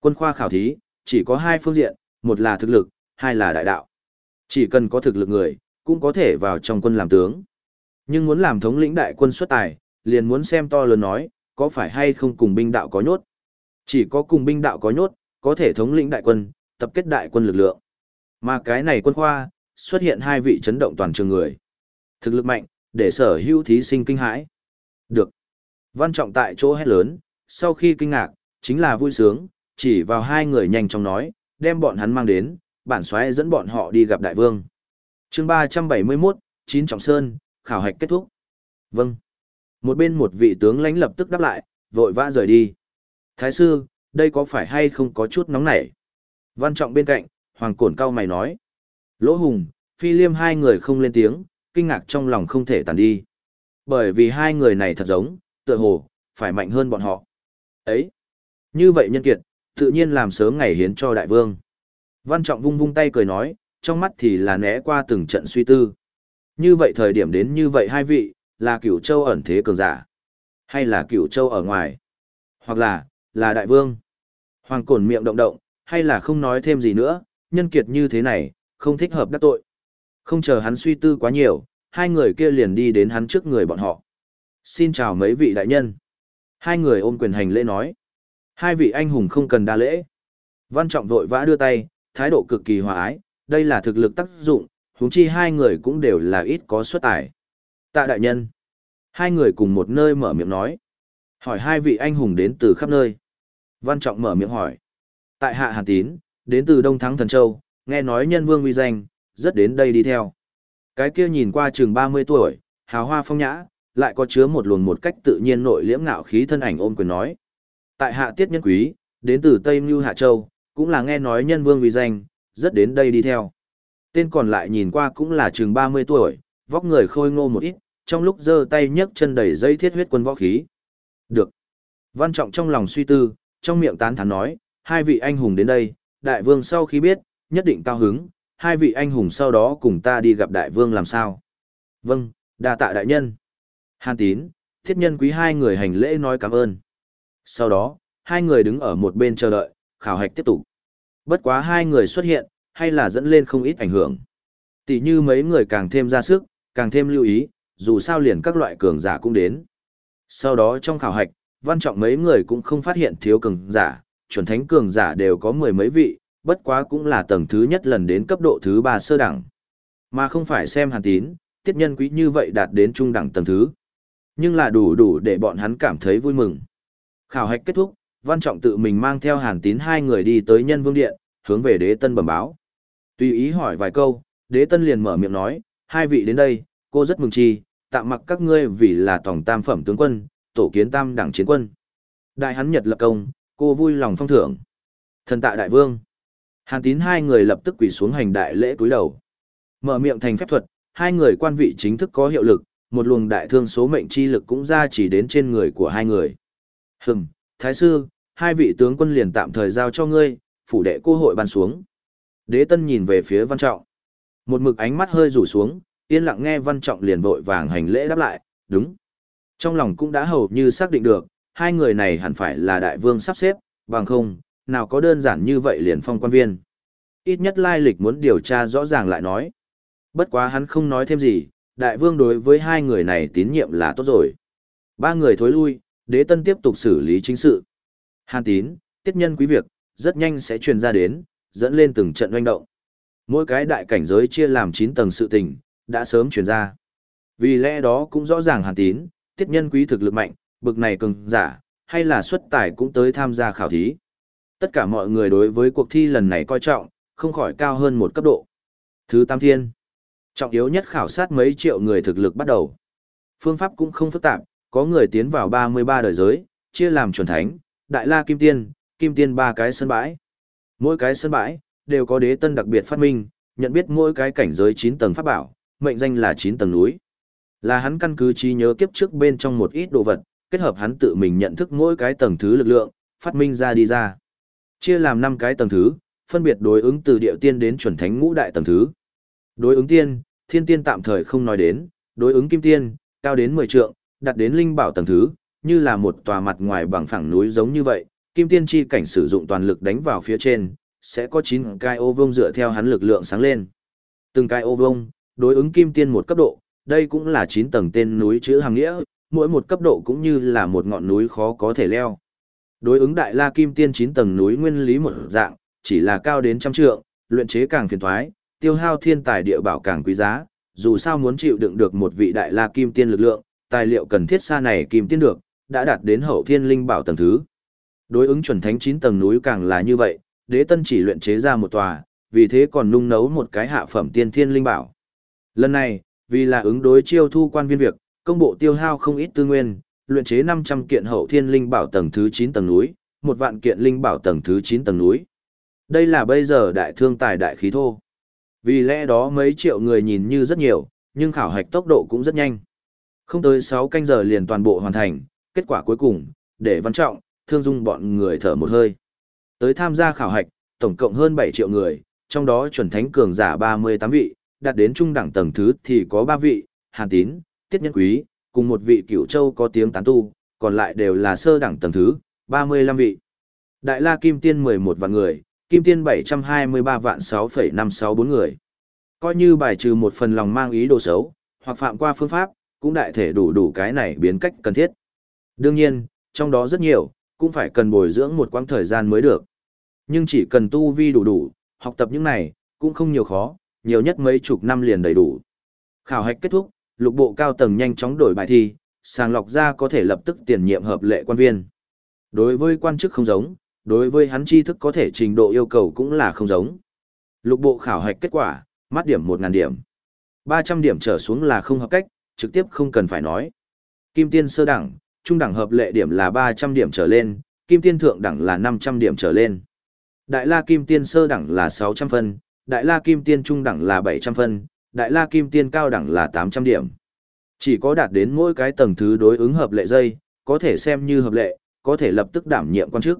Quân khoa khảo thí, chỉ có hai phương diện, một là thực lực, hai là đại đạo. Chỉ cần có thực lực người, cũng có thể vào trong quân làm tướng. Nhưng muốn làm thống lĩnh đại quân xuất tài, liền muốn xem to lớn nói, có phải hay không cùng binh đạo có nhốt. Chỉ có cùng binh đạo có nhốt, có thể thống lĩnh đại quân, tập kết đại quân lực lượng. Mà cái này quân khoa, xuất hiện hai vị chấn động toàn trường người. Thực lực mạnh, để sở hữu thí sinh kinh hãi. Được. Văn trọng tại chỗ hét lớn, sau khi kinh ngạc, chính là vui sướng, chỉ vào hai người nhanh chóng nói, đem bọn hắn mang đến, bản xoáy dẫn bọn họ đi gặp đại vương. chương 371, Chín Trọng Sơn, khảo hạch kết thúc. Vâng. Một bên một vị tướng lãnh lập tức đáp lại, vội vã rời đi. Thái sư, đây có phải hay không có chút nóng nảy? Văn trọng bên cạnh, hoàng cổn cao mày nói. Lỗ hùng, phi liêm hai người không lên tiếng, kinh ngạc trong lòng không thể tàn đi. Bởi vì hai người này thật giống, tựa hồ, phải mạnh hơn bọn họ. Ấy! Như vậy nhân kiệt, tự nhiên làm sớm ngày hiến cho đại vương. Văn trọng vung vung tay cười nói, trong mắt thì là né qua từng trận suy tư. Như vậy thời điểm đến như vậy hai vị, là cửu châu ẩn thế cường giả, hay là cửu châu ở ngoài, hoặc là, là đại vương. Hoàng cổn miệng động động, hay là không nói thêm gì nữa, nhân kiệt như thế này, không thích hợp đắc tội. Không chờ hắn suy tư quá nhiều, hai người kia liền đi đến hắn trước người bọn họ. Xin chào mấy vị đại nhân. Hai người ôm quyền hành lễ nói. Hai vị anh hùng không cần đa lễ. Văn trọng vội vã đưa tay, thái độ cực kỳ hòa ái, đây là thực lực tác dụng, huống chi hai người cũng đều là ít có xuất tài. Tạ đại nhân. Hai người cùng một nơi mở miệng nói. Hỏi hai vị anh hùng đến từ khắp nơi. Văn trọng mở miệng hỏi. Tại hạ Hàn Tín, đến từ Đông Thắng Thần Châu, nghe nói nhân vương uy danh, rất đến đây đi theo. Cái kia nhìn qua chừng 30 tuổi, hào hoa phong nhã, lại có chứa một luồng một cách tự nhiên nội liễm ngạo khí thân ảnh ôm quyền nói. Tại hạ tiết nhân quý, đến từ Tây Mưu Hạ Châu, cũng là nghe nói nhân vương uy danh, rất đến đây đi theo. Tên còn lại nhìn qua cũng là chừng 30 tuổi, vóc người khôi ngô một ít, trong lúc giơ tay nhấc chân đẩy dây thiết huyết quân võ khí. Được. Văn trọng trong lòng suy tư, trong miệng tán thán nói, hai vị anh hùng đến đây, đại vương sau khi biết, nhất định cao hứng, hai vị anh hùng sau đó cùng ta đi gặp đại vương làm sao. Vâng, đa tạ đại nhân. Hàn tín, thiết nhân quý hai người hành lễ nói cảm ơn. Sau đó, hai người đứng ở một bên chờ đợi, khảo hạch tiếp tục. Bất quá hai người xuất hiện, hay là dẫn lên không ít ảnh hưởng. Tỷ như mấy người càng thêm ra sức, càng thêm lưu ý, dù sao liền các loại cường giả cũng đến. Sau đó trong khảo hạch, văn trọng mấy người cũng không phát hiện thiếu cường giả, chuẩn thánh cường giả đều có mười mấy vị, bất quá cũng là tầng thứ nhất lần đến cấp độ thứ ba sơ đẳng. Mà không phải xem hàn tín, tiết nhân quý như vậy đạt đến trung đẳng tầng thứ. Nhưng là đủ đủ để bọn hắn cảm thấy vui mừng. Khảo hạch kết thúc, văn trọng tự mình mang theo hàn tín hai người đi tới nhân vương điện, hướng về đế tân bẩm báo. Tùy ý hỏi vài câu, đế tân liền mở miệng nói, hai vị đến đây, cô rất mừng chi, tạm mặc các ngươi vì là tổng tam phẩm tướng quân, tổ kiến tam đẳng chiến quân. Đại hắn nhật lập công, cô vui lòng phong thưởng. Thần tạ đại vương. Hàn tín hai người lập tức quỳ xuống hành đại lễ cúi đầu. Mở miệng thành phép thuật, hai người quan vị chính thức có hiệu lực, một luồng đại thương số mệnh chi lực cũng ra chỉ đến trên người của hai người. Hừm, thái sư, hai vị tướng quân liền tạm thời giao cho ngươi, phủ đệ cô hội ban xuống. Đế tân nhìn về phía văn trọng. Một mực ánh mắt hơi rủ xuống, yên lặng nghe văn trọng liền vội vàng hành lễ đáp lại, đúng. Trong lòng cũng đã hầu như xác định được, hai người này hẳn phải là đại vương sắp xếp, bằng không, nào có đơn giản như vậy liền phong quan viên. Ít nhất lai lịch muốn điều tra rõ ràng lại nói. Bất quá hắn không nói thêm gì, đại vương đối với hai người này tín nhiệm là tốt rồi. Ba người thối lui, đế tân tiếp tục xử lý chính sự. Hàn tín, tiết nhân quý việc, rất nhanh sẽ truyền ra đến, dẫn lên từng trận doanh động. Mỗi cái đại cảnh giới chia làm 9 tầng sự tình, đã sớm truyền ra. Vì lẽ đó cũng rõ ràng hàn tín, tiết nhân quý thực lực mạnh, bực này cường giả, hay là xuất tài cũng tới tham gia khảo thí. Tất cả mọi người đối với cuộc thi lần này coi trọng, không khỏi cao hơn một cấp độ. Thứ tam thiên. Trọng yếu nhất khảo sát mấy triệu người thực lực bắt đầu. Phương pháp cũng không phức tạp, có người tiến vào 33 đời giới, chia làm chuẩn thánh, đại la kim tiên, kim tiên ba cái sân bãi. Mỗi cái sân bãi, đều có đế tân đặc biệt phát minh, nhận biết mỗi cái cảnh giới 9 tầng pháp bảo, mệnh danh là 9 tầng núi. Là hắn căn cứ trí nhớ kiếp trước bên trong một ít đồ vật, kết hợp hắn tự mình nhận thức mỗi cái tầng thứ lực lượng, phát minh ra đi ra. Chia làm 5 cái tầng thứ, phân biệt đối ứng từ địa tiên đến chuẩn thánh ngũ đại tầng thứ. Đối ứng tiên, thiên tiên tạm thời không nói đến, đối ứng kim tiên, cao đến 10 trượng, đặt đến linh bảo tầng thứ, như là một tòa mặt ngoài bằng phẳng núi giống như vậy, kim tiên chi cảnh sử dụng toàn lực đánh vào phía trên, sẽ có 9 cái ô vông dựa theo hắn lực lượng sáng lên. Từng cái ô vông, đối ứng kim tiên một cấp độ, đây cũng là 9 tầng tên núi chữ hàng nghĩa, mỗi một cấp độ cũng như là một ngọn núi khó có thể leo. Đối ứng đại la kim tiên 9 tầng núi nguyên lý một dạng, chỉ là cao đến trăm trượng, luyện chế càng phiền thoái, tiêu hao thiên tài địa bảo càng quý giá, dù sao muốn chịu đựng được một vị đại la kim tiên lực lượng, tài liệu cần thiết xa này kim tiên được, đã đạt đến hậu thiên linh bảo tầng thứ. Đối ứng chuẩn thánh 9 tầng núi càng là như vậy, đế tân chỉ luyện chế ra một tòa, vì thế còn nung nấu một cái hạ phẩm tiên thiên linh bảo. Lần này, vì là ứng đối chiêu thu quan viên việc, công bộ tiêu hao không ít tư nguyên, luyện chế 500 kiện hậu thiên linh bảo tầng thứ 9 tầng núi, một vạn kiện linh bảo tầng thứ 9 tầng núi. Đây là bây giờ đại thương tài đại khí thô. Vì lẽ đó mấy triệu người nhìn như rất nhiều, nhưng khảo hạch tốc độ cũng rất nhanh. Không tới 6 canh giờ liền toàn bộ hoàn thành, kết quả cuối cùng, để văn trọng, thương dung bọn người thở một hơi. Tới tham gia khảo hạch, tổng cộng hơn 7 triệu người, trong đó chuẩn thánh cường giả 38 vị, đạt đến trung đẳng tầng thứ thì có 3 vị, Hàn Tín, Tiết Nhân Quý, cùng một vị cửu châu có tiếng tán tu, còn lại đều là sơ đẳng tầng thứ, 35 vị. Đại La Kim Tiên 11 vạn người, Kim Tiên 723 vạn 6,564 người. Coi như bài trừ một phần lòng mang ý đồ xấu, hoặc phạm qua phương pháp, cũng đại thể đủ đủ cái này biến cách cần thiết. Đương nhiên, trong đó rất nhiều, cũng phải cần bồi dưỡng một quãng thời gian mới được. Nhưng chỉ cần tu vi đủ đủ, học tập những này, cũng không nhiều khó, nhiều nhất mấy chục năm liền đầy đủ. Khảo hạch kết thúc, lục bộ cao tầng nhanh chóng đổi bài thi, sàng lọc ra có thể lập tức tiền nhiệm hợp lệ quan viên. Đối với quan chức không giống, đối với hắn tri thức có thể trình độ yêu cầu cũng là không giống. Lục bộ khảo hạch kết quả, mắt điểm 1.000 điểm. 300 điểm trở xuống là không hợp cách, trực tiếp không cần phải nói. Kim tiên sơ đẳng, trung đẳng hợp lệ điểm là 300 điểm trở lên, kim tiên thượng đẳng là 500 điểm trở lên. Đại la kim tiên sơ đẳng là 600 phân, đại la kim tiên trung đẳng là 700 phân, đại la kim tiên cao đẳng là 800 điểm. Chỉ có đạt đến mỗi cái tầng thứ đối ứng hợp lệ dây, có thể xem như hợp lệ, có thể lập tức đảm nhiệm quan chức.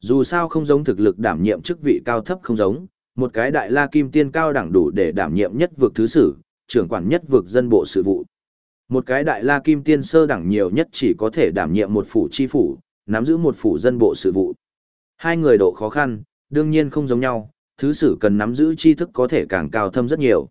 Dù sao không giống thực lực đảm nhiệm chức vị cao thấp không giống, một cái đại la kim tiên cao đẳng đủ để đảm nhiệm nhất vực thứ sử, trưởng quản nhất vực dân bộ sự vụ. Một cái đại la kim tiên sơ đẳng nhiều nhất chỉ có thể đảm nhiệm một phủ chi phủ, nắm giữ một phủ dân bộ sự vụ. Hai người độ khó khăn, đương nhiên không giống nhau, thứ sử cần nắm giữ tri thức có thể càng cao thâm rất nhiều.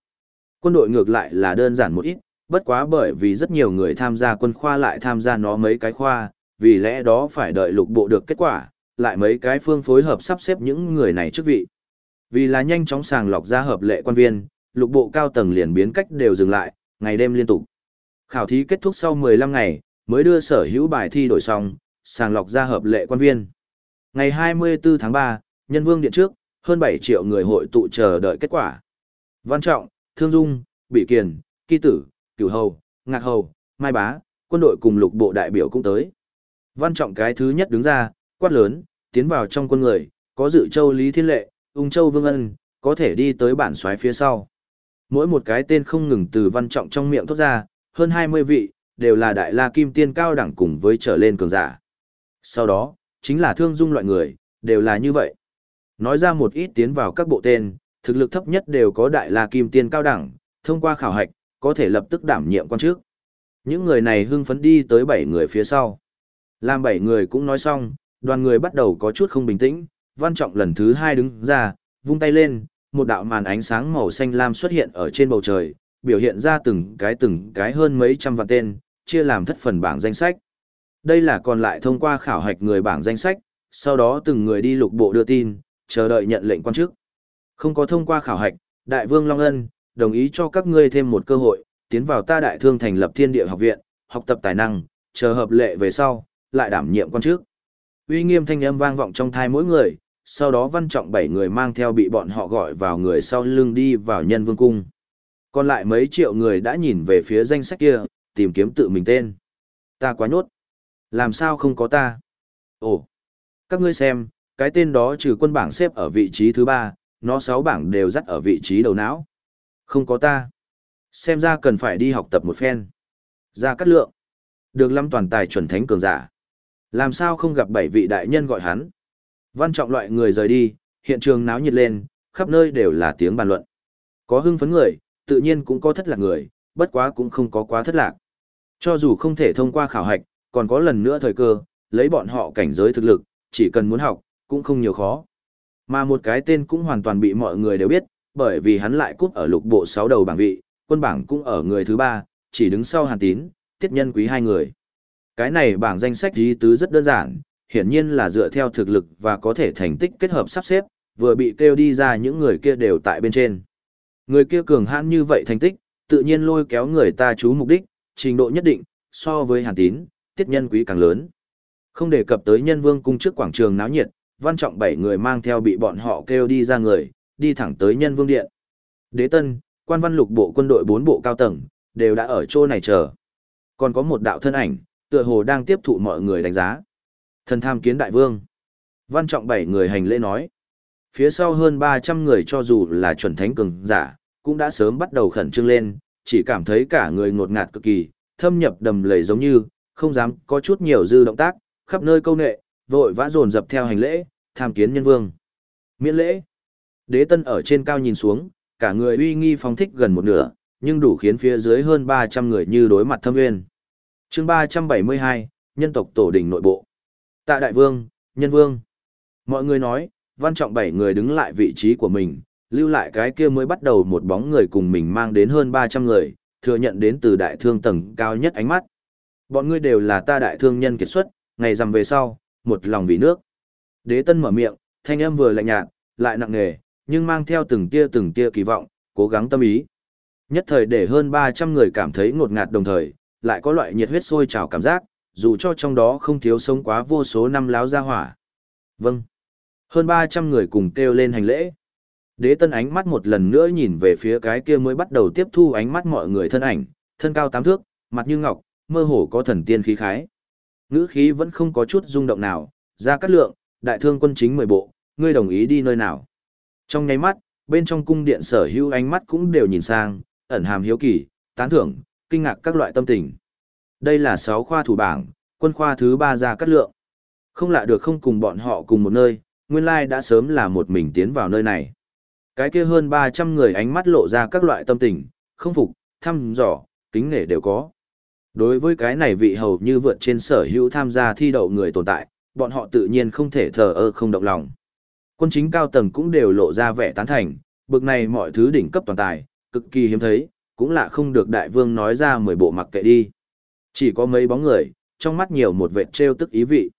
Quân đội ngược lại là đơn giản một ít, bất quá bởi vì rất nhiều người tham gia quân khoa lại tham gia nó mấy cái khoa, vì lẽ đó phải đợi lục bộ được kết quả, lại mấy cái phương phối hợp sắp xếp những người này chức vị. Vì là nhanh chóng sàng lọc ra hợp lệ quan viên, lục bộ cao tầng liền biến cách đều dừng lại, ngày đêm liên tục. Khảo thí kết thúc sau 15 ngày, mới đưa sở hữu bài thi đổi xong, sàng lọc ra hợp lệ quan viên. Ngày 24 tháng 3, Nhân Vương Điện trước, hơn 7 triệu người hội tụ chờ đợi kết quả. Văn Trọng, Thương Dung, Bị Kiền, Kỳ Tử, Cửu Hầu, Ngạc Hầu, Mai Bá, quân đội cùng lục bộ đại biểu cũng tới. Văn Trọng cái thứ nhất đứng ra, quát lớn, tiến vào trong quân người, có dự châu Lý Thiên Lệ, ung châu Vương Ân, có thể đi tới bản xoáy phía sau. Mỗi một cái tên không ngừng từ Văn Trọng trong miệng thốt ra, hơn 20 vị, đều là đại la kim tiên cao đẳng cùng với trở lên cường giả. Sau đó, chính là thương dung loại người, đều là như vậy. Nói ra một ít tiến vào các bộ tên, thực lực thấp nhất đều có đại la kim tiên cao đẳng, thông qua khảo hạch, có thể lập tức đảm nhiệm quan chức Những người này hưng phấn đi tới 7 người phía sau. Làm 7 người cũng nói xong, đoàn người bắt đầu có chút không bình tĩnh, văn trọng lần thứ 2 đứng ra, vung tay lên, một đạo màn ánh sáng màu xanh lam xuất hiện ở trên bầu trời, biểu hiện ra từng cái từng cái hơn mấy trăm vạn tên, chia làm thất phần bảng danh sách. Đây là còn lại thông qua khảo hạch người bảng danh sách, sau đó từng người đi lục bộ đưa tin, chờ đợi nhận lệnh quan chức. Không có thông qua khảo hạch, Đại Vương Long Ân, đồng ý cho các ngươi thêm một cơ hội, tiến vào ta đại thương thành lập thiên địa học viện, học tập tài năng, chờ hợp lệ về sau, lại đảm nhiệm quan chức. Uy nghiêm thanh âm vang vọng trong thai mỗi người, sau đó văn trọng bảy người mang theo bị bọn họ gọi vào người sau lưng đi vào nhân vương cung. Còn lại mấy triệu người đã nhìn về phía danh sách kia, tìm kiếm tự mình tên. Ta quá nhốt. Làm sao không có ta? Ồ, các ngươi xem, cái tên đó trừ quân bảng xếp ở vị trí thứ ba, nó sáu bảng đều dắt ở vị trí đầu não. Không có ta. Xem ra cần phải đi học tập một phen. Ra cắt lượng. Được lâm toàn tài chuẩn thánh cường giả. Làm sao không gặp bảy vị đại nhân gọi hắn? Văn trọng loại người rời đi, hiện trường náo nhiệt lên, khắp nơi đều là tiếng bàn luận. Có hưng phấn người, tự nhiên cũng có thất lạc người, bất quá cũng không có quá thất lạc. Cho dù không thể thông qua khảo hạch, còn có lần nữa thời cơ, lấy bọn họ cảnh giới thực lực, chỉ cần muốn học, cũng không nhiều khó. Mà một cái tên cũng hoàn toàn bị mọi người đều biết, bởi vì hắn lại cút ở lục bộ sáu đầu bảng vị, quân bảng cũng ở người thứ ba, chỉ đứng sau Hàn Tín, Tiết Nhân Quý hai người. Cái này bảng danh sách ý tứ rất đơn giản, hiển nhiên là dựa theo thực lực và có thể thành tích kết hợp sắp xếp, vừa bị kêu đi ra những người kia đều tại bên trên. Người kia cường hãn như vậy thành tích, tự nhiên lôi kéo người ta chú mục đích, trình độ nhất định, so với Hàn Tín, Tiết Nhân Quý càng lớn. Không đề cập tới nhân vương cung trước quảng trường náo nhiệt, văn trọng bảy người mang theo bị bọn họ kêu đi ra người, đi thẳng tới nhân vương điện. Đế tân, quan văn lục bộ quân đội bốn bộ cao tầng, đều đã ở chỗ này chờ. Còn có một đạo thân ảnh, tựa hồ đang tiếp thụ mọi người đánh giá. Thần tham kiến đại vương. Văn trọng bảy người hành lễ nói. Phía sau hơn 300 người cho dù là chuẩn thánh cường giả, cũng đã sớm bắt đầu khẩn trương lên, chỉ cảm thấy cả người ngột ngạt cực kỳ, thâm nhập đầm lầy giống như, không dám có chút nhiều dư động tác, khắp nơi câu nệ, vội vã dồn dập theo hành lễ, tham kiến nhân vương. Miễn lễ. Đế tân ở trên cao nhìn xuống, cả người uy nghi phong thích gần một nửa, nhưng đủ khiến phía dưới hơn 300 người như đối mặt thâm nguyên. chương 372, nhân tộc tổ đình nội bộ. Tạ đại vương, nhân vương. Mọi người nói, văn trọng bảy người đứng lại vị trí của mình, lưu lại cái kia mới bắt đầu một bóng người cùng mình mang đến hơn 300 người, thừa nhận đến từ đại thương tầng cao nhất ánh mắt. Bọn ngươi đều là ta đại thương nhân kiệt xuất, ngày rằm về sau, một lòng vì nước. Đế tân mở miệng, thanh âm vừa lạnh nhạt, lại nặng nề, nhưng mang theo từng tia từng tia kỳ vọng, cố gắng tâm ý. Nhất thời để hơn 300 người cảm thấy ngột ngạt đồng thời, lại có loại nhiệt huyết sôi trào cảm giác, dù cho trong đó không thiếu sống quá vô số năm láo ra hỏa. Vâng. Hơn 300 người cùng kêu lên hành lễ. Đế tân ánh mắt một lần nữa nhìn về phía cái kia mới bắt đầu tiếp thu ánh mắt mọi người thân ảnh, thân cao tám thước, mặt như ngọc, mơ hồ có thần tiên khí khái. Ngữ khí vẫn không có chút rung động nào, ra cắt lượng, đại thương quân chính mười bộ, ngươi đồng ý đi nơi nào. Trong nháy mắt, bên trong cung điện sở hữu ánh mắt cũng đều nhìn sang, ẩn hàm hiếu kỳ, tán thưởng, kinh ngạc các loại tâm tình. Đây là sáu khoa thủ bảng, quân khoa thứ ba ra cắt lượng. Không lạ được không cùng bọn họ cùng một nơi, nguyên lai đã sớm là một mình tiến vào nơi này. Cái kia hơn 300 người ánh mắt lộ ra các loại tâm tình, không phục, thăm dò, kính nể đều có. Đối với cái này vị hầu như vượt trên sở hữu tham gia thi đậu người tồn tại, bọn họ tự nhiên không thể thờ ơ không động lòng. Quân chính cao tầng cũng đều lộ ra vẻ tán thành, bực này mọi thứ đỉnh cấp toàn tài, cực kỳ hiếm thấy, cũng lạ không được đại vương nói ra mười bộ mặc kệ đi. Chỉ có mấy bóng người, trong mắt nhiều một vệt trêu tức ý vị.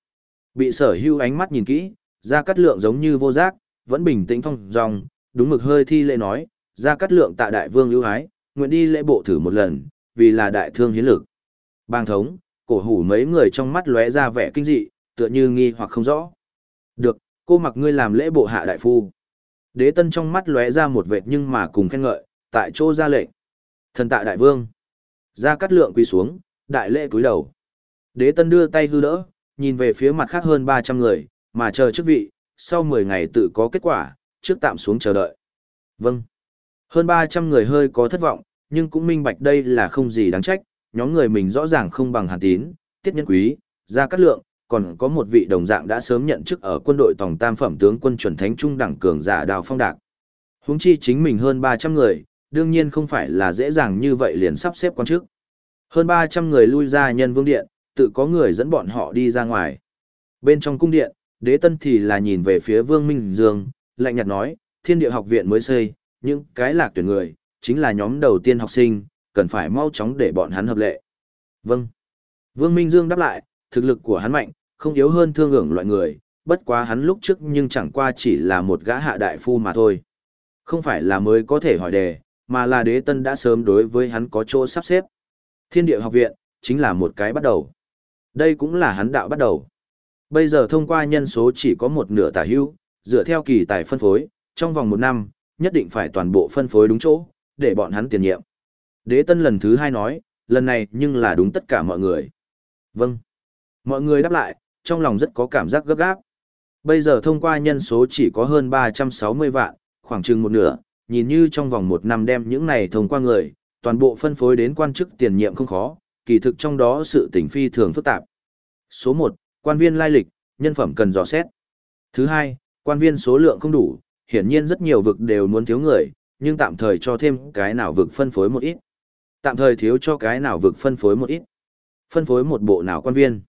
Bị sở hữu ánh mắt nhìn kỹ, ra cắt lượng giống như vô giác, vẫn bình tĩnh thông dòng, đúng mực hơi thi lễ nói, ra cắt lượng tạ đại vương ưu ái, nguyện đi lễ bộ thử một lần, vì là đại thương hiến lực. Bang thống, cổ hủ mấy người trong mắt lóe ra vẻ kinh dị, tựa như nghi hoặc không rõ. Được, cô mặc ngươi làm lễ bộ hạ đại phu. Đế tân trong mắt lóe ra một vệt nhưng mà cùng khen ngợi, tại chỗ ra lệnh. Thần tạ đại vương. Ra cắt lượng quỳ xuống, đại lễ cúi đầu. Đế tân đưa tay hư đỡ, nhìn về phía mặt khác hơn 300 người, mà chờ chức vị, sau 10 ngày tự có kết quả, trước tạm xuống chờ đợi. Vâng. Hơn 300 người hơi có thất vọng, nhưng cũng minh bạch đây là không gì đáng trách, nhóm người mình rõ ràng không bằng hàn tín, tiết nhân quý, gia cát lượng, còn có một vị đồng dạng đã sớm nhận chức ở quân đội tổng tam phẩm tướng quân chuẩn thánh trung đẳng cường giả đào phong đạc. Huống chi chính mình hơn 300 người, đương nhiên không phải là dễ dàng như vậy liền sắp xếp quan chức. Hơn 300 người lui ra nhân vương điện, tự có người dẫn bọn họ đi ra ngoài. Bên trong cung điện, đế tân thì là nhìn về phía vương Minh Dương, lạnh nhạt nói, thiên địa học viện mới xây, những cái lạc tuyển người, chính là nhóm đầu tiên học sinh, cần phải mau chóng để bọn hắn hợp lệ. Vâng. Vương Minh Dương đáp lại, thực lực của hắn mạnh, không yếu hơn thương ưởng loại người, bất quá hắn lúc trước nhưng chẳng qua chỉ là một gã hạ đại phu mà thôi. Không phải là mới có thể hỏi đề, mà là đế tân đã sớm đối với hắn có chỗ sắp xếp. Thiên địa học viện, chính là một cái bắt đầu. Đây cũng là hắn đạo bắt đầu. Bây giờ thông qua nhân số chỉ có một nửa tả hưu, dựa theo kỳ tài phân phối, trong vòng một năm, nhất định phải toàn bộ phân phối đúng chỗ, để bọn hắn tiền nhiệm. Đế tân lần thứ hai nói, lần này nhưng là đúng tất cả mọi người. Vâng. Mọi người đáp lại, trong lòng rất có cảm giác gấp gáp. Bây giờ thông qua nhân số chỉ có hơn 360 vạn, khoảng chừng một nửa, nhìn như trong vòng một năm đem những này thông qua người, toàn bộ phân phối đến quan chức tiền nhiệm không khó, kỳ thực trong đó sự tình phi thường phức tạp. Số 1, quan viên lai lịch, nhân phẩm cần dò xét. Thứ hai, quan viên số lượng không đủ, hiển nhiên rất nhiều vực đều muốn thiếu người, nhưng tạm thời cho thêm cái nào vực phân phối một ít. Tạm thời thiếu cho cái nào vực phân phối một ít. Phân phối một bộ nào quan viên.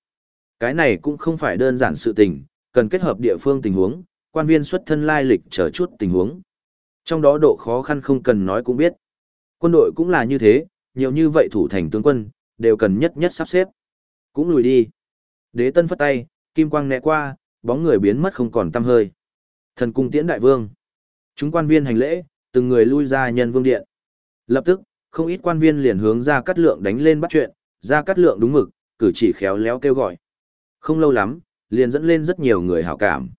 Cái này cũng không phải đơn giản sự tình, cần kết hợp địa phương tình huống, quan viên xuất thân lai lịch chờ chút tình huống. Trong đó độ khó khăn không cần nói cũng biết. Quân đội cũng là như thế, nhiều như vậy thủ thành tướng quân, đều cần nhất nhất sắp xếp. Cũng lùi đi. Đế tân phất tay, kim quang nẹ qua, bóng người biến mất không còn tăm hơi. Thần cung tiễn đại vương. Chúng quan viên hành lễ, từng người lui ra nhân vương điện. Lập tức, không ít quan viên liền hướng ra cắt lượng đánh lên bắt chuyện, ra cắt lượng đúng mực, cử chỉ khéo léo kêu gọi. Không lâu lắm, liền dẫn lên rất nhiều người hảo cảm.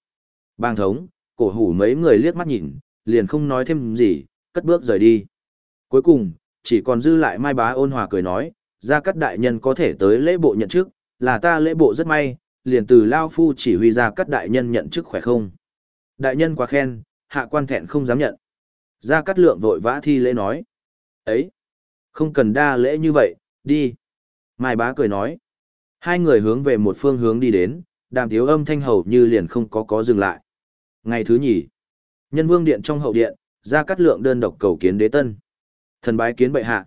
Bang thống, cổ hủ mấy người liếc mắt nhìn, liền không nói thêm gì, cất bước rời đi. Cuối cùng, chỉ còn dư lại mai bá ôn hòa cười nói, ra cắt đại nhân có thể tới lễ bộ nhận chức, là ta lễ bộ rất may, liền từ Lao Phu chỉ huy ra cắt đại nhân nhận chức khỏe không. Đại nhân quá khen, hạ quan thẹn không dám nhận. Gia Cát Lượng vội vã thi lễ nói. Ấy, không cần đa lễ như vậy, đi. Mai bá cười nói. Hai người hướng về một phương hướng đi đến, đàm thiếu âm thanh hầu như liền không có có dừng lại. Ngày thứ nhì, nhân vương điện trong hậu điện, Gia Cát Lượng đơn độc cầu kiến đế tân. Thần bái kiến bệ hạ.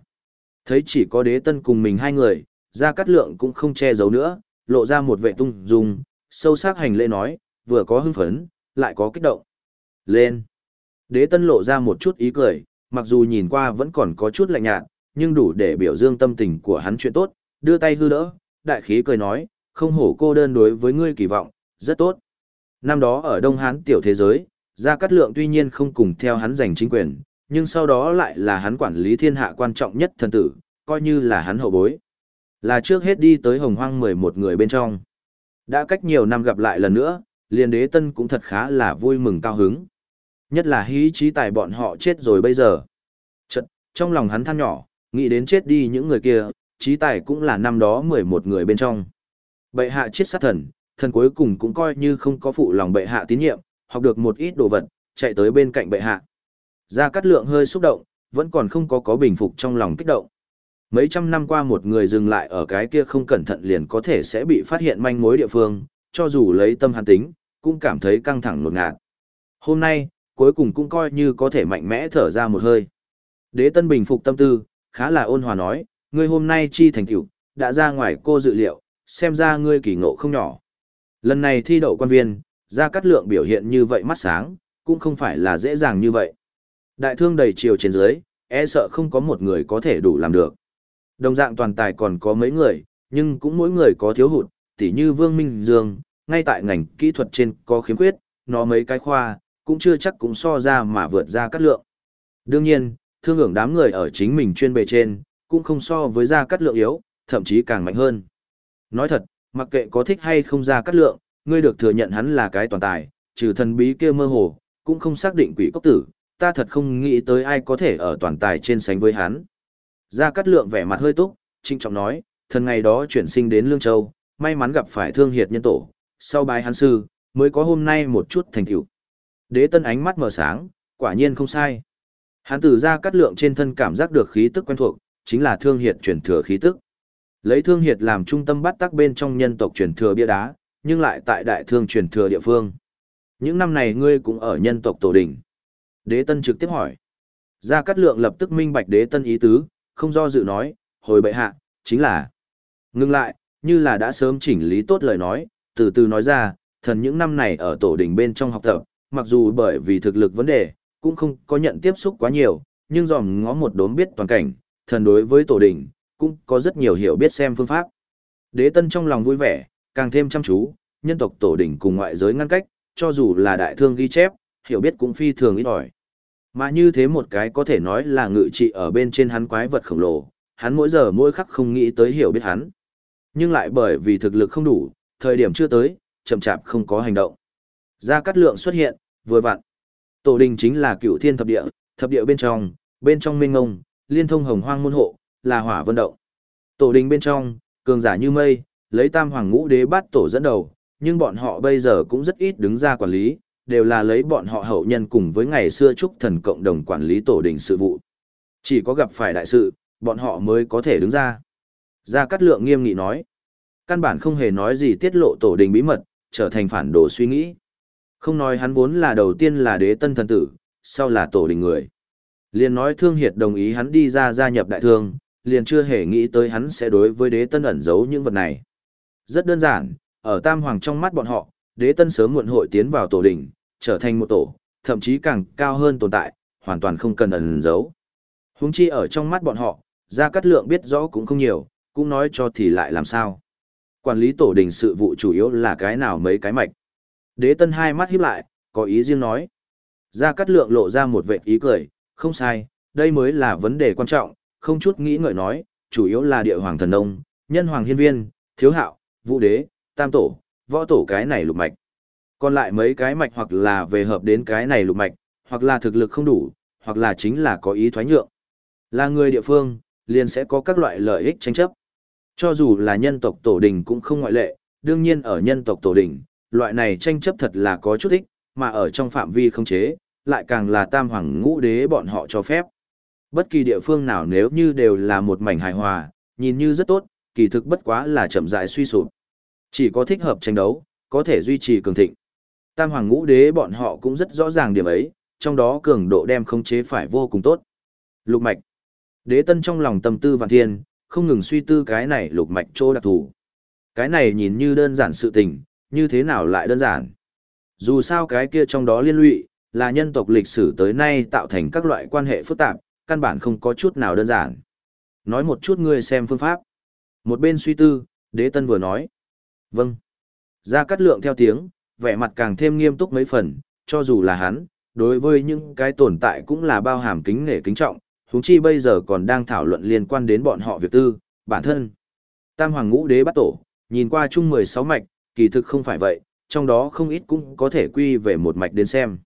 Thấy chỉ có đế tân cùng mình hai người, Gia Cát Lượng cũng không che giấu nữa, lộ ra một vệ tung dung, sâu sắc hành lễ nói, vừa có hưng phấn, lại có kích động. Lên. Đế tân lộ ra một chút ý cười, mặc dù nhìn qua vẫn còn có chút lạnh nhạt, nhưng đủ để biểu dương tâm tình của hắn chuyện tốt, đưa tay hư đỡ, đại khí cười nói, không hổ cô đơn đối với ngươi kỳ vọng, rất tốt. Năm đó ở Đông Hán tiểu thế giới, Gia Cát Lượng tuy nhiên không cùng theo hắn giành chính quyền, nhưng sau đó lại là hắn quản lý thiên hạ quan trọng nhất thần tử, coi như là hắn hậu bối. Là trước hết đi tới hồng hoang 11 người bên trong. Đã cách nhiều năm gặp lại lần nữa, liền đế tân cũng thật khá là vui mừng cao hứng. Nhất là hí trí tài bọn họ chết rồi bây giờ. Chật, trong lòng hắn than nhỏ, nghĩ đến chết đi những người kia, trí tài cũng là năm đó 11 người bên trong. Bệ hạ chết sát thần, thần cuối cùng cũng coi như không có phụ lòng bệ hạ tín nhiệm, học được một ít đồ vật, chạy tới bên cạnh bệ hạ. Gia Cát Lượng hơi xúc động, vẫn còn không có có bình phục trong lòng kích động. Mấy trăm năm qua một người dừng lại ở cái kia không cẩn thận liền có thể sẽ bị phát hiện manh mối địa phương, cho dù lấy tâm hắn tính, cũng cảm thấy căng thẳng ngột ngạt. Hôm nay, cuối cùng cũng coi như có thể mạnh mẽ thở ra một hơi. Đế Tân bình phục tâm tư, khá là ôn hòa nói, ngươi hôm nay chi thành tựu đã ra ngoài cô dự liệu, xem ra ngươi kỳ ngộ không nhỏ. Lần này thi đậu quan viên, ra cắt lượng biểu hiện như vậy mắt sáng, cũng không phải là dễ dàng như vậy. Đại thương đầy chiều trên dưới, e sợ không có một người có thể đủ làm được. Đồng dạng toàn tài còn có mấy người, nhưng cũng mỗi người có thiếu hụt, tỉ như Vương Minh Dương, ngay tại ngành kỹ thuật trên có khiếm khuyết, nó mấy cái khoa, cũng chưa chắc cũng so ra mà vượt ra cắt lượng. Đương nhiên, thương hưởng đám người ở chính mình chuyên bề trên, cũng không so với ra cắt lượng yếu, thậm chí càng mạnh hơn. Nói thật, mặc kệ có thích hay không ra cắt lượng, ngươi được thừa nhận hắn là cái toàn tài, trừ thần bí kia mơ hồ, cũng không xác định quỷ cốc tử, ta thật không nghĩ tới ai có thể ở toàn tài trên sánh với hắn. Gia Cát Lượng vẻ mặt hơi túc, trinh trọng nói, thần ngày đó chuyển sinh đến Lương Châu, may mắn gặp phải thương hiệt nhân tổ, sau bài hắn sư, mới có hôm nay một chút thành tựu. Đế tân ánh mắt mở sáng, quả nhiên không sai. Hắn từ Gia Cát Lượng trên thân cảm giác được khí tức quen thuộc, chính là thương hiệt truyền thừa khí tức. Lấy thương hiệt làm trung tâm bắt tắc bên trong nhân tộc truyền thừa bia đá, nhưng lại tại đại thương truyền thừa địa phương. Những năm này ngươi cũng ở nhân tộc tổ đỉnh. Đế tân trực tiếp hỏi. Gia Cát Lượng lập tức minh bạch đế tân ý tứ, không do dự nói, hồi bệ hạ, chính là. Ngưng lại, như là đã sớm chỉnh lý tốt lời nói, từ từ nói ra, thần những năm này ở tổ đình bên trong học tập, mặc dù bởi vì thực lực vấn đề, cũng không có nhận tiếp xúc quá nhiều, nhưng dòm ngó một đốm biết toàn cảnh, thần đối với tổ đình, cũng có rất nhiều hiểu biết xem phương pháp. Đế tân trong lòng vui vẻ, càng thêm chăm chú, nhân tộc tổ đình cùng ngoại giới ngăn cách, cho dù là đại thương ghi chép, hiểu biết cũng phi thường ít ỏi. Mà như thế một cái có thể nói là ngự trị ở bên trên hắn quái vật khổng lồ, hắn mỗi giờ mỗi khắc không nghĩ tới hiểu biết hắn. Nhưng lại bởi vì thực lực không đủ, thời điểm chưa tới, chậm chạp không có hành động. Gia Cát Lượng xuất hiện, vừa vặn. Tổ đình chính là cựu thiên thập địa, thập địa bên trong, bên trong minh ngông, liên thông hồng hoang môn hộ, là hỏa vân động. Tổ đình bên trong, cường giả như mây, lấy tam hoàng ngũ đế bát tổ dẫn đầu, nhưng bọn họ bây giờ cũng rất ít đứng ra quản lý, đều là lấy bọn họ hậu nhân cùng với ngày xưa trúc thần cộng đồng quản lý tổ đình sự vụ. Chỉ có gặp phải đại sự, bọn họ mới có thể đứng ra. Gia Cát Lượng nghiêm nghị nói. Căn bản không hề nói gì tiết lộ tổ đình bí mật, trở thành phản đồ suy nghĩ. Không nói hắn vốn là đầu tiên là đế tân thần tử, sau là tổ đình người. Liền nói thương hiệt đồng ý hắn đi ra gia nhập đại thương, liền chưa hề nghĩ tới hắn sẽ đối với đế tân ẩn giấu những vật này. Rất đơn giản, ở tam hoàng trong mắt bọn họ, đế tân sớm muộn hội tiến vào tổ đình trở thành một tổ, thậm chí càng cao hơn tồn tại, hoàn toàn không cần ẩn giấu. Huống chi ở trong mắt bọn họ, Gia Cát Lượng biết rõ cũng không nhiều, cũng nói cho thì lại làm sao. Quản lý tổ đình sự vụ chủ yếu là cái nào mấy cái mạch. Đế tân hai mắt híp lại, có ý riêng nói. Gia Cát Lượng lộ ra một vệt ý cười, không sai, đây mới là vấn đề quan trọng, không chút nghĩ ngợi nói, chủ yếu là địa hoàng thần nông, nhân hoàng hiên viên, thiếu hạo, vũ đế, tam tổ, võ tổ cái này lục mạch. Còn lại mấy cái mạch hoặc là về hợp đến cái này lục mạch, hoặc là thực lực không đủ, hoặc là chính là có ý thoái nhượng. Là người địa phương, liền sẽ có các loại lợi ích tranh chấp. Cho dù là nhân tộc tổ đình cũng không ngoại lệ, đương nhiên ở nhân tộc tổ đình, loại này tranh chấp thật là có chút ích, mà ở trong phạm vi không chế, lại càng là tam hoàng ngũ đế bọn họ cho phép. Bất kỳ địa phương nào nếu như đều là một mảnh hài hòa, nhìn như rất tốt, kỳ thực bất quá là chậm rãi suy sụp. Chỉ có thích hợp tranh đấu, có thể duy trì cường thịnh. Tam hoàng ngũ đế bọn họ cũng rất rõ ràng điểm ấy, trong đó cường độ đem khống chế phải vô cùng tốt. Lục mạch. Đế tân trong lòng tâm tư vạn thiên, không ngừng suy tư cái này lục mạch chỗ đặc thù. Cái này nhìn như đơn giản sự tình, như thế nào lại đơn giản. Dù sao cái kia trong đó liên lụy, là nhân tộc lịch sử tới nay tạo thành các loại quan hệ phức tạp, căn bản không có chút nào đơn giản. Nói một chút ngươi xem phương pháp. Một bên suy tư, đế tân vừa nói. Vâng. Ra cắt lượng theo tiếng, vẻ mặt càng thêm nghiêm túc mấy phần, cho dù là hắn, đối với những cái tồn tại cũng là bao hàm kính nể kính trọng, huống chi bây giờ còn đang thảo luận liên quan đến bọn họ việc tư, bản thân. Tam hoàng ngũ đế bắt tổ, nhìn qua chung 16 mạch, kỳ thực không phải vậy, trong đó không ít cũng có thể quy về một mạch đến xem.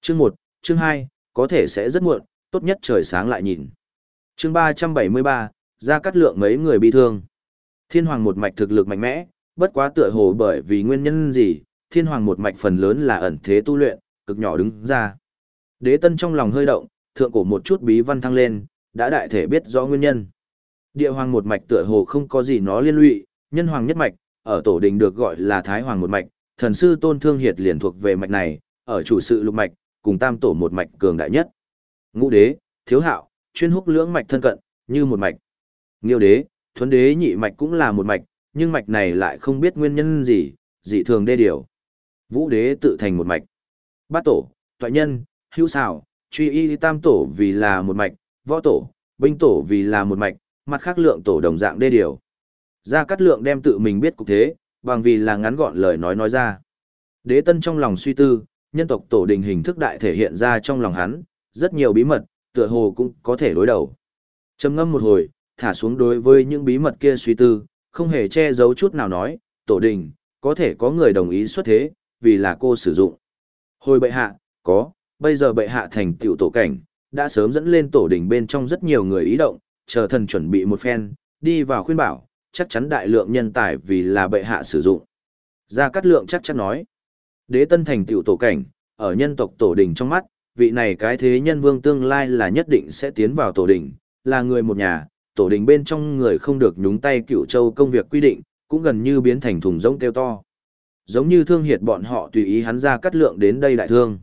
Chương 1, chương 2, có thể sẽ rất muộn, tốt nhất trời sáng lại nhìn. Chương 373, ra cắt lượng mấy người bị thương. Thiên hoàng một mạch thực lực mạnh mẽ, bất quá tựa hồ bởi vì nguyên nhân gì, thiên hoàng một mạch phần lớn là ẩn thế tu luyện, cực nhỏ đứng ra. Đế tân trong lòng hơi động, thượng cổ một chút bí văn thăng lên, đã đại thể biết rõ nguyên nhân. Địa hoàng một mạch tựa hồ không có gì nó liên lụy, nhân hoàng nhất mạch, ở tổ đình được gọi là thái hoàng một mạch, thần sư tôn thương hiệt liền thuộc về mạch này, ở chủ sự lục mạch, cùng tam tổ một mạch cường đại nhất. Ngũ đế, thiếu hạo, chuyên húc lưỡng mạch thân cận, như một mạch. Nghiêu đế, thuấn đế nhị mạch cũng là một mạch, nhưng mạch này lại không biết nguyên nhân gì, dị thường đê điều. Vũ đế tự thành một mạch. Bát tổ, thoại nhân, hữu xảo, truy y tam tổ vì là một mạch, võ tổ, binh tổ vì là một mạch, mặt khác lượng tổ đồng dạng đê điều. Gia Cát Lượng đem tự mình biết cục thế, bằng vì là ngắn gọn lời nói nói ra. Đế tân trong lòng suy tư, nhân tộc tổ đình hình thức đại thể hiện ra trong lòng hắn, rất nhiều bí mật, tựa hồ cũng có thể đối đầu. Trầm ngâm một hồi, thả xuống đối với những bí mật kia suy tư, không hề che giấu chút nào nói, tổ đình, có thể có người đồng ý xuất thế, vì là cô sử dụng. Hồi bệ hạ, có, bây giờ bệ hạ thành tiểu tổ cảnh, đã sớm dẫn lên tổ đỉnh bên trong rất nhiều người ý động, chờ thần chuẩn bị một phen, đi vào khuyên bảo, chắc chắn đại lượng nhân tài vì là bệ hạ sử dụng. Gia Cát Lượng chắc chắn nói, đế tân thành tiểu tổ cảnh, ở nhân tộc tổ đỉnh trong mắt, vị này cái thế nhân vương tương lai là nhất định sẽ tiến vào tổ đỉnh là người một nhà, tổ đỉnh bên trong người không được nhúng tay cựu châu công việc quy định, cũng gần như biến thành thùng rỗng kêu to. Giống như thương hiệt bọn họ tùy ý hắn ra cắt lượng đến đây đại thương.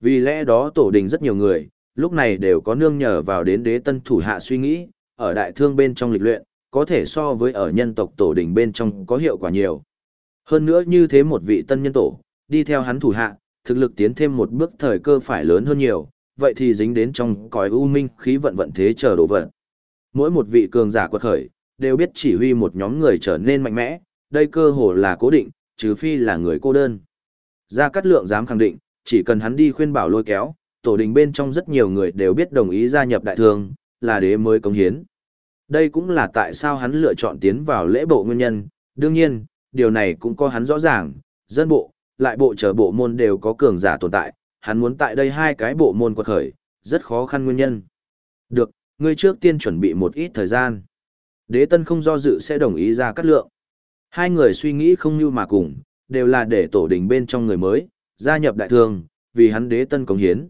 Vì lẽ đó tổ đình rất nhiều người, lúc này đều có nương nhờ vào đến đế tân thủ hạ suy nghĩ, ở đại thương bên trong lịch luyện, có thể so với ở nhân tộc tổ đình bên trong có hiệu quả nhiều. Hơn nữa như thế một vị tân nhân tổ, đi theo hắn thủ hạ, thực lực tiến thêm một bước thời cơ phải lớn hơn nhiều, vậy thì dính đến trong cõi u minh khí vận vận thế chờ đổ vận. Mỗi một vị cường giả quật khởi, đều biết chỉ huy một nhóm người trở nên mạnh mẽ, đây cơ hồ là cố định, trừ phi là người cô đơn. Gia Cát Lượng dám khẳng định, chỉ cần hắn đi khuyên bảo lôi kéo, tổ đình bên trong rất nhiều người đều biết đồng ý gia nhập đại thương, là đế mới công hiến. Đây cũng là tại sao hắn lựa chọn tiến vào lễ bộ nguyên nhân, đương nhiên, điều này cũng có hắn rõ ràng, dân bộ, lại bộ trở bộ môn đều có cường giả tồn tại, hắn muốn tại đây hai cái bộ môn quật khởi, rất khó khăn nguyên nhân. Được, ngươi trước tiên chuẩn bị một ít thời gian. Đế tân không do dự sẽ đồng ý ra cắt lượng. Hai người suy nghĩ không như mà cùng, đều là để tổ đình bên trong người mới, gia nhập đại thương, vì hắn đế tân cống hiến.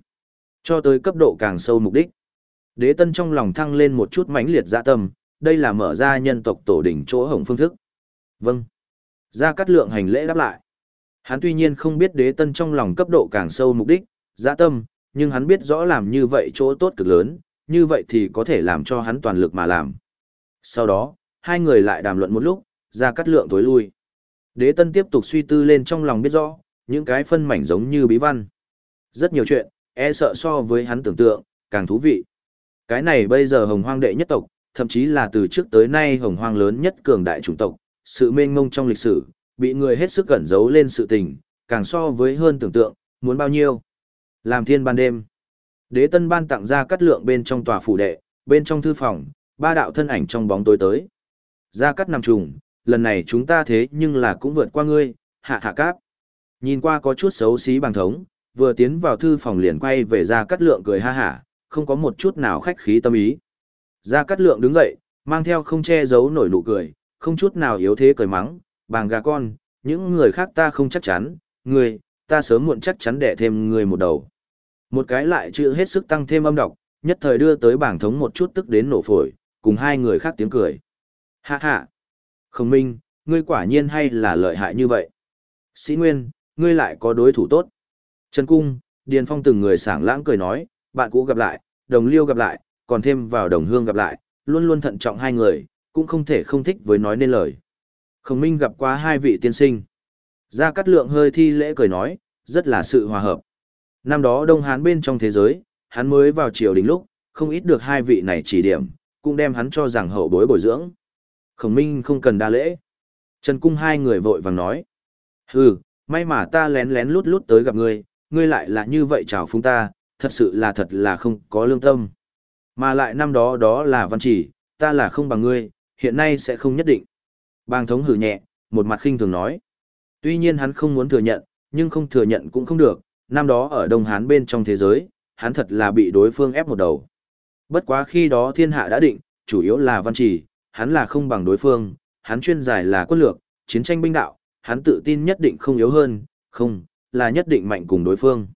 Cho tới cấp độ càng sâu mục đích. Đế tân trong lòng thăng lên một chút mãnh liệt dạ tâm, đây là mở ra nhân tộc tổ đỉnh chỗ hồng phương thức. Vâng. Gia cát lượng hành lễ đáp lại. Hắn tuy nhiên không biết đế tân trong lòng cấp độ càng sâu mục đích, dạ tâm, nhưng hắn biết rõ làm như vậy chỗ tốt cực lớn, như vậy thì có thể làm cho hắn toàn lực mà làm. Sau đó, hai người lại đàm luận một lúc, gia cát lượng tối lui. Đế tân tiếp tục suy tư lên trong lòng biết rõ, những cái phân mảnh giống như bí văn. Rất nhiều chuyện, e sợ so với hắn tưởng tượng, càng thú vị. Cái này bây giờ hồng hoang đệ nhất tộc, thậm chí là từ trước tới nay hồng hoang lớn nhất cường đại chủng tộc, sự mênh mông trong lịch sử, bị người hết sức cẩn giấu lên sự tình, càng so với hơn tưởng tượng, muốn bao nhiêu. Làm thiên ban đêm. Đế tân ban tặng ra cắt lượng bên trong tòa phủ đệ, bên trong thư phòng, ba đạo thân ảnh trong bóng tối tới. Ra cắt nằm trùng, lần này chúng ta thế nhưng là cũng vượt qua ngươi, hạ hạ cáp. Nhìn qua có chút xấu xí bằng thống, vừa tiến vào thư phòng liền quay về ra cắt lượng cười ha hả, không có một chút nào khách khí tâm ý. Ra cắt lượng đứng dậy, mang theo không che giấu nổi nụ cười, không chút nào yếu thế cười mắng, bàng gà con, những người khác ta không chắc chắn, người, ta sớm muộn chắc chắn đẻ thêm người một đầu. Một cái lại chữ hết sức tăng thêm âm độc, nhất thời đưa tới bảng thống một chút tức đến nổ phổi, cùng hai người khác tiếng cười. Hạ hạ! Không minh, ngươi quả nhiên hay là lợi hại như vậy. Sĩ Nguyên, ngươi lại có đối thủ tốt. Trần Cung, Điền Phong từng người sảng lãng cười nói, bạn cũ gặp lại, đồng liêu gặp lại, còn thêm vào đồng hương gặp lại, luôn luôn thận trọng hai người, cũng không thể không thích với nói nên lời. Khổng Minh gặp qua hai vị tiên sinh. Gia Cát Lượng hơi thi lễ cười nói, rất là sự hòa hợp. Năm đó Đông Hán bên trong thế giới, hắn mới vào triều đình lúc, không ít được hai vị này chỉ điểm, cũng đem hắn cho rằng hậu bối bồi dưỡng. Khổng Minh không cần đa lễ. Trần Cung hai người vội vàng nói. Hừ, may mà ta lén lén lút lút tới gặp ngươi, ngươi lại là như vậy chào phúng ta, thật sự là thật là không có lương tâm. Mà lại năm đó đó là văn chỉ, ta là không bằng ngươi, hiện nay sẽ không nhất định. Bang thống hử nhẹ, một mặt khinh thường nói. Tuy nhiên hắn không muốn thừa nhận, nhưng không thừa nhận cũng không được, năm đó ở Đông Hán bên trong thế giới, hắn thật là bị đối phương ép một đầu. Bất quá khi đó thiên hạ đã định, chủ yếu là văn chỉ, hắn là không bằng đối phương, hắn chuyên giải là quân lược, chiến tranh binh đạo, hắn tự tin nhất định không yếu hơn, không, là nhất định mạnh cùng đối phương.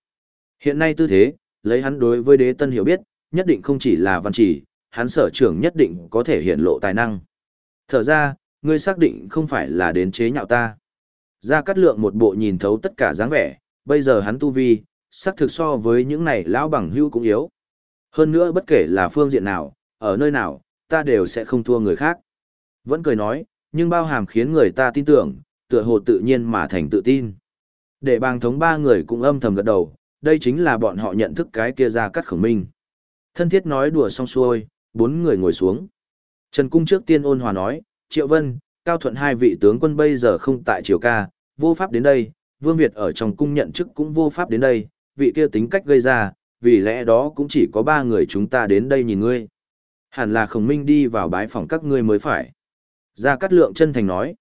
Hiện nay tư thế, lấy hắn đối với đế tân hiểu biết, nhất định không chỉ là văn chỉ, hắn sở trưởng nhất định có thể hiện lộ tài năng. Thở ra, ngươi xác định không phải là đến chế nhạo ta. Gia Cát Lượng một bộ nhìn thấu tất cả dáng vẻ, bây giờ hắn tu vi, xác thực so với những này lão bằng hưu cũng yếu. Hơn nữa bất kể là phương diện nào, ở nơi nào, ta đều sẽ không thua người khác. Vẫn cười nói, nhưng bao hàm khiến người ta tin tưởng, tựa hồ tự nhiên mà thành tự tin. Để bang thống ba người cũng âm thầm gật đầu, đây chính là bọn họ nhận thức cái kia ra cắt khổng minh. Thân thiết nói đùa xong xuôi, bốn người ngồi xuống. Trần Cung trước tiên ôn hòa nói, Triệu Vân, Cao Thuận hai vị tướng quân bây giờ không tại Triều Ca, vô pháp đến đây, Vương Việt ở trong cung nhận chức cũng vô pháp đến đây, vị kia tính cách gây ra, vì lẽ đó cũng chỉ có ba người chúng ta đến đây nhìn ngươi. Hẳn là khổng minh đi vào bái phòng các ngươi mới phải. Gia Cát Lượng chân thành nói.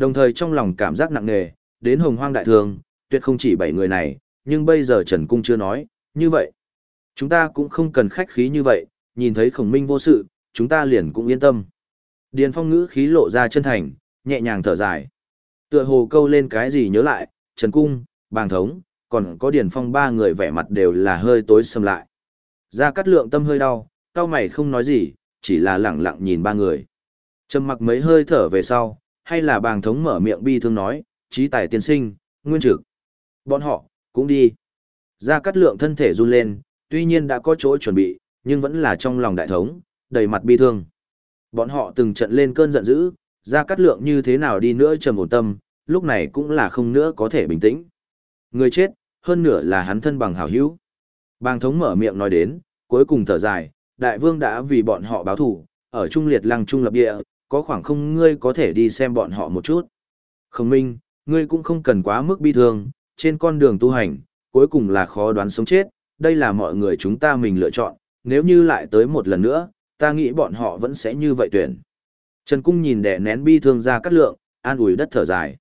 Đồng thời trong lòng cảm giác nặng nề, đến hồng hoang đại thường, tuyệt không chỉ bảy người này, nhưng bây giờ Trần Cung chưa nói, như vậy. Chúng ta cũng không cần khách khí như vậy, nhìn thấy khổng minh vô sự, chúng ta liền cũng yên tâm. Điền phong ngữ khí lộ ra chân thành, nhẹ nhàng thở dài. Tựa hồ câu lên cái gì nhớ lại, Trần Cung, Bàng Thống, còn có Điền phong ba người vẻ mặt đều là hơi tối sầm lại. Ra cắt lượng tâm hơi đau, cao mày không nói gì, chỉ là lẳng lặng nhìn ba người. Trầm mặc mấy hơi thở về sau, hay là bàng thống mở miệng bi thương nói, trí tài tiên sinh, nguyên trực. Bọn họ, cũng đi. gia cát lượng thân thể run lên, tuy nhiên đã có chỗ chuẩn bị, nhưng vẫn là trong lòng đại thống, đầy mặt bi thương. Bọn họ từng trận lên cơn giận dữ, gia cát lượng như thế nào đi nữa trầm ổn tâm, lúc này cũng là không nữa có thể bình tĩnh. Người chết, hơn nửa là hắn thân bằng hảo hữu. Bàng thống mở miệng nói đến, cuối cùng thở dài, đại vương đã vì bọn họ báo thủ, ở trung liệt lăng trung lập địa, có khoảng không ngươi có thể đi xem bọn họ một chút. Khổng minh, ngươi cũng không cần quá mức bi thương, trên con đường tu hành, cuối cùng là khó đoán sống chết, đây là mọi người chúng ta mình lựa chọn, nếu như lại tới một lần nữa, ta nghĩ bọn họ vẫn sẽ như vậy tuyển. Trần Cung nhìn đẻ nén bi thương ra cắt lượng, an ủi đất thở dài.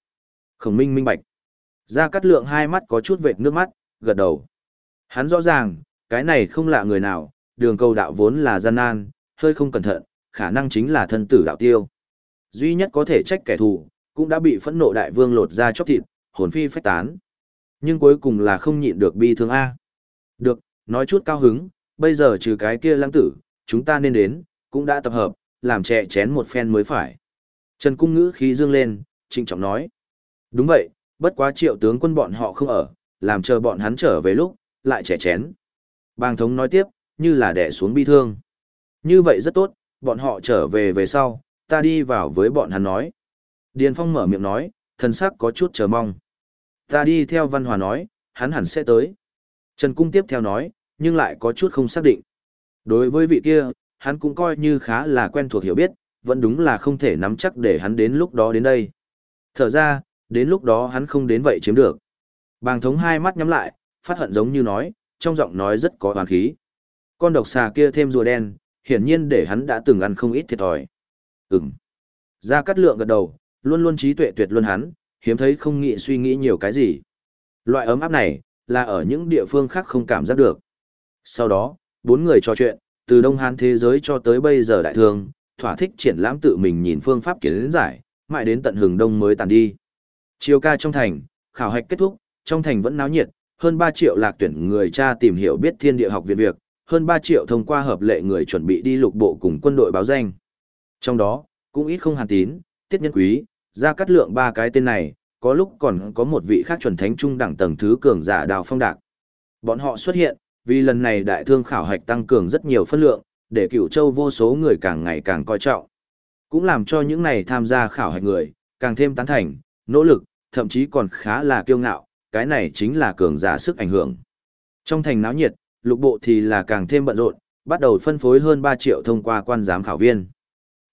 Khổng minh minh bạch. Ra cắt lượng hai mắt có chút vệt nước mắt, gật đầu. Hắn rõ ràng, cái này không lạ người nào, đường cầu đạo vốn là gian nan, hơi không cẩn thận, khả năng chính là thân tử đạo tiêu. Duy nhất có thể trách kẻ thù, cũng đã bị phẫn nộ đại vương lột ra chóc thịt, hồn phi phách tán. Nhưng cuối cùng là không nhịn được bi thương A. Được, nói chút cao hứng, bây giờ trừ cái kia lãng tử, chúng ta nên đến, cũng đã tập hợp, làm trẻ chén một phen mới phải. Trần Cung ngữ khí dương lên, trịnh trọng nói. Đúng vậy, bất quá triệu tướng quân bọn họ không ở, làm chờ bọn hắn trở về lúc, lại trẻ chén. Bàng thống nói tiếp, như là đẻ xuống bi thương. Như vậy rất tốt, bọn họ trở về về sau, ta đi vào với bọn hắn nói. Điền Phong mở miệng nói, thần sắc có chút chờ mong. Ta đi theo Văn Hòa nói, hắn hẳn sẽ tới. Trần Cung tiếp theo nói, nhưng lại có chút không xác định. Đối với vị kia, hắn cũng coi như khá là quen thuộc hiểu biết, vẫn đúng là không thể nắm chắc để hắn đến lúc đó đến đây. Thở ra, đến lúc đó hắn không đến vậy chiếm được. Bàng thống hai mắt nhắm lại, phát hận giống như nói, trong giọng nói rất có hoàn khí. Con độc xà kia thêm rùa đen, hiển nhiên để hắn đã từng ăn không ít thiệt thòi. Ừm. gia cát lượng gật đầu, luôn luôn trí tuệ tuyệt luôn hắn, hiếm thấy không nghĩ suy nghĩ nhiều cái gì. Loại ấm áp này, là ở những địa phương khác không cảm giác được. Sau đó, bốn người trò chuyện, từ Đông Hán thế giới cho tới bây giờ đại thương, thỏa thích triển lãm tự mình nhìn phương pháp kiến giải, mãi đến tận hừng đông mới tàn đi. Chiều ca trong thành, khảo hạch kết thúc, trong thành vẫn náo nhiệt, hơn 3 triệu lạc tuyển người cha tìm hiểu biết thiên địa học viện việc, hơn 3 triệu thông qua hợp lệ người chuẩn bị đi lục bộ cùng quân đội báo danh. Trong đó, cũng ít không hàn tín, tiết nhân quý, ra cắt lượng ba cái tên này, có lúc còn có một vị khác chuẩn thánh trung đẳng tầng thứ cường giả đào phong đạc. Bọn họ xuất hiện, vì lần này đại thương khảo hạch tăng cường rất nhiều phân lượng, để cựu châu vô số người càng ngày càng coi trọng. Cũng làm cho những này tham gia khảo hạch người, càng thêm tán thành, nỗ lực, thậm chí còn khá là kiêu ngạo, cái này chính là cường giả sức ảnh hưởng. Trong thành náo nhiệt, lục bộ thì là càng thêm bận rộn, bắt đầu phân phối hơn 3 triệu thông qua quan giám khảo viên.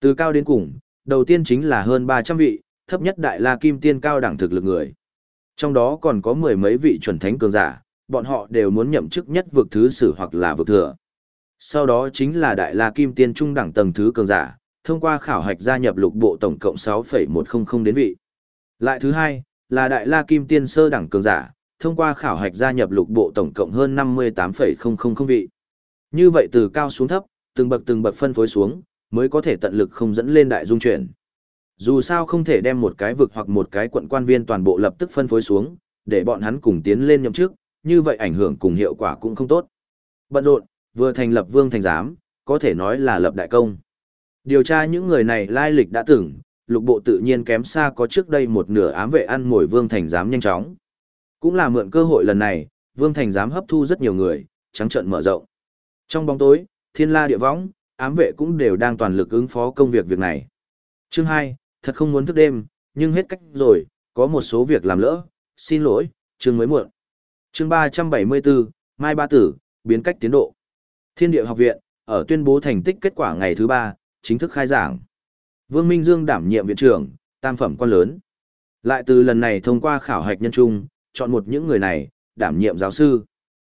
Từ cao đến cùng, đầu tiên chính là hơn 300 vị, thấp nhất đại la kim tiên cao đẳng thực lực người. Trong đó còn có mười mấy vị chuẩn thánh cường giả, bọn họ đều muốn nhậm chức nhất vực thứ sử hoặc là vực thừa. Sau đó chính là đại la kim tiên trung đẳng tầng thứ cường giả, thông qua khảo hạch gia nhập lục bộ tổng cộng 6,100 đến vị. Lại thứ hai, là đại la kim tiên sơ đẳng cường giả, thông qua khảo hạch gia nhập lục bộ tổng cộng hơn 58,000 vị. Như vậy từ cao xuống thấp, từng bậc từng bậc phân phối xuống, mới có thể tận lực không dẫn lên đại dung chuyển. Dù sao không thể đem một cái vực hoặc một cái quận quan viên toàn bộ lập tức phân phối xuống, để bọn hắn cùng tiến lên nhậm chức, như vậy ảnh hưởng cùng hiệu quả cũng không tốt. Bận rộn, vừa thành lập vương thành giám, có thể nói là lập đại công. Điều tra những người này lai lịch đã từng, lục bộ tự nhiên kém xa có trước đây một nửa ám vệ ăn ngồi vương thành giám nhanh chóng. Cũng là mượn cơ hội lần này, vương thành dám hấp thu rất nhiều người, trắng trận mở rộng. Trong bóng tối, thiên la địa võng, ám vệ cũng đều đang toàn lực ứng phó công việc việc này. Chương 2, thật không muốn thức đêm, nhưng hết cách rồi, có một số việc làm lỡ, xin lỗi, chương mới muộn. Chương 374, Mai Ba Tử, biến cách tiến độ. Thiên địa học viện, ở tuyên bố thành tích kết quả ngày thứ 3, chính thức khai giảng. Vương Minh Dương đảm nhiệm viện trưởng, tam phẩm quan lớn. Lại từ lần này thông qua khảo hạch nhân trung, chọn một những người này, đảm nhiệm giáo sư.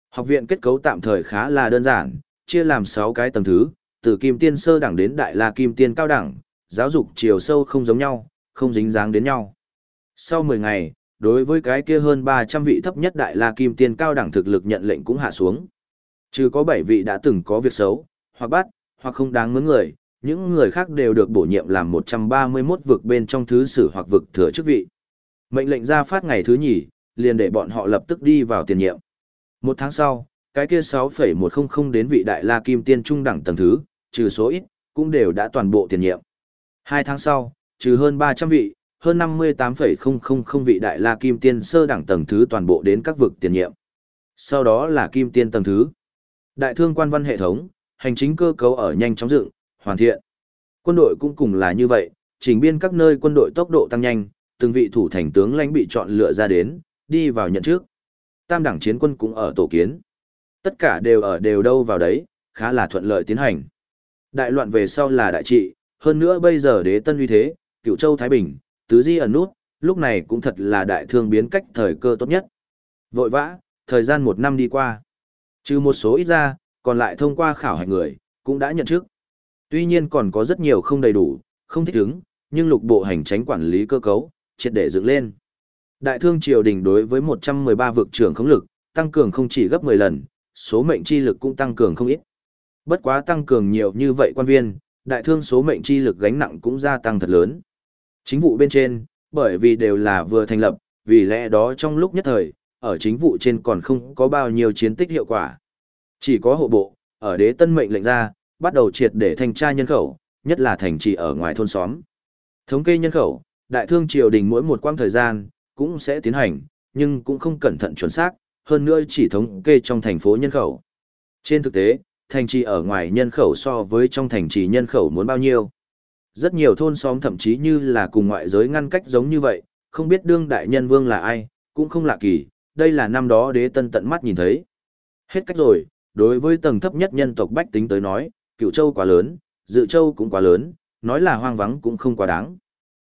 Học viện kết cấu tạm thời khá là đơn giản, chia làm 6 cái tầng thứ, từ kim tiên sơ đẳng đến đại la kim tiên cao đẳng, giáo dục chiều sâu không giống nhau, không dính dáng đến nhau. Sau 10 ngày, đối với cái kia hơn 300 vị thấp nhất đại la kim tiên cao đẳng thực lực nhận lệnh cũng hạ xuống. Trừ có 7 vị đã từng có việc xấu, hoặc bắt, hoặc không đáng mướn người, những người khác đều được bổ nhiệm làm 131 vực bên trong thứ sử hoặc vực thừa chức vị. Mệnh lệnh ra phát ngày thứ nhì, liền để bọn họ lập tức đi vào tiền nhiệm. Một tháng sau, cái kia 6,100 đến vị đại la kim tiên trung đẳng tầng thứ, trừ số ít, cũng đều đã toàn bộ tiền nhiệm. Hai tháng sau, trừ hơn 300 vị, hơn 58,000 vị đại la kim tiên sơ đẳng tầng thứ toàn bộ đến các vực tiền nhiệm. Sau đó là kim tiên tầng thứ. Đại thương quan văn hệ thống, hành chính cơ cấu ở nhanh chóng dựng, hoàn thiện. Quân đội cũng cùng là như vậy, chỉnh biên các nơi quân đội tốc độ tăng nhanh, từng vị thủ thành tướng lãnh bị chọn lựa ra đến, đi vào nhận trước. Tam đẳng chiến quân cũng ở tổ kiến. Tất cả đều ở đều đâu vào đấy, khá là thuận lợi tiến hành. Đại loạn về sau là đại trị, hơn nữa bây giờ đế tân uy thế, cựu châu Thái Bình, tứ di ẩn nút, lúc này cũng thật là đại thương biến cách thời cơ tốt nhất. Vội vã, thời gian một năm đi qua. Trừ một số ít ra, còn lại thông qua khảo hạch người, cũng đã nhận trước. Tuy nhiên còn có rất nhiều không đầy đủ, không thích ứng, nhưng lục bộ hành tránh quản lý cơ cấu, triệt để dựng lên. Đại thương triều đình đối với 113 vực trưởng không lực, tăng cường không chỉ gấp 10 lần, số mệnh chi lực cũng tăng cường không ít. Bất quá tăng cường nhiều như vậy quan viên, đại thương số mệnh chi lực gánh nặng cũng gia tăng thật lớn. Chính vụ bên trên, bởi vì đều là vừa thành lập, vì lẽ đó trong lúc nhất thời, ở chính vụ trên còn không có bao nhiêu chiến tích hiệu quả. Chỉ có hộ bộ, ở đế tân mệnh lệnh ra, bắt đầu triệt để thanh tra nhân khẩu, nhất là thành trì ở ngoài thôn xóm. Thống kê nhân khẩu, đại thương triều đình mỗi một quãng thời gian, cũng sẽ tiến hành, nhưng cũng không cẩn thận chuẩn xác, hơn nữa chỉ thống kê trong thành phố nhân khẩu. Trên thực tế, thành trì ở ngoài nhân khẩu so với trong thành trì nhân khẩu muốn bao nhiêu. Rất nhiều thôn xóm thậm chí như là cùng ngoại giới ngăn cách giống như vậy, không biết đương đại nhân vương là ai, cũng không lạ kỳ, đây là năm đó đế tân tận mắt nhìn thấy. Hết cách rồi, đối với tầng thấp nhất nhân tộc bách tính tới nói, cựu châu quá lớn, dự châu cũng quá lớn, nói là hoang vắng cũng không quá đáng.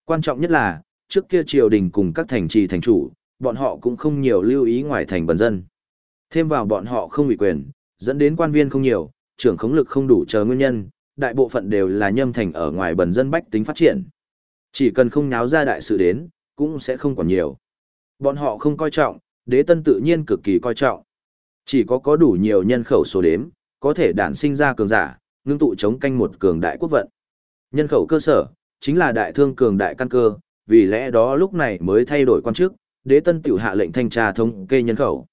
Quan trọng nhất là, trước kia triều đình cùng các thành trì thành chủ, bọn họ cũng không nhiều lưu ý ngoài thành bần dân. Thêm vào bọn họ không ủy quyền, dẫn đến quan viên không nhiều, trưởng khống lực không đủ chờ nguyên nhân, đại bộ phận đều là nhâm thành ở ngoài bần dân bách tính phát triển. Chỉ cần không nháo ra đại sự đến, cũng sẽ không còn nhiều. Bọn họ không coi trọng, đế tân tự nhiên cực kỳ coi trọng. Chỉ có có đủ nhiều nhân khẩu số đếm, có thể đản sinh ra cường giả, ngưng tụ chống canh một cường đại quốc vận. Nhân khẩu cơ sở, chính là đại thương cường đại căn cơ, vì lẽ đó lúc này mới thay đổi quan chức, đế tân tiểu hạ lệnh thanh tra thống kê nhân khẩu.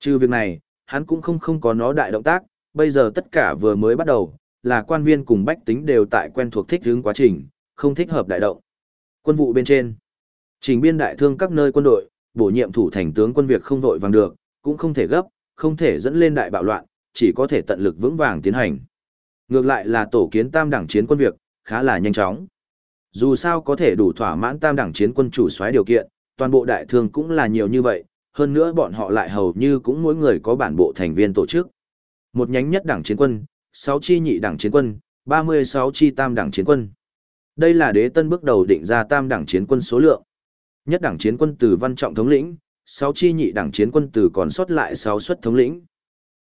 Trừ việc này, hắn cũng không không có nó đại động tác, bây giờ tất cả vừa mới bắt đầu, là quan viên cùng bách tính đều tại quen thuộc thích hướng quá trình, không thích hợp đại động. Quân vụ bên trên, trình biên đại thương các nơi quân đội, bổ nhiệm thủ thành tướng quân việc không vội vàng được, cũng không thể gấp, không thể dẫn lên đại bạo loạn, chỉ có thể tận lực vững vàng tiến hành. Ngược lại là tổ kiến tam đẳng chiến quân việc, khá là nhanh chóng. Dù sao có thể đủ thỏa mãn tam đẳng chiến quân chủ soái điều kiện, toàn bộ đại thương cũng là nhiều như vậy, hơn nữa bọn họ lại hầu như cũng mỗi người có bản bộ thành viên tổ chức. Một nhánh nhất đẳng chiến quân, 6 chi nhị đẳng chiến quân, 36 chi tam đẳng chiến quân. Đây là đế tân bước đầu định ra tam đẳng chiến quân số lượng. Nhất đẳng chiến quân từ văn trọng thống lĩnh, 6 chi nhị đẳng chiến quân từ còn sót lại 6 suất thống lĩnh.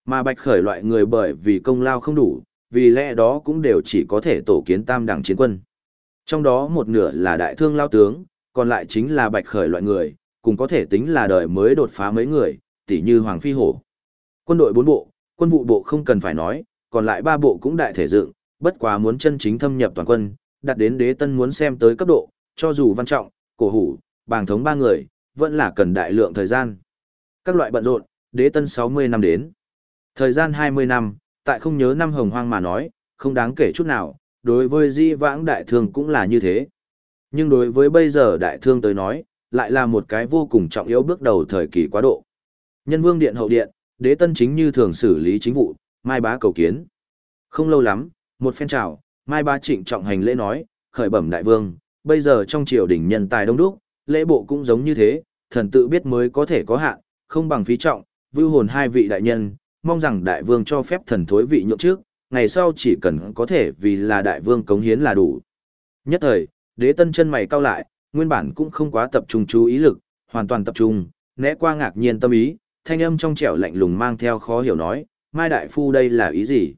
Mà bạch khởi loại người bởi vì công lao không đủ, vì lẽ đó cũng đều chỉ có thể tổ kiến tam đẳng chiến quân. Trong đó một nửa là đại thương lao tướng, còn lại chính là bạch khởi loại người, cùng có thể tính là đời mới đột phá mấy người, tỉ như Hoàng Phi Hổ. Quân đội bốn bộ, quân vụ bộ không cần phải nói, còn lại ba bộ cũng đại thể dựng, bất quá muốn chân chính thâm nhập toàn quân, đặt đến đế tân muốn xem tới cấp độ, cho dù văn trọng, cổ hủ, bàng thống ba người, vẫn là cần đại lượng thời gian. Các loại bận rộn, đế tân 60 năm đến. Thời gian 20 năm, tại không nhớ năm hồng hoang mà nói, không đáng kể chút nào, đối với di vãng đại thương cũng là như thế. Nhưng đối với bây giờ đại thương tới nói, lại là một cái vô cùng trọng yếu bước đầu thời kỳ quá độ. Nhân vương điện hậu điện, đế tân chính như thường xử lý chính vụ, mai bá cầu kiến. Không lâu lắm, một phen chào, mai bá trịnh trọng hành lễ nói, khởi bẩm đại vương, bây giờ trong triều đình nhân tài đông đúc, lễ bộ cũng giống như thế, thần tự biết mới có thể có hạn, không bằng phí trọng, vưu hồn hai vị đại nhân, mong rằng đại vương cho phép thần thối vị nhượng trước, ngày sau chỉ cần có thể vì là đại vương cống hiến là đủ. Nhất thời, đế tân chân mày cau lại, nguyên bản cũng không quá tập trung chú ý lực, hoàn toàn tập trung, né qua ngạc nhiên tâm ý, thanh âm trong trẻo lạnh lùng mang theo khó hiểu nói, Mai Đại Phu đây là ý gì?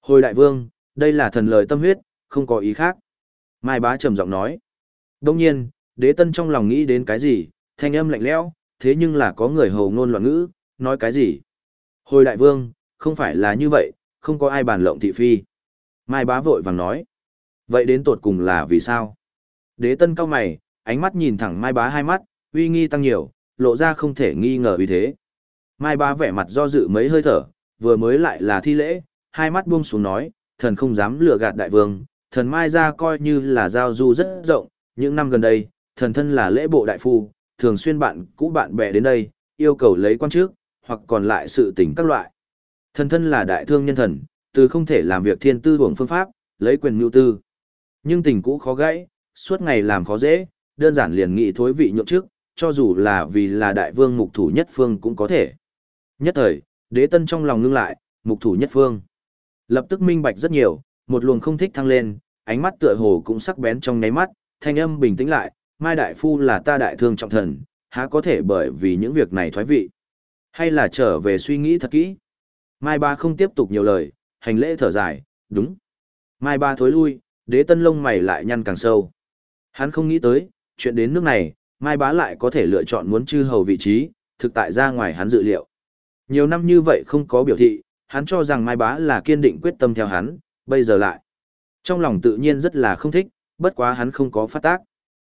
Hồi Đại Vương, đây là thần lời tâm huyết, không có ý khác. Mai Bá trầm giọng nói. Đông nhiên, đế tân trong lòng nghĩ đến cái gì, thanh âm lạnh lẽo, thế nhưng là có người hầu ngôn loạn ngữ, nói cái gì? Hồi Đại Vương, không phải là như vậy, không có ai bàn lộng thị phi. Mai Bá vội vàng nói. Vậy đến tột cùng là vì sao? Đế tân cao mày, ánh mắt nhìn thẳng Mai Bá hai mắt, uy nghi tăng nhiều, lộ ra không thể nghi ngờ uy thế. Mai Bá vẻ mặt do dự mấy hơi thở, vừa mới lại là thi lễ, hai mắt buông xuống nói, thần không dám lừa gạt đại vương, thần Mai ra coi như là giao du rất rộng, những năm gần đây, thần thân là lễ bộ đại phu, thường xuyên bạn cũ bạn bè đến đây, yêu cầu lấy quan trước, hoặc còn lại sự tình các loại. Thần thân là đại thương nhân thần, từ không thể làm việc thiên tư hưởng phương pháp, lấy quyền mưu tư. Nhưng tình cũ khó gãy, suốt ngày làm khó dễ, đơn giản liền nghị thối vị nhượng trước, cho dù là vì là đại vương mục thủ nhất phương cũng có thể. Nhất thời, đế tân trong lòng ngưng lại, mục thủ nhất phương. Lập tức minh bạch rất nhiều, một luồng không thích thăng lên, ánh mắt tựa hồ cũng sắc bén trong nháy mắt, thanh âm bình tĩnh lại, Mai Đại Phu là ta đại thương trọng thần, há có thể bởi vì những việc này thoái vị. Hay là trở về suy nghĩ thật kỹ. Mai Ba không tiếp tục nhiều lời, hành lễ thở dài, đúng. Mai Ba thối lui, đế tân lông mày lại nhăn càng sâu. Hắn không nghĩ tới, chuyện đến nước này, Mai Bá lại có thể lựa chọn muốn chư hầu vị trí, thực tại ra ngoài hắn dự liệu. Nhiều năm như vậy không có biểu thị, hắn cho rằng Mai Bá là kiên định quyết tâm theo hắn, bây giờ lại. Trong lòng tự nhiên rất là không thích, bất quá hắn không có phát tác.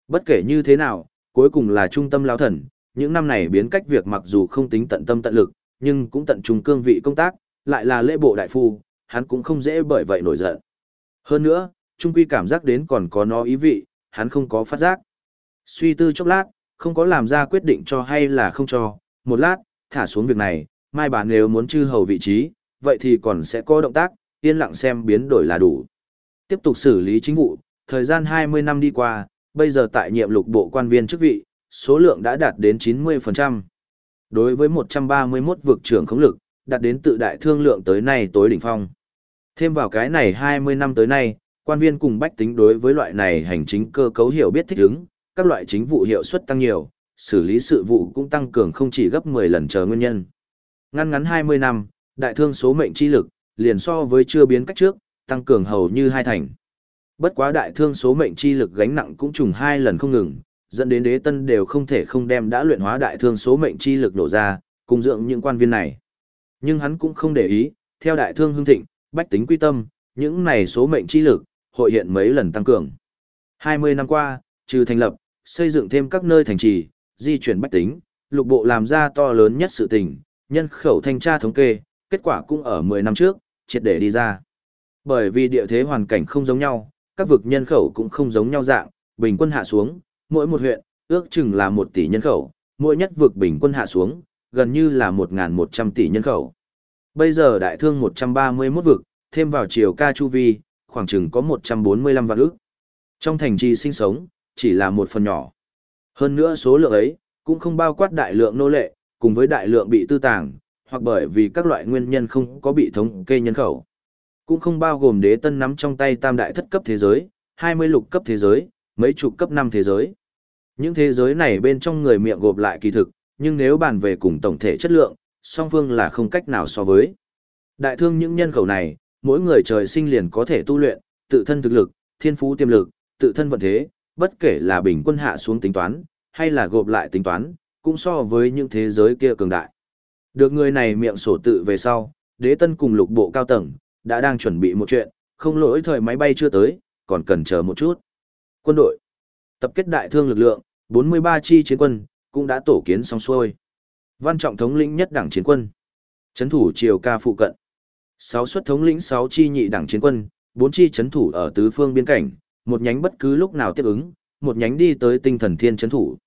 Bất kể như thế nào, cuối cùng là trung tâm lão thần, những năm này biến cách việc mặc dù không tính tận tâm tận lực, nhưng cũng tận trung cương vị công tác, lại là lễ bộ đại phu, hắn cũng không dễ bởi vậy nổi giận. Hơn nữa, trung quy cảm giác đến còn có nó ý vị, hắn không có phát giác. Suy tư chốc lát, không có làm ra quyết định cho hay là không cho, một lát, thả xuống việc này, mai bà nếu muốn chư hầu vị trí, vậy thì còn sẽ có động tác, yên lặng xem biến đổi là đủ. Tiếp tục xử lý chính vụ, thời gian 20 năm đi qua, bây giờ tại nhiệm lục bộ quan viên chức vị, số lượng đã đạt đến 90%. Đối với 131 vực trưởng khống lực, đạt đến tự đại thương lượng tới nay tối đỉnh phong. Thêm vào cái này 20 năm tới nay, quan viên cùng bách tính đối với loại này hành chính cơ cấu hiểu biết thích ứng, các loại chính vụ hiệu suất tăng nhiều, xử lý sự vụ cũng tăng cường không chỉ gấp 10 lần chờ nguyên nhân. Ngăn ngắn 20 năm, đại thương số mệnh chi lực, liền so với chưa biến cách trước, tăng cường hầu như hai thành. Bất quá đại thương số mệnh chi lực gánh nặng cũng trùng hai lần không ngừng, dẫn đến đế tân đều không thể không đem đã luyện hóa đại thương số mệnh chi lực đổ ra, cùng dưỡng những quan viên này. Nhưng hắn cũng không để ý, theo đại thương hưng thịnh, bách tính quy tâm, những này số mệnh chi lực, hội hiện mấy lần tăng cường. 20 năm qua, trừ thành lập, xây dựng thêm các nơi thành trì, di chuyển bách tính, lục bộ làm ra to lớn nhất sự tình, nhân khẩu thanh tra thống kê, kết quả cũng ở 10 năm trước, triệt để đi ra. Bởi vì địa thế hoàn cảnh không giống nhau, các vực nhân khẩu cũng không giống nhau dạng, bình quân hạ xuống, mỗi một huyện, ước chừng là 1 tỷ nhân khẩu, mỗi nhất vực bình quân hạ xuống, gần như là 1.100 tỷ nhân khẩu. Bây giờ đại thương 131 vực, thêm vào chiều ca chu vi, khoảng chừng có 145 vạn ước. Trong thành trì sinh sống, chỉ là một phần nhỏ. Hơn nữa số lượng ấy, cũng không bao quát đại lượng nô lệ, cùng với đại lượng bị tư tàng, hoặc bởi vì các loại nguyên nhân không có bị thống kê nhân khẩu. Cũng không bao gồm đế tân nắm trong tay tam đại thất cấp thế giới, 20 lục cấp thế giới, mấy chục cấp 5 thế giới. Những thế giới này bên trong người miệng gộp lại kỳ thực, nhưng nếu bàn về cùng tổng thể chất lượng, song phương là không cách nào so với. Đại thương những nhân khẩu này, mỗi người trời sinh liền có thể tu luyện, tự thân thực lực, thiên phú tiềm lực, tự thân vận thế, bất kể là bình quân hạ xuống tính toán, hay là gộp lại tính toán, cũng so với những thế giới kia cường đại. Được người này miệng sổ tự về sau, đế tân cùng lục bộ cao tầng, đã đang chuẩn bị một chuyện, không lỗi thời máy bay chưa tới, còn cần chờ một chút. Quân đội, tập kết đại thương lực lượng, 43 chi chiến quân, cũng đã tổ kiến xong xuôi. Văn trọng thống lĩnh nhất đảng chiến quân. Chấn thủ triều ca phụ cận. 6 suất thống lĩnh 6 chi nhị đảng chiến quân, 4 chi chấn thủ ở tứ phương biên cảnh, một nhánh bất cứ lúc nào tiếp ứng, một nhánh đi tới tinh thần thiên chấn thủ.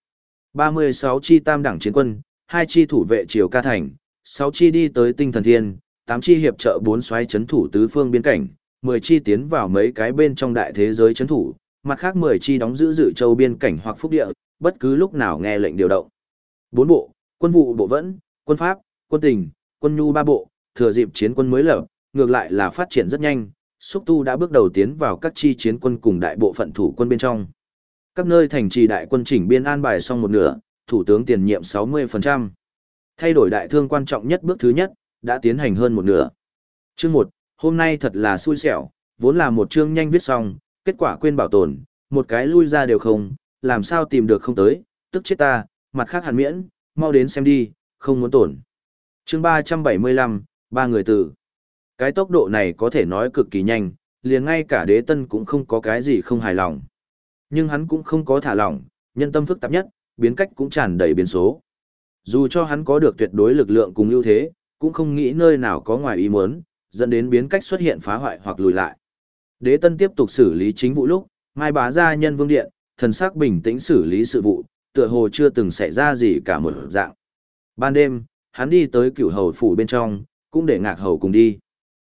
36 chi tam đảng chiến quân, 2 chi thủ vệ triều ca thành, 6 chi đi tới tinh thần thiên, 8 chi hiệp trợ 4 xoáy chấn thủ tứ phương biên cảnh, 10 chi tiến vào mấy cái bên trong đại thế giới chấn thủ, mặt khác 10 chi đóng giữ dự châu biên cảnh hoặc phúc địa, bất cứ lúc nào nghe lệnh điều động. 4 bộ, quân vụ bộ vẫn, quân pháp, quân tình, quân nhu ba bộ, thừa dịp chiến quân mới lập, ngược lại là phát triển rất nhanh, xúc tu đã bước đầu tiến vào các chi chiến quân cùng đại bộ phận thủ quân bên trong. Các nơi thành trì đại quân chỉnh biên an bài xong một nửa, thủ tướng tiền nhiệm 60%. Thay đổi đại thương quan trọng nhất bước thứ nhất, đã tiến hành hơn một nửa. Chương 1, hôm nay thật là xui xẻo, vốn là một chương nhanh viết xong, kết quả quên bảo tồn, một cái lui ra đều không, làm sao tìm được không tới, tức chết ta, mặt khác hàn miễn, mau đến xem đi, không muốn tổn. Chương 375, ba người tử. Cái tốc độ này có thể nói cực kỳ nhanh, liền ngay cả đế tân cũng không có cái gì không hài lòng. Nhưng hắn cũng không có thả lỏng, nhân tâm phức tạp nhất, biến cách cũng tràn đầy biến số. Dù cho hắn có được tuyệt đối lực lượng cùng ưu thế, cũng không nghĩ nơi nào có ngoài ý muốn, dẫn đến biến cách xuất hiện phá hoại hoặc lùi lại. Đế Tân tiếp tục xử lý chính vụ lúc, Mai Bá gia nhân vương điện, thần sắc bình tĩnh xử lý sự vụ, tựa hồ chưa từng xảy ra gì cả một dạng. Ban đêm, hắn đi tới cửu hầu phủ bên trong, cũng để ngạc hầu cùng đi.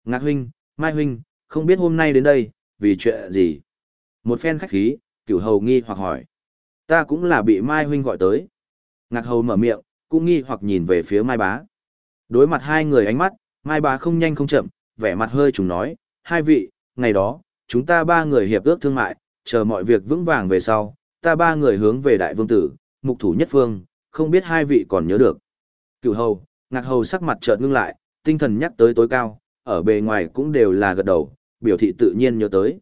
Ngạc huynh, Mai huynh, không biết hôm nay đến đây, vì chuyện gì? Một phen khách khí, cửu hầu nghi hoặc hỏi. Ta cũng là bị Mai huynh gọi tới. Ngạc hầu mở miệng, cũng nghi hoặc nhìn về phía Mai bá. Đối mặt hai người ánh mắt, Mai bá không nhanh không chậm, vẻ mặt hơi trùng nói, hai vị, ngày đó, chúng ta ba người hiệp ước thương mại, chờ mọi việc vững vàng về sau, ta ba người hướng về đại vương tử, mục thủ nhất phương, không biết hai vị còn nhớ được. Cửu hầu, ngạc hầu sắc mặt chợt ngưng lại, tinh thần nhắc tới tối cao, ở bề ngoài cũng đều là gật đầu, biểu thị tự nhiên nhớ tới.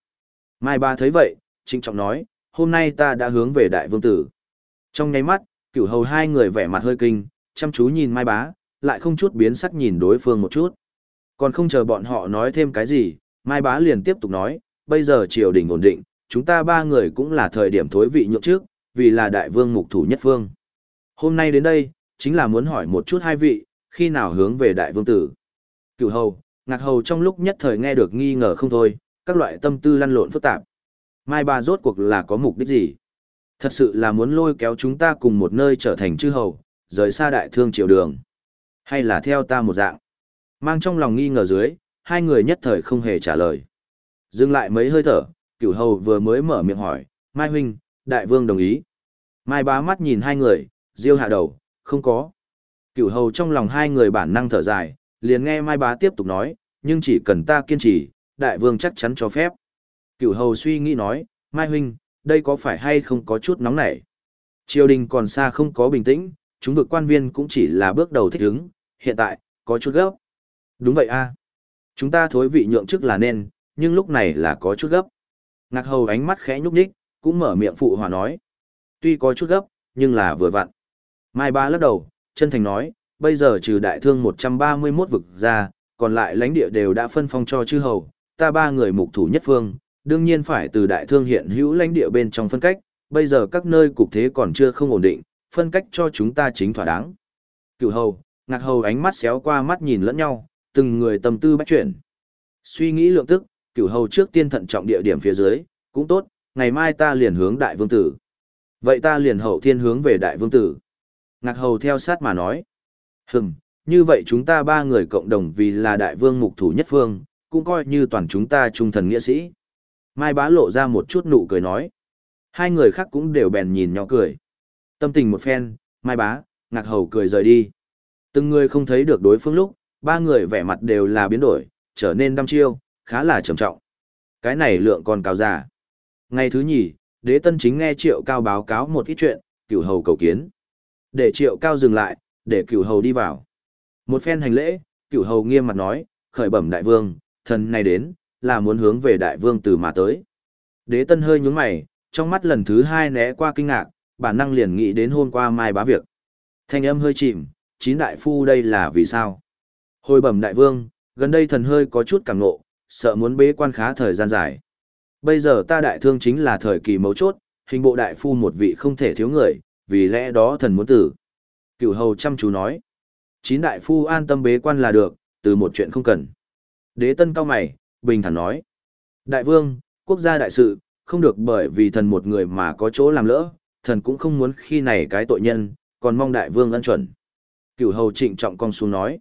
Mai ba thấy vậy, trinh trọng nói, hôm nay ta đã hướng về đại vương tử. Trong nháy mắt, cửu hầu hai người vẻ mặt hơi kinh, chăm chú nhìn Mai bá, lại không chút biến sắc nhìn đối phương một chút. Còn không chờ bọn họ nói thêm cái gì, Mai bá liền tiếp tục nói, bây giờ triều đình ổn định, chúng ta ba người cũng là thời điểm thối vị nhượng trước, vì là đại vương mục thủ nhất phương. Hôm nay đến đây, chính là muốn hỏi một chút hai vị, khi nào hướng về đại vương tử. Cửu hầu, ngạc hầu trong lúc nhất thời nghe được nghi ngờ không thôi, các loại tâm tư lăn lộn phức tạp. Mai Bá rốt cuộc là có mục đích gì? Thật sự là muốn lôi kéo chúng ta cùng một nơi trở thành chư hầu, rời xa đại thương triều đường. Hay là theo ta một dạng? Mang trong lòng nghi ngờ dưới, hai người nhất thời không hề trả lời. Dừng lại mấy hơi thở, cửu hầu vừa mới mở miệng hỏi, Mai huynh, đại vương đồng ý. Mai bá mắt nhìn hai người, diêu hạ đầu, không có. Cửu hầu trong lòng hai người bản năng thở dài, liền nghe Mai bá tiếp tục nói, nhưng chỉ cần ta kiên trì, đại vương chắc chắn cho phép. Cửu hầu suy nghĩ nói, Mai huynh, đây có phải hay không có chút nóng nảy? Triều đình còn xa không có bình tĩnh, chúng vực quan viên cũng chỉ là bước đầu thích ứng, hiện tại, có chút gấp. Đúng vậy a Chúng ta thối vị nhượng chức là nên, nhưng lúc này là có chút gấp. Ngạc hầu ánh mắt khẽ nhúc nhích, cũng mở miệng phụ hòa nói. Tuy có chút gấp, nhưng là vừa vặn. Mai ba lắc đầu, chân thành nói, bây giờ trừ đại thương 131 vực ra, còn lại lãnh địa đều đã phân phong cho chư hầu, ta ba người mục thủ nhất phương, đương nhiên phải từ đại thương hiện hữu lãnh địa bên trong phân cách, bây giờ các nơi cục thế còn chưa không ổn định, phân cách cho chúng ta chính thỏa đáng. Cửu hầu, ngạc hầu ánh mắt xéo qua mắt nhìn lẫn nhau, từng người tâm tư bách chuyển. Suy nghĩ lượng tức, cửu hầu trước tiên thận trọng địa điểm phía dưới, cũng tốt, ngày mai ta liền hướng đại vương tử. Vậy ta liền hậu thiên hướng về đại vương tử. Ngạc hầu theo sát mà nói. Hừm, như vậy chúng ta ba người cộng đồng vì là đại vương mục thủ nhất phương, cũng coi như toàn chúng ta trung thần nghĩa sĩ. Mai bá lộ ra một chút nụ cười nói. Hai người khác cũng đều bèn nhìn nhỏ cười. Tâm tình một phen, mai bá, ngạc hầu cười rời đi. Từng người không thấy được đối phương lúc, ba người vẻ mặt đều là biến đổi, trở nên đăm chiêu, khá là trầm trọng. Cái này lượng còn cao già. Ngày thứ nhì, đế tân chính nghe triệu cao báo cáo một ít chuyện, cửu hầu cầu kiến. Để triệu cao dừng lại, để cửu hầu đi vào. Một phen hành lễ, cửu hầu nghiêm mặt nói, khởi bẩm đại vương, thần này đến, là muốn hướng về đại vương từ mà tới. Đế tân hơi nhúng mày, trong mắt lần thứ hai né qua kinh ngạc, bản năng liền nghĩ đến hôm qua mai bá việc. Thanh âm hơi chìm, chín đại phu đây là vì sao? Hồi bẩm đại vương, gần đây thần hơi có chút cảm nộ, sợ muốn bế quan khá thời gian dài. Bây giờ ta đại thương chính là thời kỳ mấu chốt, hình bộ đại phu một vị không thể thiếu người, vì lẽ đó thần muốn tử. Cửu hầu chăm chú nói. Chín đại phu an tâm bế quan là được, từ một chuyện không cần. Đế tân cao mày, bình thản nói. Đại vương, quốc gia đại sự, không được bởi vì thần một người mà có chỗ làm lỡ, thần cũng không muốn khi này cái tội nhân, còn mong đại vương ân chuẩn. Cửu hầu trịnh trọng cong xuống nói.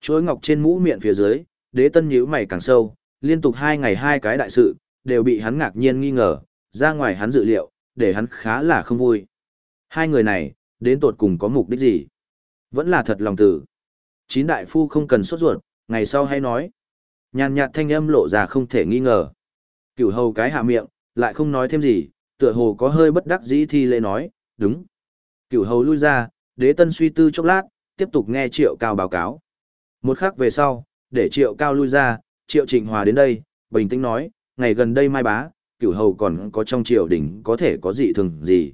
Chuối ngọc trên mũ miệng phía dưới, đế tân nhíu mày càng sâu, liên tục hai ngày hai cái đại sự, đều bị hắn ngạc nhiên nghi ngờ, ra ngoài hắn dự liệu, để hắn khá là không vui. Hai người này, đến tột cùng có mục đích gì? Vẫn là thật lòng tử. Chín đại phu không cần sốt ruột, ngày sau hay nói. Nhàn nhạt thanh âm lộ ra không thể nghi ngờ. Cửu hầu cái hạ miệng, lại không nói thêm gì, tựa hồ có hơi bất đắc dĩ thi lễ nói, đúng. Cửu hầu lui ra, đế tân suy tư chốc lát, tiếp tục nghe triệu cao báo cáo. Một khắc về sau, để triệu cao lui ra, triệu trịnh hòa đến đây, bình tĩnh nói, ngày gần đây mai bá, cửu hầu còn có trong triều đình có thể có dị thường gì.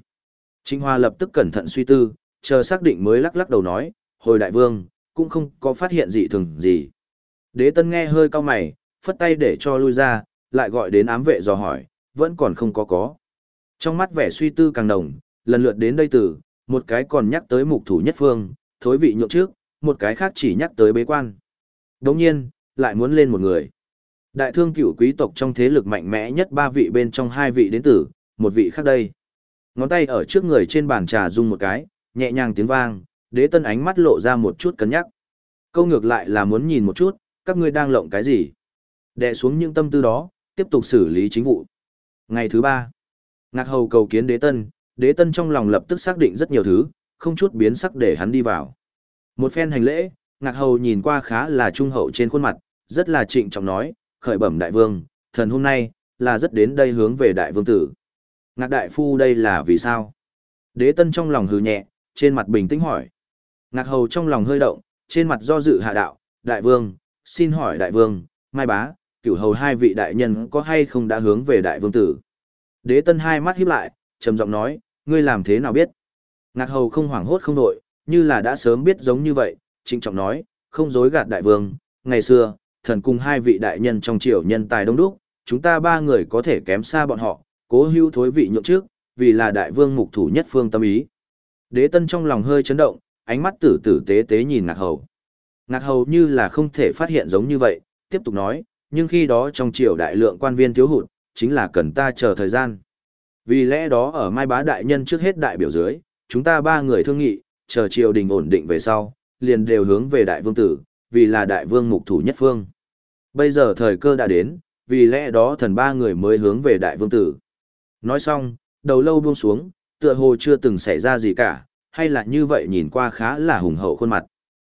Trịnh hòa lập tức cẩn thận suy tư, chờ xác định mới lắc lắc đầu nói, hồi đại vương, cũng không có phát hiện dị thường gì. Đế tân nghe hơi cao mày, phất tay để cho lui ra, lại gọi đến ám vệ dò hỏi, vẫn còn không có có. Trong mắt vẻ suy tư càng nồng, lần lượt đến đây từ, một cái còn nhắc tới mục thủ nhất phương, thối vị nhượng trước, một cái khác chỉ nhắc tới bế quan. Đồng nhiên, lại muốn lên một người. Đại thương cửu quý tộc trong thế lực mạnh mẽ nhất ba vị bên trong hai vị đến tử, một vị khác đây. Ngón tay ở trước người trên bàn trà rung một cái, nhẹ nhàng tiếng vang, đế tân ánh mắt lộ ra một chút cân nhắc. Câu ngược lại là muốn nhìn một chút, các ngươi đang lộng cái gì. đè xuống những tâm tư đó, tiếp tục xử lý chính vụ. Ngày thứ ba, ngạc hầu cầu kiến đế tân, đế tân trong lòng lập tức xác định rất nhiều thứ, không chút biến sắc để hắn đi vào. Một phen hành lễ, ngạc hầu nhìn qua khá là trung hậu trên khuôn mặt, rất là trịnh trọng nói, khởi bẩm đại vương, thần hôm nay, là rất đến đây hướng về đại vương tử. Ngạc đại phu đây là vì sao? Đế tân trong lòng hừ nhẹ, trên mặt bình tĩnh hỏi. Ngạc hầu trong lòng hơi động, trên mặt do dự hạ đạo, đại vương, xin hỏi đại vương, mai bá, cửu hầu hai vị đại nhân có hay không đã hướng về đại vương tử. Đế tân hai mắt híp lại, trầm giọng nói, ngươi làm thế nào biết? Ngạc hầu không hoảng hốt không đội, như là đã sớm biết giống như vậy, trịnh trọng nói, không dối gạt đại vương, ngày xưa, thần cùng hai vị đại nhân trong triều nhân tài đông đúc, chúng ta ba người có thể kém xa bọn họ, cố hưu thối vị nhượng trước, vì là đại vương mục thủ nhất phương tâm ý. Đế tân trong lòng hơi chấn động, ánh mắt tử tử tế tế nhìn ngạc hầu. Ngạc hầu như là không thể phát hiện giống như vậy, tiếp tục nói, nhưng khi đó trong triều đại lượng quan viên thiếu hụt, chính là cần ta chờ thời gian. Vì lẽ đó ở Mai Bá Đại Nhân trước hết đại biểu dưới, chúng ta ba người thương nghị, chờ triều đình ổn định về sau, liền đều hướng về đại vương tử, vì là đại vương mục thủ nhất phương. Bây giờ thời cơ đã đến, vì lẽ đó thần ba người mới hướng về đại vương tử. Nói xong, đầu lâu buông xuống, tựa hồ chưa từng xảy ra gì cả, hay là như vậy nhìn qua khá là hùng hậu khuôn mặt.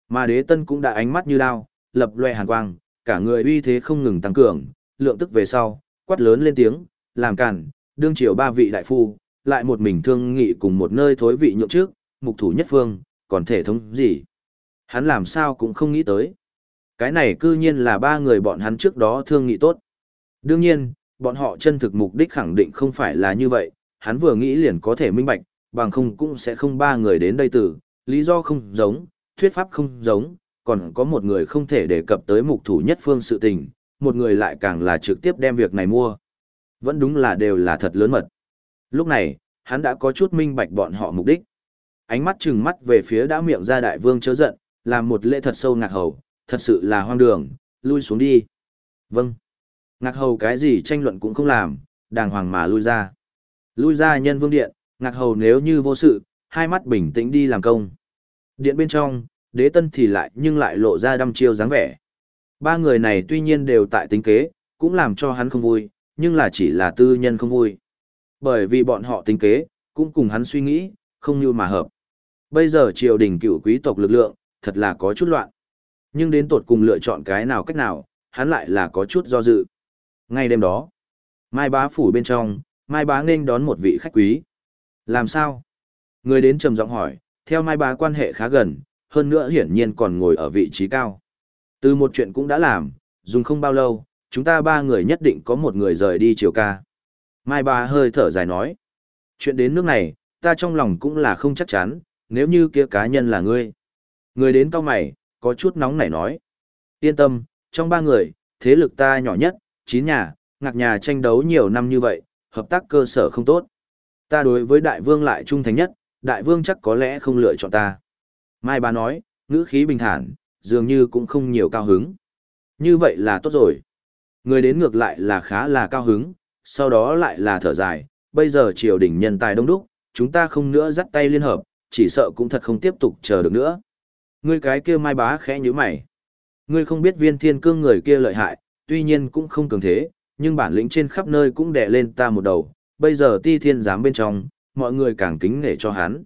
Mà đế tân cũng đã ánh mắt như đao, lập loe hàn quang, cả người uy thế không ngừng tăng cường, lượng tức về sau, quát lớn lên tiếng, làm cản, đương triều ba vị đại phu, lại một mình thương nghị cùng một nơi thối vị nhượng trước, mục thủ nhất phương, còn thể thống gì. Hắn làm sao cũng không nghĩ tới. Cái này cư nhiên là ba người bọn hắn trước đó thương nghị tốt. Đương nhiên, bọn họ chân thực mục đích khẳng định không phải là như vậy, hắn vừa nghĩ liền có thể minh bạch, bằng không cũng sẽ không ba người đến đây từ, lý do không giống, thuyết pháp không giống, còn có một người không thể đề cập tới mục thủ nhất phương sự tình, một người lại càng là trực tiếp đem việc này mua. Vẫn đúng là đều là thật lớn mật. Lúc này, hắn đã có chút minh bạch bọn họ mục đích. Ánh mắt trừng mắt về phía đã miệng ra đại vương chớ giận, làm một lễ thật sâu ngạc hầu, thật sự là hoang đường, lui xuống đi. Vâng. Ngạc hầu cái gì tranh luận cũng không làm, đàng hoàng mà lui ra. Lui ra nhân vương điện, ngạc hầu nếu như vô sự, hai mắt bình tĩnh đi làm công. Điện bên trong, đế tân thì lại nhưng lại lộ ra đăm chiêu dáng vẻ. Ba người này tuy nhiên đều tại tính kế, cũng làm cho hắn không vui, nhưng là chỉ là tư nhân không vui. Bởi vì bọn họ tính kế, cũng cùng hắn suy nghĩ, không như mà hợp. Bây giờ triều đình cựu quý tộc lực lượng, thật là có chút loạn. Nhưng đến tột cùng lựa chọn cái nào cách nào, hắn lại là có chút do dự. Ngay đêm đó, Mai bá phủ bên trong, Mai bá nên đón một vị khách quý. Làm sao? Người đến trầm giọng hỏi, theo Mai bá quan hệ khá gần, hơn nữa hiển nhiên còn ngồi ở vị trí cao. Từ một chuyện cũng đã làm, dùng không bao lâu, chúng ta ba người nhất định có một người rời đi chiều ca. Mai bá hơi thở dài nói. Chuyện đến nước này, ta trong lòng cũng là không chắc chắn, nếu như kia cá nhân là ngươi. Người đến cao mày, có chút nóng nảy nói. Yên tâm, trong ba người, thế lực ta nhỏ nhất, chín nhà, ngạc nhà tranh đấu nhiều năm như vậy, hợp tác cơ sở không tốt. Ta đối với đại vương lại trung thành nhất, đại vương chắc có lẽ không lựa chọn ta. Mai bà nói, ngữ khí bình thản, dường như cũng không nhiều cao hứng. Như vậy là tốt rồi. Người đến ngược lại là khá là cao hứng, sau đó lại là thở dài, bây giờ triều đình nhân tài đông đúc, chúng ta không nữa dắt tay liên hợp, chỉ sợ cũng thật không tiếp tục chờ được nữa. Ngươi cái kia mai bá khẽ như mày. Ngươi không biết viên thiên cương người kia lợi hại, tuy nhiên cũng không cường thế, nhưng bản lĩnh trên khắp nơi cũng đè lên ta một đầu, bây giờ ti thiên giám bên trong, mọi người càng kính nể cho hắn.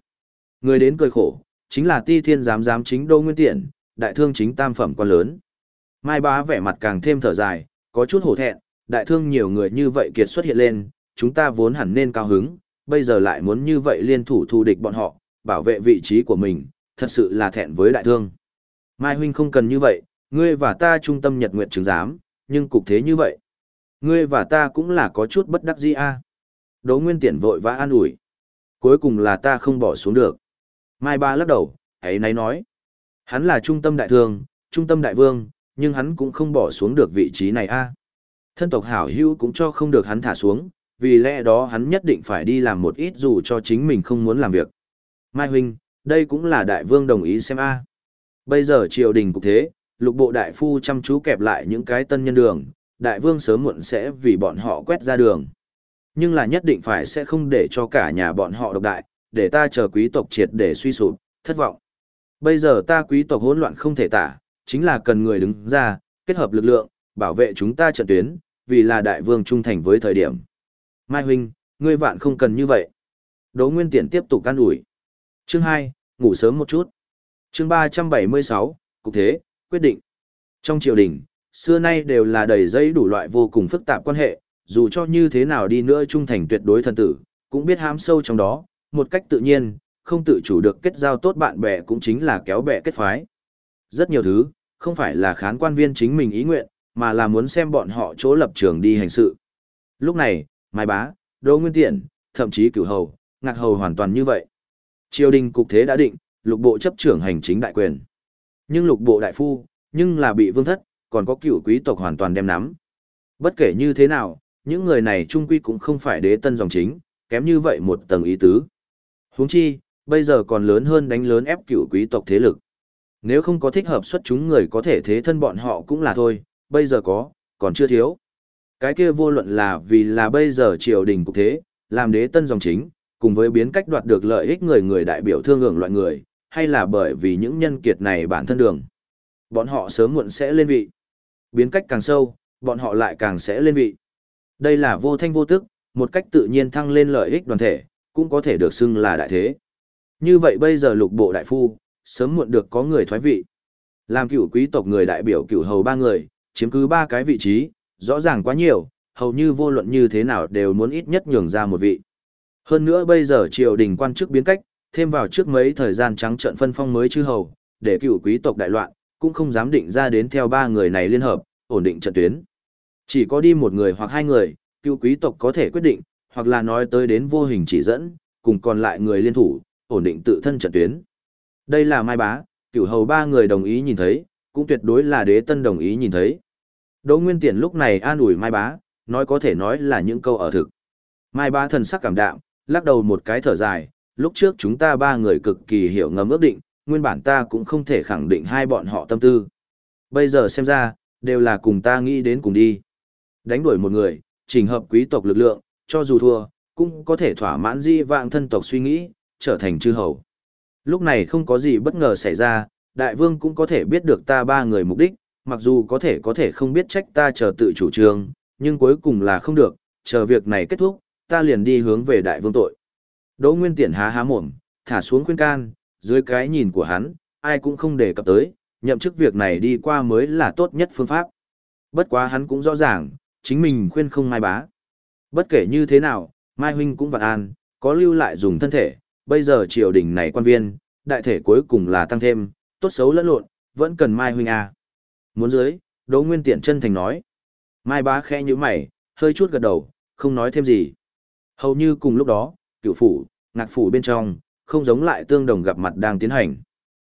Người đến cười khổ, chính là ti thiên giám giám chính đô nguyên tiện, đại thương chính tam phẩm quan lớn. Mai bá vẻ mặt càng thêm thở dài, có chút hổ thẹn, đại thương nhiều người như vậy kiệt xuất hiện lên, chúng ta vốn hẳn nên cao hứng, bây giờ lại muốn như vậy liên thủ thù địch bọn họ, bảo vệ vị trí của mình, thật sự là thẹn với đại thương. Mai huynh không cần như vậy, ngươi và ta trung tâm nhật nguyện chứng giám, nhưng cục thế như vậy. Ngươi và ta cũng là có chút bất đắc dĩ a. À. Đỗ Nguyên Tiễn vội vã an ủi. Cuối cùng là ta không bỏ xuống được. Mai Ba lắc đầu, ấy nấy nói. Hắn là trung tâm đại thương, trung tâm đại vương, nhưng hắn cũng không bỏ xuống được vị trí này a. Thân tộc hảo hữu cũng cho không được hắn thả xuống, vì lẽ đó hắn nhất định phải đi làm một ít dù cho chính mình không muốn làm việc. Mai huynh, đây cũng là đại vương đồng ý xem a. Bây giờ triều đình cục thế, lục bộ đại phu chăm chú kẹp lại những cái tân nhân đường, đại vương sớm muộn sẽ vì bọn họ quét ra đường. Nhưng là nhất định phải sẽ không để cho cả nhà bọn họ độc đại, để ta chờ quý tộc triệt để suy sụp, thất vọng. Bây giờ ta quý tộc hỗn loạn không thể tả, chính là cần người đứng ra, kết hợp lực lượng, bảo vệ chúng ta trận tuyến, vì là đại vương trung thành với thời điểm. Mai huynh, ngươi vạn không cần như vậy. Đỗ Nguyên Tiễn tiếp tục can ủi. Chương 2, ngủ sớm một chút. Chương 376, cục thế, quyết định. Trong triều đình, xưa nay đều là đầy dây đủ loại vô cùng phức tạp quan hệ, dù cho như thế nào đi nữa trung thành tuyệt đối thần tử, cũng biết hám sâu trong đó, một cách tự nhiên, không tự chủ được kết giao tốt bạn bè cũng chính là kéo bè kết phái. Rất nhiều thứ, không phải là khán quan viên chính mình ý nguyện, mà là muốn xem bọn họ chỗ lập trường đi hành sự. Lúc này, Mai Bá, Đỗ Nguyên Tiện, thậm chí cửu hầu, ngạc hầu hoàn toàn như vậy. Triều đình cục thế đã định, lục bộ chấp trưởng hành chính đại quyền. Nhưng lục bộ đại phu, nhưng là bị vương thất, còn có cựu quý tộc hoàn toàn đem nắm. Bất kể như thế nào, những người này trung quy cũng không phải đế tân dòng chính, kém như vậy một tầng ý tứ. Huống chi, bây giờ còn lớn hơn đánh lớn ép cựu quý tộc thế lực. Nếu không có thích hợp xuất chúng người có thể thế thân bọn họ cũng là thôi, bây giờ có, còn chưa thiếu. Cái kia vô luận là vì là bây giờ triều đình cục thế, làm đế tân dòng chính, cùng với biến cách đoạt được lợi ích người người đại biểu thương hưởng loại người, hay là bởi vì những nhân kiệt này bản thân đường. Bọn họ sớm muộn sẽ lên vị. Biến cách càng sâu, bọn họ lại càng sẽ lên vị. Đây là vô thanh vô tức, một cách tự nhiên thăng lên lợi ích đoàn thể, cũng có thể được xưng là đại thế. Như vậy bây giờ lục bộ đại phu, sớm muộn được có người thoái vị. Làm cựu quý tộc người đại biểu cựu hầu ba người, chiếm cứ ba cái vị trí, rõ ràng quá nhiều, hầu như vô luận như thế nào đều muốn ít nhất nhường ra một vị. Hơn nữa bây giờ triều đình quan chức biến cách, thêm vào trước mấy thời gian trắng trận phân phong mới chư hầu, để cựu quý tộc đại loạn, cũng không dám định ra đến theo ba người này liên hợp, ổn định trận tuyến. Chỉ có đi một người hoặc hai người, cựu quý tộc có thể quyết định, hoặc là nói tới đến vô hình chỉ dẫn, cùng còn lại người liên thủ, ổn định tự thân trận tuyến. Đây là Mai Bá, cựu hầu ba người đồng ý nhìn thấy, cũng tuyệt đối là đế tân đồng ý nhìn thấy. Đỗ Nguyên Tiễn lúc này an ủi Mai Bá, nói có thể nói là những câu ở thực. Mai Bá thần sắc cảm đạm, lắc đầu một cái thở dài, lúc trước chúng ta ba người cực kỳ hiểu ngầm ước định, nguyên bản ta cũng không thể khẳng định hai bọn họ tâm tư. Bây giờ xem ra, đều là cùng ta nghĩ đến cùng đi. Đánh đuổi một người, chỉnh hợp quý tộc lực lượng, cho dù thua, cũng có thể thỏa mãn di vạng thân tộc suy nghĩ, trở thành chư hầu. Lúc này không có gì bất ngờ xảy ra, đại vương cũng có thể biết được ta ba người mục đích, mặc dù có thể có thể không biết trách ta chờ tự chủ trương, nhưng cuối cùng là không được, chờ việc này kết thúc, ta liền đi hướng về đại vương tội. Đỗ Nguyên Tiễn há há mồm, thả xuống khuyên can, dưới cái nhìn của hắn, ai cũng không đề cập tới, nhậm chức việc này đi qua mới là tốt nhất phương pháp. Bất quá hắn cũng rõ ràng, chính mình khuyên không mai bá. Bất kể như thế nào, Mai Huynh cũng vạn an, có lưu lại dùng thân thể, bây giờ triều đình này quan viên, đại thể cuối cùng là tăng thêm, tốt xấu lẫn lộn, vẫn cần Mai Huynh à. Muốn dưới, Đỗ Nguyên Tiện chân thành nói. Mai bá khẽ như mày, hơi chút gật đầu, không nói thêm gì. Hầu như cùng lúc đó, cựu phủ, ngạc phủ bên trong, không giống lại tương đồng gặp mặt đang tiến hành.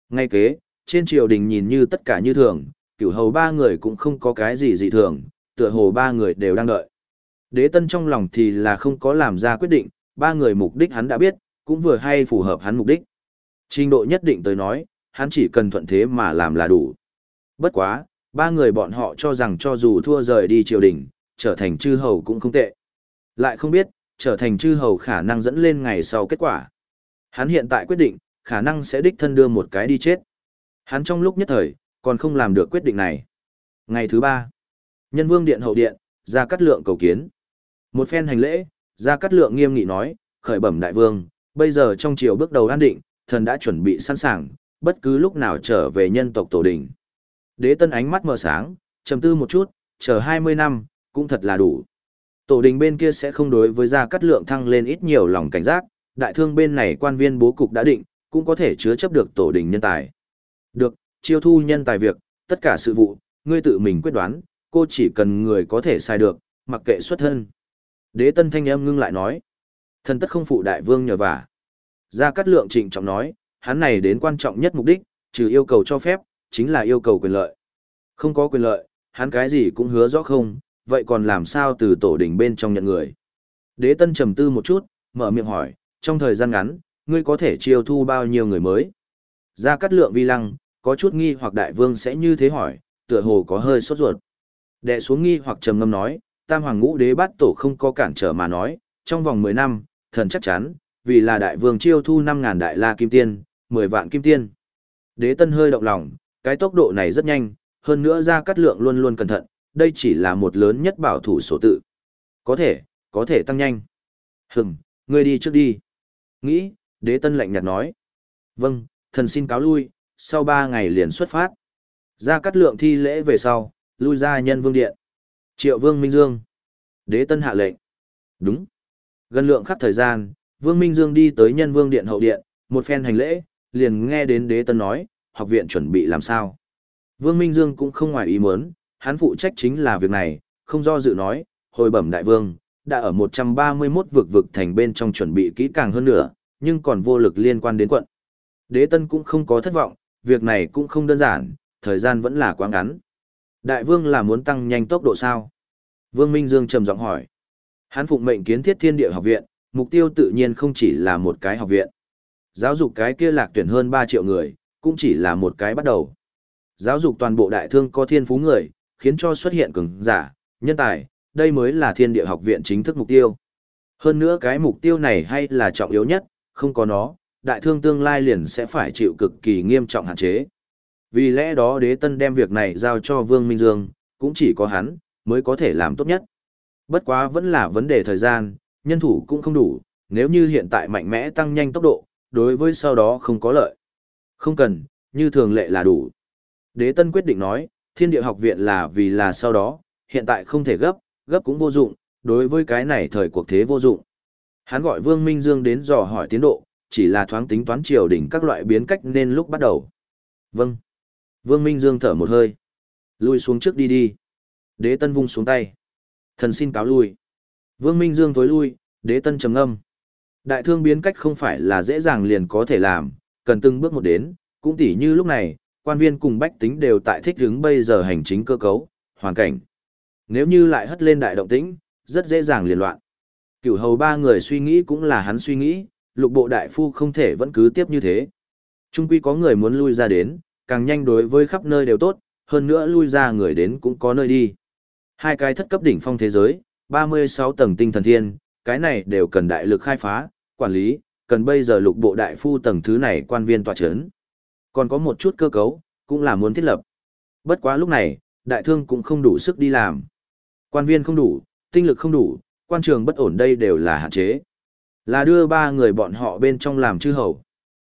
Ngay kế, trên triều đình nhìn như tất cả như thường, cựu hầu ba người cũng không có cái gì dị thường, tựa hồ ba người đều đang đợi. Đế tân trong lòng thì là không có làm ra quyết định, ba người mục đích hắn đã biết, cũng vừa hay phù hợp hắn mục đích. Trình độ nhất định tới nói, hắn chỉ cần thuận thế mà làm là đủ. Bất quá, ba người bọn họ cho rằng cho dù thua rời đi triều đình, trở thành chư hầu cũng không tệ. Lại không biết, trở thành chư hầu khả năng dẫn lên ngày sau kết quả. Hắn hiện tại quyết định, khả năng sẽ đích thân đưa một cái đi chết. Hắn trong lúc nhất thời, còn không làm được quyết định này. Ngày thứ ba, nhân vương điện hậu điện, ra cắt lượng cầu kiến. Một phen hành lễ, ra cắt lượng nghiêm nghị nói, khởi bẩm đại vương, bây giờ trong triều bước đầu an định, thần đã chuẩn bị sẵn sàng, bất cứ lúc nào trở về nhân tộc tổ đình. Đế tân ánh mắt mở sáng, trầm tư một chút, chờ 20 năm, cũng thật là đủ. Tổ đình bên kia sẽ không đối với gia cát lượng thăng lên ít nhiều lòng cảnh giác, đại thương bên này quan viên bố cục đã định, cũng có thể chứa chấp được tổ đình nhân tài. Được, chiêu thu nhân tài việc, tất cả sự vụ, ngươi tự mình quyết đoán, cô chỉ cần người có thể sai được, mặc kệ xuất thân. Đế tân thanh âm ngưng lại nói, thần tất không phụ đại vương nhờ vả. Gia Cát Lượng trịnh trọng nói, hắn này đến quan trọng nhất mục đích, trừ yêu cầu cho phép, chính là yêu cầu quyền lợi. Không có quyền lợi, hắn cái gì cũng hứa rõ không, vậy còn làm sao từ tổ đỉnh bên trong nhận người. Đế tân trầm tư một chút, mở miệng hỏi, trong thời gian ngắn, ngươi có thể chiêu thu bao nhiêu người mới? Gia Cát Lượng vi lăng, có chút nghi hoặc đại vương sẽ như thế hỏi, tựa hồ có hơi sốt ruột. Đệ xuống nghi hoặc trầm ngâm nói, tam hoàng ngũ đế bắt tổ không có cản trở mà nói, trong vòng 10 năm, thần chắc chắn, vì là đại vương chiêu thu 5.000 đại la kim tiên, 10 vạn kim tiên. Đế tân hơi động lòng, cái tốc độ này rất nhanh, hơn nữa ra cắt lượng luôn luôn cẩn thận, đây chỉ là một lớn nhất bảo thủ sổ tự. Có thể, có thể tăng nhanh. Hừm, ngươi đi trước đi. Nghĩ, đế tân lạnh nhạt nói. Vâng, thần xin cáo lui, sau ba ngày liền xuất phát. Ra cắt lượng thi lễ về sau, lui ra nhân vương điện. Triệu vương Minh Dương. Đế tân hạ lệnh. Đúng. Gần lượng khắc thời gian, vương Minh Dương đi tới nhân vương điện hậu điện, một phen hành lễ, liền nghe đến đế tân nói, học viện chuẩn bị làm sao. Vương Minh Dương cũng không ngoài ý muốn, hắn phụ trách chính là việc này, không do dự nói, hồi bẩm đại vương, đã ở 131 vực vực thành bên trong chuẩn bị kỹ càng hơn nữa, nhưng còn vô lực liên quan đến quận. Đế tân cũng không có thất vọng, việc này cũng không đơn giản, thời gian vẫn là quá ngắn. Đại vương là muốn tăng nhanh tốc độ sao? Vương Minh Dương trầm giọng hỏi. Hắn phụng mệnh kiến thiết thiên địa học viện, mục tiêu tự nhiên không chỉ là một cái học viện. Giáo dục cái kia lạc tuyển hơn 3 triệu người, cũng chỉ là một cái bắt đầu. Giáo dục toàn bộ đại thương có thiên phú người, khiến cho xuất hiện cường giả, nhân tài, đây mới là thiên địa học viện chính thức mục tiêu. Hơn nữa cái mục tiêu này hay là trọng yếu nhất, không có nó, đại thương tương lai liền sẽ phải chịu cực kỳ nghiêm trọng hạn chế. Vì lẽ đó đế tân đem việc này giao cho Vương Minh Dương, cũng chỉ có hắn, mới có thể làm tốt nhất. Bất quá vẫn là vấn đề thời gian, nhân thủ cũng không đủ, nếu như hiện tại mạnh mẽ tăng nhanh tốc độ, đối với sau đó không có lợi. Không cần, như thường lệ là đủ. Đế Tân quyết định nói, thiên địa học viện là vì là sau đó, hiện tại không thể gấp, gấp cũng vô dụng, đối với cái này thời cuộc thế vô dụng. Hắn gọi Vương Minh Dương đến dò hỏi tiến độ, chỉ là thoáng tính toán triều đỉnh các loại biến cách nên lúc bắt đầu. Vâng. Vương Minh Dương thở một hơi. Lui xuống trước đi đi. Đế Tân vung xuống tay. Thần xin cáo lui. Vương Minh Dương tối lui, Đế Tân trầm ngâm. Đại thương biến cách không phải là dễ dàng liền có thể làm, cần từng bước một đến, cũng tỉ như lúc này, quan viên cùng bách tính đều tại thích ứng bây giờ hành chính cơ cấu, hoàn cảnh. Nếu như lại hất lên đại động tĩnh, rất dễ dàng liền loạn. Cửu hầu ba người suy nghĩ cũng là hắn suy nghĩ, lục bộ đại phu không thể vẫn cứ tiếp như thế. Trung quy có người muốn lui ra đến, càng nhanh đối với khắp nơi đều tốt, hơn nữa lui ra người đến cũng có nơi đi. Hai cái thất cấp đỉnh phong thế giới, 36 tầng tinh thần thiên, cái này đều cần đại lực khai phá, quản lý, cần bây giờ lục bộ đại phu tầng thứ này quan viên tòa chấn. Còn có một chút cơ cấu, cũng là muốn thiết lập. Bất quá lúc này, đại thương cũng không đủ sức đi làm. Quan viên không đủ, tinh lực không đủ, quan trường bất ổn đây đều là hạn chế. Là đưa ba người bọn họ bên trong làm chư hầu,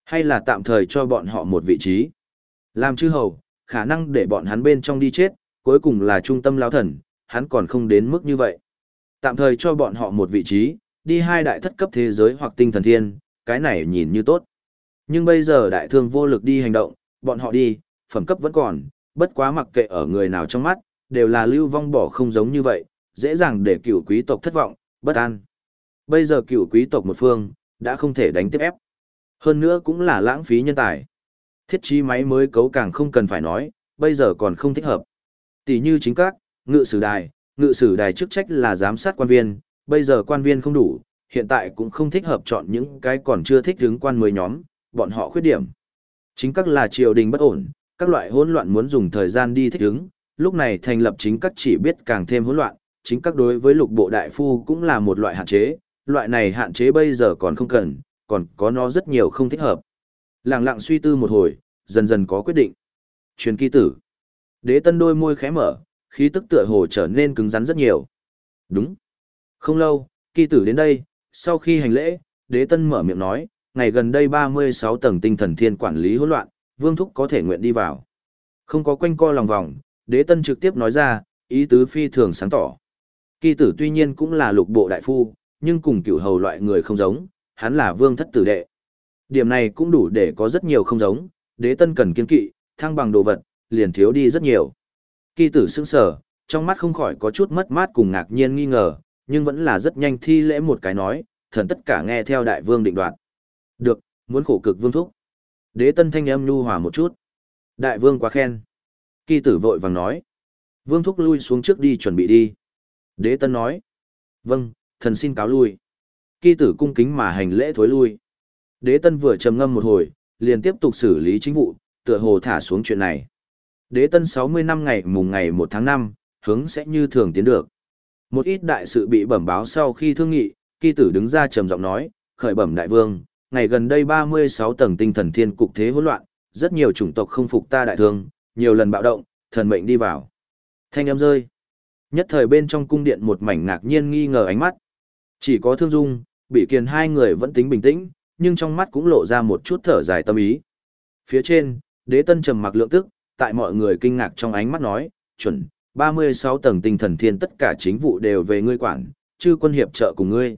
hay là tạm thời cho bọn họ một vị trí. Làm chư hầu, khả năng để bọn hắn bên trong đi chết, cuối cùng là trung tâm lao thần, hắn còn không đến mức như vậy. Tạm thời cho bọn họ một vị trí, đi hai đại thất cấp thế giới hoặc tinh thần thiên, cái này nhìn như tốt. Nhưng bây giờ đại thương vô lực đi hành động, bọn họ đi, phẩm cấp vẫn còn, bất quá mặc kệ ở người nào trong mắt, đều là lưu vong bỏ không giống như vậy, dễ dàng để cựu quý tộc thất vọng, bất an. Bây giờ cựu quý tộc một phương, đã không thể đánh tiếp ép. Hơn nữa cũng là lãng phí nhân tài. Thiết trí máy mới cấu càng không cần phải nói, bây giờ còn không thích hợp. Tỷ như chính các, ngự sử đài, ngự sử đài chức trách là giám sát quan viên, bây giờ quan viên không đủ, hiện tại cũng không thích hợp chọn những cái còn chưa thích đứng quan mới nhóm, bọn họ khuyết điểm. Chính các là triều đình bất ổn, các loại hỗn loạn muốn dùng thời gian đi thích ứng, lúc này thành lập chính các chỉ biết càng thêm hỗn loạn, chính các đối với lục bộ đại phu cũng là một loại hạn chế, loại này hạn chế bây giờ còn không cần, còn có nó rất nhiều không thích hợp. Lặng lặng suy tư một hồi, dần dần có quyết định. Truyền kỳ tử. Đế tân đôi môi khẽ mở, khí tức tựa hồ trở nên cứng rắn rất nhiều. Đúng. Không lâu, kỳ tử đến đây, sau khi hành lễ, đế tân mở miệng nói, ngày gần đây 36 tầng tinh thần thiên quản lý hỗn loạn, vương thúc có thể nguyện đi vào. Không có quanh co lòng vòng, đế tân trực tiếp nói ra, ý tứ phi thường sáng tỏ. Kỳ tử tuy nhiên cũng là lục bộ đại phu, nhưng cùng cửu hầu loại người không giống, hắn là vương thất tử đệ. Điểm này cũng đủ để có rất nhiều không giống, đế tân cần kiên kỵ, thăng bằng đồ vật, liền thiếu đi rất nhiều. Kỳ tử sững sờ, trong mắt không khỏi có chút mất mát cùng ngạc nhiên nghi ngờ, nhưng vẫn là rất nhanh thi lễ một cái nói, thần tất cả nghe theo đại vương định đoạt. Được, muốn khổ cực vương thúc. Đế tân thanh âm nhu hòa một chút. Đại vương quá khen. Kỳ tử vội vàng nói. Vương thúc lui xuống trước đi chuẩn bị đi. Đế tân nói. Vâng, thần xin cáo lui. Kỳ tử cung kính mà hành lễ thối lui. Đế tân vừa trầm ngâm một hồi, liền tiếp tục xử lý chính vụ, tựa hồ thả xuống chuyện này. Đế tân 60 năm ngày mùng ngày 1 tháng 5, hướng sẽ như thường tiến được. Một ít đại sự bị bẩm báo sau khi thương nghị, kỳ tử đứng ra trầm giọng nói, khởi bẩm đại vương, ngày gần đây 36 tầng tinh thần thiên cục thế hỗn loạn, rất nhiều chủng tộc không phục ta đại thương, nhiều lần bạo động, thần mệnh đi vào. Thanh âm rơi. Nhất thời bên trong cung điện một mảnh ngạc nhiên nghi ngờ ánh mắt. Chỉ có thương dung, bị kiền hai người vẫn tính bình tĩnh, nhưng trong mắt cũng lộ ra một chút thở dài tâm ý. Phía trên, đế tân trầm mặc lượng tức, tại mọi người kinh ngạc trong ánh mắt nói, chuẩn, 36 tầng tinh thần thiên tất cả chính vụ đều về ngươi quản, chư quân hiệp trợ cùng ngươi.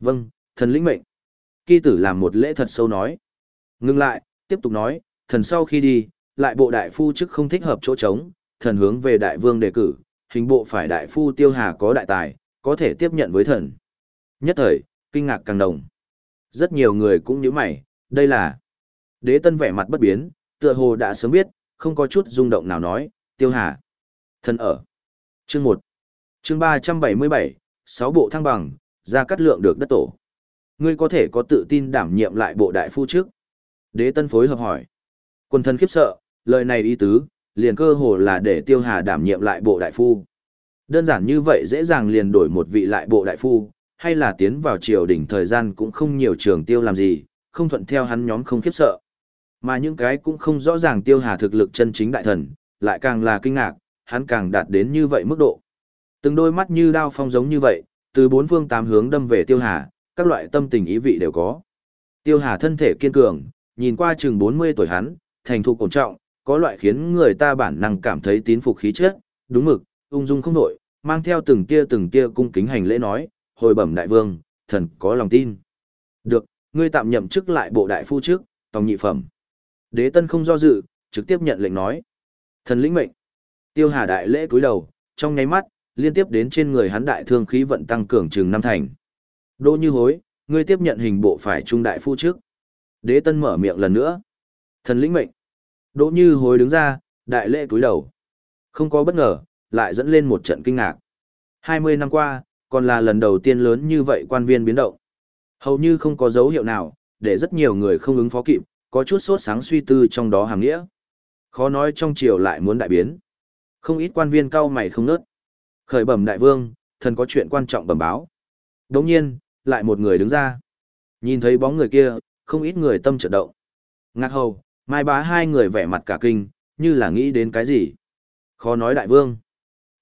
Vâng, thần lĩnh mệnh. Kỳ tử làm một lễ thật sâu nói. Ngưng lại, tiếp tục nói, thần sau khi đi, lại bộ đại phu chức không thích hợp chỗ trống, thần hướng về đại vương đề cử, hình bộ phải đại phu tiêu hà có đại tài, có thể tiếp nhận với thần. Nhất thời, kinh ngạc càng đồng. Rất nhiều người cũng như mày, đây là... Đế tân vẻ mặt bất biến, tựa hồ đã sớm biết, không có chút rung động nào nói, tiêu hà. Thần ở. Chương 1. Chương 377, 6 bộ thăng bằng, ra cắt lượng được đất tổ. Ngươi có thể có tự tin đảm nhiệm lại bộ đại phu trước. Đế tân phối hợp hỏi. Quân thân khiếp sợ, lời này ý tứ, liền cơ hồ là để tiêu hà đảm nhiệm lại bộ đại phu. Đơn giản như vậy dễ dàng liền đổi một vị lại bộ đại phu, hay là tiến vào triều đỉnh thời gian cũng không nhiều trường tiêu làm gì, không thuận theo hắn nhóm không khiếp sợ. Mà những cái cũng không rõ ràng tiêu hà thực lực chân chính đại thần, lại càng là kinh ngạc, hắn càng đạt đến như vậy mức độ. Từng đôi mắt như đao phong giống như vậy, từ bốn phương tám hướng đâm về tiêu hà, các loại tâm tình ý vị đều có. Tiêu Hà thân thể kiên cường, nhìn qua chừng 40 tuổi hắn, thành thục cổ trọng, có loại khiến người ta bản năng cảm thấy tín phục khí chất, đúng mực, ung dung không nổi, mang theo từng tia từng tia cung kính hành lễ nói, hồi bẩm đại vương, thần có lòng tin. Được, ngươi tạm nhậm chức lại bộ đại phu trước, tòng nhị phẩm. Đế tân không do dự, trực tiếp nhận lệnh nói. Thần lĩnh mệnh. Tiêu Hà đại lễ cúi đầu, trong nháy mắt, liên tiếp đến trên người hắn đại thương khí vận tăng cường chừng năm thành. Đỗ Như Hối, ngươi tiếp nhận hình bộ phải trung đại phu trước. Đế Tân mở miệng lần nữa. Thần lĩnh mệnh. Đỗ Như Hối đứng ra, đại lễ cúi đầu. Không có bất ngờ, lại dẫn lên một trận kinh ngạc. 20 năm qua, còn là lần đầu tiên lớn như vậy quan viên biến động. Hầu như không có dấu hiệu nào, để rất nhiều người không ứng phó kịp, có chút sốt sáng suy tư trong đó hàng nghĩa. Khó nói trong triều lại muốn đại biến. Không ít quan viên cao mày không nớt. Khởi bẩm đại vương, thần có chuyện quan trọng bẩm báo. Đồng nhiên, lại một người đứng ra. Nhìn thấy bóng người kia, không ít người tâm chợt động. Ngạc hầu, mai bá hai người vẻ mặt cả kinh, như là nghĩ đến cái gì. Khó nói đại vương.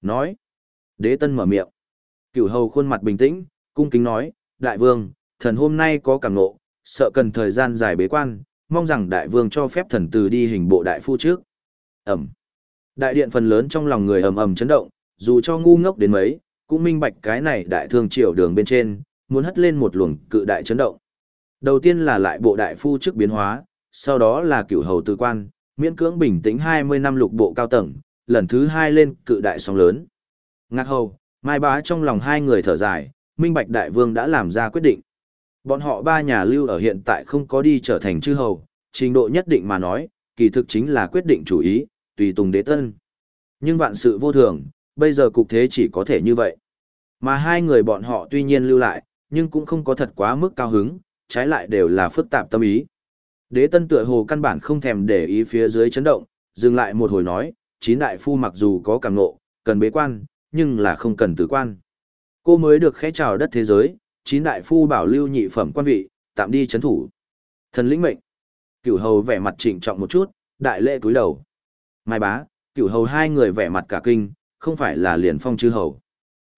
Nói. Đế tân mở miệng. Cửu hầu khuôn mặt bình tĩnh, cung kính nói, đại vương, thần hôm nay có cảm ngộ sợ cần thời gian dài bế quan, mong rằng đại vương cho phép thần từ đi hình bộ đại phu trước. Ẩm. Đại điện phần lớn trong lòng người ầm ầm chấn động, dù cho ngu ngốc đến mấy, cũng minh bạch cái này đại thương triều đường bên trên, muốn hất lên một luồng cự đại chấn động. Đầu tiên là lại bộ đại phu trước biến hóa, sau đó là cửu hầu tư quan, miễn cưỡng bình tĩnh 20 năm lục bộ cao tầng, lần thứ hai lên cự đại sóng lớn. Ngạc hầu, mai bá trong lòng hai người thở dài, minh bạch đại vương đã làm ra quyết định. Bọn họ ba nhà lưu ở hiện tại không có đi trở thành chư hầu, trình độ nhất định mà nói, kỳ thực chính là quyết định chủ ý, tùy tùng đế tân. Nhưng vạn sự vô thường, bây giờ cục thế chỉ có thể như vậy. Mà hai người bọn họ tuy nhiên lưu lại, nhưng cũng không có thật quá mức cao hứng, trái lại đều là phức tạp tâm ý. Đế tân tựa hồ căn bản không thèm để ý phía dưới chấn động, dừng lại một hồi nói, chín đại phu mặc dù có cảm nộ, cần bế quan, nhưng là không cần tử quan. Cô mới được khẽ chào đất thế giới, chín đại phu bảo lưu nhị phẩm quan vị, tạm đi chấn thủ. Thần lĩnh mệnh. Cửu hầu vẻ mặt trịnh trọng một chút, đại lễ cúi đầu. Mai bá, cửu hầu hai người vẻ mặt cả kinh, không phải là liền phong chư hầu.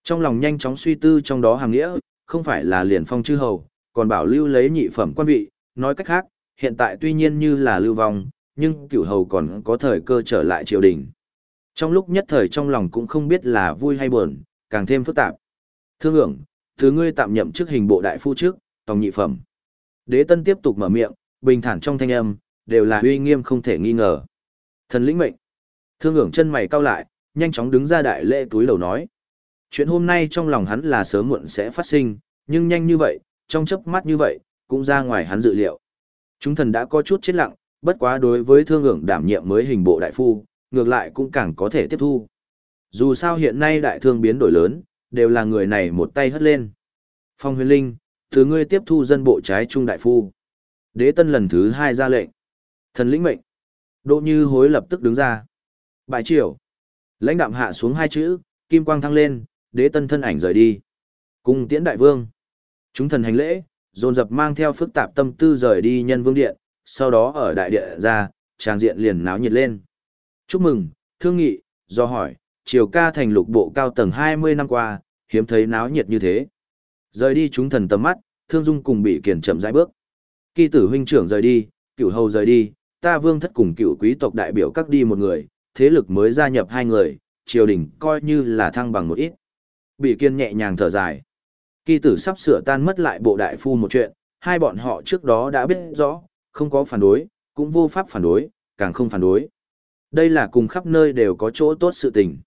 Trong lòng nhanh chóng suy tư trong đó hàng nghĩa, không phải là liền phong chư hầu, còn bảo lưu lấy nhị phẩm quan vị, nói cách khác, hiện tại tuy nhiên như là lưu vong, nhưng cửu hầu còn có thời cơ trở lại triều đình. Trong lúc nhất thời trong lòng cũng không biết là vui hay buồn, càng thêm phức tạp. Thương ưởng, thứ ngươi tạm nhậm chức hình bộ đại phu trước, tòng nhị phẩm. Đế tân tiếp tục mở miệng, bình thản trong thanh âm, đều là uy nghiêm không thể nghi ngờ. Thần lĩnh mệnh. Thương ưởng chân mày cau lại, nhanh chóng đứng ra đại lễ túi đầu nói. Chuyện hôm nay trong lòng hắn là sớm muộn sẽ phát sinh, nhưng nhanh như vậy, trong chớp mắt như vậy, cũng ra ngoài hắn dự liệu. Chúng thần đã có chút chết lặng, bất quá đối với thương ưởng đảm nhiệm mới hình bộ đại phu, ngược lại cũng càng có thể tiếp thu. Dù sao hiện nay đại thương biến đổi lớn, đều là người này một tay hất lên. Phong huyền linh, từ ngươi tiếp thu dân bộ trái trung đại phu. Đế tân lần thứ hai ra lệnh. Thần lĩnh mệnh. Đỗ như hối lập tức đứng ra. Bài triều. Lãnh đạm hạ xuống hai chữ, kim quang thăng lên, đế tân thân ảnh rời đi. cung tiễn đại vương. Chúng thần hành lễ, dồn dập mang theo phức tạp tâm tư rời đi nhân vương điện, sau đó ở đại địa ra, tràng diện liền náo nhiệt lên. Chúc mừng, thương nghị, do hỏi, triều ca thành lục bộ cao tầng 20 năm qua, hiếm thấy náo nhiệt như thế. Rời đi chúng thần tầm mắt, thương dung cùng bị kiền chậm rãi bước. Kỳ tử huynh trưởng rời đi, cửu hầu rời đi, ta vương thất cùng cửu quý tộc đại biểu các đi một người, thế lực mới gia nhập hai người, triều đình coi như là thăng bằng một ít. Bị kiên nhẹ nhàng thở dài. Kỳ tử sắp sửa tan mất lại bộ đại phu một chuyện, hai bọn họ trước đó đã biết rõ, không có phản đối, cũng vô pháp phản đối, càng không phản đối. Đây là cùng khắp nơi đều có chỗ tốt sự tình.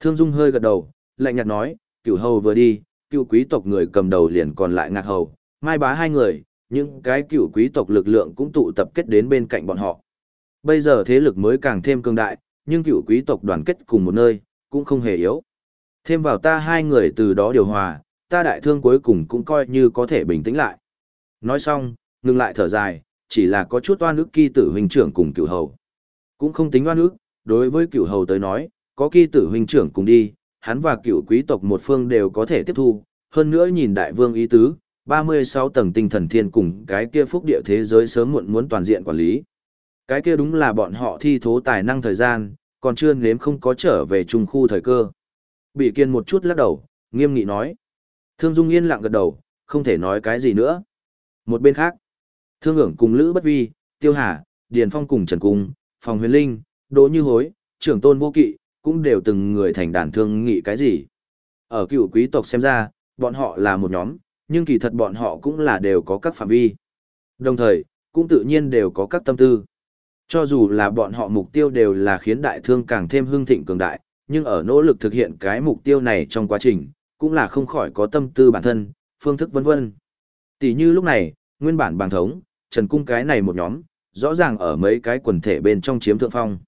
Thương Dung hơi gật đầu, lạnh nhạt nói, cửu hầu vừa đi, cựu quý tộc người cầm đầu liền còn lại ngạc hầu, mai bá hai người, những cái cựu quý tộc lực lượng cũng tụ tập kết đến bên cạnh bọn họ. Bây giờ thế lực mới càng thêm cường đại, nhưng cựu quý tộc đoàn kết cùng một nơi, cũng không hề yếu. Thêm vào ta hai người từ đó điều hòa, ta đại thương cuối cùng cũng coi như có thể bình tĩnh lại. Nói xong, ngừng lại thở dài, chỉ là có chút oan ức kỳ tử huynh trưởng cùng cựu hầu. Cũng không tính oan ức, đối với cựu hầu tới nói, có kỳ tử huynh trưởng cùng đi, hắn và cựu quý tộc một phương đều có thể tiếp thu, hơn nữa nhìn đại vương ý tứ, 36 tầng tinh thần thiên cùng cái kia phúc địa thế giới sớm muộn muốn toàn diện quản lý. Cái kia đúng là bọn họ thi thố tài năng thời gian, còn chưa nếm không có trở về trung khu thời cơ. Bị kiên một chút lắc đầu, nghiêm nghị nói. Thương Dung yên lặng gật đầu, không thể nói cái gì nữa. Một bên khác, thương ưởng cùng Lữ Bất Vi, Tiêu Hà, Điền Phong cùng Trần Cung, Phòng Huyền Linh, Đỗ Như Hối, trưởng tôn vô kỵ, cũng đều từng người thành đàn thương nghị cái gì. Ở cựu quý tộc xem ra, bọn họ là một nhóm, nhưng kỳ thật bọn họ cũng là đều có các phạm vi. Đồng thời, cũng tự nhiên đều có các tâm tư. Cho dù là bọn họ mục tiêu đều là khiến đại thương càng thêm hưng thịnh cường đại, nhưng ở nỗ lực thực hiện cái mục tiêu này trong quá trình, cũng là không khỏi có tâm tư bản thân, phương thức vân vân. Tỷ như lúc này, nguyên bản bàng thống, Trần Cung cái này một nhóm, rõ ràng ở mấy cái quần thể bên trong chiếm thượng phong.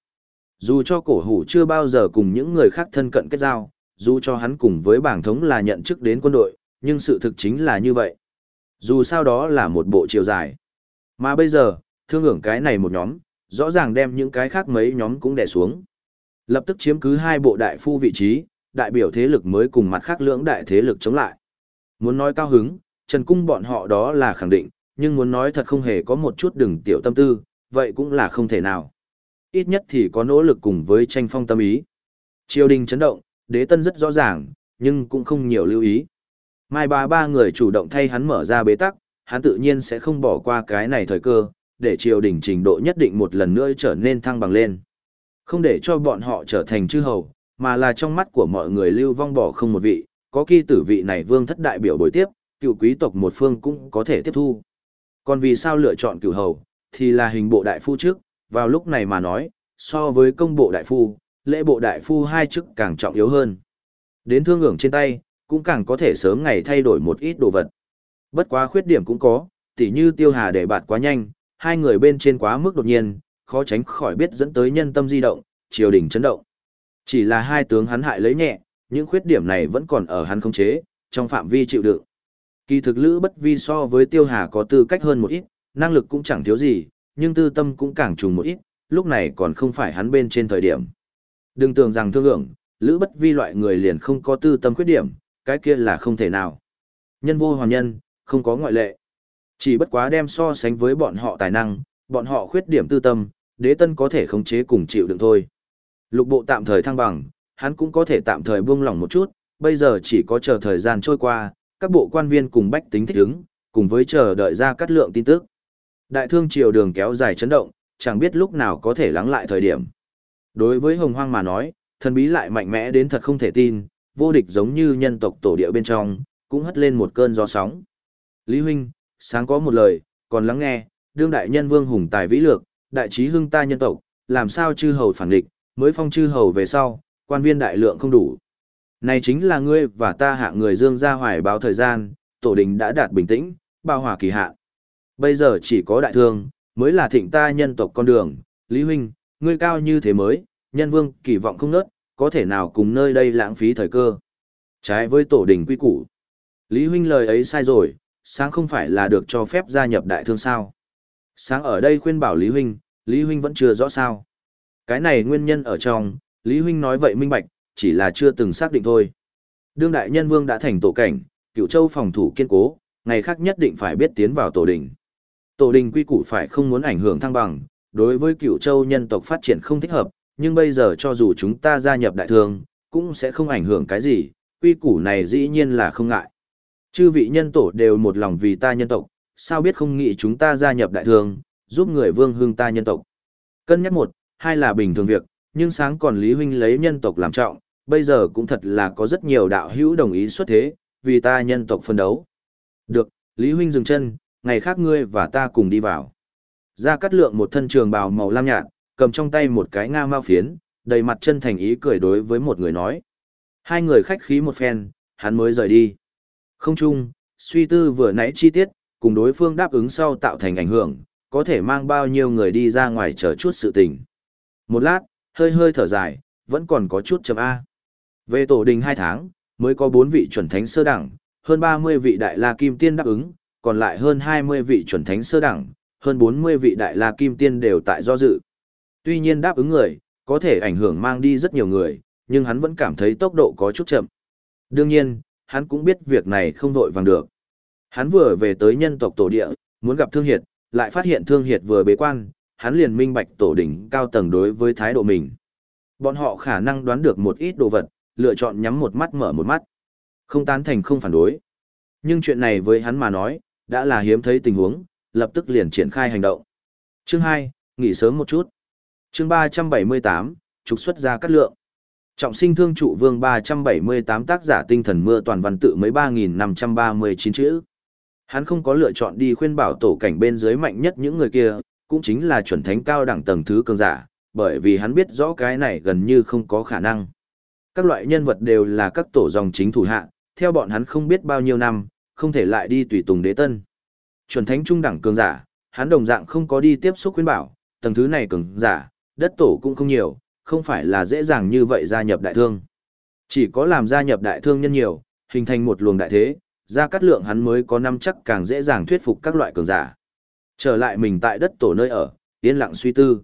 Dù cho cổ hủ chưa bao giờ cùng những người khác thân cận kết giao, dù cho hắn cùng với bảng thống là nhận chức đến quân đội, nhưng sự thực chính là như vậy. Dù sao đó là một bộ chiều dài. Mà bây giờ, thương hưởng cái này một nhóm, rõ ràng đem những cái khác mấy nhóm cũng đè xuống. Lập tức chiếm cứ hai bộ đại phu vị trí, đại biểu thế lực mới cùng mặt khác lưỡng đại thế lực chống lại. Muốn nói cao hứng, Trần Cung bọn họ đó là khẳng định, nhưng muốn nói thật không hề có một chút đừng tiểu tâm tư, vậy cũng là không thể nào. Ít nhất thì có nỗ lực cùng với tranh phong tâm ý. Triều đình chấn động, đế tân rất rõ ràng, nhưng cũng không nhiều lưu ý. Mai ba ba người chủ động thay hắn mở ra bế tắc, hắn tự nhiên sẽ không bỏ qua cái này thời cơ, để triều đình trình độ nhất định một lần nữa trở nên thăng bằng lên. Không để cho bọn họ trở thành chư hầu, mà là trong mắt của mọi người lưu vong bỏ không một vị, có kỳ tử vị này vương thất đại biểu bồi tiếp, cựu quý tộc một phương cũng có thể tiếp thu. Còn vì sao lựa chọn cựu hầu, thì là hình bộ đại phu trước, vào lúc này mà nói, so với công bộ đại phu, lễ bộ đại phu hai chức càng trọng yếu hơn. Đến thương ưởng trên tay, cũng càng có thể sớm ngày thay đổi một ít đồ vật. Bất quá khuyết điểm cũng có, tỉ như tiêu hà để bạt quá nhanh, hai người bên trên quá mức đột nhiên, khó tránh khỏi biết dẫn tới nhân tâm di động, triều đình chấn động. Chỉ là hai tướng hắn hại lấy nhẹ, những khuyết điểm này vẫn còn ở hắn không chế, trong phạm vi chịu đựng. Kỳ thực lữ bất vi so với tiêu hà có tư cách hơn một ít, năng lực cũng chẳng thiếu gì, nhưng tư tâm cũng càng trùng một ít, lúc này còn không phải hắn bên trên thời điểm. Đừng tưởng rằng thương lượng, lữ bất vi loại người liền không có tư tâm khuyết điểm, cái kia là không thể nào. Nhân vô hoàn nhân, không có ngoại lệ. Chỉ bất quá đem so sánh với bọn họ tài năng, bọn họ khuyết điểm tư tâm, đế tân có thể khống chế cùng chịu đựng thôi. Lục bộ tạm thời thăng bằng, hắn cũng có thể tạm thời buông lỏng một chút, bây giờ chỉ có chờ thời gian trôi qua, các bộ quan viên cùng bách tính thích ứng, cùng với chờ đợi ra cắt lượng tin tức. Đại thương triều đường kéo dài chấn động, chẳng biết lúc nào có thể lắng lại thời điểm. Đối với hồng hoang mà nói, thần bí lại mạnh mẽ đến thật không thể tin, vô địch giống như nhân tộc tổ địa bên trong, cũng hất lên một cơn gió sóng. Lý huynh, sáng có một lời, còn lắng nghe, đương đại nhân vương hùng tài vĩ lược, đại trí hưng ta nhân tộc, làm sao chư hầu phản địch, mới phong chư hầu về sau, quan viên đại lượng không đủ. Này chính là ngươi và ta hạ người dương gia hoài báo thời gian, tổ đình đã đạt bình tĩnh, bao hòa kỳ hạ. Bây giờ chỉ có đại thương, mới là thịnh ta nhân tộc con đường, Lý Huynh, ngươi cao như thế mới, nhân vương kỳ vọng không nớt, có thể nào cùng nơi đây lãng phí thời cơ. Trái với tổ đình quy củ. Lý Huynh lời ấy sai rồi, sáng không phải là được cho phép gia nhập đại thương sao. Sáng ở đây khuyên bảo Lý Huynh, Lý Huynh vẫn chưa rõ sao. Cái này nguyên nhân ở trong, Lý Huynh nói vậy minh bạch, chỉ là chưa từng xác định thôi. Đương đại nhân vương đã thành tổ cảnh, cựu châu phòng thủ kiên cố, ngày khác nhất định phải biết tiến vào tổ đình. Tổ đình quy củ phải không muốn ảnh hưởng thăng bằng, đối với cựu châu nhân tộc phát triển không thích hợp, nhưng bây giờ cho dù chúng ta gia nhập đại thương, cũng sẽ không ảnh hưởng cái gì, quy củ này dĩ nhiên là không ngại. Chư vị nhân tổ đều một lòng vì ta nhân tộc, sao biết không nghĩ chúng ta gia nhập đại thương, giúp người vương hương ta nhân tộc. Cân nhắc một, hai là bình thường việc, nhưng sáng còn Lý Huynh lấy nhân tộc làm trọng, bây giờ cũng thật là có rất nhiều đạo hữu đồng ý xuất thế, vì ta nhân tộc phân đấu. Được, Lý Huynh dừng chân, ngày khác ngươi và ta cùng đi vào. Ra cắt lượng một thân trường bào màu lam nhạt, cầm trong tay một cái nga mao phiến, đầy mặt chân thành ý cười đối với một người nói. Hai người khách khí một phen, hắn mới rời đi. Không chung, suy tư vừa nãy chi tiết, cùng đối phương đáp ứng sau tạo thành ảnh hưởng, có thể mang bao nhiêu người đi ra ngoài chờ chút sự tình. Một lát, hơi hơi thở dài, vẫn còn có chút chấm A. Về tổ đình hai tháng, mới có bốn vị chuẩn thánh sơ đẳng, hơn 30 vị đại la kim tiên đáp ứng, còn lại hơn 20 vị chuẩn thánh sơ đẳng, hơn 40 vị đại la kim tiên đều tại do dự. Tuy nhiên đáp ứng người, có thể ảnh hưởng mang đi rất nhiều người, nhưng hắn vẫn cảm thấy tốc độ có chút chậm. Đương nhiên, hắn cũng biết việc này không vội vàng được. Hắn vừa về tới nhân tộc tổ địa, muốn gặp Thương Hiệt, lại phát hiện Thương Hiệt vừa bế quan, hắn liền minh bạch tổ đỉnh cao tầng đối với thái độ mình. Bọn họ khả năng đoán được một ít đồ vật, lựa chọn nhắm một mắt mở một mắt. Không tán thành không phản đối. Nhưng chuyện này với hắn mà nói, đã là hiếm thấy tình huống, lập tức liền triển khai hành động. Chương 2, nghỉ sớm một chút. Chương 378, trục xuất ra cắt lượng. Trọng sinh thương trụ vương 378 tác giả tinh thần mưa toàn văn tự mấy 3.539 chữ. Hắn không có lựa chọn đi khuyên bảo tổ cảnh bên dưới mạnh nhất những người kia, cũng chính là chuẩn thánh cao đẳng tầng thứ cường giả, bởi vì hắn biết rõ cái này gần như không có khả năng. Các loại nhân vật đều là các tổ dòng chính thủ hạ, theo bọn hắn không biết bao nhiêu năm, không thể lại đi tùy tùng đế tân. Chuẩn thánh trung đẳng cường giả, hắn đồng dạng không có đi tiếp xúc khuyên bảo, tầng thứ này cường giả, đất tổ cũng không nhiều, không phải là dễ dàng như vậy gia nhập đại thương. Chỉ có làm gia nhập đại thương nhân nhiều, hình thành một luồng đại thế, ra cắt lượng hắn mới có năm chắc càng dễ dàng thuyết phục các loại cường giả. Trở lại mình tại đất tổ nơi ở, yên lặng suy tư.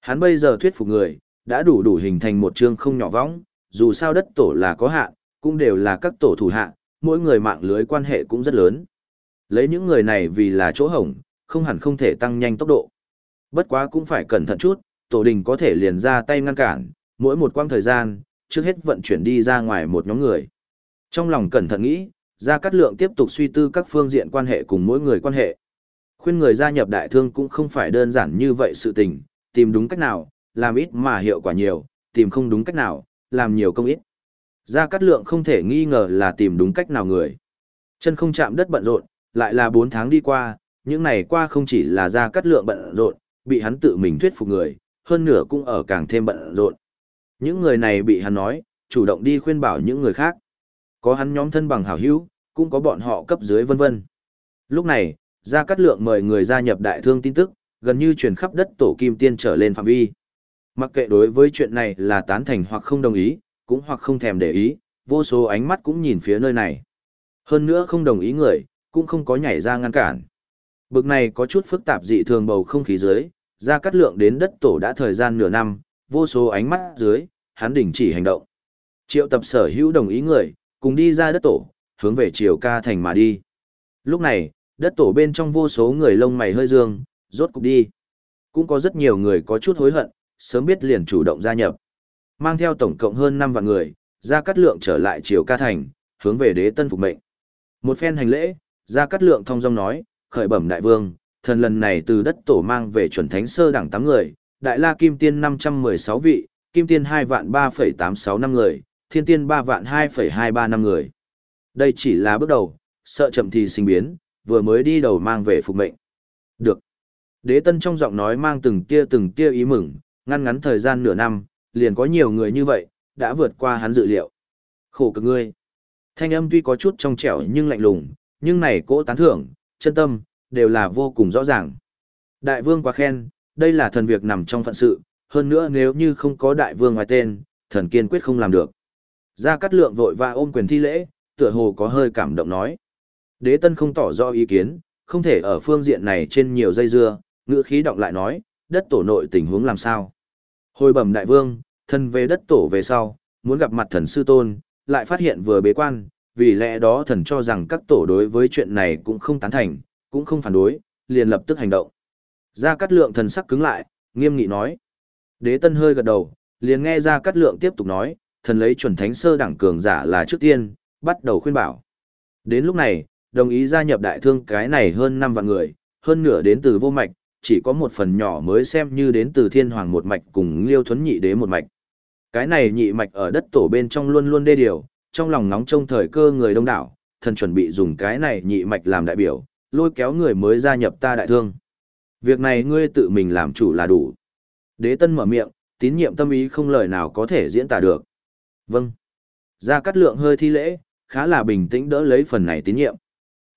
Hắn bây giờ thuyết phục người, đã đủ đủ hình thành một chương không nhỏ võng, dù sao đất tổ là có hạn, cũng đều là các tổ thủ hạ, mỗi người mạng lưới quan hệ cũng rất lớn. Lấy những người này vì là chỗ hổng, không hẳn không thể tăng nhanh tốc độ. Bất quá cũng phải cẩn thận chút, tổ đình có thể liền ra tay ngăn cản, mỗi một quang thời gian, trước hết vận chuyển đi ra ngoài một nhóm người. Trong lòng cẩn thận nghĩ, Gia Cát Lượng tiếp tục suy tư các phương diện quan hệ cùng mỗi người quan hệ. Khuyên người gia nhập đại thương cũng không phải đơn giản như vậy sự tình, tìm đúng cách nào, làm ít mà hiệu quả nhiều, tìm không đúng cách nào, làm nhiều công ít. Gia Cát Lượng không thể nghi ngờ là tìm đúng cách nào người. Chân không chạm đất bận rộn, lại là 4 tháng đi qua, những này qua không chỉ là Gia Cát Lượng bận rộn, bị hắn tự mình thuyết phục người, hơn nửa cũng ở càng thêm bận rộn. Những người này bị hắn nói, chủ động đi khuyên bảo những người khác. Có hắn nhóm thân bằng hảo hữu, cũng có bọn họ cấp dưới vân vân. Lúc này, Gia Cát Lượng mời người gia nhập đại thương tin tức, gần như truyền khắp đất tổ kim tiên trở lên phạm vi. Mặc kệ đối với chuyện này là tán thành hoặc không đồng ý, cũng hoặc không thèm để ý, vô số ánh mắt cũng nhìn phía nơi này. Hơn nữa không đồng ý người, cũng không có nhảy ra ngăn cản. Bực này có chút phức tạp dị thường bầu không khí dưới, gia cát lượng đến đất tổ đã thời gian nửa năm, vô số ánh mắt dưới, hắn đình chỉ hành động. Triệu tập sở hữu đồng ý người, cùng đi ra đất tổ, hướng về triều ca thành mà đi. Lúc này, đất tổ bên trong vô số người lông mày hơi dương, rốt cục đi. Cũng có rất nhiều người có chút hối hận, sớm biết liền chủ động gia nhập. Mang theo tổng cộng hơn 5 vạn người, ra cắt lượng trở lại triều ca thành, hướng về đế tân phục mệnh. Một phen hành lễ, ra cắt lượng thông dong nói, khởi bẩm đại vương, thần lần này từ đất tổ mang về chuẩn thánh sơ đẳng 8 người, đại la kim tiên 516 vị, kim tiên 2 vạn 3,86 năm người, thiên tiên 3 vạn 2,23 năm người. Đây chỉ là bước đầu, sợ chậm thì sinh biến, vừa mới đi đầu mang về phục mệnh. Được. Đế tân trong giọng nói mang từng tia từng tia ý mừng, ngăn ngắn thời gian nửa năm, liền có nhiều người như vậy, đã vượt qua hắn dự liệu. Khổ cực ngươi. Thanh âm tuy có chút trong trẻo nhưng lạnh lùng, nhưng này cỗ tán thưởng, chân tâm, đều là vô cùng rõ ràng. Đại vương quá khen, đây là thần việc nằm trong phận sự, hơn nữa nếu như không có đại vương ngoài tên, thần kiên quyết không làm được. Gia Cát Lượng vội và ôm quyền thi lễ, tựa hồ có hơi cảm động nói. Đế tân không tỏ rõ ý kiến, không thể ở phương diện này trên nhiều dây dưa, ngữ khí động lại nói, đất tổ nội tình huống làm sao. Hồi bẩm đại vương, thần về đất tổ về sau, muốn gặp mặt thần sư tôn, lại phát hiện vừa bế quan, vì lẽ đó thần cho rằng các tổ đối với chuyện này cũng không tán thành, cũng không phản đối, liền lập tức hành động. Gia Cát Lượng thần sắc cứng lại, nghiêm nghị nói. Đế Tân hơi gật đầu, liền nghe Gia Cát Lượng tiếp tục nói, thần lấy chuẩn thánh sơ đẳng cường giả là trước tiên, bắt đầu khuyên bảo. Đến lúc này, đồng ý gia nhập đại thương cái này hơn 5 vạn người, hơn nửa đến từ vô mạch, chỉ có một phần nhỏ mới xem như đến từ thiên hoàng một mạch cùng liêu thuấn nhị đế một mạch. Cái này nhị mạch ở đất tổ bên trong luôn luôn đê điều, trong lòng nóng trong thời cơ người đông đảo, thần chuẩn bị dùng cái này nhị mạch làm đại biểu, lôi kéo người mới gia nhập ta đại thương. Việc này ngươi tự mình làm chủ là đủ. Đế tân mở miệng, tín nhiệm tâm ý không lời nào có thể diễn tả được. Vâng. Gia Cát Lượng hơi thi lễ, khá là bình tĩnh đỡ lấy phần này tín nhiệm.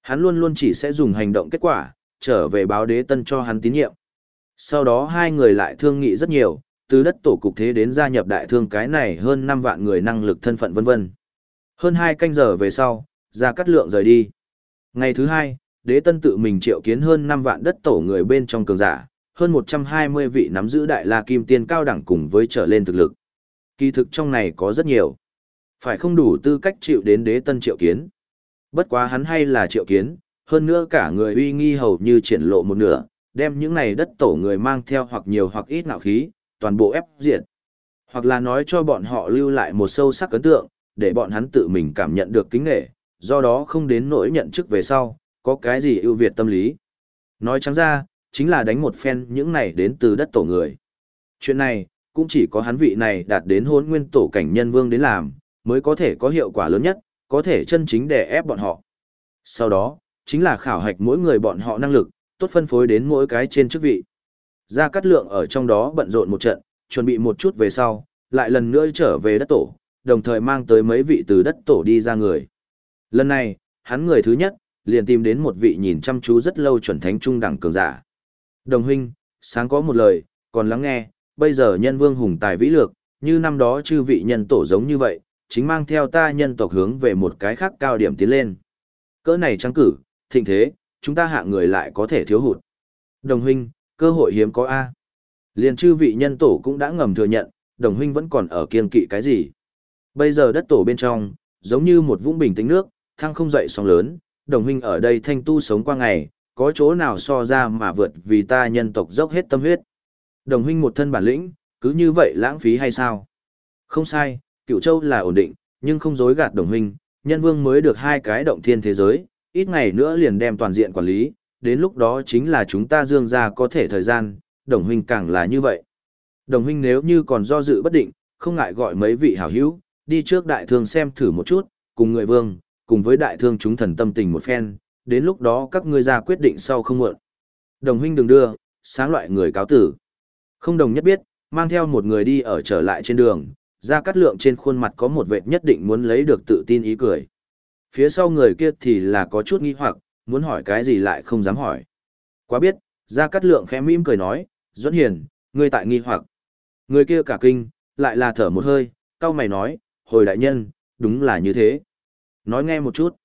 Hắn luôn luôn chỉ sẽ dùng hành động kết quả, trở về báo đế tân cho hắn tín nhiệm. Sau đó hai người lại thương nghị rất nhiều, từ đất tổ cục thế đến gia nhập đại thương cái này hơn 5 vạn người năng lực thân phận vân vân. Hơn 2 canh giờ về sau, Gia Cát Lượng rời đi. Ngày thứ hai, đế tân tự mình triệu kiến hơn 5 vạn đất tổ người bên trong cường giả, hơn 120 vị nắm giữ đại la kim tiên cao đẳng cùng với trở lên thực lực. Kỳ thực trong này có rất nhiều. Phải không đủ tư cách chịu đến đế tân triệu kiến. Bất quá hắn hay là triệu kiến, hơn nữa cả người uy nghi hầu như triển lộ một nửa, đem những này đất tổ người mang theo hoặc nhiều hoặc ít nạo khí, toàn bộ ép diệt. Hoặc là nói cho bọn họ lưu lại một sâu sắc ấn tượng, để bọn hắn tự mình cảm nhận được kính nghệ, do đó không đến nỗi nhận chức về sau, có cái gì ưu việt tâm lý. Nói trắng ra, chính là đánh một phen những này đến từ đất tổ người. Chuyện này, cũng chỉ có hắn vị này đạt đến hôn nguyên tổ cảnh nhân vương đến làm, mới có thể có hiệu quả lớn nhất, có thể chân chính để ép bọn họ. Sau đó, chính là khảo hạch mỗi người bọn họ năng lực, tốt phân phối đến mỗi cái trên chức vị. Gia Cát Lượng ở trong đó bận rộn một trận, chuẩn bị một chút về sau, lại lần nữa trở về đất tổ, đồng thời mang tới mấy vị từ đất tổ đi ra người. Lần này, hắn người thứ nhất, liền tìm đến một vị nhìn chăm chú rất lâu chuẩn thánh trung đẳng cường giả. Đồng huynh, sáng có một lời, còn lắng nghe, bây giờ nhân vương hùng tài vĩ lược, như năm đó chư vị nhân tổ giống như vậy, chính mang theo ta nhân tộc hướng về một cái khác cao điểm tiến lên. Cỡ này trắng cử, thịnh thế, chúng ta hạ người lại có thể thiếu hụt. Đồng huynh, cơ hội hiếm có A. Liền chư vị nhân tổ cũng đã ngầm thừa nhận, đồng huynh vẫn còn ở kiên kỵ cái gì. Bây giờ đất tổ bên trong, giống như một vũng bình tĩnh nước, thăng không dậy sóng lớn, đồng huynh ở đây thanh tu sống qua ngày, có chỗ nào so ra mà vượt vì ta nhân tộc dốc hết tâm huyết. Đồng huynh một thân bản lĩnh, cứ như vậy lãng phí hay sao? Không sai, cựu châu là ổn định, nhưng không dối gạt đồng huynh, nhân vương mới được hai cái động thiên thế giới, ít ngày nữa liền đem toàn diện quản lý, đến lúc đó chính là chúng ta dương ra có thể thời gian, đồng huynh càng là như vậy. Đồng huynh nếu như còn do dự bất định, không ngại gọi mấy vị hảo hữu, đi trước đại thương xem thử một chút, cùng người vương, cùng với đại thương chúng thần tâm tình một phen, đến lúc đó các ngươi ra quyết định sau không muộn. Đồng huynh đừng đưa, sáng loại người cáo tử. Không đồng nhất biết, mang theo một người đi ở trở lại trên đường, ra cắt lượng trên khuôn mặt có một vệt nhất định muốn lấy được tự tin ý cười. Phía sau người kia thì là có chút nghi hoặc, muốn hỏi cái gì lại không dám hỏi. Quá biết, ra cắt lượng khẽ mỉm cười nói, Duẫn Hiền, ngươi tại nghi hoặc. Người kia cả kinh, lại là thở một hơi, cao mày nói, hồi đại nhân, đúng là như thế. Nói nghe một chút.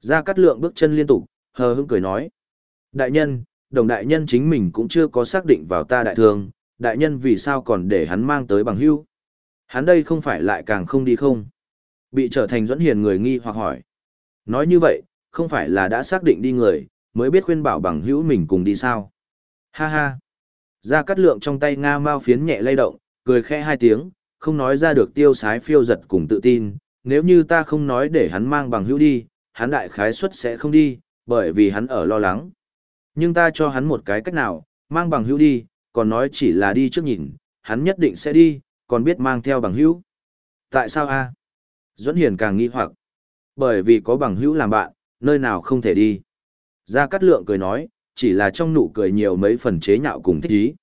Ra cắt lượng bước chân liên tục, hờ hững cười nói. Đại nhân, đồng đại nhân chính mình cũng chưa có xác định vào ta đại thương, đại nhân vì sao còn để hắn mang tới bằng hưu. Hắn đây không phải lại càng không đi không? Bị trở thành dẫn hiền người nghi hoặc hỏi. Nói như vậy, không phải là đã xác định đi người, mới biết khuyên bảo bằng hữu mình cùng đi sao. Ha ha. Ra cắt lượng trong tay Nga mau phiến nhẹ lay động, cười khẽ hai tiếng, không nói ra được tiêu sái phiêu giật cùng tự tin, nếu như ta không nói để hắn mang bằng hữu đi, hắn đại khái suất sẽ không đi, bởi vì hắn ở lo lắng. Nhưng ta cho hắn một cái cách nào, mang bằng hữu đi, còn nói chỉ là đi trước nhìn, hắn nhất định sẽ đi, còn biết mang theo bằng hữu. Tại sao a? Duẫn Hiền càng nghi hoặc. Bởi vì có bằng hữu làm bạn, nơi nào không thể đi. Gia Cát Lượng cười nói, chỉ là trong nụ cười nhiều mấy phần chế nhạo cùng thích ý.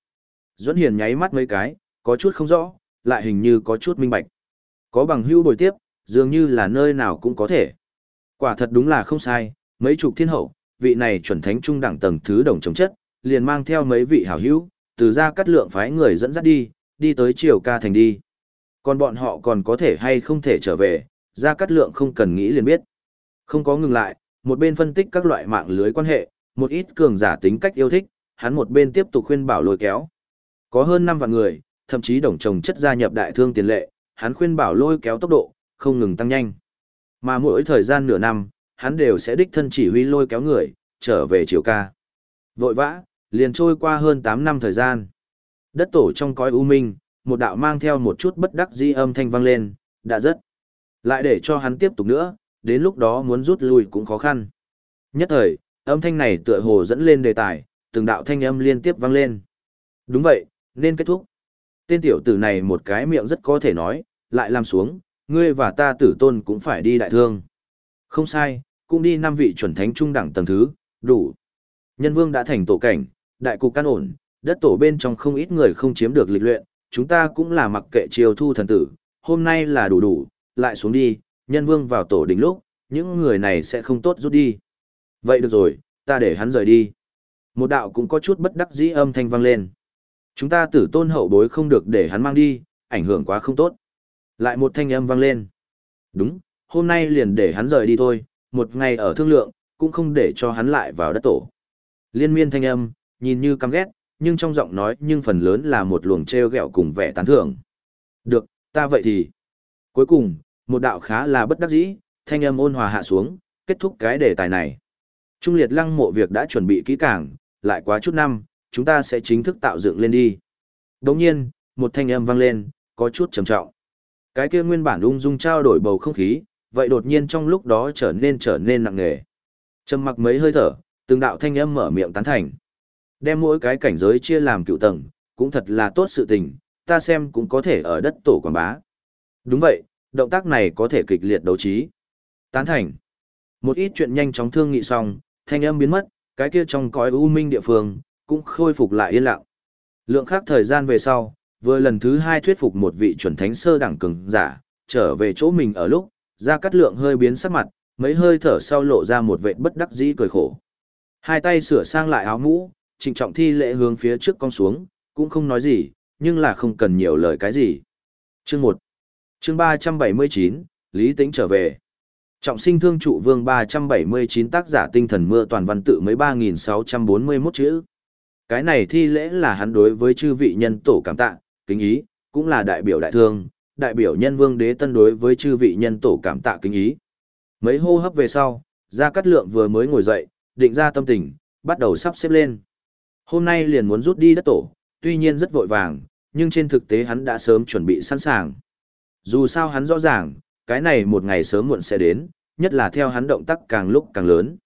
Duẫn Hiền nháy mắt mấy cái, có chút không rõ, lại hình như có chút minh bạch. Có bằng hữu bồi tiếp, dường như là nơi nào cũng có thể. Quả thật đúng là không sai, mấy chục thiên hậu, vị này chuẩn thánh trung đẳng tầng thứ đồng chống chất, liền mang theo mấy vị hảo hữu, từ ra cắt lượng phái người dẫn dắt đi, đi tới triều ca thành đi. Còn bọn họ còn có thể hay không thể trở về, ra cắt lượng không cần nghĩ liền biết. Không có ngừng lại, một bên phân tích các loại mạng lưới quan hệ, một ít cường giả tính cách yêu thích, hắn một bên tiếp tục khuyên bảo lôi kéo. Có hơn 5 vạn người, thậm chí đồng chồng chất gia nhập đại thương tiền lệ, hắn khuyên bảo lôi kéo tốc độ, không ngừng tăng nhanh. Mà mỗi thời gian nửa năm, hắn đều sẽ đích thân chỉ huy lôi kéo người, trở về triều ca. Vội vã, liền trôi qua hơn 8 năm thời gian. Đất tổ trong cõi u minh, một đạo mang theo một chút bất đắc dĩ âm thanh vang lên, đã rất. Lại để cho hắn tiếp tục nữa, đến lúc đó muốn rút lui cũng khó khăn. Nhất thời, âm thanh này tựa hồ dẫn lên đề tài, từng đạo thanh âm liên tiếp vang lên. Đúng vậy, nên kết thúc. Tên tiểu tử này một cái miệng rất có thể nói, lại làm xuống, ngươi và ta tử tôn cũng phải đi đại thương. Không sai, cũng đi năm vị chuẩn thánh trung đẳng tầng thứ, đủ. Nhân vương đã thành tổ cảnh, đại cục căn ổn, đất tổ bên trong không ít người không chiếm được lịch luyện, chúng ta cũng là mặc kệ chiều thu thần tử, hôm nay là đủ đủ, lại xuống đi, nhân vương vào tổ đỉnh lúc, những người này sẽ không tốt rút đi. Vậy được rồi, ta để hắn rời đi. Một đạo cũng có chút bất đắc dĩ âm thanh vang lên. Chúng ta tử tôn hậu bối không được để hắn mang đi, ảnh hưởng quá không tốt. Lại một thanh âm vang lên. Đúng, hôm nay liền để hắn rời đi thôi, một ngày ở thương lượng, cũng không để cho hắn lại vào đất tổ. Liên miên thanh âm, nhìn như căm ghét, nhưng trong giọng nói nhưng phần lớn là một luồng treo gẹo cùng vẻ tán thưởng. Được, ta vậy thì. Cuối cùng, một đạo khá là bất đắc dĩ, thanh âm ôn hòa hạ xuống, kết thúc cái đề tài này. Trung liệt lăng mộ việc đã chuẩn bị kỹ càng, lại quá chút năm, chúng ta sẽ chính thức tạo dựng lên đi. Đồng nhiên, một thanh âm vang lên, có chút trầm trọng. Cái kia nguyên bản ung dung trao đổi bầu không khí, vậy đột nhiên trong lúc đó trở nên trở nên nặng nề. Trầm mặc mấy hơi thở, từng đạo thanh âm mở miệng tán thành. Đem mỗi cái cảnh giới chia làm cựu tầng, cũng thật là tốt sự tình, ta xem cũng có thể ở đất tổ quảng bá. Đúng vậy, động tác này có thể kịch liệt đấu trí. Tán thành. Một ít chuyện nhanh chóng thương nghị xong, thanh âm biến mất, cái kia trong cõi u minh địa phương, cũng khôi phục lại yên lặng. Lượng khác thời gian về sau, vừa lần thứ hai thuyết phục một vị chuẩn thánh sơ đẳng cường giả, trở về chỗ mình ở lúc, ra cắt lượng hơi biến sắc mặt, mấy hơi thở sau lộ ra một vệ bất đắc dĩ cười khổ. Hai tay sửa sang lại áo mũ, trịnh trọng thi lễ hướng phía trước con xuống, cũng không nói gì, nhưng là không cần nhiều lời cái gì. Chương 1 Chương 379, Lý Tĩnh trở về. Trọng sinh thương trụ vương 379 tác giả tinh thần mưa toàn văn tự mấy 3641 chữ. Cái này thi lễ là hắn đối với chư vị nhân tổ cảm tạ, kính ý, cũng là đại biểu đại thương, đại biểu nhân vương đế tân đối với chư vị nhân tổ cảm tạ kính ý. Mấy hô hấp về sau, Gia Cát Lượng vừa mới ngồi dậy, định ra tâm tình, bắt đầu sắp xếp lên. Hôm nay liền muốn rút đi đất tổ, tuy nhiên rất vội vàng, nhưng trên thực tế hắn đã sớm chuẩn bị sẵn sàng. Dù sao hắn rõ ràng, cái này một ngày sớm muộn sẽ đến, nhất là theo hắn động tác càng lúc càng lớn.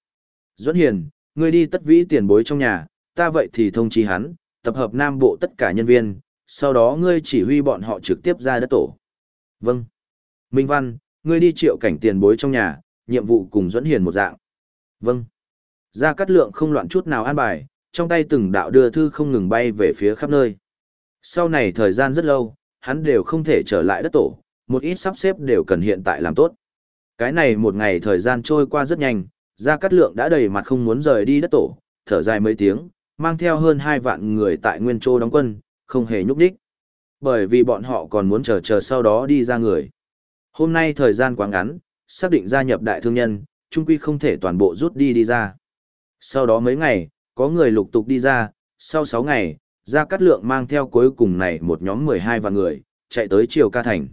Duẫn Hiền, ngươi đi tất vĩ tiền bối trong nhà, ta vậy thì thông chi hắn, tập hợp nam bộ tất cả nhân viên, sau đó ngươi chỉ huy bọn họ trực tiếp ra đất tổ. Vâng. Minh Văn, ngươi đi triệu cảnh tiền bối trong nhà, nhiệm vụ cùng Duẫn Hiền một dạng. Vâng. Gia Cát Lượng không loạn chút nào an bài, trong tay từng đạo đưa thư không ngừng bay về phía khắp nơi. Sau này thời gian rất lâu, hắn đều không thể trở lại đất tổ, một ít sắp xếp đều cần hiện tại làm tốt. Cái này một ngày thời gian trôi qua rất nhanh, Gia Cát Lượng đã đầy mặt không muốn rời đi đất tổ, thở dài mấy tiếng, mang theo hơn hai vạn người tại Nguyên Châu đóng quân, không hề nhúc đích. Bởi vì bọn họ còn muốn chờ chờ sau đó đi ra người. Hôm nay thời gian quá ngắn, xác định gia nhập đại thương nhân, trung quy không thể toàn bộ rút đi đi ra. Sau đó mấy ngày, có người lục tục đi ra, sau 6 ngày, Gia Cát Lượng mang theo cuối cùng này một nhóm 12 vạn người, chạy tới Triều Ca Thành.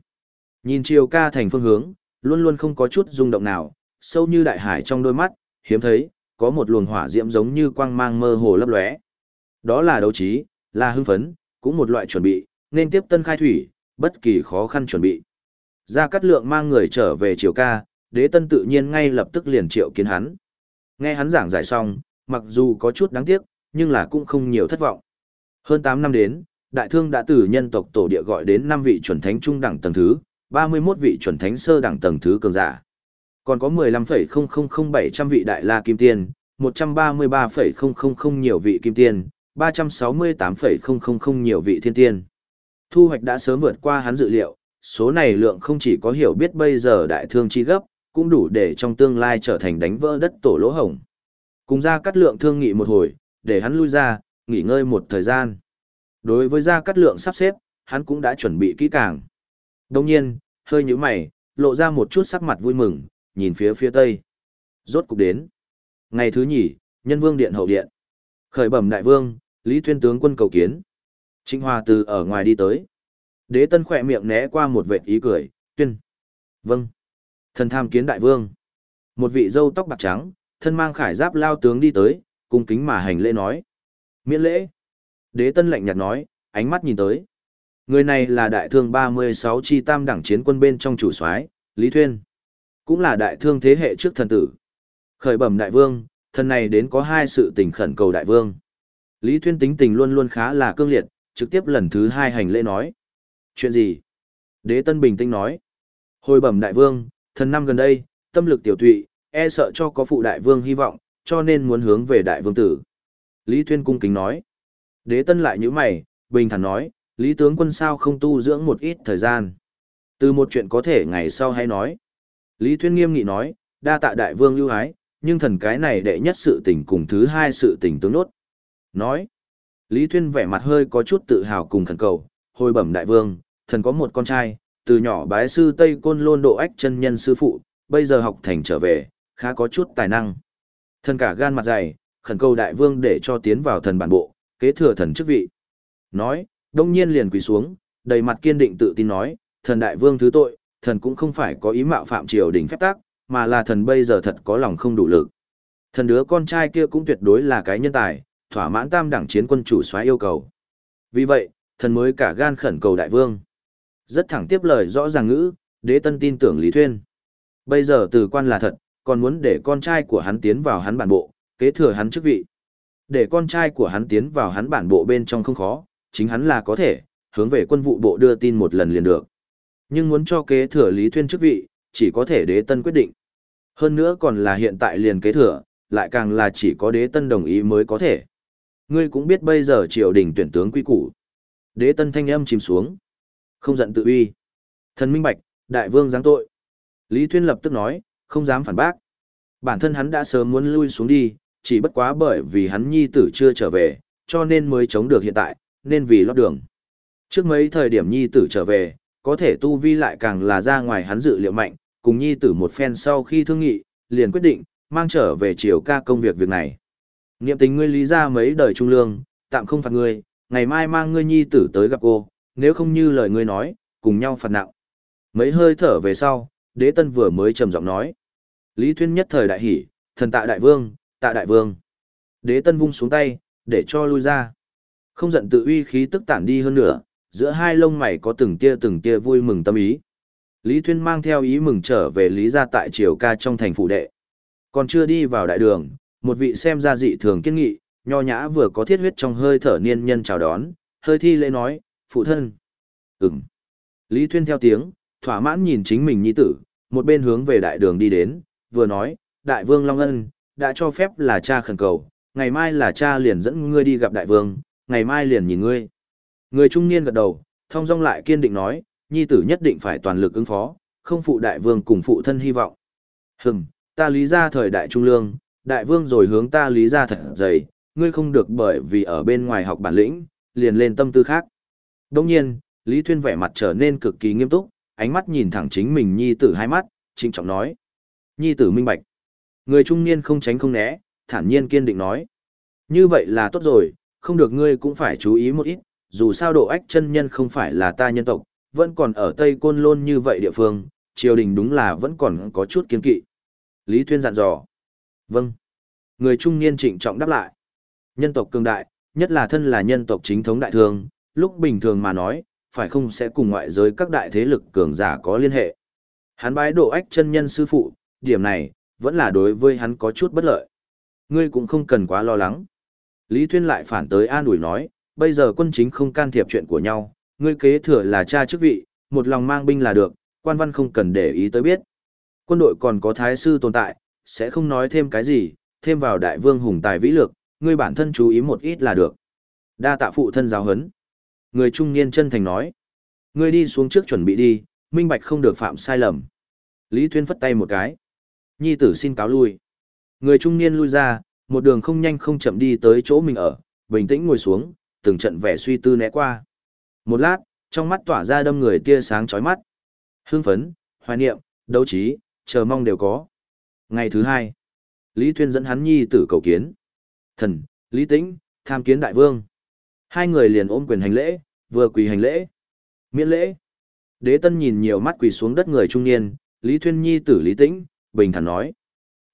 Nhìn Triều Ca Thành phương hướng, luôn luôn không có chút rung động nào, sâu như đại hải trong đôi mắt, hiếm thấy, có một luồng hỏa diễm giống như quang mang mơ hồ lấp lóe. Đó là đấu trí, là hưng phấn, cũng một loại chuẩn bị, nên tiếp tân khai thủy, bất kỳ khó khăn chuẩn bị. Gia Cát Lượng mang người trở về Triều Ca, đế tân tự nhiên ngay lập tức liền triệu kiến hắn. Nghe hắn giảng giải xong, mặc dù có chút đáng tiếc, nhưng là cũng không nhiều thất vọng. Hơn 8 năm đến, đại thương đã từ nhân tộc tổ địa gọi đến 5 vị chuẩn thánh trung đẳng tầng thứ, 31 vị chuẩn thánh sơ đẳng tầng thứ cường giả. Còn có 15,000700 vị đại la kim tiên, 133,000 nhiều vị kim tiên, 368,000 nhiều vị thiên tiên. Thu hoạch đã sớm vượt qua hắn dự liệu, số này lượng không chỉ có hiểu biết bây giờ đại thương chi gấp, cũng đủ để trong tương lai trở thành đánh vỡ đất tổ lỗ hổng. Cùng ra cắt lượng thương nghị một hồi, để hắn lui ra, nghỉ ngơi một thời gian. Đối với ra cắt lượng sắp xếp, hắn cũng đã chuẩn bị kỹ càng. Đồng nhiên, hơi nhíu mày, lộ ra một chút sắc mặt vui mừng, nhìn phía phía tây. Rốt cục đến. Ngày thứ nhì, nhân vương điện hậu điện. Khởi bẩm đại vương, Lý Thuyên tướng quân cầu kiến. Trịnh Hòa từ ở ngoài đi tới. Đế tân khỏe miệng né qua một vệt ý cười, tuyên. Vâng. Thần tham kiến đại vương. Một vị dâu tóc bạc trắng, thân mang khải giáp lao tướng đi tới, cung kính mà hành lễ nói. Miễn lễ. Đế tân lạnh nhạt nói, ánh mắt nhìn tới. Người này là đại thương 36 chi tam đẳng chiến quân bên trong chủ soái Lý Thuyên. Cũng là đại thương thế hệ trước thần tử. Khởi bẩm đại vương, thần này đến có hai sự tình khẩn cầu đại vương. Lý Thuyên tính tình luôn luôn khá là cương liệt, trực tiếp lần thứ hai hành lễ nói. Chuyện gì? Đế Tân bình tĩnh nói. Hồi bẩm đại vương, thần năm gần đây, tâm lực tiểu tụy, e sợ cho có phụ đại vương hy vọng, cho nên muốn hướng về đại vương tử. Lý Thuyên cung kính nói. Đế Tân lại như mày, bình thản nói, Lý tướng quân sao không tu dưỡng một ít thời gian. Từ một chuyện có thể ngày sau hay nói. Lý Thuyên nghiêm nghị nói, đa tạ đại vương lưu ái, nhưng thần cái này đệ nhất sự tình cùng thứ hai sự tình tướng nốt. Nói, Lý Thuyên vẻ mặt hơi có chút tự hào cùng khẩn cầu, hồi bẩm đại vương, thần có một con trai, từ nhỏ bái sư Tây Côn Lôn Độ Ách chân nhân sư phụ, bây giờ học thành trở về, khá có chút tài năng. Thần cả gan mặt dày, khẩn cầu đại vương để cho tiến vào thần bản bộ, kế thừa thần chức vị. Nói, đông nhiên liền quỳ xuống, đầy mặt kiên định tự tin nói, thần đại vương thứ tội, thần cũng không phải có ý mạo phạm triều đình phép tắc, mà là thần bây giờ thật có lòng không đủ lực. Thần đứa con trai kia cũng tuyệt đối là cái nhân tài, thỏa mãn tam đẳng chiến quân chủ soái yêu cầu. Vì vậy, thần mới cả gan khẩn cầu đại vương. Rất thẳng tiếp lời rõ ràng ngữ, đế tân tin tưởng Lý Thuyên. Bây giờ từ quan là thật, còn muốn để con trai của hắn tiến vào hắn bản bộ, kế thừa hắn chức vị. Để con trai của hắn tiến vào hắn bản bộ bên trong không khó, chính hắn là có thể, hướng về quân vụ bộ đưa tin một lần liền được. Nhưng muốn cho kế thừa Lý Thuyên chức vị, chỉ có thể đế tân quyết định. Hơn nữa còn là hiện tại liền kế thừa, lại càng là chỉ có đế tân đồng ý mới có thể. Ngươi cũng biết bây giờ triều đình tuyển tướng quy củ. Đế tân thanh âm chìm xuống. Không giận tự uy. Thần minh bạch, đại vương giáng tội. Lý Thuyên lập tức nói, không dám phản bác. Bản thân hắn đã sớm muốn lui xuống đi, chỉ bất quá bởi vì hắn nhi tử chưa trở về, cho nên mới chống được hiện tại, nên vì lót đường. Trước mấy thời điểm nhi tử trở về, có thể tu vi lại càng là ra ngoài hắn dự liệu mạnh, cùng nhi tử một phen sau khi thương nghị, liền quyết định, mang trở về chiều ca công việc việc này. Niệm tình ngươi lý ra mấy đời trung lương, tạm không phạt ngươi, ngày mai mang ngươi nhi tử tới gặp cô, nếu không như lời ngươi nói, cùng nhau phạt nặng. Mấy hơi thở về sau, đế tân vừa mới trầm giọng nói. Lý Thuyên nhất thời đại hỉ, thần tạ đại vương, tạ đại vương. Đế tân vung xuống tay, để cho lui ra. Không giận tự uy khí tức tản đi hơn nữa, giữa hai lông mày có từng tia từng tia vui mừng tâm ý. Lý Thuyên mang theo ý mừng trở về Lý gia tại triều ca trong thành phủ đệ. Còn chưa đi vào đại đường, một vị xem ra dị thường kiên nghị, nho nhã vừa có thiết huyết trong hơi thở niên nhân chào đón, hơi thi lễ nói, phụ thân. Ừm. Lý Thuyên theo tiếng, thỏa mãn nhìn chính mình nhi tử, một bên hướng về đại đường đi đến, vừa nói, đại vương Long Ân, đã cho phép là cha khẩn cầu, ngày mai là cha liền dẫn ngươi đi gặp đại vương, ngày mai liền nhìn ngươi. Người trung niên gật đầu, thông dong lại kiên định nói, nhi tử nhất định phải toàn lực ứng phó, không phụ đại vương cùng phụ thân hy vọng. Hừm, ta lý ra thời đại trung lương, đại vương rồi hướng ta lý ra thật dày, ngươi không được bởi vì ở bên ngoài học bản lĩnh, liền lên tâm tư khác. Đồng nhiên, Lý Thuyên vẻ mặt trở nên cực kỳ nghiêm túc, ánh mắt nhìn thẳng chính mình nhi tử hai mắt, trinh trọng nói. Nhi tử minh bạch. Người trung niên không tránh không né, thản nhiên kiên định nói. Như vậy là tốt rồi, không được ngươi cũng phải chú ý một ít, dù sao độ ách chân nhân không phải là ta nhân tộc, vẫn còn ở Tây Côn Lôn như vậy địa phương, triều đình đúng là vẫn còn có chút kiên kỵ. Lý Thuyên dặn dò. Vâng. Người trung niên trịnh trọng đáp lại. Nhân tộc cường đại, nhất là thân là nhân tộc chính thống đại thương, lúc bình thường mà nói, phải không sẽ cùng ngoại giới các đại thế lực cường giả có liên hệ. Hắn bái độ ách chân nhân sư phụ, điểm này, vẫn là đối với hắn có chút bất lợi. Ngươi cũng không cần quá lo lắng. Lý Thuyên lại phản tới an ủi nói, bây giờ quân chính không can thiệp chuyện của nhau, ngươi kế thừa là cha chức vị, một lòng mang binh là được, quan văn không cần để ý tới biết. Quân đội còn có thái sư tồn tại, sẽ không nói thêm cái gì, thêm vào đại vương hùng tài vĩ lược, ngươi bản thân chú ý một ít là được. Đa tạ phụ thân giáo huấn. Người trung niên chân thành nói, ngươi đi xuống trước chuẩn bị đi, minh bạch không được phạm sai lầm. Lý Thuyên phất tay một cái. Nhi tử xin cáo lui. Người trung niên lui ra, một đường không nhanh không chậm đi tới chỗ mình ở, bình tĩnh ngồi xuống, từng trận vẻ suy tư né qua. Một lát, trong mắt tỏa ra đâm người tia sáng chói mắt. Hưng phấn, hoài niệm, đấu trí, chờ mong đều có. Ngày thứ hai, Lý Thuyên dẫn hắn nhi tử cầu kiến. Thần, Lý Tĩnh, tham kiến đại vương. Hai người liền ôm quyền hành lễ, vừa quỳ hành lễ. Miễn lễ. Đế tân nhìn nhiều mắt quỳ xuống đất người trung niên, Lý Thuyên nhi tử Lý Tĩnh, bình thản nói.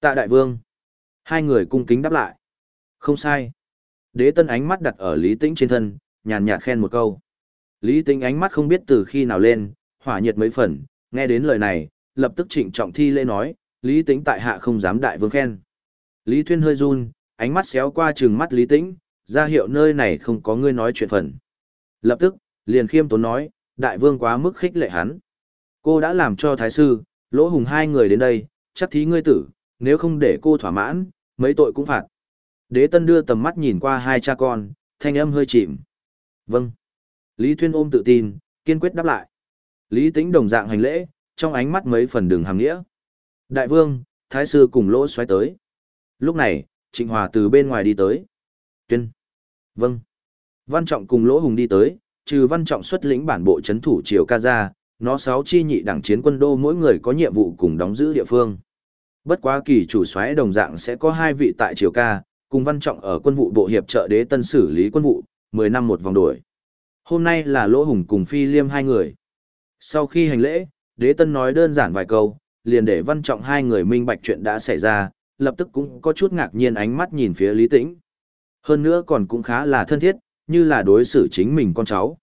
Tạ đại vương. Hai người cung kính đáp lại. Không sai. Đế tân ánh mắt đặt ở Lý Tĩnh trên thân, nhàn nhạt khen một câu. Lý Tĩnh ánh mắt không biết từ khi nào lên, hỏa nhiệt mấy phần, nghe đến lời này, lập tức trịnh trọng thi lễ nói, Lý Tĩnh tại hạ không dám đại vương khen. Lý Thuyên hơi run, ánh mắt xéo qua trừng mắt Lý Tĩnh, ra hiệu nơi này không có ngươi nói chuyện phần. Lập tức, liền khiêm tốn nói, đại vương quá mức khích lệ hắn. Cô đã làm cho thái sư, lỗ hùng hai người đến đây, chắc thí ngươi tử, nếu không để cô thỏa mãn, mấy tội cũng phạt. Đế tân đưa tầm mắt nhìn qua hai cha con, thanh âm hơi chìm. Vâng. Lý Thuyên ôm tự tin, kiên quyết đáp lại. Lý Tĩnh đồng dạng hành lễ, trong ánh mắt mấy phần đường hàm nghĩa. Đại vương, thái sư cùng lỗ xoáy tới. Lúc này, Trịnh Hòa từ bên ngoài đi tới. Tuyên. Vâng. Văn Trọng cùng lỗ hùng đi tới, trừ Văn Trọng xuất lĩnh bản bộ chấn thủ triều ca ra, nó sáu chi nhị đảng chiến quân đô mỗi người có nhiệm vụ cùng đóng giữ địa phương. Bất quá kỳ chủ soái đồng dạng sẽ có hai vị tại triều ca, cùng Văn Trọng ở quân vụ bộ hiệp trợ đế tân xử lý quân vụ, 10 năm một vòng đổi. Hôm nay là Lỗ Hùng cùng Phi Liêm hai người. Sau khi hành lễ, đế tân nói đơn giản vài câu, liền để Văn Trọng hai người minh bạch chuyện đã xảy ra, lập tức cũng có chút ngạc nhiên ánh mắt nhìn phía Lý Tĩnh. Hơn nữa còn cũng khá là thân thiết, như là đối xử chính mình con cháu.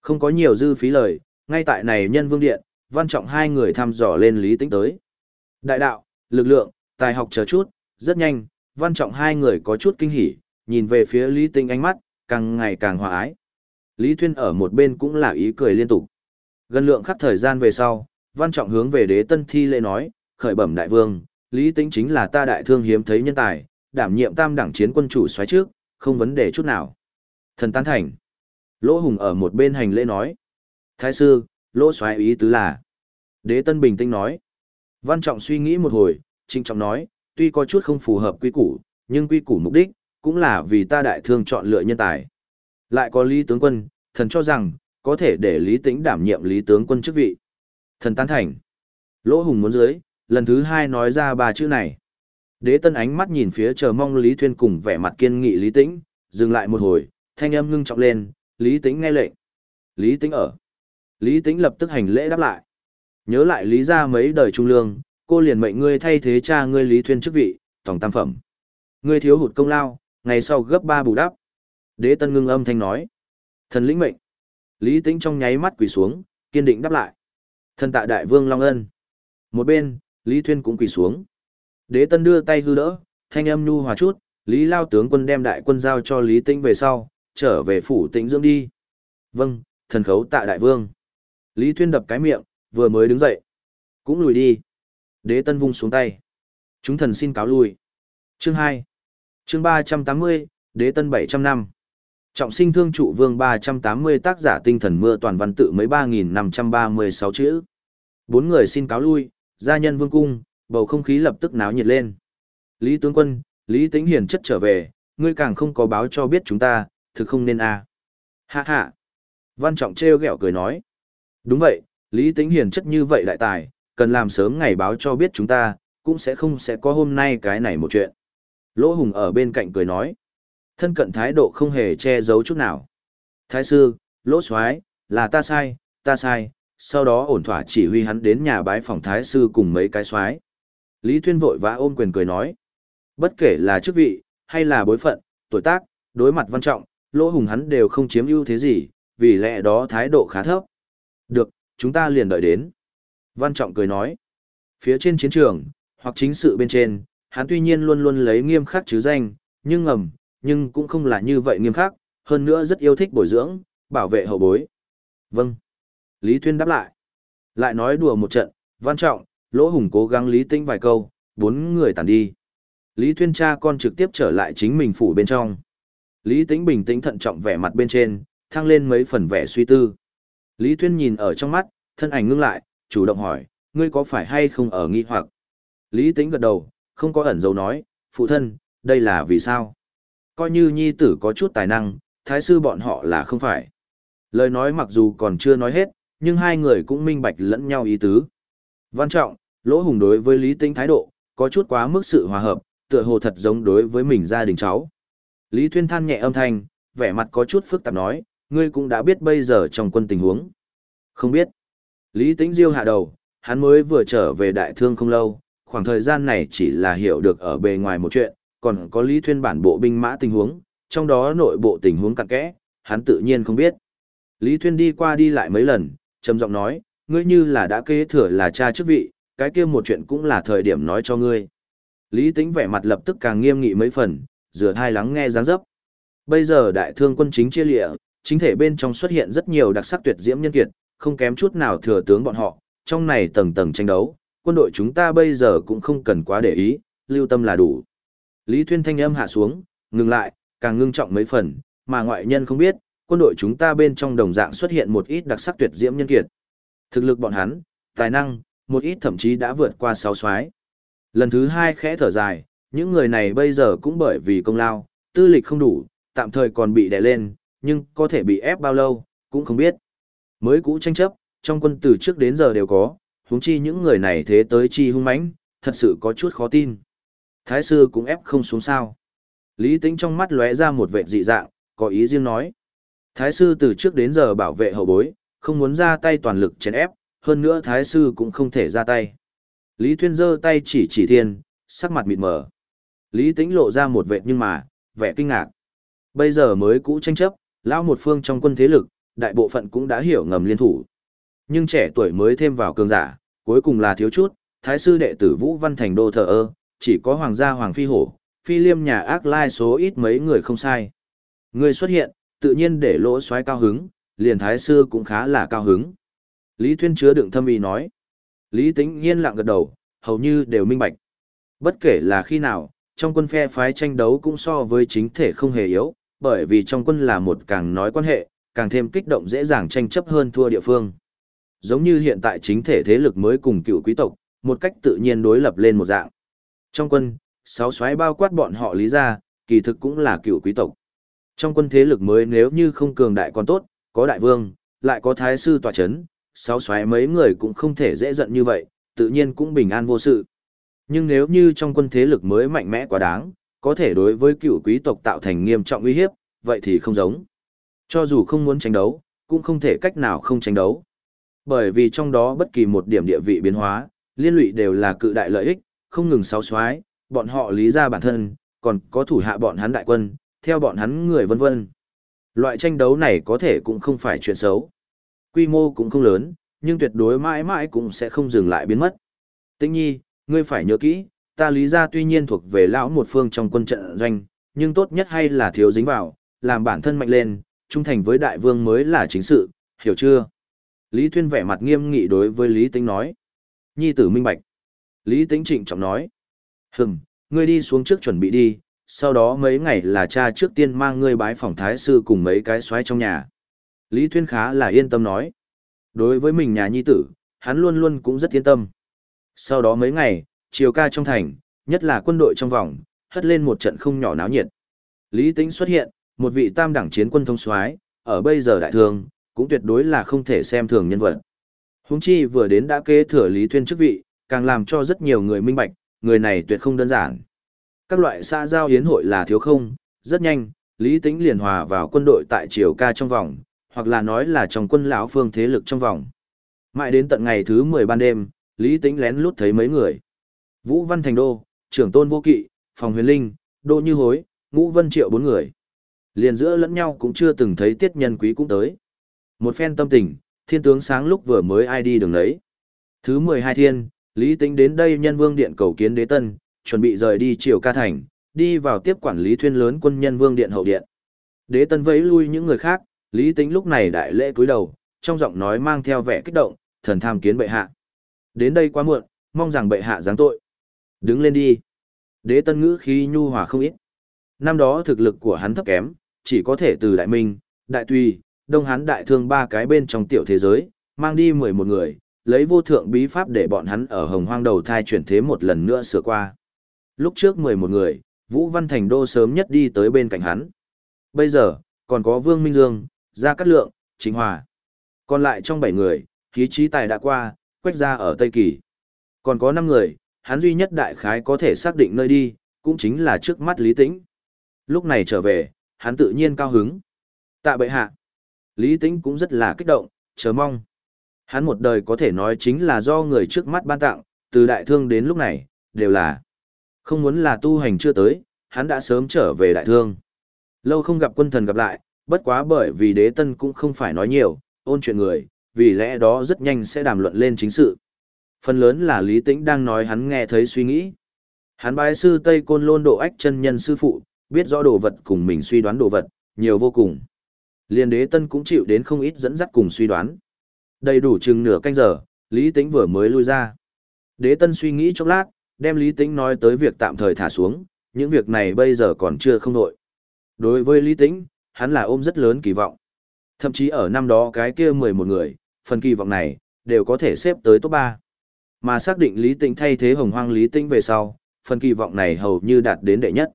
Không có nhiều dư phí lời, ngay tại này nhân vương điện, Văn Trọng hai người thăm dò lên Lý Tĩnh tới. Đại đạo, lực lượng, tài học chờ chút, rất nhanh, văn trọng hai người có chút kinh hỉ, nhìn về phía Lý Tinh ánh mắt, càng ngày càng hòa ái. Lý Thuyên ở một bên cũng là ý cười liên tục. Gần lượng khắc thời gian về sau, văn trọng hướng về đế tân thi lễ nói, khởi bẩm đại vương, Lý Tinh chính là ta đại thương hiếm thấy nhân tài, đảm nhiệm tam đẳng chiến quân chủ xoáy trước, không vấn đề chút nào. Thần tán thành. Lỗ Hùng ở một bên hành lễ nói. Thái sư, lỗ xoáy ý tứ là. Đế tân bình tĩnh nói. Văn trọng suy nghĩ một hồi, trinh trọng nói, tuy có chút không phù hợp quy củ, nhưng quy củ mục đích, cũng là vì ta đại thương chọn lựa nhân tài. Lại có Lý tướng quân, thần cho rằng, có thể để Lý Tĩnh đảm nhiệm Lý tướng quân chức vị. Thần tán thành. Lỗ Hùng muốn dưới, lần thứ hai nói ra ba chữ này. Đế tân ánh mắt nhìn phía chờ mong Lý Thuyên cùng vẻ mặt kiên nghị Lý Tĩnh, dừng lại một hồi, thanh âm ngưng trọng lên, Lý Tĩnh nghe lệnh. Lý Tĩnh ở. Lý Tĩnh lập tức hành lễ đáp lại. Nhớ lại Lý ra mấy đời trung lương, cô liền mệnh ngươi thay thế cha ngươi Lý Thuyên chức vị, tổng tam phẩm. Ngươi thiếu hụt công lao, ngày sau gấp ba bù đắp. Đế tân ngưng âm thanh nói. Thần lĩnh mệnh. Lý Tĩnh trong nháy mắt quỳ xuống, kiên định đáp lại. Thần tạ đại vương Long Ân. Một bên, Lý Thuyên cũng quỳ xuống. Đế tân đưa tay hư đỡ, thanh âm nhu hòa chút, Lý Lao tướng quân đem đại quân giao cho Lý Tĩnh về sau, trở về phủ tĩnh dưỡng đi. Vâng, thần khấu tạ đại vương. Lý Thuyên đập cái miệng, vừa mới đứng dậy. Cũng lùi đi. Đế tân vung xuống tay. Chúng thần xin cáo lui. Chương 2. Chương 380, Đế tân 700 năm. Trọng sinh thương trụ vương 380 tác giả tinh thần mưa toàn văn tự mấy 3.536 chữ. Bốn người xin cáo lui, gia nhân vương cung, bầu không khí lập tức náo nhiệt lên. Lý tướng quân, Lý Tĩnh Hiền chất trở về, ngươi càng không có báo cho biết chúng ta, thực không nên a. À. Hạ hạ. Văn Trọng treo gẹo cười nói. Đúng vậy, Lý Tĩnh Hiền chất như vậy đại tài, cần làm sớm ngày báo cho biết chúng ta, cũng sẽ không sẽ có hôm nay cái này một chuyện. Lỗ Hùng ở bên cạnh cười nói. Thân cận thái độ không hề che giấu chút nào. Thái sư, lỗ soái là ta sai, ta sai, sau đó ổn thỏa chỉ huy hắn đến nhà bái phòng thái sư cùng mấy cái soái. Lý Thuyên vội vã ôm quyền cười nói. Bất kể là chức vị, hay là bối phận, tuổi tác, đối mặt văn trọng, lỗ hùng hắn đều không chiếm ưu thế gì, vì lẽ đó thái độ khá thấp. Được, chúng ta liền đợi đến. Văn trọng cười nói. Phía trên chiến trường, hoặc chính sự bên trên, hắn tuy nhiên luôn luôn lấy nghiêm khắc chứ danh, nhưng ngầm, nhưng cũng không là như vậy nghiêm khắc, hơn nữa rất yêu thích bồi dưỡng, bảo vệ hậu bối. Vâng. Lý Thuyên đáp lại. Lại nói đùa một trận, văn trọng, lỗ hùng cố gắng lý tinh vài câu, bốn người tàn đi. Lý Thuyên cha con trực tiếp trở lại chính mình phủ bên trong. Lý Tĩnh bình tĩnh thận trọng vẻ mặt bên trên, thăng lên mấy phần vẻ suy tư. Lý Thuyên nhìn ở trong mắt, thân ảnh ngưng lại, chủ động hỏi, ngươi có phải hay không ở nghi hoặc? Lý Tĩnh gật đầu, không có ẩn dấu nói, phụ thân, đây là vì sao? Coi như nhi tử có chút tài năng, thái sư bọn họ là không phải. Lời nói mặc dù còn chưa nói hết, nhưng hai người cũng minh bạch lẫn nhau ý tứ. Văn trọng, lỗ hùng đối với Lý Tĩnh thái độ, có chút quá mức sự hòa hợp, tựa hồ thật giống đối với mình gia đình cháu. Lý Thuyên than nhẹ âm thanh, vẻ mặt có chút phức tạp nói, ngươi cũng đã biết bây giờ trong quân tình huống. Không biết. Lý Tĩnh Diêu hạ đầu, hắn mới vừa trở về đại thương không lâu, khoảng thời gian này chỉ là hiểu được ở bề ngoài một chuyện, còn có Lý Thuyên bản bộ binh mã tình huống, trong đó nội bộ tình huống cặn kẽ, hắn tự nhiên không biết. Lý Thuyên đi qua đi lại mấy lần, trầm giọng nói, ngươi như là đã kế thừa là cha chức vị, cái kia một chuyện cũng là thời điểm nói cho ngươi. Lý Tĩnh vẻ mặt lập tức càng nghiêm nghị mấy phần, rửa thai lắng nghe dáng dấp. Bây giờ đại thương quân chính chia lịa, chính thể bên trong xuất hiện rất nhiều đặc sắc tuyệt diễm nhân kiệt, không kém chút nào thừa tướng bọn họ, trong này tầng tầng tranh đấu, quân đội chúng ta bây giờ cũng không cần quá để ý, lưu tâm là đủ. Lý Thuyên thanh âm hạ xuống, ngừng lại, càng ngưng trọng mấy phần, mà ngoại nhân không biết, quân đội chúng ta bên trong đồng dạng xuất hiện một ít đặc sắc tuyệt diễm nhân kiệt. Thực lực bọn hắn, tài năng, một ít thậm chí đã vượt qua sáu soái. Lần thứ hai khẽ thở dài, những người này bây giờ cũng bởi vì công lao, tư lịch không đủ, tạm thời còn bị đè lên, nhưng có thể bị ép bao lâu, cũng không biết. Mới cũ tranh chấp, trong quân từ trước đến giờ đều có, huống chi những người này thế tới chi hung mãnh, thật sự có chút khó tin. Thái sư cũng ép không xuống sao. Lý Tĩnh trong mắt lóe ra một vẻ dị dạng, có ý riêng nói. Thái sư từ trước đến giờ bảo vệ hậu bối, không muốn ra tay toàn lực chèn ép, hơn nữa thái sư cũng không thể ra tay. Lý Thuyên giơ tay chỉ chỉ thiên, sắc mặt mịt mờ. Lý Tĩnh lộ ra một vẻ nhưng mà, vẻ kinh ngạc. Bây giờ mới cũ tranh chấp, lão một phương trong quân thế lực, đại bộ phận cũng đã hiểu ngầm liên thủ. Nhưng trẻ tuổi mới thêm vào cường giả, cuối cùng là thiếu chút, thái sư đệ tử Vũ Văn Thành đô thờ ơ, chỉ có hoàng gia hoàng phi hổ, phi liêm nhà ác lai số ít mấy người không sai. Người xuất hiện, tự nhiên để lỗ xoáy cao hứng, liền thái sư cũng khá là cao hứng. Lý Thuyên chứa đựng thâm ý nói. Lý Tĩnh nhiên lặng gật đầu, hầu như đều minh bạch. Bất kể là khi nào, trong quân phe phái tranh đấu cũng so với chính thể không hề yếu, bởi vì trong quân là một càng nói quan hệ, càng thêm kích động dễ dàng tranh chấp hơn thua địa phương. Giống như hiện tại chính thể thế lực mới cùng cựu quý tộc, một cách tự nhiên đối lập lên một dạng. Trong quân, sáu xoáy bao quát bọn họ lý ra, kỳ thực cũng là cựu quý tộc. Trong quân thế lực mới nếu như không cường đại còn tốt, có đại vương, lại có thái sư tòa chấn, sáu xoáy mấy người cũng không thể dễ giận như vậy, tự nhiên cũng bình an vô sự. Nhưng nếu như trong quân thế lực mới mạnh mẽ quá đáng, có thể đối với cựu quý tộc tạo thành nghiêm trọng uy hiếp, vậy thì không giống. Cho dù không muốn tranh đấu, cũng không thể cách nào không tranh đấu. Bởi vì trong đó bất kỳ một điểm địa vị biến hóa, liên lụy đều là cự đại lợi ích, không ngừng sáu xoái, bọn họ lý ra bản thân, còn có thủ hạ bọn hắn đại quân, theo bọn hắn người vân vân. Loại tranh đấu này có thể cũng không phải chuyện xấu. Quy mô cũng không lớn, nhưng tuyệt đối mãi mãi cũng sẽ không dừng lại biến mất. Tĩnh nhi, ngươi phải nhớ kỹ, ta lý ra tuy nhiên thuộc về lão một phương trong quân trận doanh, nhưng tốt nhất hay là thiếu dính vào, làm bản thân mạnh lên, trung thành với đại vương mới là chính sự, hiểu chưa? Lý Thuyên vẻ mặt nghiêm nghị đối với Lý Tĩnh nói. Nhi tử minh bạch. Lý Tĩnh trịnh trọng nói. Hừm, ngươi đi xuống trước chuẩn bị đi, sau đó mấy ngày là cha trước tiên mang ngươi bái phòng thái sư cùng mấy cái xoáy trong nhà. Lý Thuyên khá là yên tâm nói. Đối với mình nhà nhi tử, hắn luôn luôn cũng rất yên tâm. Sau đó mấy ngày, chiều ca trong thành, nhất là quân đội trong vòng, hất lên một trận không nhỏ náo nhiệt. Lý Tĩnh xuất hiện, một vị tam đẳng chiến quân thông soái, ở bây giờ đại thương, cũng tuyệt đối là không thể xem thường nhân vật. Huống chi vừa đến đã kế thừa Lý Thuyên chức vị, càng làm cho rất nhiều người minh bạch, người này tuyệt không đơn giản. Các loại xã giao hiến hội là thiếu không, rất nhanh, Lý Tĩnh liền hòa vào quân đội tại triều ca trong vòng, hoặc là nói là trong quân lão phương thế lực trong vòng. Mãi đến tận ngày thứ 10 ban đêm, Lý Tĩnh lén lút thấy mấy người. Vũ Văn Thành Đô, trưởng tôn vô kỵ, phòng huyền linh, đô như hối, ngũ vân triệu bốn người. Liền giữa lẫn nhau cũng chưa từng thấy tiết nhân quý cũng tới. Một phen tâm tình, thiên tướng sáng lúc vừa mới ai đi đường lấy. Thứ 12 thiên, Lý Tĩnh đến đây nhân vương điện cầu kiến đế tân, chuẩn bị rời đi triều ca thành, đi vào tiếp quản lý thuyên lớn quân nhân vương điện hậu điện. Đế tân vẫy lui những người khác, Lý Tĩnh lúc này đại lễ cúi đầu, trong giọng nói mang theo vẻ kích động, thần tham kiến bệ hạ. Đến đây quá muộn, mong rằng bệ hạ giáng tội. Đứng lên đi. Đế tân ngữ khí nhu hòa không ít. Năm đó thực lực của hắn thấp kém, chỉ có thể từ đại minh, đại tùy, đông hán đại thương ba cái bên trong tiểu thế giới, mang đi 11 người, lấy vô thượng bí pháp để bọn hắn ở hồng hoang đầu thai chuyển thế một lần nữa sửa qua. Lúc trước 11 người, Vũ Văn Thành Đô sớm nhất đi tới bên cạnh hắn. Bây giờ, còn có Vương Minh Dương, Gia Cát Lượng, Chính Hòa. Còn lại trong 7 người, khí trí tài đã qua, quách ra ở Tây Kỳ. Còn có 5 người, hắn duy nhất đại khái có thể xác định nơi đi, cũng chính là trước mắt Lý Tĩnh. Lúc này trở về, hắn tự nhiên cao hứng. Tạ bệ hạ. Lý Tĩnh cũng rất là kích động, chờ mong. Hắn một đời có thể nói chính là do người trước mắt ban tặng, từ đại thương đến lúc này, đều là. Không muốn là tu hành chưa tới, hắn đã sớm trở về đại thương. Lâu không gặp quân thần gặp lại, bất quá bởi vì đế tân cũng không phải nói nhiều, ôn chuyện người, vì lẽ đó rất nhanh sẽ đàm luận lên chính sự. Phần lớn là Lý Tĩnh đang nói hắn nghe thấy suy nghĩ. Hắn bái sư Tây Côn Lôn độ ách chân nhân sư phụ, biết rõ đồ vật cùng mình suy đoán đồ vật, nhiều vô cùng. Liên đế tân cũng chịu đến không ít dẫn dắt cùng suy đoán. Đầy đủ chừng nửa canh giờ, Lý Tĩnh vừa mới lui ra. Đế tân suy nghĩ chốc lát, đem Lý Tĩnh nói tới việc tạm thời thả xuống, những việc này bây giờ còn chưa không nội. Đối với Lý Tĩnh, hắn là ôm rất lớn kỳ vọng. Thậm chí ở năm đó cái kia 11 người, phần kỳ vọng này, đều có thể xếp tới top 3. Mà xác định Lý Tĩnh thay thế hồng hoang Lý Tĩnh về sau, phần kỳ vọng này hầu như đạt đến đệ nhất.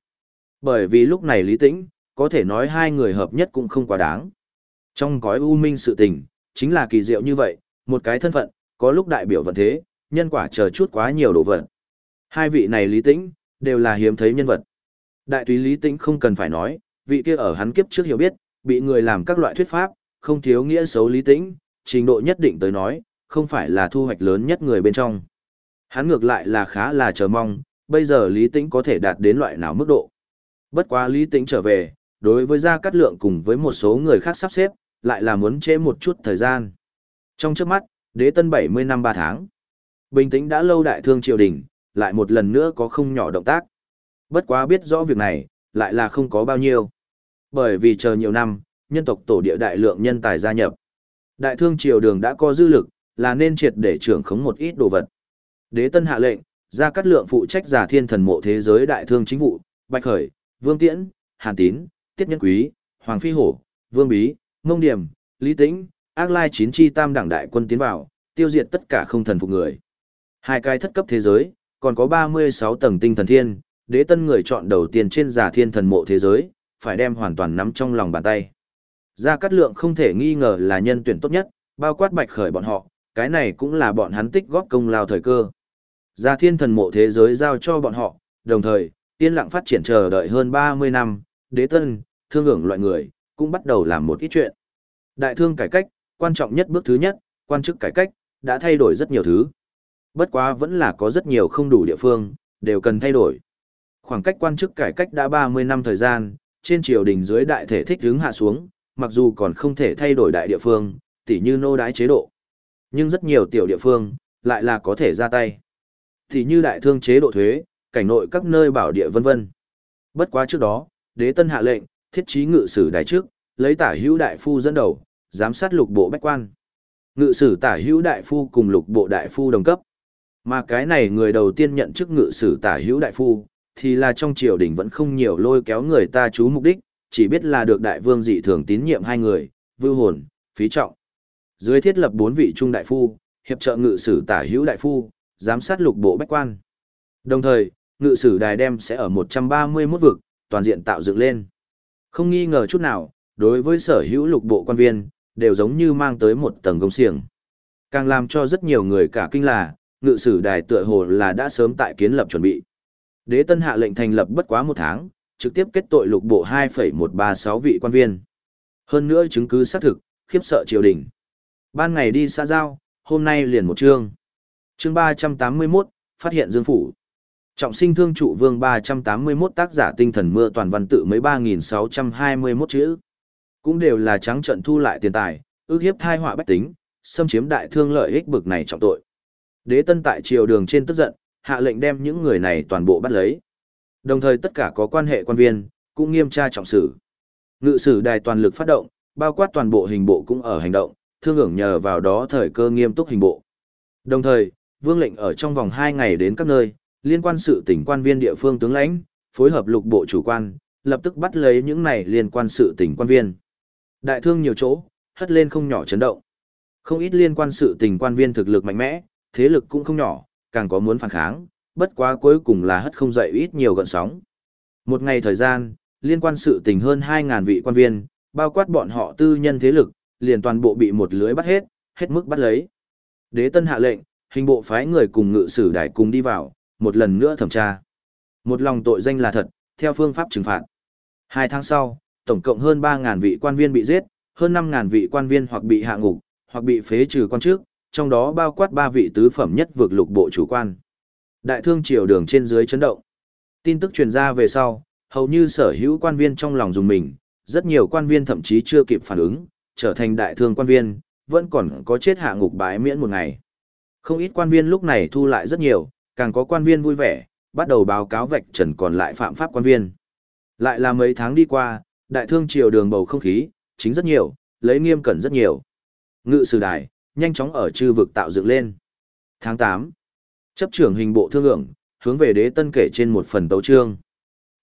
Bởi vì lúc này Lý Tĩnh, có thể nói hai người hợp nhất cũng không quá đáng. Trong gói u minh sự tình, chính là kỳ diệu như vậy, một cái thân phận, có lúc đại biểu vận thế, nhân quả chờ chút quá nhiều đồ vật. Hai vị này Lý Tĩnh, đều là hiếm thấy nhân vật. Đại túy Lý Tĩnh không cần phải nói, vị kia ở hắn kiếp trước hiểu biết, bị người làm các loại thuyết pháp, không thiếu nghĩa xấu Lý Tĩnh, trình độ nhất định tới nói, không phải là thu hoạch lớn nhất người bên trong. Hắn ngược lại là khá là chờ mong, bây giờ Lý Tĩnh có thể đạt đến loại nào mức độ. Bất quá Lý Tĩnh trở về, đối với Gia Cát Lượng cùng với một số người khác sắp xếp, lại là muốn trễ một chút thời gian. Trong trước mắt, đế tân 70 năm 3 tháng. Bình tĩnh đã lâu đại thương triều đình, lại một lần nữa có không nhỏ động tác. Bất quá biết rõ việc này, lại là không có bao nhiêu. Bởi vì chờ nhiều năm, nhân tộc tổ địa đại lượng nhân tài gia nhập. Đại thương triều đường đã có dư lực, là nên triệt để trưởng khống một ít đồ vật. Đế tân hạ lệnh, ra cắt lượng phụ trách giả thiên thần mộ thế giới đại thương chính vụ, Bạch Khởi, Vương Tiễn, Hàn Tín, Tiết Nhân Quý, Hoàng Phi Hổ, Vương Bí, Ngông Điểm, Lý Tĩnh, ác lai chín chi tam đảng đại quân tiến vào, tiêu diệt tất cả không thần phục người. Hai cái thất cấp thế giới, còn có 36 tầng tinh thần thiên, đế tân người chọn đầu tiên trên giả thiên thần mộ thế giới, phải đem hoàn toàn nắm trong lòng bàn tay. Gia Cát Lượng không thể nghi ngờ là nhân tuyển tốt nhất, bao quát bạch khởi bọn họ, cái này cũng là bọn hắn tích góp công lao thời cơ. Gia thiên thần mộ thế giới giao cho bọn họ, đồng thời, yên lặng phát triển chờ đợi hơn 30 năm, đế tân, thương hưởng loại người, cũng bắt đầu làm một ít chuyện. Đại thương cải cách, quan trọng nhất bước thứ nhất, quan chức cải cách, đã thay đổi rất nhiều thứ. Bất quá vẫn là có rất nhiều không đủ địa phương, đều cần thay đổi. Khoảng cách quan chức cải cách đã 30 năm thời gian, trên triều đình dưới đại thể thích hướng hạ xuống, mặc dù còn không thể thay đổi đại địa phương, tỉ như nô đái chế độ. Nhưng rất nhiều tiểu địa phương, lại là có thể ra tay. thì như đại thương chế độ thuế, cảnh nội các nơi bảo địa vân vân. Bất quá trước đó, đế tân hạ lệnh, thiết trí ngự sử đại trước, lấy tả hữu đại phu dẫn đầu, giám sát lục bộ bách quan. Ngự sử tả hữu đại phu cùng lục bộ đại phu đồng cấp. Mà cái này người đầu tiên nhận chức ngự sử tả hữu đại phu, thì là trong triều đình vẫn không nhiều lôi kéo người ta chú mục đích, chỉ biết là được đại vương dị thường tín nhiệm hai người, vưu hồn, phí trọng. Dưới thiết lập bốn vị trung đại phu, hiệp trợ ngự sử tả hữu đại phu, giám sát lục bộ bách quan. Đồng thời, ngự sử đài đem sẽ ở 131 vực, toàn diện tạo dựng lên. Không nghi ngờ chút nào, đối với sở hữu lục bộ quan viên, đều giống như mang tới một tầng công xiềng. Càng làm cho rất nhiều người cả kinh là, ngự sử đài tựa hồ là đã sớm tại kiến lập chuẩn bị. Đế tân hạ lệnh thành lập bất quá một tháng, trực tiếp kết tội lục bộ 2,136 vị quan viên. Hơn nữa chứng cứ xác thực, khiếp sợ triều đình. Ban ngày đi xã giao, hôm nay liền một chương. Chương 381, phát hiện Dương Phủ. Trọng sinh thương trụ vương 381 tác giả tinh thần mưa toàn văn tự mấy 3.621 chữ. Cũng đều là trắng trận thu lại tiền tài, ước hiếp thai họa bách tính, xâm chiếm đại thương lợi ích bực này trọng tội. Đế tân tại triều đường trên tức giận, hạ lệnh đem những người này toàn bộ bắt lấy. Đồng thời tất cả có quan hệ quan viên, cũng nghiêm tra trọng xử. Ngự sử đài toàn lực phát động, bao quát toàn bộ hình bộ cũng ở hành động, thương hưởng nhờ vào đó thời cơ nghiêm túc hình bộ. Đồng thời, vương lệnh ở trong vòng 2 ngày đến các nơi, liên quan sự tỉnh quan viên địa phương tướng lãnh, phối hợp lục bộ chủ quan, lập tức bắt lấy những này liên quan sự tỉnh quan viên. Đại thương nhiều chỗ, hất lên không nhỏ chấn động. Không ít liên quan sự tình quan viên thực lực mạnh mẽ, thế lực cũng không nhỏ, càng có muốn phản kháng, bất quá cuối cùng là hất không dậy ít nhiều gợn sóng. Một ngày thời gian, liên quan sự tình hơn 2.000 vị quan viên, bao quát bọn họ tư nhân thế lực, liền toàn bộ bị một lưới bắt hết, hết mức bắt lấy. Đế tân hạ lệnh, hình bộ phái người cùng ngự sử đại cùng đi vào, một lần nữa thẩm tra. Một lòng tội danh là thật, theo phương pháp trừng phạt. Hai tháng sau, tổng cộng hơn 3.000 vị quan viên bị giết, hơn 5.000 vị quan viên hoặc bị hạ ngục, hoặc bị phế trừ quan chức, trong đó bao quát ba vị tứ phẩm nhất vượt lục bộ chủ quan. Đại thương triều đường trên dưới chấn động. Tin tức truyền ra về sau, hầu như sở hữu quan viên trong lòng dùng mình, rất nhiều quan viên thậm chí chưa kịp phản ứng, trở thành đại thương quan viên, vẫn còn có chết hạ ngục bái miễn một ngày. Không ít quan viên lúc này thu lại rất nhiều, càng có quan viên vui vẻ, bắt đầu báo cáo vạch trần còn lại phạm pháp quan viên. Lại là mấy tháng đi qua, đại thương triều đường bầu không khí, chính rất nhiều, lấy nghiêm cẩn rất nhiều. Ngự sử đài, nhanh chóng ở chư vực tạo dựng lên. Tháng 8, chấp trưởng hình bộ thương ưởng, hướng về đế tân kể trên một phần tấu trương.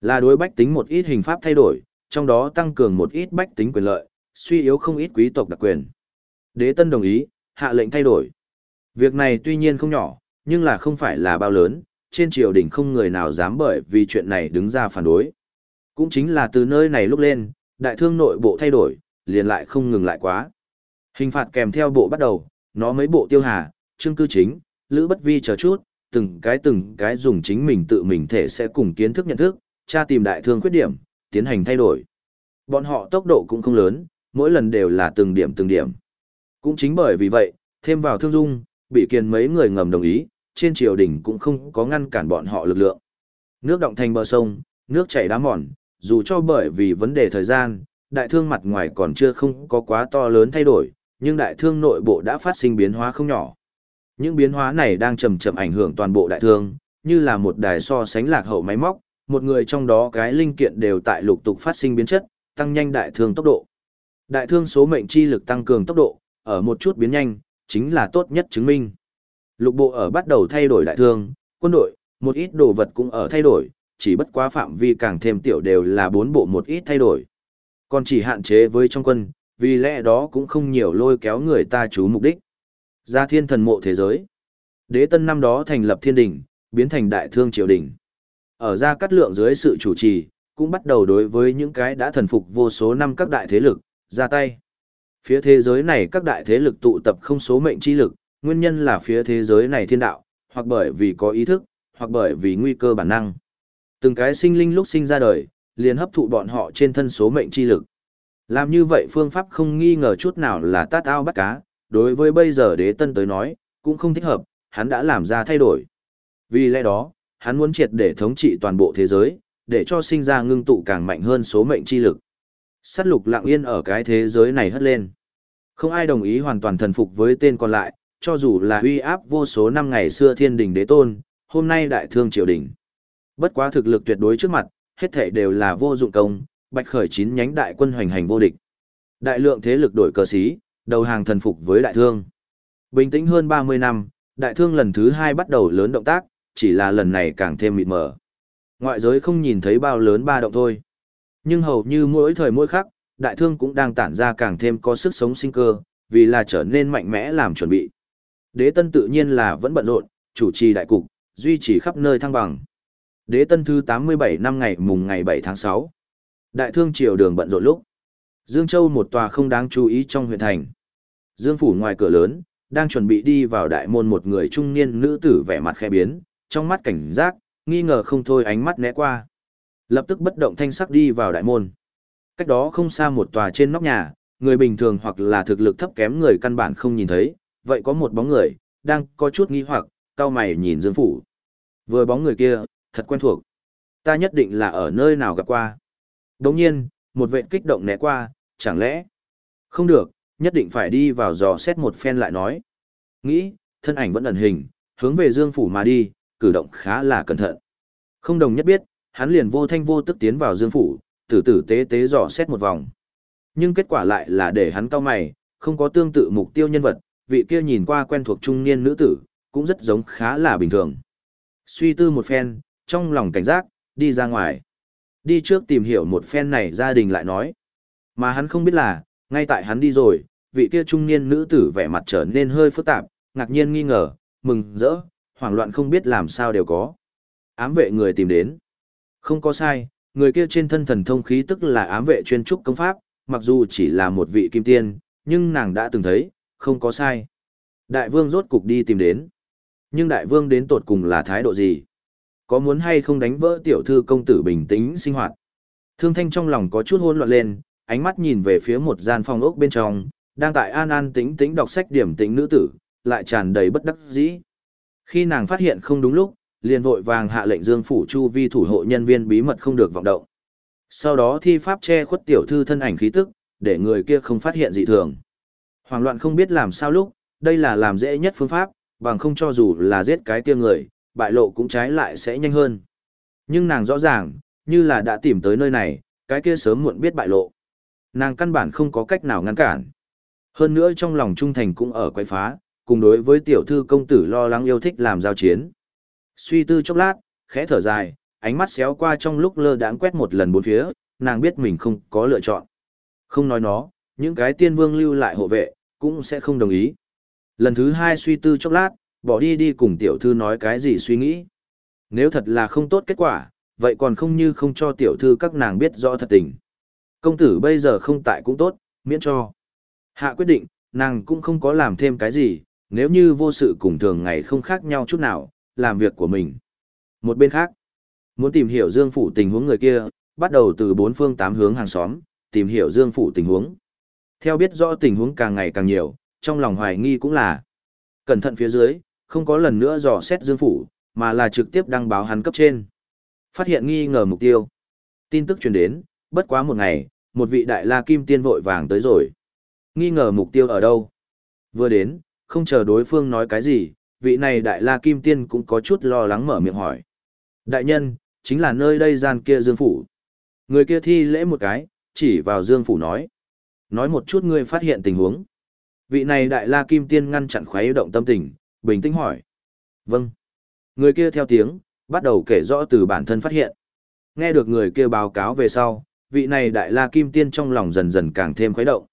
Là đối bách tính một ít hình pháp thay đổi, trong đó tăng cường một ít bách tính quyền lợi, suy yếu không ít quý tộc đặc quyền. Đế tân đồng ý, hạ lệnh thay đổi. Việc này tuy nhiên không nhỏ, nhưng là không phải là bao lớn, trên triều đình không người nào dám bởi vì chuyện này đứng ra phản đối. Cũng chính là từ nơi này lúc lên, đại thương nội bộ thay đổi, liền lại không ngừng lại quá. Hình phạt kèm theo bộ bắt đầu, nó mấy bộ tiêu hà, chương cư chính, lữ bất vi chờ chút, từng cái từng cái dùng chính mình tự mình thể sẽ cùng kiến thức nhận thức, tra tìm đại thương khuyết điểm, tiến hành thay đổi. Bọn họ tốc độ cũng không lớn, mỗi lần đều là từng điểm từng điểm. Cũng chính bởi vì vậy, thêm vào thương dung, bị kiền mấy người ngầm đồng ý, trên triều đình cũng không có ngăn cản bọn họ lực lượng. Nước động thành bờ sông, nước chảy đá mòn, dù cho bởi vì vấn đề thời gian, đại thương mặt ngoài còn chưa không có quá to lớn thay đổi, nhưng đại thương nội bộ đã phát sinh biến hóa không nhỏ. Những biến hóa này đang chậm chậm ảnh hưởng toàn bộ đại thương, như là một đài so sánh lạc hậu máy móc, một người trong đó cái linh kiện đều tại lục tục phát sinh biến chất, tăng nhanh đại thương tốc độ. Đại thương số mệnh chi lực tăng cường tốc độ, ở một chút biến nhanh, chính là tốt nhất chứng minh. Lục bộ ở bắt đầu thay đổi đại thương, quân đội, một ít đồ vật cũng ở thay đổi, chỉ bất quá phạm vi càng thêm tiểu đều là bốn bộ một ít thay đổi. Còn chỉ hạn chế với trong quân, vì lẽ đó cũng không nhiều lôi kéo người ta chú mục đích. Gia thiên thần mộ thế giới. Đế tân năm đó thành lập thiên đình, biến thành đại thương triều đình. Ở ra cắt lượng dưới sự chủ trì, cũng bắt đầu đối với những cái đã thần phục vô số năm các đại thế lực, ra tay. Phía thế giới này các đại thế lực tụ tập không số mệnh chi lực, nguyên nhân là phía thế giới này thiên đạo, hoặc bởi vì có ý thức, hoặc bởi vì nguy cơ bản năng. Từng cái sinh linh lúc sinh ra đời, liền hấp thụ bọn họ trên thân số mệnh chi lực. Làm như vậy phương pháp không nghi ngờ chút nào là tát ao bắt cá, đối với bây giờ đế tân tới nói, cũng không thích hợp, hắn đã làm ra thay đổi. Vì lẽ đó, hắn muốn triệt để thống trị toàn bộ thế giới, để cho sinh ra ngưng tụ càng mạnh hơn số mệnh chi lực. Sát lục lặng yên ở cái thế giới này hất lên. Không ai đồng ý hoàn toàn thần phục với tên còn lại, cho dù là uy áp vô số năm ngày xưa thiên đình đế tôn, hôm nay đại thương triều đình. Bất quá thực lực tuyệt đối trước mặt, hết thể đều là vô dụng công, bạch khởi chín nhánh đại quân hoành hành vô địch. Đại lượng thế lực đổi cờ sĩ, đầu hàng thần phục với đại thương. Bình tĩnh hơn 30 năm, đại thương lần thứ hai bắt đầu lớn động tác, chỉ là lần này càng thêm mịt mờ. Ngoại giới không nhìn thấy bao lớn ba động thôi. Nhưng hầu như mỗi thời mỗi khắc, đại thương cũng đang tản ra càng thêm có sức sống sinh cơ, vì là trở nên mạnh mẽ làm chuẩn bị. Đế tân tự nhiên là vẫn bận rộn, chủ trì đại cục, duy trì khắp nơi thăng bằng. Đế tân thứ 87 năm ngày mùng ngày 7 tháng 6. Đại thương triều đường bận rộn lúc. Dương Châu một tòa không đáng chú ý trong huyện thành. Dương phủ ngoài cửa lớn, đang chuẩn bị đi vào đại môn một người trung niên nữ tử vẻ mặt khẽ biến, trong mắt cảnh giác, nghi ngờ không thôi ánh mắt né qua. Lập tức bất động thanh sắc đi vào đại môn. Cách đó không xa một tòa trên nóc nhà, người bình thường hoặc là thực lực thấp kém người căn bản không nhìn thấy, vậy có một bóng người, đang có chút nghi hoặc, cao mày nhìn Dương Phủ. Vừa bóng người kia, thật quen thuộc. Ta nhất định là ở nơi nào gặp qua. Đồng nhiên, một vệ kích động né qua, chẳng lẽ? Không được, nhất định phải đi vào dò xét một phen lại nói. Nghĩ, thân ảnh vẫn ẩn hình, hướng về Dương Phủ mà đi, cử động khá là cẩn thận. Không đồng nhất biết, hắn liền vô thanh vô tức tiến vào Dương Phủ, tử tử tế tế dò xét một vòng. Nhưng kết quả lại là để hắn cao mày, không có tương tự mục tiêu nhân vật, vị kia nhìn qua quen thuộc trung niên nữ tử, cũng rất giống khá là bình thường. Suy tư một phen, trong lòng cảnh giác, đi ra ngoài. Đi trước tìm hiểu một phen này gia đình lại nói. Mà hắn không biết là, ngay tại hắn đi rồi, vị kia trung niên nữ tử vẻ mặt trở nên hơi phức tạp, ngạc nhiên nghi ngờ, mừng, rỡ, hoảng loạn không biết làm sao đều có. Ám vệ người tìm đến. Không có sai, người kia trên thân thần thông khí tức là ám vệ chuyên trúc công pháp, mặc dù chỉ là một vị kim tiên, nhưng nàng đã từng thấy, không có sai. Đại vương rốt cục đi tìm đến. Nhưng đại vương đến tột cùng là thái độ gì? Có muốn hay không đánh vỡ tiểu thư công tử bình tĩnh sinh hoạt? Thương thanh trong lòng có chút hỗn loạn lên, ánh mắt nhìn về phía một gian phòng ốc bên trong, đang tại an an tĩnh tĩnh đọc sách điểm tĩnh nữ tử, lại tràn đầy bất đắc dĩ. Khi nàng phát hiện không đúng lúc, liền vội vàng hạ lệnh Dương phủ chu vi thủ hộ nhân viên bí mật không được vọng động. Sau đó thi pháp che khuất tiểu thư thân ảnh khí tức, để người kia không phát hiện dị thường. Hoàng loạn không biết làm sao lúc, đây là làm dễ nhất phương pháp, bằng không cho dù là giết cái kia người, bại lộ cũng trái lại sẽ nhanh hơn. Nhưng nàng rõ ràng, như là đã tìm tới nơi này, cái kia sớm muộn biết bại lộ. Nàng căn bản không có cách nào ngăn cản. Hơn nữa trong lòng trung thành cũng ở quay phá, cùng đối với tiểu thư công tử lo lắng yêu thích làm giao chiến. Suy tư chốc lát, khẽ thở dài, ánh mắt xéo qua trong lúc lơ đãng quét một lần bốn phía, nàng biết mình không có lựa chọn. Không nói nó, những cái tiên vương lưu lại hộ vệ, cũng sẽ không đồng ý. Lần thứ hai suy tư chốc lát, bỏ đi đi cùng tiểu thư nói cái gì suy nghĩ. Nếu thật là không tốt kết quả, vậy còn không như không cho tiểu thư các nàng biết rõ thật tình. Công tử bây giờ không tại cũng tốt, miễn cho. Hạ quyết định, nàng cũng không có làm thêm cái gì, nếu như vô sự cùng thường ngày không khác nhau chút nào, làm việc của mình. Một bên khác, muốn tìm hiểu Dương Phủ tình huống người kia, bắt đầu từ bốn phương tám hướng hàng xóm, tìm hiểu Dương Phủ tình huống. Theo biết rõ tình huống càng ngày càng nhiều, trong lòng hoài nghi cũng là cẩn thận phía dưới, không có lần nữa dò xét Dương Phủ, mà là trực tiếp đăng báo hắn cấp trên. Phát hiện nghi ngờ mục tiêu. Tin tức truyền đến, bất quá một ngày, một vị đại la kim tiên vội vàng tới rồi. Nghi ngờ mục tiêu ở đâu? Vừa đến, không chờ đối phương nói cái gì, vị này đại la kim tiên cũng có chút lo lắng mở miệng hỏi. Đại nhân, chính là nơi đây gian kia dương phủ. Người kia thi lễ một cái, chỉ vào dương phủ nói. Nói một chút ngươi phát hiện tình huống. Vị này đại la kim tiên ngăn chặn khóe động tâm tình, bình tĩnh hỏi. Vâng. Người kia theo tiếng, bắt đầu kể rõ từ bản thân phát hiện. Nghe được người kia báo cáo về sau, vị này đại la kim tiên trong lòng dần dần càng thêm khuấy động.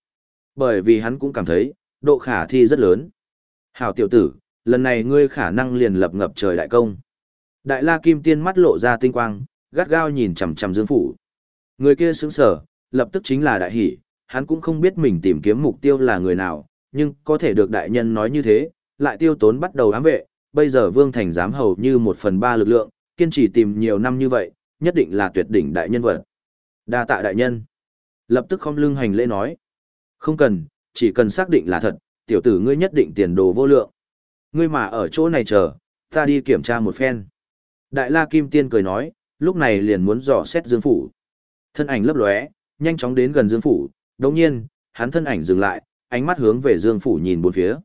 Bởi vì hắn cũng cảm thấy, độ khả thi rất lớn. Hảo tiểu tử, lần này ngươi khả năng liền lập ngập trời đại công. Đại la kim tiên mắt lộ ra tinh quang, gắt gao nhìn chằm chằm dương phủ. Người kia sững sờ, lập tức chính là đại hỷ, hắn cũng không biết mình tìm kiếm mục tiêu là người nào, nhưng có thể được đại nhân nói như thế, lại tiêu tốn bắt đầu ám vệ, bây giờ Vương Thành dám hầu như một phần ba lực lượng, kiên trì tìm nhiều năm như vậy, nhất định là tuyệt đỉnh đại nhân vật. Đa tạ đại nhân. Lập tức không lưng hành lễ nói. Không cần, chỉ cần xác định là thật, tiểu tử ngươi nhất định tiền đồ vô lượng. Ngươi mà ở chỗ này chờ, ta đi kiểm tra một phen. Đại la kim tiên cười nói, lúc này liền muốn dò xét dương phủ. Thân ảnh lấp lóe, nhanh chóng đến gần dương phủ, đồng nhiên, hắn thân ảnh dừng lại, ánh mắt hướng về dương phủ nhìn bốn phía.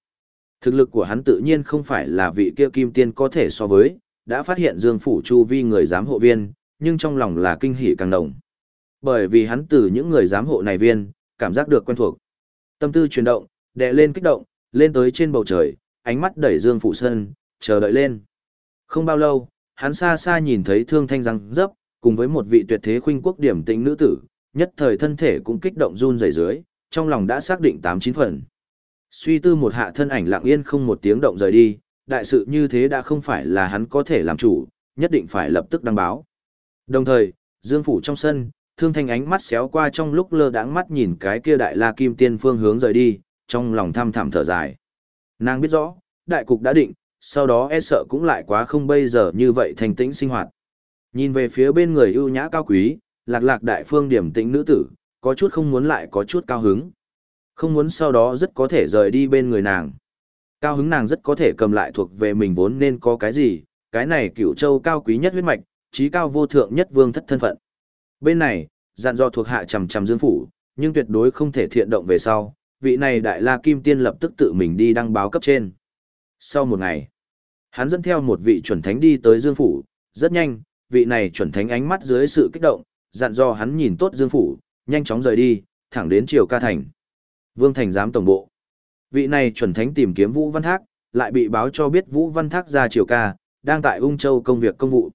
Thực lực của hắn tự nhiên không phải là vị kia kim tiên có thể so với, đã phát hiện dương phủ chu vi người giám hộ viên, nhưng trong lòng là kinh hỉ càng nồng. Bởi vì hắn từ những người giám hộ này viên, cảm giác được quen thuộc. Tâm tư chuyển động, đè lên kích động, lên tới trên bầu trời, ánh mắt đẩy dương Phụ sơn chờ đợi lên. Không bao lâu, hắn xa xa nhìn thấy thương thanh răng dấp, cùng với một vị tuyệt thế khuynh quốc điểm tĩnh nữ tử, nhất thời thân thể cũng kích động run rẩy dưới, trong lòng đã xác định tám chín phần. Suy tư một hạ thân ảnh lặng yên không một tiếng động rời đi, đại sự như thế đã không phải là hắn có thể làm chủ, nhất định phải lập tức đăng báo. Đồng thời, Dương Phủ trong sân, thương thanh ánh mắt xéo qua trong lúc lơ đãng mắt nhìn cái kia đại la kim tiên phương hướng rời đi, trong lòng thăm thẳm thở dài. Nàng biết rõ, đại cục đã định, sau đó e sợ cũng lại quá không bây giờ như vậy thành tĩnh sinh hoạt. Nhìn về phía bên người ưu nhã cao quý, lạc lạc đại phương điểm tĩnh nữ tử, có chút không muốn lại có chút cao hứng. Không muốn sau đó rất có thể rời đi bên người nàng. Cao hứng nàng rất có thể cầm lại thuộc về mình vốn nên có cái gì, cái này cửu châu cao quý nhất huyết mạch, trí cao vô thượng nhất vương thất thân phận. Bên này, dặn dò thuộc hạ trầm trầm dương phủ, nhưng tuyệt đối không thể thiện động về sau, vị này đại la kim tiên lập tức tự mình đi đăng báo cấp trên. Sau một ngày, hắn dẫn theo một vị chuẩn thánh đi tới dương phủ, rất nhanh, vị này chuẩn thánh ánh mắt dưới sự kích động, dặn dò hắn nhìn tốt dương phủ, nhanh chóng rời đi, thẳng đến triều ca thành. Vương Thành giám tổng bộ. Vị này chuẩn thánh tìm kiếm Vũ Văn Thác, lại bị báo cho biết Vũ Văn Thác ra triều ca, đang tại Ung Châu công việc công vụ.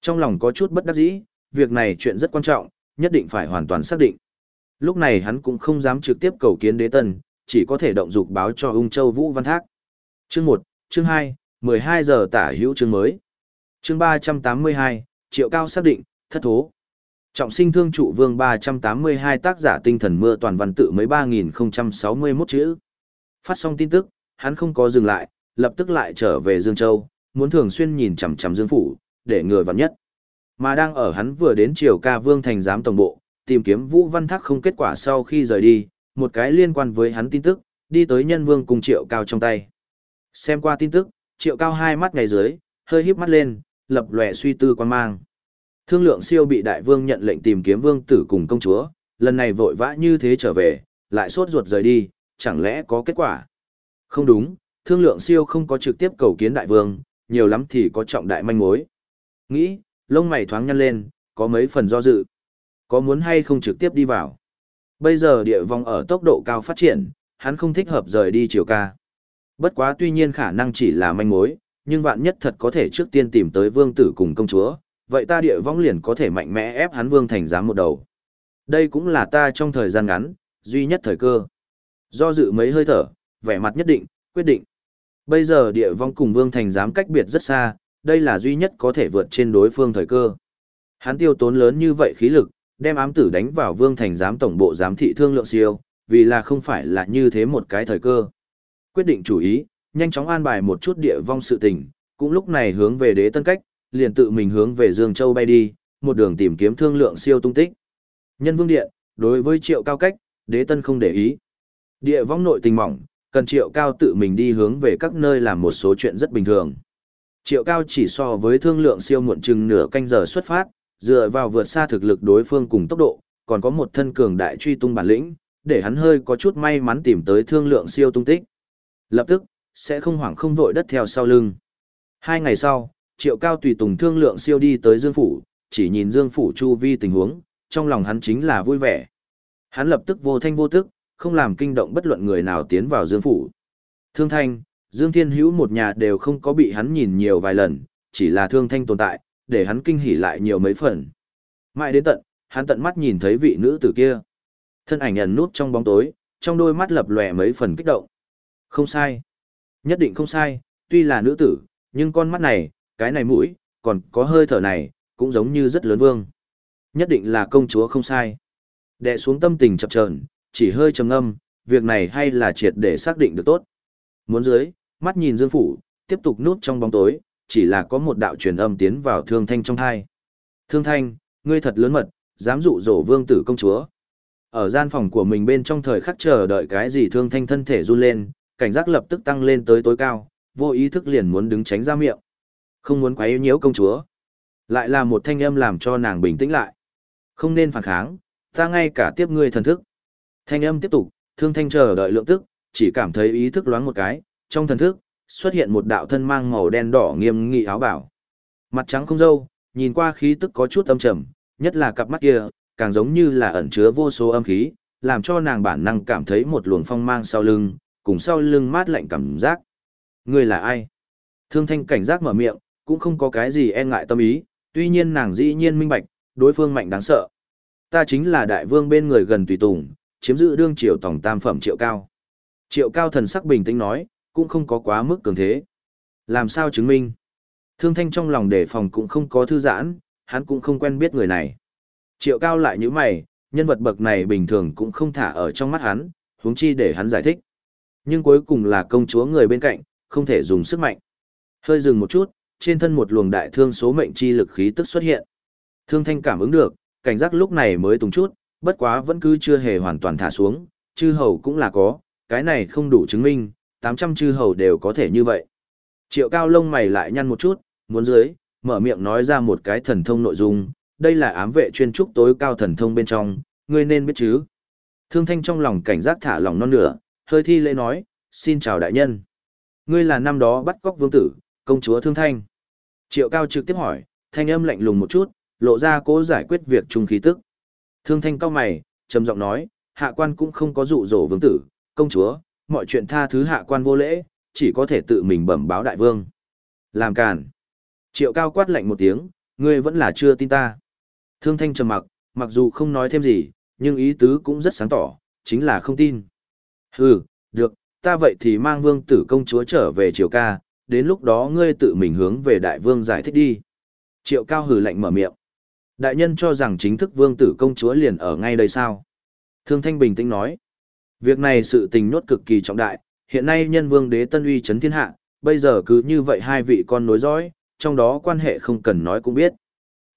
Trong lòng có chút bất đắc dĩ, việc này chuyện rất quan trọng, nhất định phải hoàn toàn xác định. Lúc này hắn cũng không dám trực tiếp cầu kiến đế tân, chỉ có thể động dục báo cho Ung Châu Vũ Văn Thác. Chương 1, chương 2, 12 giờ tả hữu chương mới. Chương 382, triệu cao xác định, thất thố. Trọng sinh thương trụ vương 382 tác giả tinh thần mưa toàn văn tự mấy 3061 chữ. Phát xong tin tức, hắn không có dừng lại, lập tức lại trở về Dương Châu, muốn thường xuyên nhìn chằm chằm Dương Phủ, để người vặn nhất. Mà đang ở hắn vừa đến triều ca vương thành giám tổng bộ, tìm kiếm Vũ Văn Thác không kết quả sau khi rời đi, một cái liên quan với hắn tin tức, đi tới nhân vương cùng triệu cao trong tay. Xem qua tin tức, triệu cao hai mắt ngày dưới, hơi híp mắt lên, lập lòe suy tư quan mang. Thương lượng siêu bị đại vương nhận lệnh tìm kiếm vương tử cùng công chúa, lần này vội vã như thế trở về, lại sốt ruột rời đi, chẳng lẽ có kết quả? Không đúng, thương lượng siêu không có trực tiếp cầu kiến đại vương, nhiều lắm thì có trọng đại manh mối. Nghĩ, lông mày thoáng nhăn lên, có mấy phần do dự. Có muốn hay không trực tiếp đi vào? Bây giờ địa vong ở tốc độ cao phát triển, hắn không thích hợp rời đi chiều ca. Bất quá tuy nhiên khả năng chỉ là manh mối, nhưng vạn nhất thật có thể trước tiên tìm tới vương tử cùng công chúa, vậy ta địa vong liền có thể mạnh mẽ ép hắn vương thành giám một đầu. Đây cũng là ta trong thời gian ngắn, duy nhất thời cơ. Do dự mấy hơi thở, vẻ mặt nhất định, quyết định. Bây giờ địa vong cùng vương thành giám cách biệt rất xa, đây là duy nhất có thể vượt trên đối phương thời cơ. Hắn tiêu tốn lớn như vậy khí lực, đem ám tử đánh vào vương thành giám tổng bộ giám thị thương lượng siêu, vì là không phải là như thế một cái thời cơ. Quyết định chủ ý, nhanh chóng an bài một chút địa vong sự tình, cũng lúc này hướng về đế tân cách, liền tự mình hướng về Dương Châu bay đi, một đường tìm kiếm thương lượng siêu tung tích. Nhân vương điện, đối với triệu cao cách, đế tân không để ý. Địa vong nội tình mỏng, cần triệu cao tự mình đi hướng về các nơi làm một số chuyện rất bình thường. Triệu cao chỉ so với thương lượng siêu muộn chừng nửa canh giờ xuất phát, dựa vào vượt xa thực lực đối phương cùng tốc độ, còn có một thân cường đại truy tung bản lĩnh, để hắn hơi có chút may mắn tìm tới thương lượng siêu tung tích. Lập tức, sẽ không hoảng không vội đất theo sau lưng. Hai ngày sau, triệu cao tùy tùng thương lượng siêu đi tới Dương Phủ, chỉ nhìn Dương Phủ chu vi tình huống, trong lòng hắn chính là vui vẻ. Hắn lập tức vô thanh vô tức, không làm kinh động bất luận người nào tiến vào Dương Phủ. Thương Thanh, Dương Thiên Hữu một nhà đều không có bị hắn nhìn nhiều vài lần, chỉ là Thương Thanh tồn tại, để hắn kinh hỉ lại nhiều mấy phần. Mãi đến tận, hắn tận mắt nhìn thấy vị nữ tử kia. Thân ảnh ẩn nút trong bóng tối, trong đôi mắt lập lòe mấy phần kích động. Không sai. Nhất định không sai, tuy là nữ tử, nhưng con mắt này, cái này mũi, còn có hơi thở này, cũng giống như rất lớn vương. Nhất định là công chúa không sai. Đệ xuống tâm tình chập chờn, chỉ hơi trầm ngâm, việc này hay là triệt để xác định được tốt. Muốn dưới, mắt nhìn Dương Phủ, tiếp tục nút trong bóng tối, chỉ là có một đạo truyền âm tiến vào Thương Thanh trong thai. Thương Thanh, ngươi thật lớn mật, dám dụ dỗ vương tử công chúa. Ở gian phòng của mình bên trong thời khắc chờ đợi cái gì Thương Thanh thân thể run lên, cảnh giác lập tức tăng lên tới tối cao, vô ý thức liền muốn đứng tránh ra miệng. Không muốn quấy nhiễu công chúa. Lại là một thanh âm làm cho nàng bình tĩnh lại. Không nên phản kháng, ta ngay cả tiếp ngươi thần thức. Thanh âm tiếp tục, thương thanh chờ đợi lượng tức, chỉ cảm thấy ý thức loáng một cái, trong thần thức, xuất hiện một đạo thân mang màu đen đỏ nghiêm nghị áo bảo. Mặt trắng không dâu, nhìn qua khí tức có chút âm trầm, nhất là cặp mắt kia, càng giống như là ẩn chứa vô số âm khí, làm cho nàng bản năng cảm thấy một luồng phong mang sau lưng, cùng sau lưng mát lạnh cảm giác. Người là ai? Thương thanh cảnh giác mở miệng, cũng không có cái gì e ngại tâm ý, tuy nhiên nàng dĩ nhiên minh bạch, đối phương mạnh đáng sợ. Ta chính là đại vương bên người gần tùy tùng, chiếm giữ đương triều tổng tam phẩm triệu cao. Triệu cao thần sắc bình tĩnh nói, cũng không có quá mức cường thế. Làm sao chứng minh? Thương thanh trong lòng đề phòng cũng không có thư giãn, hắn cũng không quen biết người này. Triệu cao lại như mày, nhân vật bậc này bình thường cũng không thả ở trong mắt hắn, huống chi để hắn giải thích. Nhưng cuối cùng là công chúa người bên cạnh, không thể dùng sức mạnh. Hơi dừng một chút, trên thân một luồng đại thương số mệnh chi lực khí tức xuất hiện. Thương thanh cảm ứng được, cảnh giác lúc này mới tùng chút, bất quá vẫn cứ chưa hề hoàn toàn thả xuống, chư hầu cũng là có, cái này không đủ chứng minh, 800 chư hầu đều có thể như vậy. Triệu cao lông mày lại nhăn một chút, muốn dưới, mở miệng nói ra một cái thần thông nội dung, đây là ám vệ chuyên trúc tối cao thần thông bên trong, ngươi nên biết chứ. Thương thanh trong lòng cảnh giác thả lòng non nửa, hơi thi lễ nói, xin chào đại nhân. Ngươi là năm đó bắt cóc vương tử, công chúa thương thanh. Triệu cao trực tiếp hỏi, thanh âm lạnh lùng một chút, lộ ra cố giải quyết việc trung khí tức. Thương thanh cao mày, trầm giọng nói, hạ quan cũng không có dụ dỗ vương tử, công chúa, mọi chuyện tha thứ hạ quan vô lễ, chỉ có thể tự mình bẩm báo đại vương. Làm càn. Triệu cao quát lạnh một tiếng, ngươi vẫn là chưa tin ta. Thương thanh trầm mặc, mặc dù không nói thêm gì, nhưng ý tứ cũng rất sáng tỏ, chính là không tin. Hừ, được, ta vậy thì mang vương tử công chúa trở về triều ca, đến lúc đó ngươi tự mình hướng về đại vương giải thích đi. Triệu cao hừ lạnh mở miệng. Đại nhân cho rằng chính thức vương tử công chúa liền ở ngay đây sao? Thương Thanh bình tĩnh nói. Việc này sự tình nốt cực kỳ trọng đại, hiện nay nhân vương đế tân uy chấn thiên hạ, bây giờ cứ như vậy hai vị con nối dõi, trong đó quan hệ không cần nói cũng biết.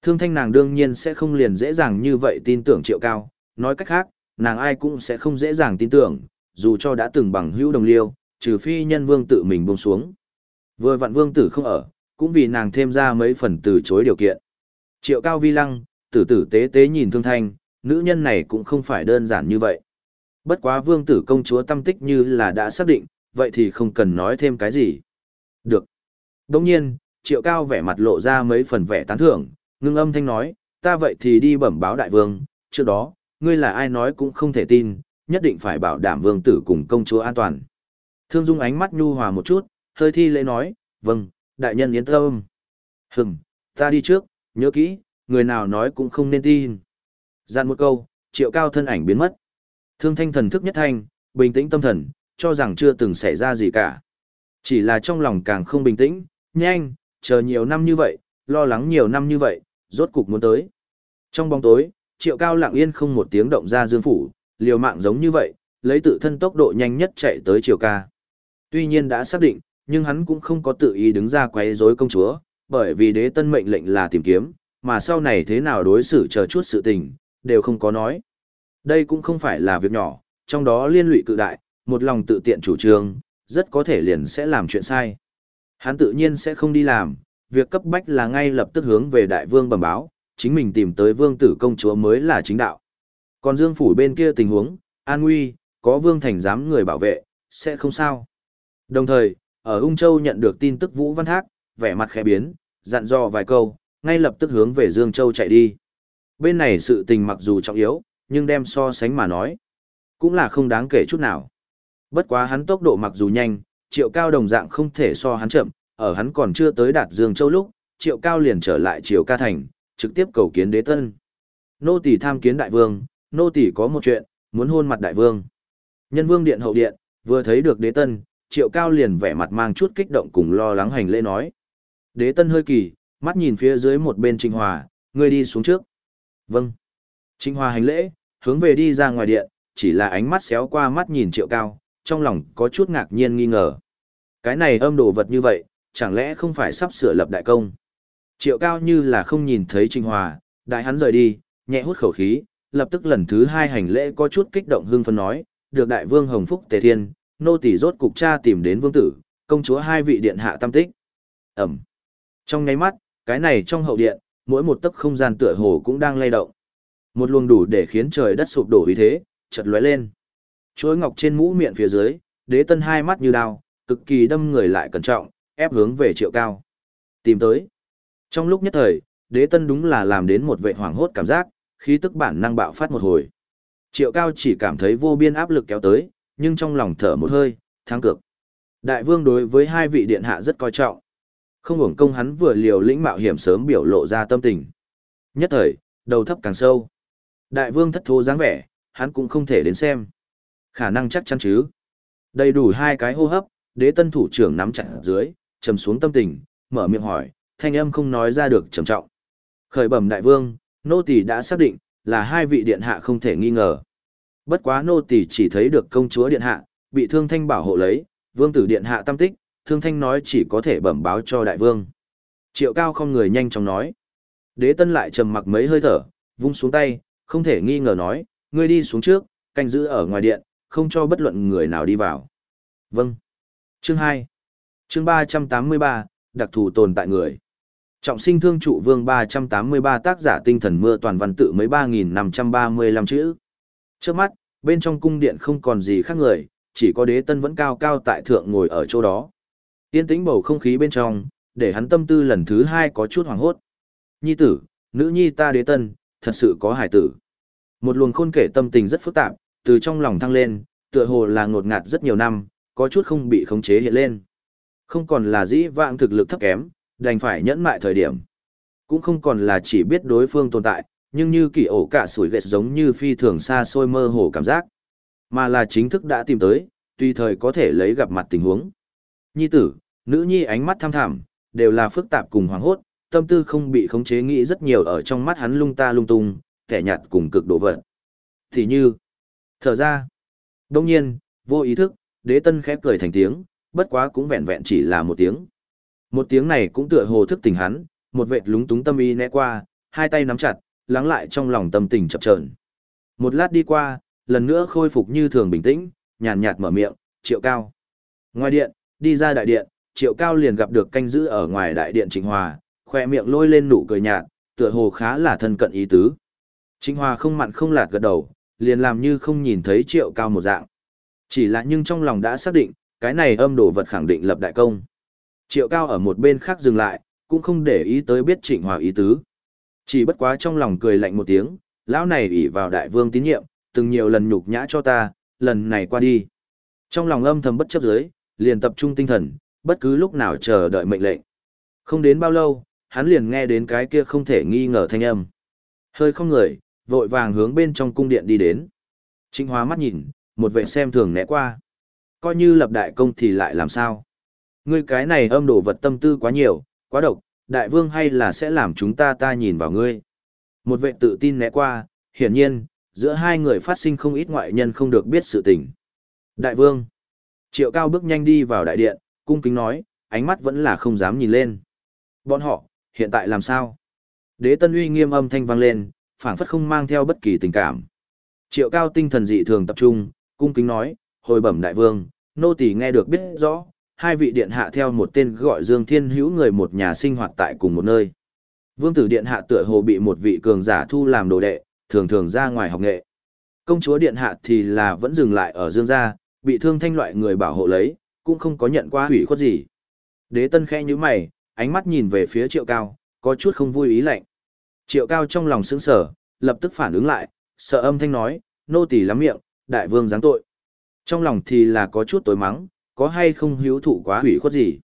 Thương Thanh nàng đương nhiên sẽ không liền dễ dàng như vậy tin tưởng triệu cao, nói cách khác, nàng ai cũng sẽ không dễ dàng tin tưởng, dù cho đã từng bằng hữu đồng liêu, trừ phi nhân vương tự mình buông xuống. Vừa vạn vương tử không ở, cũng vì nàng thêm ra mấy phần từ chối điều kiện. Triệu cao vi lăng, tử tử tế tế nhìn thương thanh, nữ nhân này cũng không phải đơn giản như vậy. Bất quá vương tử công chúa tâm tích như là đã xác định, vậy thì không cần nói thêm cái gì. Được. Đồng nhiên, triệu cao vẻ mặt lộ ra mấy phần vẻ tán thưởng, ngưng âm thanh nói, ta vậy thì đi bẩm báo đại vương, trước đó, ngươi là ai nói cũng không thể tin, nhất định phải bảo đảm vương tử cùng công chúa an toàn. Thương Dung ánh mắt nhu hòa một chút, hơi thi lễ nói, vâng, đại nhân yên tâm. Hừm, ta đi trước, nhớ kỹ, người nào nói cũng không nên tin. Dặn một câu, triệu cao thân ảnh biến mất. Thương thanh thần thức nhất thanh, bình tĩnh tâm thần, cho rằng chưa từng xảy ra gì cả. Chỉ là trong lòng càng không bình tĩnh, nhanh, chờ nhiều năm như vậy, lo lắng nhiều năm như vậy, rốt cục muốn tới. Trong bóng tối, triệu cao lặng yên không một tiếng động ra dương phủ, liều mạng giống như vậy, lấy tự thân tốc độ nhanh nhất chạy tới triều ca. Tuy nhiên đã xác định, nhưng hắn cũng không có tự ý đứng ra quấy rối công chúa, bởi vì đế tân mệnh lệnh là tìm kiếm, mà sau này thế nào đối xử chờ chút sự tình, đều không có nói. Đây cũng không phải là việc nhỏ, trong đó liên lụy cự đại, một lòng tự tiện chủ trương, rất có thể liền sẽ làm chuyện sai. Hắn tự nhiên sẽ không đi làm, việc cấp bách là ngay lập tức hướng về đại vương bẩm báo, chính mình tìm tới vương tử công chúa mới là chính đạo. Còn Dương Phủ bên kia tình huống, an nguy, có Vương Thành giám người bảo vệ, sẽ không sao. Đồng thời, ở Ung Châu nhận được tin tức Vũ Văn Thác, vẻ mặt khẽ biến, dặn dò vài câu, ngay lập tức hướng về Dương Châu chạy đi. Bên này sự tình mặc dù trọng yếu, nhưng đem so sánh mà nói, cũng là không đáng kể chút nào. Bất quá hắn tốc độ mặc dù nhanh, triệu cao đồng dạng không thể so hắn chậm, ở hắn còn chưa tới đạt Dương Châu lúc, triệu cao liền trở lại triều ca thành, trực tiếp cầu kiến đế tân. Nô tỷ tham kiến đại vương, nô tỷ có một chuyện, muốn hôn mặt đại vương. Nhân vương điện hậu điện, vừa thấy được đế tân, triệu cao liền vẻ mặt mang chút kích động cùng lo lắng hành lễ nói. Đế tân hơi kỳ, mắt nhìn phía dưới một bên Trinh Hòa, ngươi đi xuống trước. Vâng. Trinh Hòa hành lễ, hướng về đi ra ngoài điện, chỉ là ánh mắt xéo qua mắt nhìn triệu cao, trong lòng có chút ngạc nhiên nghi ngờ. Cái này âm đồ vật như vậy, chẳng lẽ không phải sắp sửa lập đại công? Triệu cao như là không nhìn thấy Trinh Hòa, đại hắn rời đi, nhẹ hút khẩu khí, lập tức lần thứ hai hành lễ có chút kích động hưng phấn nói, được đại vương Hồng Phúc Tề Thiên, nô tỳ rốt cục cha tìm đến vương tử, công chúa hai vị điện hạ tam tích. Ẩm. Trong nháy mắt, cái này trong hậu điện, mỗi một tấc không gian tựa hồ cũng đang lay động. Một luồng đủ để khiến trời đất sụp đổ vì thế, chợt lóe lên. Chuỗi ngọc trên mũ miệng phía dưới, đế tân hai mắt như đao, cực kỳ đâm người lại cẩn trọng, ép hướng về triệu cao. Tìm tới. Trong lúc nhất thời, đế tân đúng là làm đến một vệ hoảng hốt cảm giác, khí tức bản năng bạo phát một hồi. Triệu cao chỉ cảm thấy vô biên áp lực kéo tới, nhưng trong lòng thở một hơi, thắng cực. Đại vương đối với hai vị điện hạ rất coi trọng. Không hưởng công hắn vừa liều lĩnh mạo hiểm sớm biểu lộ ra tâm tình. Nhất thời, đầu thấp càng sâu. Đại vương thất thố dáng vẻ, hắn cũng không thể đến xem. Khả năng chắc chắn chứ. Đầy đủ hai cái hô hấp, đế tân thủ trưởng nắm chặt dưới, trầm xuống tâm tình, mở miệng hỏi, thanh âm không nói ra được trầm trọng. Khởi bẩm đại vương, nô tỳ đã xác định, là hai vị điện hạ không thể nghi ngờ. Bất quá nô tỳ chỉ thấy được công chúa điện hạ, bị thương thanh bảo hộ lấy, vương tử điện hạ tâm tích, thương thanh nói chỉ có thể bẩm báo cho đại vương. Triệu cao không người nhanh chóng nói. Đế tân lại trầm mặc mấy hơi thở, vung xuống tay, không thể nghi ngờ nói, ngươi đi xuống trước, canh giữ ở ngoài điện, không cho bất luận người nào đi vào. Vâng. Chương 2. Chương 383, đặc thù tồn tại người. Trọng sinh thương trụ vương 383 tác giả tinh thần mưa toàn văn tự mấy 3.535 chữ. Trước mắt, bên trong cung điện không còn gì khác người, chỉ có đế tân vẫn cao cao tại thượng ngồi ở chỗ đó. Yên tĩnh bầu không khí bên trong, để hắn tâm tư lần thứ hai có chút hoàng hốt. Nhi tử, nữ nhi ta đế tân, thật sự có hải tử. Một luồng khôn kể tâm tình rất phức tạp, từ trong lòng thăng lên, tựa hồ là ngột ngạt rất nhiều năm, có chút không bị khống chế hiện lên. Không còn là dĩ vãng thực lực thấp kém, đành phải nhẫn mại thời điểm. Cũng không còn là chỉ biết đối phương tồn tại, nhưng như kỳ ổ cả sủi gẹt giống như phi thường xa xôi mơ hồ cảm giác. Mà là chính thức đã tìm tới, tùy thời có thể lấy gặp mặt tình huống. Nhi tử, nữ nhi ánh mắt tham thảm, đều là phức tạp cùng hoàng hốt, tâm tư không bị khống chế nghĩ rất nhiều ở trong mắt hắn lung ta lung tung, kẻ nhạt cùng cực độ vật. Thì như, thở ra. Đông nhiên, vô ý thức, đế tân khép cười thành tiếng, bất quá cũng vẹn vẹn chỉ là một tiếng. Một tiếng này cũng tựa hồ thức tỉnh hắn, một vệt lúng túng tâm ý né qua, hai tay nắm chặt, lắng lại trong lòng tâm tình chập chờn. Một lát đi qua, lần nữa khôi phục như thường bình tĩnh, nhàn nhạt mở miệng, triệu cao. Ngoài điện, đi ra đại điện, triệu cao liền gặp được canh giữ ở ngoài đại điện Trịnh Hòa, khoe miệng lôi lên nụ cười nhạt, tựa hồ khá là thân cận ý tứ. Trịnh Hòa không mặn không lạt gật đầu, liền làm như không nhìn thấy triệu cao một dạng. Chỉ là nhưng trong lòng đã xác định, cái này âm đồ vật khẳng định lập đại công. Triệu cao ở một bên khác dừng lại, cũng không để ý tới biết trịnh hòa ý tứ. Chỉ bất quá trong lòng cười lạnh một tiếng, lão này ỷ vào đại vương tín nhiệm, từng nhiều lần nhục nhã cho ta, lần này qua đi. Trong lòng âm thầm bất chấp dưới, liền tập trung tinh thần, bất cứ lúc nào chờ đợi mệnh lệnh. Không đến bao lâu, hắn liền nghe đến cái kia không thể nghi ngờ thanh âm. Hơi không người, vội vàng hướng bên trong cung điện đi đến. Trịnh hóa mắt nhìn, một vệ xem thường né qua. Coi như lập đại công thì lại làm sao? Ngươi cái này âm đổ vật tâm tư quá nhiều, quá độc, đại vương hay là sẽ làm chúng ta ta nhìn vào ngươi. Một vệ tự tin né qua, hiển nhiên, giữa hai người phát sinh không ít ngoại nhân không được biết sự tình. Đại vương. Triệu cao bước nhanh đi vào đại điện, cung kính nói, ánh mắt vẫn là không dám nhìn lên. Bọn họ, hiện tại làm sao? Đế tân uy nghiêm âm thanh vang lên, phảng phất không mang theo bất kỳ tình cảm. Triệu cao tinh thần dị thường tập trung, cung kính nói, hồi bẩm đại vương, nô tỳ nghe được biết rõ, hai vị điện hạ theo một tên gọi Dương Thiên Hữu người một nhà sinh hoạt tại cùng một nơi. Vương tử điện hạ tựa hồ bị một vị cường giả thu làm đồ đệ, thường thường ra ngoài học nghệ. Công chúa điện hạ thì là vẫn dừng lại ở Dương gia, bị thương thanh loại người bảo hộ lấy, cũng không có nhận qua hủy khuất gì. Đế tân khẽ như mày, ánh mắt nhìn về phía triệu cao, có chút không vui ý lạnh. Triệu cao trong lòng sững sờ, lập tức phản ứng lại, sợ âm thanh nói, nô tỳ lắm miệng, đại vương giáng tội. Trong lòng thì là có chút tối mắng, có hay không hiếu thụ quá hủy khuất gì.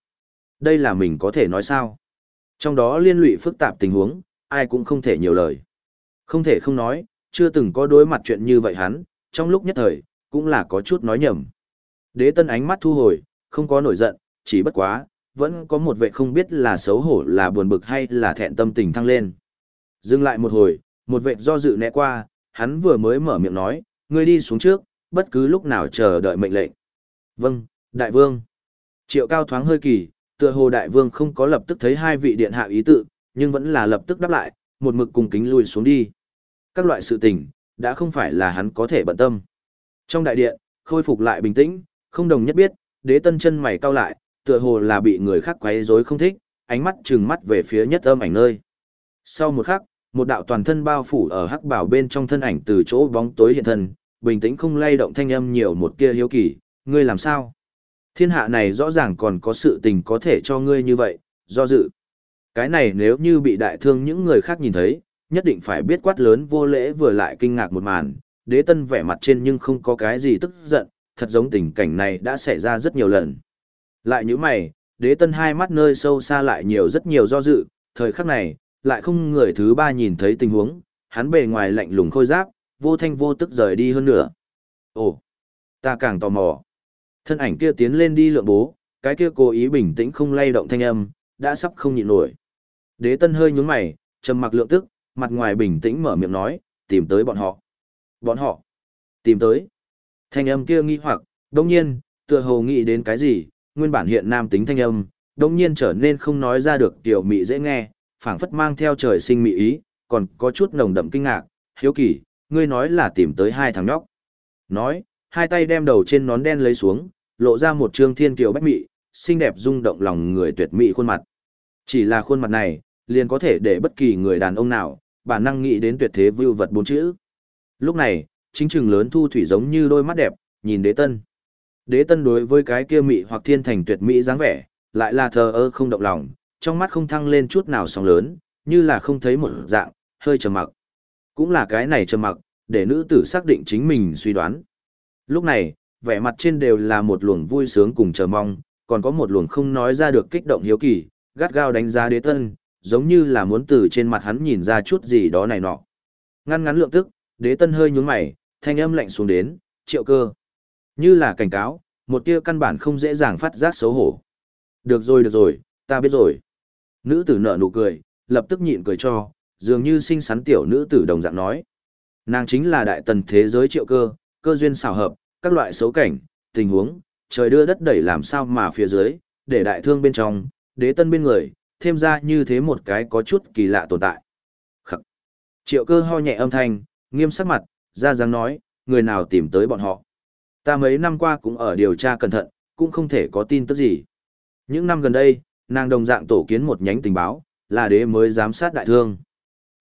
Đây là mình có thể nói sao. Trong đó liên lụy phức tạp tình huống, ai cũng không thể nhiều lời. Không thể không nói, chưa từng có đối mặt chuyện như vậy hắn, trong lúc nhất thời, cũng là có chút nói nhầm. Đế tân ánh mắt thu hồi, không có nổi giận, chỉ bất quá, vẫn có một vệ không biết là xấu hổ là buồn bực hay là thẹn tâm tình thăng lên. Dừng lại một hồi, một vệ do dự né qua, hắn vừa mới mở miệng nói, ngươi đi xuống trước, bất cứ lúc nào chờ đợi mệnh lệnh. Vâng, đại vương. Triệu cao thoáng hơi kỳ, tựa hồ đại vương không có lập tức thấy hai vị điện hạ ý tự, nhưng vẫn là lập tức đáp lại, một mực cùng kính lùi xuống đi. Các loại sự tình, đã không phải là hắn có thể bận tâm. Trong đại điện, khôi phục lại bình tĩnh, không đồng nhất biết, đế tân chân mày cau lại, tựa hồ là bị người khác quấy rối không thích, ánh mắt trừng mắt về phía nhất âm ảnh nơi. Sau một khắc, một đạo toàn thân bao phủ ở hắc bảo bên trong thân ảnh từ chỗ bóng tối hiện thân, bình tĩnh không lay động thanh âm nhiều một kia hiếu kỳ, ngươi làm sao? Thiên hạ này rõ ràng còn có sự tình có thể cho ngươi như vậy, do dự. Cái này nếu như bị đại thương những người khác nhìn thấy, nhất định phải biết quát lớn vô lễ vừa lại kinh ngạc một màn, đế tân vẻ mặt trên nhưng không có cái gì tức giận, thật giống tình cảnh này đã xảy ra rất nhiều lần. Lại như mày, đế tân hai mắt nơi sâu xa lại nhiều rất nhiều do dự, thời khắc này, lại không người thứ ba nhìn thấy tình huống, hắn bề ngoài lạnh lùng khôi giáp, vô thanh vô tức rời đi hơn nữa. Ồ, ta càng tò mò. Thân ảnh kia tiến lên đi lượng bố, cái kia cố ý bình tĩnh không lay động thanh âm, đã sắp không nhịn nổi. Đế tân hơi nhún mày, trầm mặc lượng tức, mặt ngoài bình tĩnh mở miệng nói, tìm tới bọn họ. Bọn họ? Tìm tới. Thanh âm kia nghi hoặc, đồng nhiên, tựa hồ nghĩ đến cái gì, nguyên bản hiện nam tính thanh âm, đồng nhiên trở nên không nói ra được tiểu mị dễ nghe, phảng phất mang theo trời sinh mỹ ý, còn có chút nồng đậm kinh ngạc, hiếu kỳ, ngươi nói là tìm tới hai thằng nhóc. Nói, hai tay đem đầu trên nón đen lấy xuống, lộ ra một trương thiên kiều bách mị, xinh đẹp rung động lòng người tuyệt mỹ khuôn mặt. Chỉ là khuôn mặt này, liền có thể để bất kỳ người đàn ông nào, bản năng nghĩ đến tuyệt thế vưu vật bốn chữ. Lúc này, chính trường lớn thu thủy giống như đôi mắt đẹp, nhìn đế tân. Đế tân đối với cái kia mị hoặc thiên thành tuyệt mỹ dáng vẻ, lại là thờ ơ không động lòng, trong mắt không thăng lên chút nào sóng lớn, như là không thấy một dạng, hơi trầm mặc. Cũng là cái này trầm mặc, để nữ tử xác định chính mình suy đoán. Lúc này, vẻ mặt trên đều là một luồng vui sướng cùng chờ mong, còn có một luồng không nói ra được kích động hiếu kỳ, gắt gao đánh giá đế tân, giống như là muốn từ trên mặt hắn nhìn ra chút gì đó này nọ. Ngăn ngắn lượng tức, đế tân hơi nhún mày, thanh âm lạnh xuống đến, triệu cơ. Như là cảnh cáo, một tia căn bản không dễ dàng phát giác xấu hổ. Được rồi được rồi, ta biết rồi. Nữ tử nở nụ cười, lập tức nhịn cười cho, dường như xinh xắn tiểu nữ tử đồng dạng nói. Nàng chính là đại tần thế giới triệu cơ, cơ duyên xảo hợp, các loại xấu cảnh, tình huống, trời đưa đất đẩy làm sao mà phía dưới, để đại thương bên trong, đế tân bên người, thêm ra như thế một cái có chút kỳ lạ tồn tại. Khắc. Triệu cơ ho nhẹ âm thanh, nghiêm sắc mặt, ra dáng nói, người nào tìm tới bọn họ. Ta mấy năm qua cũng ở điều tra cẩn thận, cũng không thể có tin tức gì. Những năm gần đây, nàng đồng dạng tổ kiến một nhánh tình báo, là đế mới giám sát đại thương.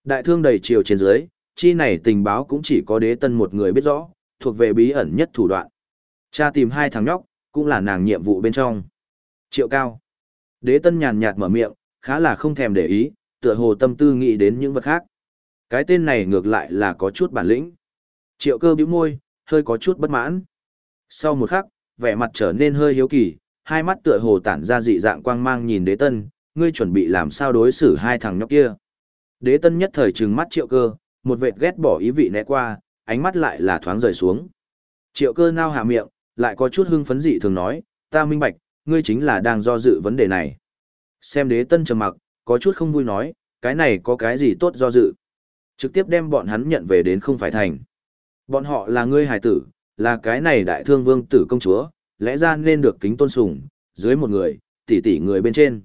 Đại thương đầy chiều trên dưới, chi này tình báo cũng chỉ có đế tân một người biết rõ, thuộc về bí ẩn nhất thủ đoạn. Cha tìm hai thằng nhóc, cũng là nàng nhiệm vụ bên trong. Triệu cao. Đế tân nhàn nhạt mở miệng, khá là không thèm để ý, tựa hồ tâm tư nghĩ đến những vật khác. Cái tên này ngược lại là có chút bản lĩnh. Triệu cơ bĩu môi, hơi có chút bất mãn. Sau một khắc, vẻ mặt trở nên hơi hiếu kỳ, hai mắt tựa hồ tản ra dị dạng quang mang nhìn đế tân, ngươi chuẩn bị làm sao đối xử hai thằng nhóc kia. Đế tân nhất thời trừng mắt triệu cơ, một vệt ghét bỏ ý vị né qua, ánh mắt lại là thoáng rời xuống. Triệu cơ nao hạ miệng, lại có chút hưng phấn dị thường nói, ta minh bạch, ngươi chính là đang do dự vấn đề này. Xem đế tân trầm mặc, có chút không vui nói, cái này có cái gì tốt do dự. Trực tiếp đem bọn hắn nhận về đến không phải thành. Bọn họ là ngươi hải tử, là cái này đại thương vương tử công chúa, lẽ ra nên được kính tôn sùng, dưới một người, tỷ tỷ người bên trên.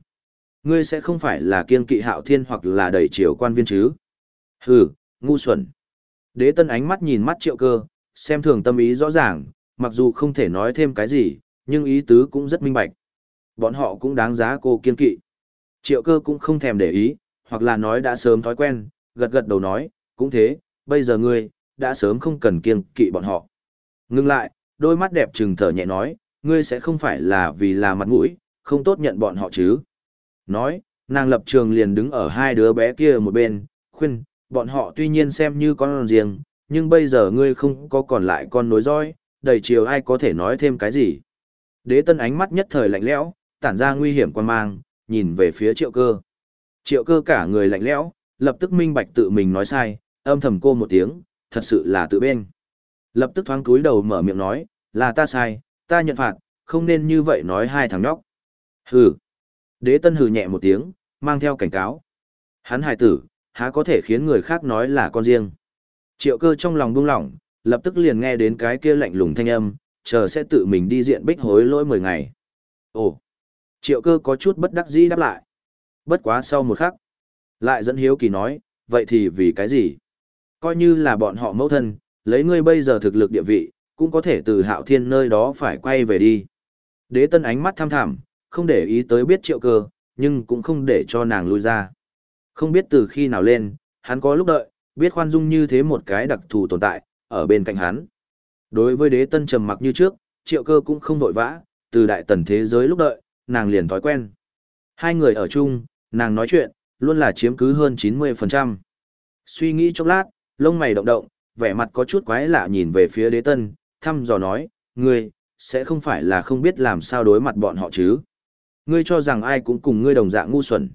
Ngươi sẽ không phải là kiên kỵ hạo thiên hoặc là đầy triều quan viên chứ. Hừ, ngu xuẩn. Đế tân ánh mắt nhìn mắt triệu cơ, xem thường tâm ý rõ ràng, mặc dù không thể nói thêm cái gì, nhưng ý tứ cũng rất minh bạch. Bọn họ cũng đáng giá cô kiên kỵ. Triệu cơ cũng không thèm để ý, hoặc là nói đã sớm thói quen, gật gật đầu nói, cũng thế, bây giờ ngươi, đã sớm không cần kiên kỵ bọn họ. Ngưng lại, đôi mắt đẹp trừng thở nhẹ nói, ngươi sẽ không phải là vì là mặt mũi, không tốt nhận bọn họ chứ. Nói, nàng lập trường liền đứng ở hai đứa bé kia một bên, khuyên, bọn họ tuy nhiên xem như con riêng, nhưng bây giờ ngươi không có còn lại con nối dõi, đầy chiều ai có thể nói thêm cái gì. Đế tân ánh mắt nhất thời lạnh lẽo, tản ra nguy hiểm quan mang, nhìn về phía triệu cơ. Triệu cơ cả người lạnh lẽo, lập tức minh bạch tự mình nói sai, âm thầm cô một tiếng, thật sự là tự bên. Lập tức thoáng cúi đầu mở miệng nói, là ta sai, ta nhận phạt, không nên như vậy nói hai thằng nhóc. Hừ. Đế tân hừ nhẹ một tiếng, mang theo cảnh cáo. Hắn hài tử, há có thể khiến người khác nói là con riêng. Triệu cơ trong lòng buông lỏng, lập tức liền nghe đến cái kia lạnh lùng thanh âm, chờ sẽ tự mình đi diện bích hối lỗi 10 ngày. Ồ! Triệu cơ có chút bất đắc dĩ đáp lại. Bất quá sau một khắc. Lại dẫn hiếu kỳ nói, vậy thì vì cái gì? Coi như là bọn họ mẫu thân, lấy ngươi bây giờ thực lực địa vị, cũng có thể từ hạo thiên nơi đó phải quay về đi. Đế tân ánh mắt tham thảm, không để ý tới biết triệu cơ, nhưng cũng không để cho nàng lui ra. Không biết từ khi nào lên, hắn có lúc đợi, biết khoan dung như thế một cái đặc thù tồn tại, ở bên cạnh hắn. Đối với đế tân trầm mặc như trước, triệu cơ cũng không vội vã, từ đại tần thế giới lúc đợi, nàng liền thói quen. Hai người ở chung, nàng nói chuyện, luôn là chiếm cứ hơn 90%. Suy nghĩ chốc lát, lông mày động động, vẻ mặt có chút quái lạ nhìn về phía đế tân, thăm dò nói, ngươi, sẽ không phải là không biết làm sao đối mặt bọn họ chứ. Ngươi cho rằng ai cũng cùng ngươi đồng dạng ngu xuẩn.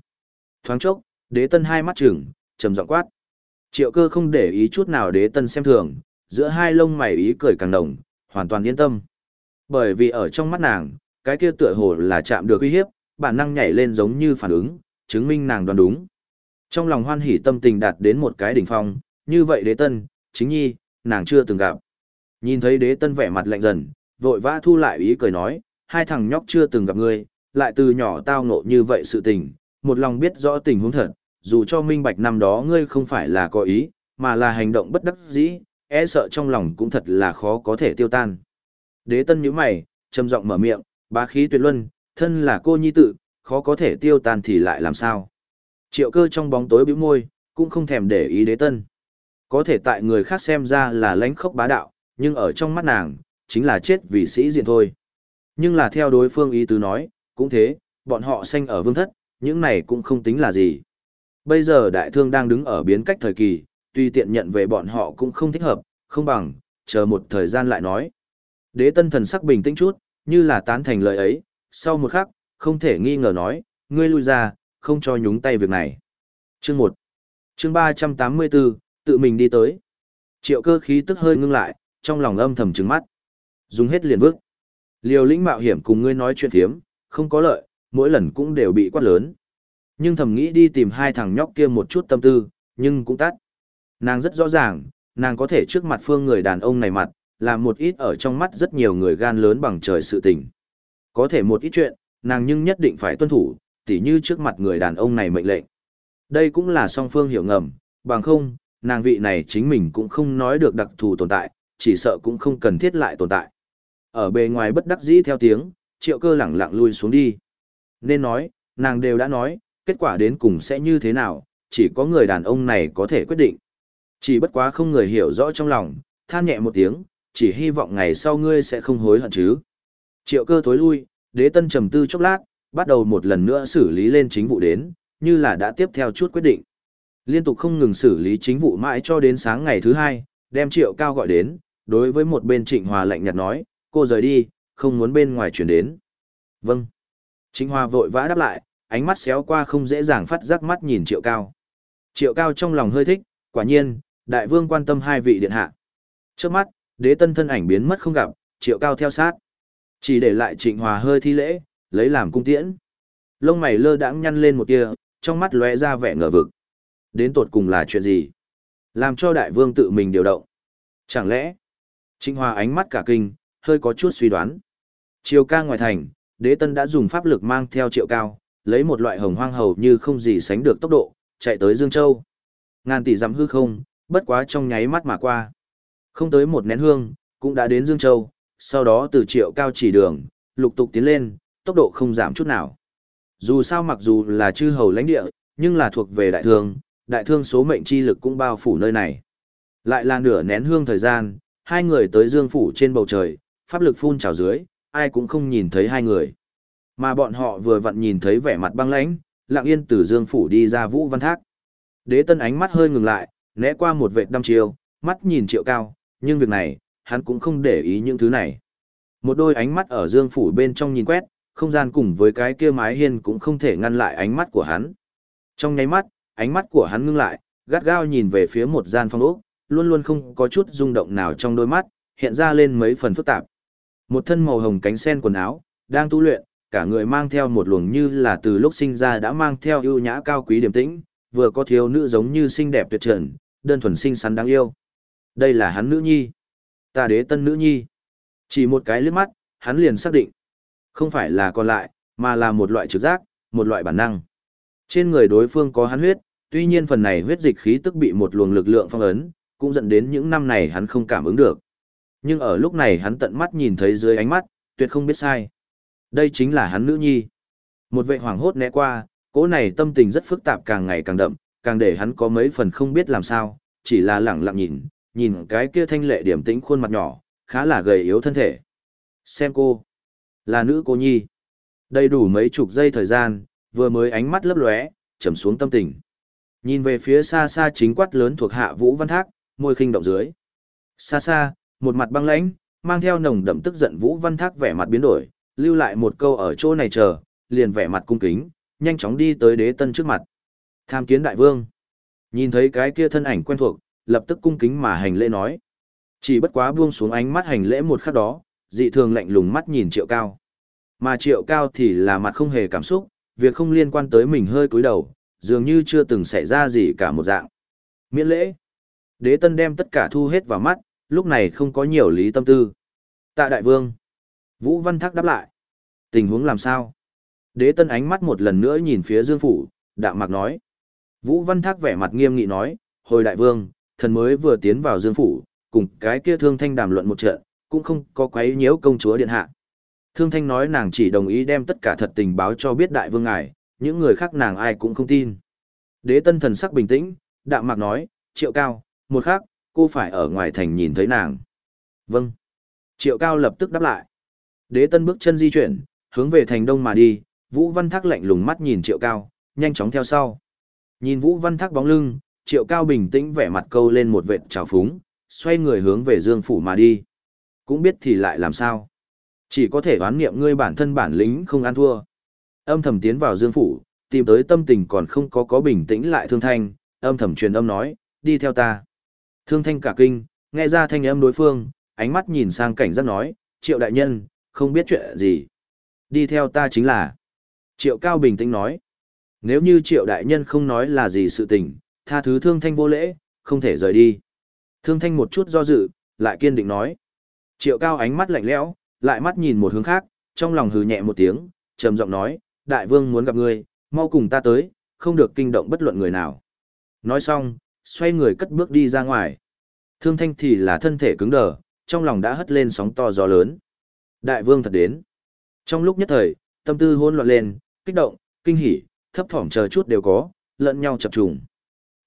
Thoáng chốc, đế tân hai mắt trừng, trầm giọng quát. Triệu cơ không để ý chút nào đế tân xem thường, giữa hai lông mày ý cười càng đồng, hoàn toàn yên tâm. Bởi vì ở trong mắt nàng, cái kia tựa hồ là chạm được uy hiếp, bản năng nhảy lên giống như phản ứng, chứng minh nàng đoán đúng. Trong lòng hoan hỉ tâm tình đạt đến một cái đỉnh phong, như vậy đế tân, chính nhi, nàng chưa từng gặp. Nhìn thấy đế tân vẻ mặt lạnh dần, vội vã thu lại ý cười nói, hai thằng nhóc chưa từng gặp ngươi, lại từ nhỏ tao ngộ như vậy sự tình, một lòng biết rõ tình huống thật, dù cho minh bạch năm đó ngươi không phải là có ý, mà là hành động bất đắc dĩ, e sợ trong lòng cũng thật là khó có thể tiêu tan. Đế tân nhíu mày, trầm giọng mở miệng, bá khí tuyệt luân, thân là cô nhi tự, khó có thể tiêu tan thì lại làm sao. Triệu cơ trong bóng tối bĩu môi, cũng không thèm để ý đế tân. Có thể tại người khác xem ra là lãnh khốc bá đạo, nhưng ở trong mắt nàng, chính là chết vì sĩ diện thôi. Nhưng là theo đối phương ý tứ nói, cũng thế, bọn họ sanh ở vương thất, những này cũng không tính là gì. Bây giờ đại thương đang đứng ở biến cách thời kỳ, tuy tiện nhận về bọn họ cũng không thích hợp, không bằng, chờ một thời gian lại nói. Đế tân thần sắc bình tĩnh chút, như là tán thành lời ấy, sau một khắc, không thể nghi ngờ nói, ngươi lui ra, không cho nhúng tay việc này. Chương 1 Chương 384, tự mình đi tới. Triệu cơ khí tức hơi ngưng lại, trong lòng âm thầm trừng mắt. Dùng hết liền vước. Liều lĩnh mạo hiểm cùng ngươi nói chuyện thiếm, không có lợi, mỗi lần cũng đều bị quát lớn. Nhưng thầm nghĩ đi tìm hai thằng nhóc kia một chút tâm tư, nhưng cũng tắt. Nàng rất rõ ràng, nàng có thể trước mặt phương người đàn ông này mặt, làm một ít ở trong mắt rất nhiều người gan lớn bằng trời sự tình. Có thể một ít chuyện, nàng nhưng nhất định phải tuân thủ, tỉ như trước mặt người đàn ông này mệnh lệnh. Đây cũng là song phương hiểu ngầm, bằng không, nàng vị này chính mình cũng không nói được đặc thù tồn tại, chỉ sợ cũng không cần thiết lại tồn tại. Ở bề ngoài bất đắc dĩ theo tiếng, triệu cơ lẳng lặng lui xuống đi. Nên nói, nàng đều đã nói, kết quả đến cùng sẽ như thế nào, chỉ có người đàn ông này có thể quyết định. Chỉ bất quá không người hiểu rõ trong lòng, than nhẹ một tiếng, chỉ hy vọng ngày sau ngươi sẽ không hối hận chứ. Triệu cơ tối lui, đế tân trầm tư chốc lát, bắt đầu một lần nữa xử lý lên chính vụ đến, như là đã tiếp theo chút quyết định. Liên tục không ngừng xử lý chính vụ mãi cho đến sáng ngày thứ hai, đem triệu cao gọi đến, đối với một bên trịnh hòa lạnh nhạt nói, cô rời đi, không muốn bên ngoài chuyển đến. Vâng. Trịnh hòa vội vã đáp lại, ánh mắt xéo qua không dễ dàng phát giác mắt nhìn triệu cao. Triệu cao trong lòng hơi thích, quả nhiên, đại vương quan tâm hai vị điện hạ. Trước mắt, đế tân thân ảnh biến mất không gặp, triệu cao theo sát. Chỉ để lại trịnh hòa hơi thi lễ, lấy làm cung tiễn. Lông mày lơ đãng nhăn lên một tia, trong mắt lóe ra vẻ ngờ vực. Đến tột cùng là chuyện gì? Làm cho đại vương tự mình điều động. Chẳng lẽ, trịnh hòa ánh mắt cả kinh, hơi có chút suy đoán. Triều ca ngoài thành, đế tân đã dùng pháp lực mang theo triệu cao, lấy một loại hồng hoang hầu như không gì sánh được tốc độ, chạy tới Dương Châu. Ngàn tỷ dặm hư không, bất quá trong nháy mắt mà qua. Không tới một nén hương, cũng đã đến Dương Châu, sau đó từ triệu cao chỉ đường, lục tục tiến lên, tốc độ không giảm chút nào. Dù sao mặc dù là chư hầu lãnh địa, nhưng là thuộc về đại thương, đại thương số mệnh chi lực cũng bao phủ nơi này. Lại là nửa nén hương thời gian, hai người tới dương phủ trên bầu trời, pháp lực phun trào dưới, ai cũng không nhìn thấy hai người. Mà bọn họ vừa vặn nhìn thấy vẻ mặt băng lãnh, lặng yên từ dương phủ đi ra Vũ Văn Thác. Đế tân ánh mắt hơi ngừng lại, né qua một vệt đăm chiều, mắt nhìn triệu cao, nhưng việc này, hắn cũng không để ý những thứ này. Một đôi ánh mắt ở dương phủ bên trong nhìn quét, không gian cùng với cái kia mái hiên cũng không thể ngăn lại ánh mắt của hắn. Trong nháy mắt, ánh mắt của hắn ngưng lại, gắt gao nhìn về phía một gian phòng ốc, luôn luôn không có chút rung động nào trong đôi mắt, hiện ra lên mấy phần phức tạp. Một thân màu hồng cánh sen quần áo, đang tu luyện, cả người mang theo một luồng như là từ lúc sinh ra đã mang theo ưu nhã cao quý điềm tĩnh, vừa có thiếu nữ giống như xinh đẹp tuyệt trần, đơn thuần xinh xắn đáng yêu. Đây là hắn nữ nhi. Ta đế tân nữ nhi. Chỉ một cái liếc mắt, hắn liền xác định. Không phải là còn lại, mà là một loại trực giác, một loại bản năng. Trên người đối phương có hắn huyết, tuy nhiên phần này huyết dịch khí tức bị một luồng lực lượng phong ấn, cũng dẫn đến những năm này hắn không cảm ứng được. Nhưng ở lúc này hắn tận mắt nhìn thấy dưới ánh mắt, tuyệt không biết sai. Đây chính là hắn nữ nhi. Một vệ hoàng hốt né qua, cỗ này tâm tình rất phức tạp càng ngày càng đậm, càng để hắn có mấy phần không biết làm sao, chỉ là lẳng lặng nhìn, nhìn cái kia thanh lệ điểm tĩnh khuôn mặt nhỏ, khá là gầy yếu thân thể. Xem cô, là nữ cô nhi. Đầy đủ mấy chục giây thời gian, vừa mới ánh mắt lấp lóe, trầm xuống tâm tình. Nhìn về phía xa xa chính quát lớn thuộc hạ Vũ Văn Thác, môi khinh động dưới. Xa xa, một mặt băng lãnh, mang theo nồng đậm tức giận Vũ Văn Thác vẻ mặt biến đổi, lưu lại một câu ở chỗ này chờ, liền vẻ mặt cung kính, nhanh chóng đi tới đế tân trước mặt. Tham kiến đại vương. Nhìn thấy cái kia thân ảnh quen thuộc, lập tức cung kính mà hành lễ nói. Chỉ bất quá buông xuống ánh mắt hành lễ một khắc đó, dị thường lạnh lùng mắt nhìn triệu cao. Mà triệu cao thì là mặt không hề cảm xúc, việc không liên quan tới mình hơi cúi đầu, dường như chưa từng xảy ra gì cả một dạng. Miễn lễ. Đế tân đem tất cả thu hết vào mắt, lúc này không có nhiều lý tâm tư. Tạ đại vương. Vũ Văn Thác đáp lại. Tình huống làm sao? Đế tân ánh mắt một lần nữa nhìn phía Dương Phủ, đạm mạc nói. Vũ Văn Thác vẻ mặt nghiêm nghị nói, hồi đại vương, thần mới vừa tiến vào Dương Phủ, cùng cái kia thương thanh đàm luận một trận, cũng không có quấy nhiễu công chúa điện hạ. Thương thanh nói nàng chỉ đồng ý đem tất cả thật tình báo cho biết đại vương ngài, những người khác nàng ai cũng không tin. Đế tân thần sắc bình tĩnh, đạm mạc nói, triệu cao, một khác, cô phải ở ngoài thành nhìn thấy nàng. Vâng. Triệu cao lập tức đáp lại. Đế tân bước chân di chuyển, hướng về thành đông mà đi, Vũ Văn Thác lạnh lùng mắt nhìn triệu cao, nhanh chóng theo sau. Nhìn Vũ Văn Thác bóng lưng, triệu cao bình tĩnh vẻ mặt câu lên một vệt trào phúng, xoay người hướng về Dương Phủ mà đi. Cũng biết thì lại làm sao. Chỉ có thể đoán nghiệm ngươi bản thân bản lĩnh không ăn thua. Âm thầm tiến vào Dương Phủ, tìm tới tâm tình còn không có có bình tĩnh lại thương thanh, âm thầm truyền âm nói, đi theo ta. Thương thanh cả kinh, nghe ra thanh âm đối phương, ánh mắt nhìn sang cảnh giác nói, triệu đại nhân, không biết chuyện gì. Đi theo ta chính là. Triệu cao bình tĩnh nói, nếu như triệu đại nhân không nói là gì sự tình, tha thứ thương thanh vô lễ, không thể rời đi. Thương thanh một chút do dự, lại kiên định nói. Triệu cao ánh mắt lạnh lẽo, lại mắt nhìn một hướng khác, trong lòng hừ nhẹ một tiếng, trầm giọng nói, đại vương muốn gặp ngươi, mau cùng ta tới, không được kinh động bất luận người nào. Nói xong, xoay người cất bước đi ra ngoài. Thương thanh thì là thân thể cứng đờ, trong lòng đã hất lên sóng to gió lớn. Đại vương thật đến. Trong lúc nhất thời, tâm tư hỗn loạn lên, kích động, kinh hỉ, thấp thỏm chờ chút đều có, lẫn nhau chập trùng.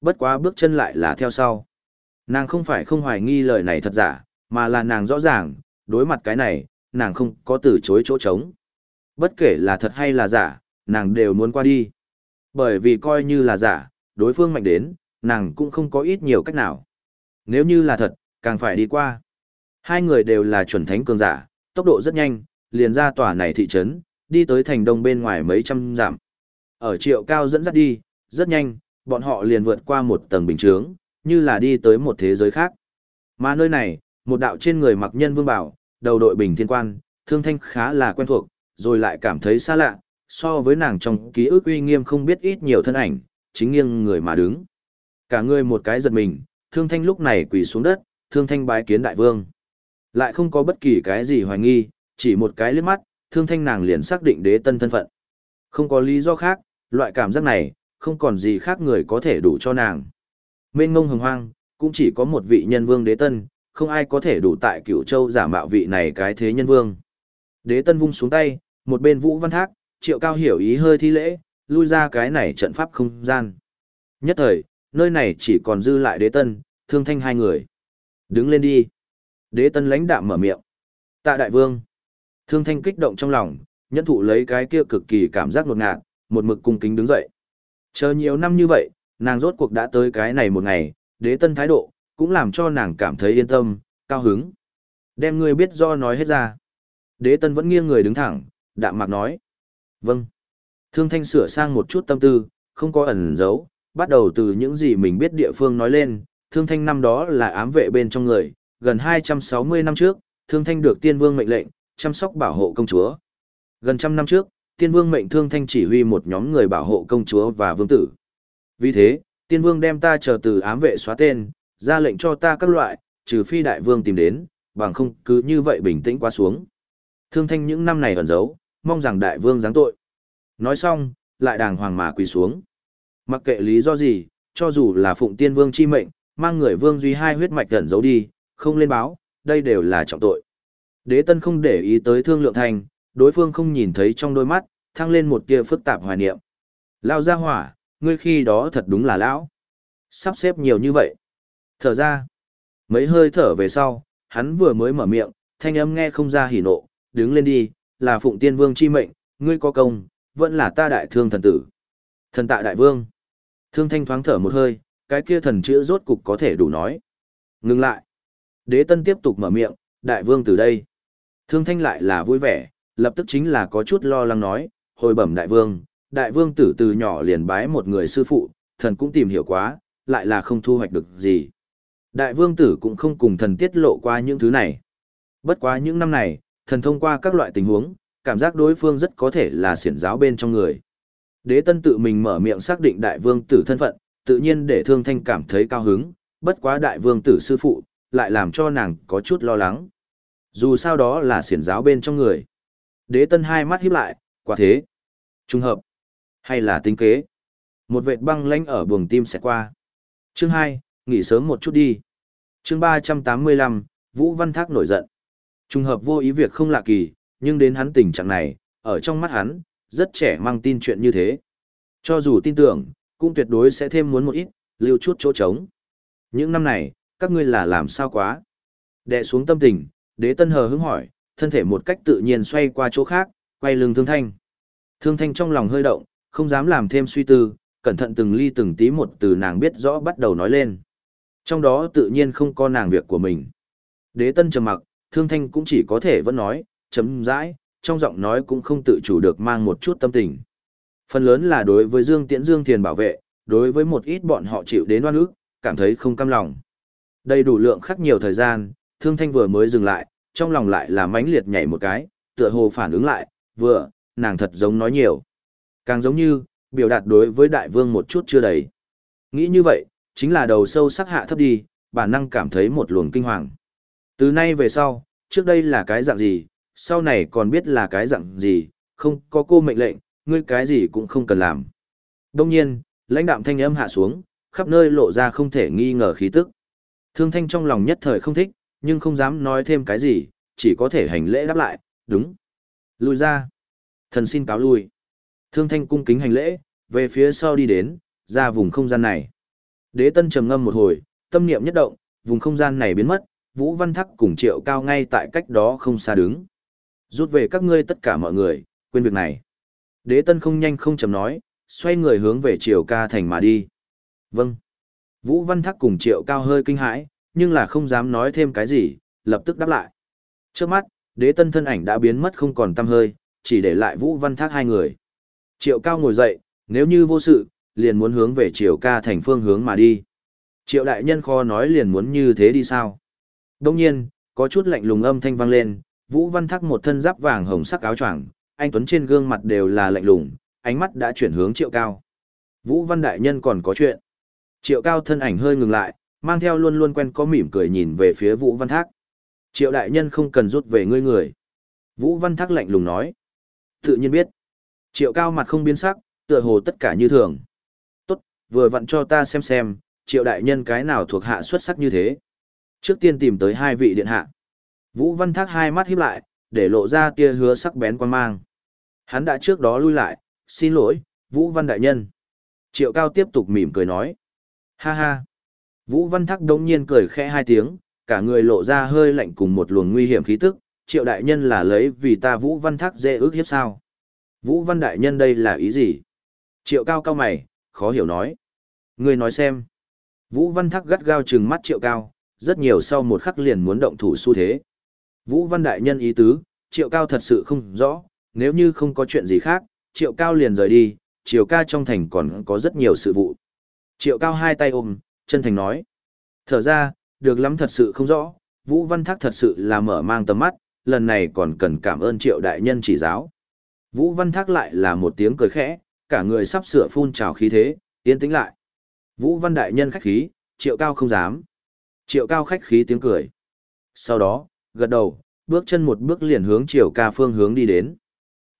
Bất quá bước chân lại là theo sau. Nàng không phải không hoài nghi lời này thật giả, mà là nàng rõ ràng, đối mặt cái này, nàng không có từ chối chỗ trống. Bất kể là thật hay là giả, nàng đều muốn qua đi. Bởi vì coi như là giả, đối phương mạnh đến, nàng cũng không có ít nhiều cách nào. Nếu như là thật, càng phải đi qua. Hai người đều là chuẩn thánh cường giả, tốc độ rất nhanh, liền ra tòa này thị trấn, đi tới thành đông bên ngoài mấy trăm dặm. Ở triệu cao dẫn dắt đi, rất nhanh, bọn họ liền vượt qua một tầng bình chướng, như là đi tới một thế giới khác. Mà nơi này, một đạo trên người mặc nhân vương bảo, đầu đội bình thiên quan, thương thanh khá là quen thuộc, rồi lại cảm thấy xa lạ, so với nàng trong ký ức uy nghiêm không biết ít nhiều thân ảnh, chính nghiêng người mà đứng. Cả người một cái giật mình, thương thanh lúc này quỳ xuống đất, thương thanh bái kiến đại vương. Lại không có bất kỳ cái gì hoài nghi, chỉ một cái liếc mắt, thương thanh nàng liền xác định đế tân thân phận. Không có lý do khác, loại cảm giác này, không còn gì khác người có thể đủ cho nàng. Mênh ngông hồng hoang, cũng chỉ có một vị nhân vương đế tân, không ai có thể đủ tại cửu châu giả mạo vị này cái thế nhân vương. Đế tân vung xuống tay, một bên vũ văn thác, triệu cao hiểu ý hơi thi lễ, lui ra cái này trận pháp không gian. Nhất thời, nơi này chỉ còn dư lại đế tân, thương thanh hai người. Đứng lên đi. Đế tân lãnh đạm mở miệng. Tạ đại vương. Thương thanh kích động trong lòng, nhẫn thụ lấy cái kia cực kỳ cảm giác ngột ngạt, một mực cung kính đứng dậy. Chờ nhiều năm như vậy, nàng rốt cuộc đã tới cái này một ngày, đế tân thái độ, cũng làm cho nàng cảm thấy yên tâm, cao hứng. Đem ngươi biết do nói hết ra. Đế tân vẫn nghiêng người đứng thẳng, đạm mạc nói. Vâng. Thương thanh sửa sang một chút tâm tư, không có ẩn giấu, bắt đầu từ những gì mình biết địa phương nói lên. Thương thanh năm đó là ám vệ bên trong người, gần 260 năm trước, thương thanh được tiên vương mệnh lệnh, chăm sóc bảo hộ công chúa. Gần trăm năm trước, tiên vương mệnh thương thanh chỉ huy một nhóm người bảo hộ công chúa và vương tử. Vì thế, tiên vương đem ta chờ từ ám vệ xóa tên, ra lệnh cho ta các loại, trừ phi đại vương tìm đến, bằng không cứ như vậy bình tĩnh qua xuống. Thương thanh những năm này ẩn giấu, mong rằng đại vương giáng tội. Nói xong, lại đàng hoàng mà quỳ xuống. Mặc kệ lý do gì, cho dù là phụng tiên vương chi mệnh, mang người vương duy hai huyết mạch gần giấu đi, không lên báo, đây đều là trọng tội. Đế tân không để ý tới thương lượng thành, đối phương không nhìn thấy trong đôi mắt, thăng lên một tia phức tạp hoài niệm. Lao ra hỏa, ngươi khi đó thật đúng là lão. Sắp xếp nhiều như vậy. Thở ra. Mấy hơi thở về sau, hắn vừa mới mở miệng, thanh âm nghe không ra hỉ nộ, đứng lên đi, là phụng tiên vương chi mệnh, ngươi có công, vẫn là ta đại thương thần tử. Thần tạ đại vương. Thương thanh thoáng thở một hơi, cái kia thần chữ rốt cục có thể đủ nói. Ngừng lại. Đế tân tiếp tục mở miệng, đại vương từ đây. Thương thanh lại là vui vẻ, lập tức chính là có chút lo lắng nói, hồi bẩm đại vương, đại vương tử từ nhỏ liền bái một người sư phụ, thần cũng tìm hiểu quá, lại là không thu hoạch được gì. Đại vương tử cũng không cùng thần tiết lộ qua những thứ này. Bất quá những năm này, thần thông qua các loại tình huống, cảm giác đối phương rất có thể là siển giáo bên trong người. Đế tân tự mình mở miệng xác định đại vương tử thân phận, tự nhiên để thương thanh cảm thấy cao hứng, bất quá đại vương tử sư phụ, lại làm cho nàng có chút lo lắng. Dù sao đó là siển giáo bên trong người. Đế tân hai mắt híp lại, quả thế. Trung hợp. Hay là tính kế. Một vệt băng lánh ở buồng tim sẽ qua. Chương 2, nghỉ sớm một chút đi. Chương 385, Vũ Văn Thác nổi giận. Trung hợp vô ý việc không lạ kỳ, nhưng đến hắn tình trạng này, ở trong mắt hắn, rất trẻ mang tin chuyện như thế. Cho dù tin tưởng, cũng tuyệt đối sẽ thêm muốn một ít, lưu chút chỗ trống. Những năm này, các ngươi là làm sao quá? Đệ xuống tâm tình, đế tân hờ hứng hỏi, thân thể một cách tự nhiên xoay qua chỗ khác, quay lưng thương thanh. Thương thanh trong lòng hơi động, không dám làm thêm suy tư, cẩn thận từng ly từng tí một từ nàng biết rõ bắt đầu nói lên. Trong đó tự nhiên không có nàng việc của mình. Đế tân trầm mặc, thương thanh cũng chỉ có thể vẫn nói, chấm dãi, trong giọng nói cũng không tự chủ được mang một chút tâm tình. Phần lớn là đối với Dương Tiễn Dương Thiền bảo vệ, đối với một ít bọn họ chịu đến oan ức, cảm thấy không cam lòng. Đầy đủ lượng khắc nhiều thời gian, thương thanh vừa mới dừng lại, trong lòng lại là mãnh liệt nhảy một cái, tựa hồ phản ứng lại, vừa, nàng thật giống nói nhiều. Càng giống như, biểu đạt đối với đại vương một chút chưa đầy. Nghĩ như vậy, chính là đầu sâu sắc hạ thấp đi, bản năng cảm thấy một luồng kinh hoàng. Từ nay về sau, trước đây là cái dạng gì, sau này còn biết là cái dạng gì, không có cô mệnh lệnh, ngươi cái gì cũng không cần làm. Đông nhiên, lãnh đạm thanh âm hạ xuống, khắp nơi lộ ra không thể nghi ngờ khí tức. Thương thanh trong lòng nhất thời không thích, nhưng không dám nói thêm cái gì, chỉ có thể hành lễ đáp lại, đúng. Lùi ra. Thần xin cáo lui. Thương thanh cung kính hành lễ, về phía sau đi đến, ra vùng không gian này. Đế tân trầm ngâm một hồi, tâm niệm nhất động, vùng không gian này biến mất, Vũ Văn Thắc cùng triệu cao ngay tại cách đó không xa đứng. Rút về các ngươi tất cả mọi người, quên việc này. Đế tân không nhanh không chầm nói, xoay người hướng về triều ca thành mà đi. Vâng. Vũ Văn Thắc cùng triệu cao hơi kinh hãi, nhưng là không dám nói thêm cái gì, lập tức đáp lại. Trước mắt, đế tân thân ảnh đã biến mất không còn tăm hơi, chỉ để lại Vũ Văn Thác hai người. Triệu cao ngồi dậy, nếu như vô sự, liền muốn hướng về triều ca thành phương hướng mà đi. Triệu đại nhân kho nói liền muốn như thế đi sao? Đông nhiên, có chút lạnh lùng âm thanh vang lên, Vũ Văn Thác một thân giáp vàng hồng sắc áo choàng, anh Tuấn trên gương mặt đều là lạnh lùng, ánh mắt đã chuyển hướng Triệu Cao. Vũ Văn Đại Nhân còn có chuyện. Triệu Cao thân ảnh hơi ngừng lại, mang theo luôn luôn quen có mỉm cười nhìn về phía Vũ Văn Thác. Triệu Đại Nhân không cần rút về ngươi người. Vũ Văn Thác lạnh lùng nói. Tự nhiên biết. Triệu Cao mặt không biến sắc, tựa hồ tất cả như thường. Tốt, vừa vặn cho ta xem xem, Triệu Đại Nhân cái nào thuộc hạ xuất sắc như thế. Trước tiên tìm tới hai vị điện hạ. Vũ Văn Thác hai mắt híp lại, để lộ ra tia hứa sắc bén quan mang. Hắn đã trước đó lui lại, xin lỗi, Vũ Văn Đại Nhân. Triệu Cao tiếp tục mỉm cười nói. Ha ha. Vũ Văn Thác đống nhiên cười khẽ hai tiếng, cả người lộ ra hơi lạnh cùng một luồng nguy hiểm khí tức, triệu đại nhân là lấy vì ta Vũ Văn Thác dễ ước hiếp sao? Vũ Văn đại nhân đây là ý gì? Triệu cao cao mày, khó hiểu nói. Ngươi nói xem. Vũ Văn Thác gắt gao trừng mắt triệu cao, rất nhiều sau một khắc liền muốn động thủ xu thế. Vũ Văn đại nhân ý tứ, triệu cao thật sự không rõ, nếu như không có chuyện gì khác, triệu cao liền rời đi, triệu ca trong thành còn có rất nhiều sự vụ. Triệu cao hai tay ôm, chân thành nói. Thở ra, được lắm thật sự không rõ, Vũ Văn Thác thật sự là mở mang tầm mắt, lần này còn cần cảm ơn triệu đại nhân chỉ giáo. Vũ Văn Thác lại là một tiếng cười khẽ, cả người sắp sửa phun trào khí thế, yên tĩnh lại. Vũ Văn đại nhân khách khí, triệu cao không dám. Triệu cao khách khí tiếng cười. Sau đó, gật đầu, bước chân một bước liền hướng triệu ca phương hướng đi đến.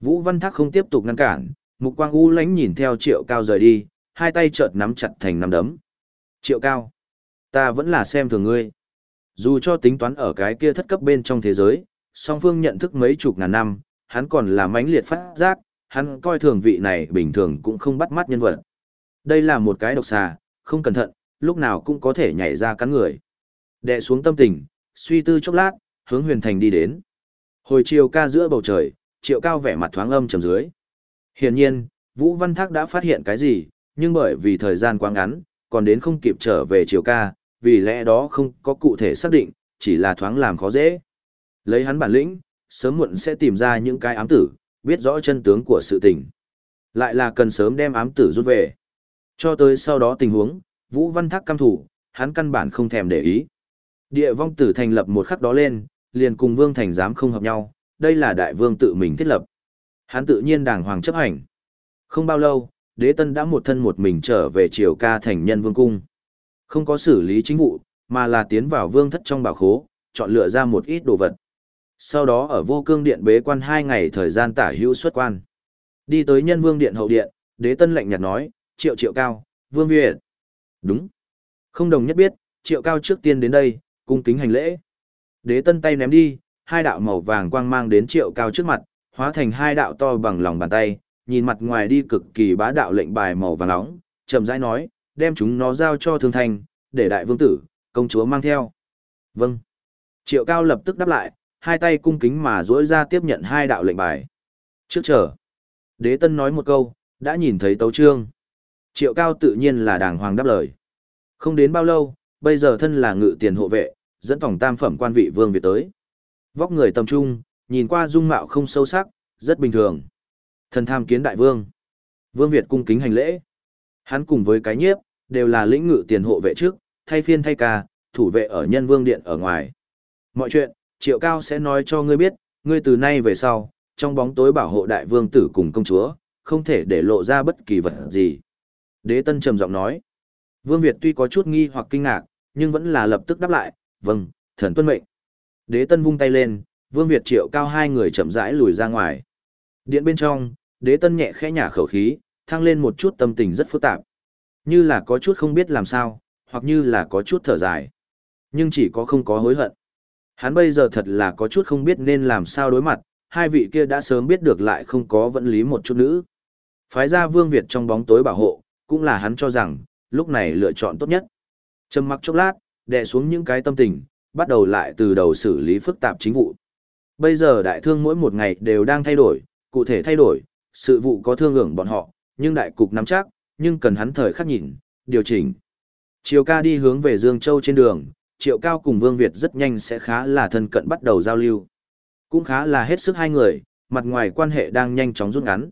Vũ Văn Thác không tiếp tục ngăn cản, mục quang u lánh nhìn theo triệu cao rời đi, hai tay chợt nắm chặt thành nắm đấm. Triệu cao, ta vẫn là xem thường ngươi. Dù cho tính toán ở cái kia thất cấp bên trong thế giới, song phương nhận thức mấy chục ngàn năm, hắn còn là mãnh liệt phát giác, hắn coi thường vị này bình thường cũng không bắt mắt nhân vật. Đây là một cái độc xà, không cẩn thận, lúc nào cũng có thể nhảy ra cắn người. Đệ xuống tâm tình, suy tư chốc lát, hướng huyền thành đi đến. Hồi chiều ca giữa bầu trời, triệu cao vẻ mặt thoáng âm trầm dưới. Hiển nhiên, Vũ Văn Thác đã phát hiện cái gì, nhưng bởi vì thời gian quá ngắn, còn đến không kịp trở về chiều ca, vì lẽ đó không có cụ thể xác định, chỉ là thoáng làm khó dễ. Lấy hắn bản lĩnh, sớm muộn sẽ tìm ra những cái ám tử, biết rõ chân tướng của sự tình. Lại là cần sớm đem ám tử rút về. Cho tới sau đó tình huống, Vũ Văn Thác cam thủ, hắn căn bản không thèm để ý. Địa vong tử thành lập một khắc đó lên, liền cùng Vương Thành giám không hợp nhau, đây là đại vương tự mình thiết lập. Hắn tự nhiên đàng hoàng chấp hành. Không bao lâu, đế tân đã một thân một mình trở về triều ca thành nhân vương cung. Không có xử lý chính vụ, mà là tiến vào vương thất trong bảo khố, chọn lựa ra một ít đồ vật. Sau đó ở vô cương điện bế quan hai ngày thời gian tả hữu xuất quan. Đi tới nhân vương điện hậu điện, đế tân lạnh nhạt nói, triệu triệu cao, vương việt. Đúng. Không đồng nhất biết, triệu cao trước tiên đến đây, cung kính hành lễ. Đế tân tay ném đi, hai đạo màu vàng quang mang đến triệu cao trước mặt, hóa thành hai đạo to bằng lòng bàn tay, nhìn mặt ngoài đi cực kỳ bá đạo lệnh bài màu vàng nóng, chậm rãi nói, đem chúng nó giao cho thương thành, để đại vương tử, công chúa mang theo. Vâng. Triệu cao lập tức đáp lại, hai tay cung kính mà duỗi ra tiếp nhận hai đạo lệnh bài. Trước chờ. Đế tân nói một câu, đã nhìn thấy tấu trương. Triệu cao tự nhiên là đàng hoàng đáp lời. Không đến bao lâu, bây giờ thân là ngự tiền hộ vệ, dẫn tổng tam phẩm quan vị vương Việt tới. Vóc người tầm trung, nhìn qua dung mạo không sâu sắc, rất bình thường. Thần tham kiến đại vương. Vương Việt cung kính hành lễ. Hắn cùng với cái nhiếp, đều là lĩnh ngự tiền hộ vệ trước, thay phiên thay ca, thủ vệ ở nhân vương điện ở ngoài. Mọi chuyện, triệu cao sẽ nói cho ngươi biết, ngươi từ nay về sau, trong bóng tối bảo hộ đại vương tử cùng công chúa, không thể để lộ ra bất kỳ vật gì. Đế tân trầm giọng nói. Vương Việt tuy có chút nghi hoặc kinh ngạc, nhưng vẫn là lập tức đáp lại, vâng, thần tuân mệnh. Đế tân vung tay lên, Vương Việt triệu cao hai người chậm rãi lùi ra ngoài. Điện bên trong, đế tân nhẹ khẽ nhả khẩu khí, thăng lên một chút tâm tình rất phức tạp. Như là có chút không biết làm sao, hoặc như là có chút thở dài. Nhưng chỉ có không có hối hận. Hắn bây giờ thật là có chút không biết nên làm sao đối mặt, hai vị kia đã sớm biết được lại không có vận lý một chút nữ. Phái ra Vương Việt trong bóng tối bảo hộ, cũng là hắn cho rằng, lúc này lựa chọn tốt nhất. Trầm mặc chốc lát, đè xuống những cái tâm tình, bắt đầu lại từ đầu xử lý phức tạp chính vụ. Bây giờ đại thương mỗi một ngày đều đang thay đổi, cụ thể thay đổi, sự vụ có thương hưởng bọn họ, nhưng đại cục nắm chắc, nhưng cần hắn thời khắc nhìn, điều chỉnh. Triều ca đi hướng về Dương Châu trên đường, Triệu Cao cùng Vương Việt rất nhanh sẽ khá là thân cận bắt đầu giao lưu. Cũng khá là hết sức hai người, mặt ngoài quan hệ đang nhanh chóng rút ngắn.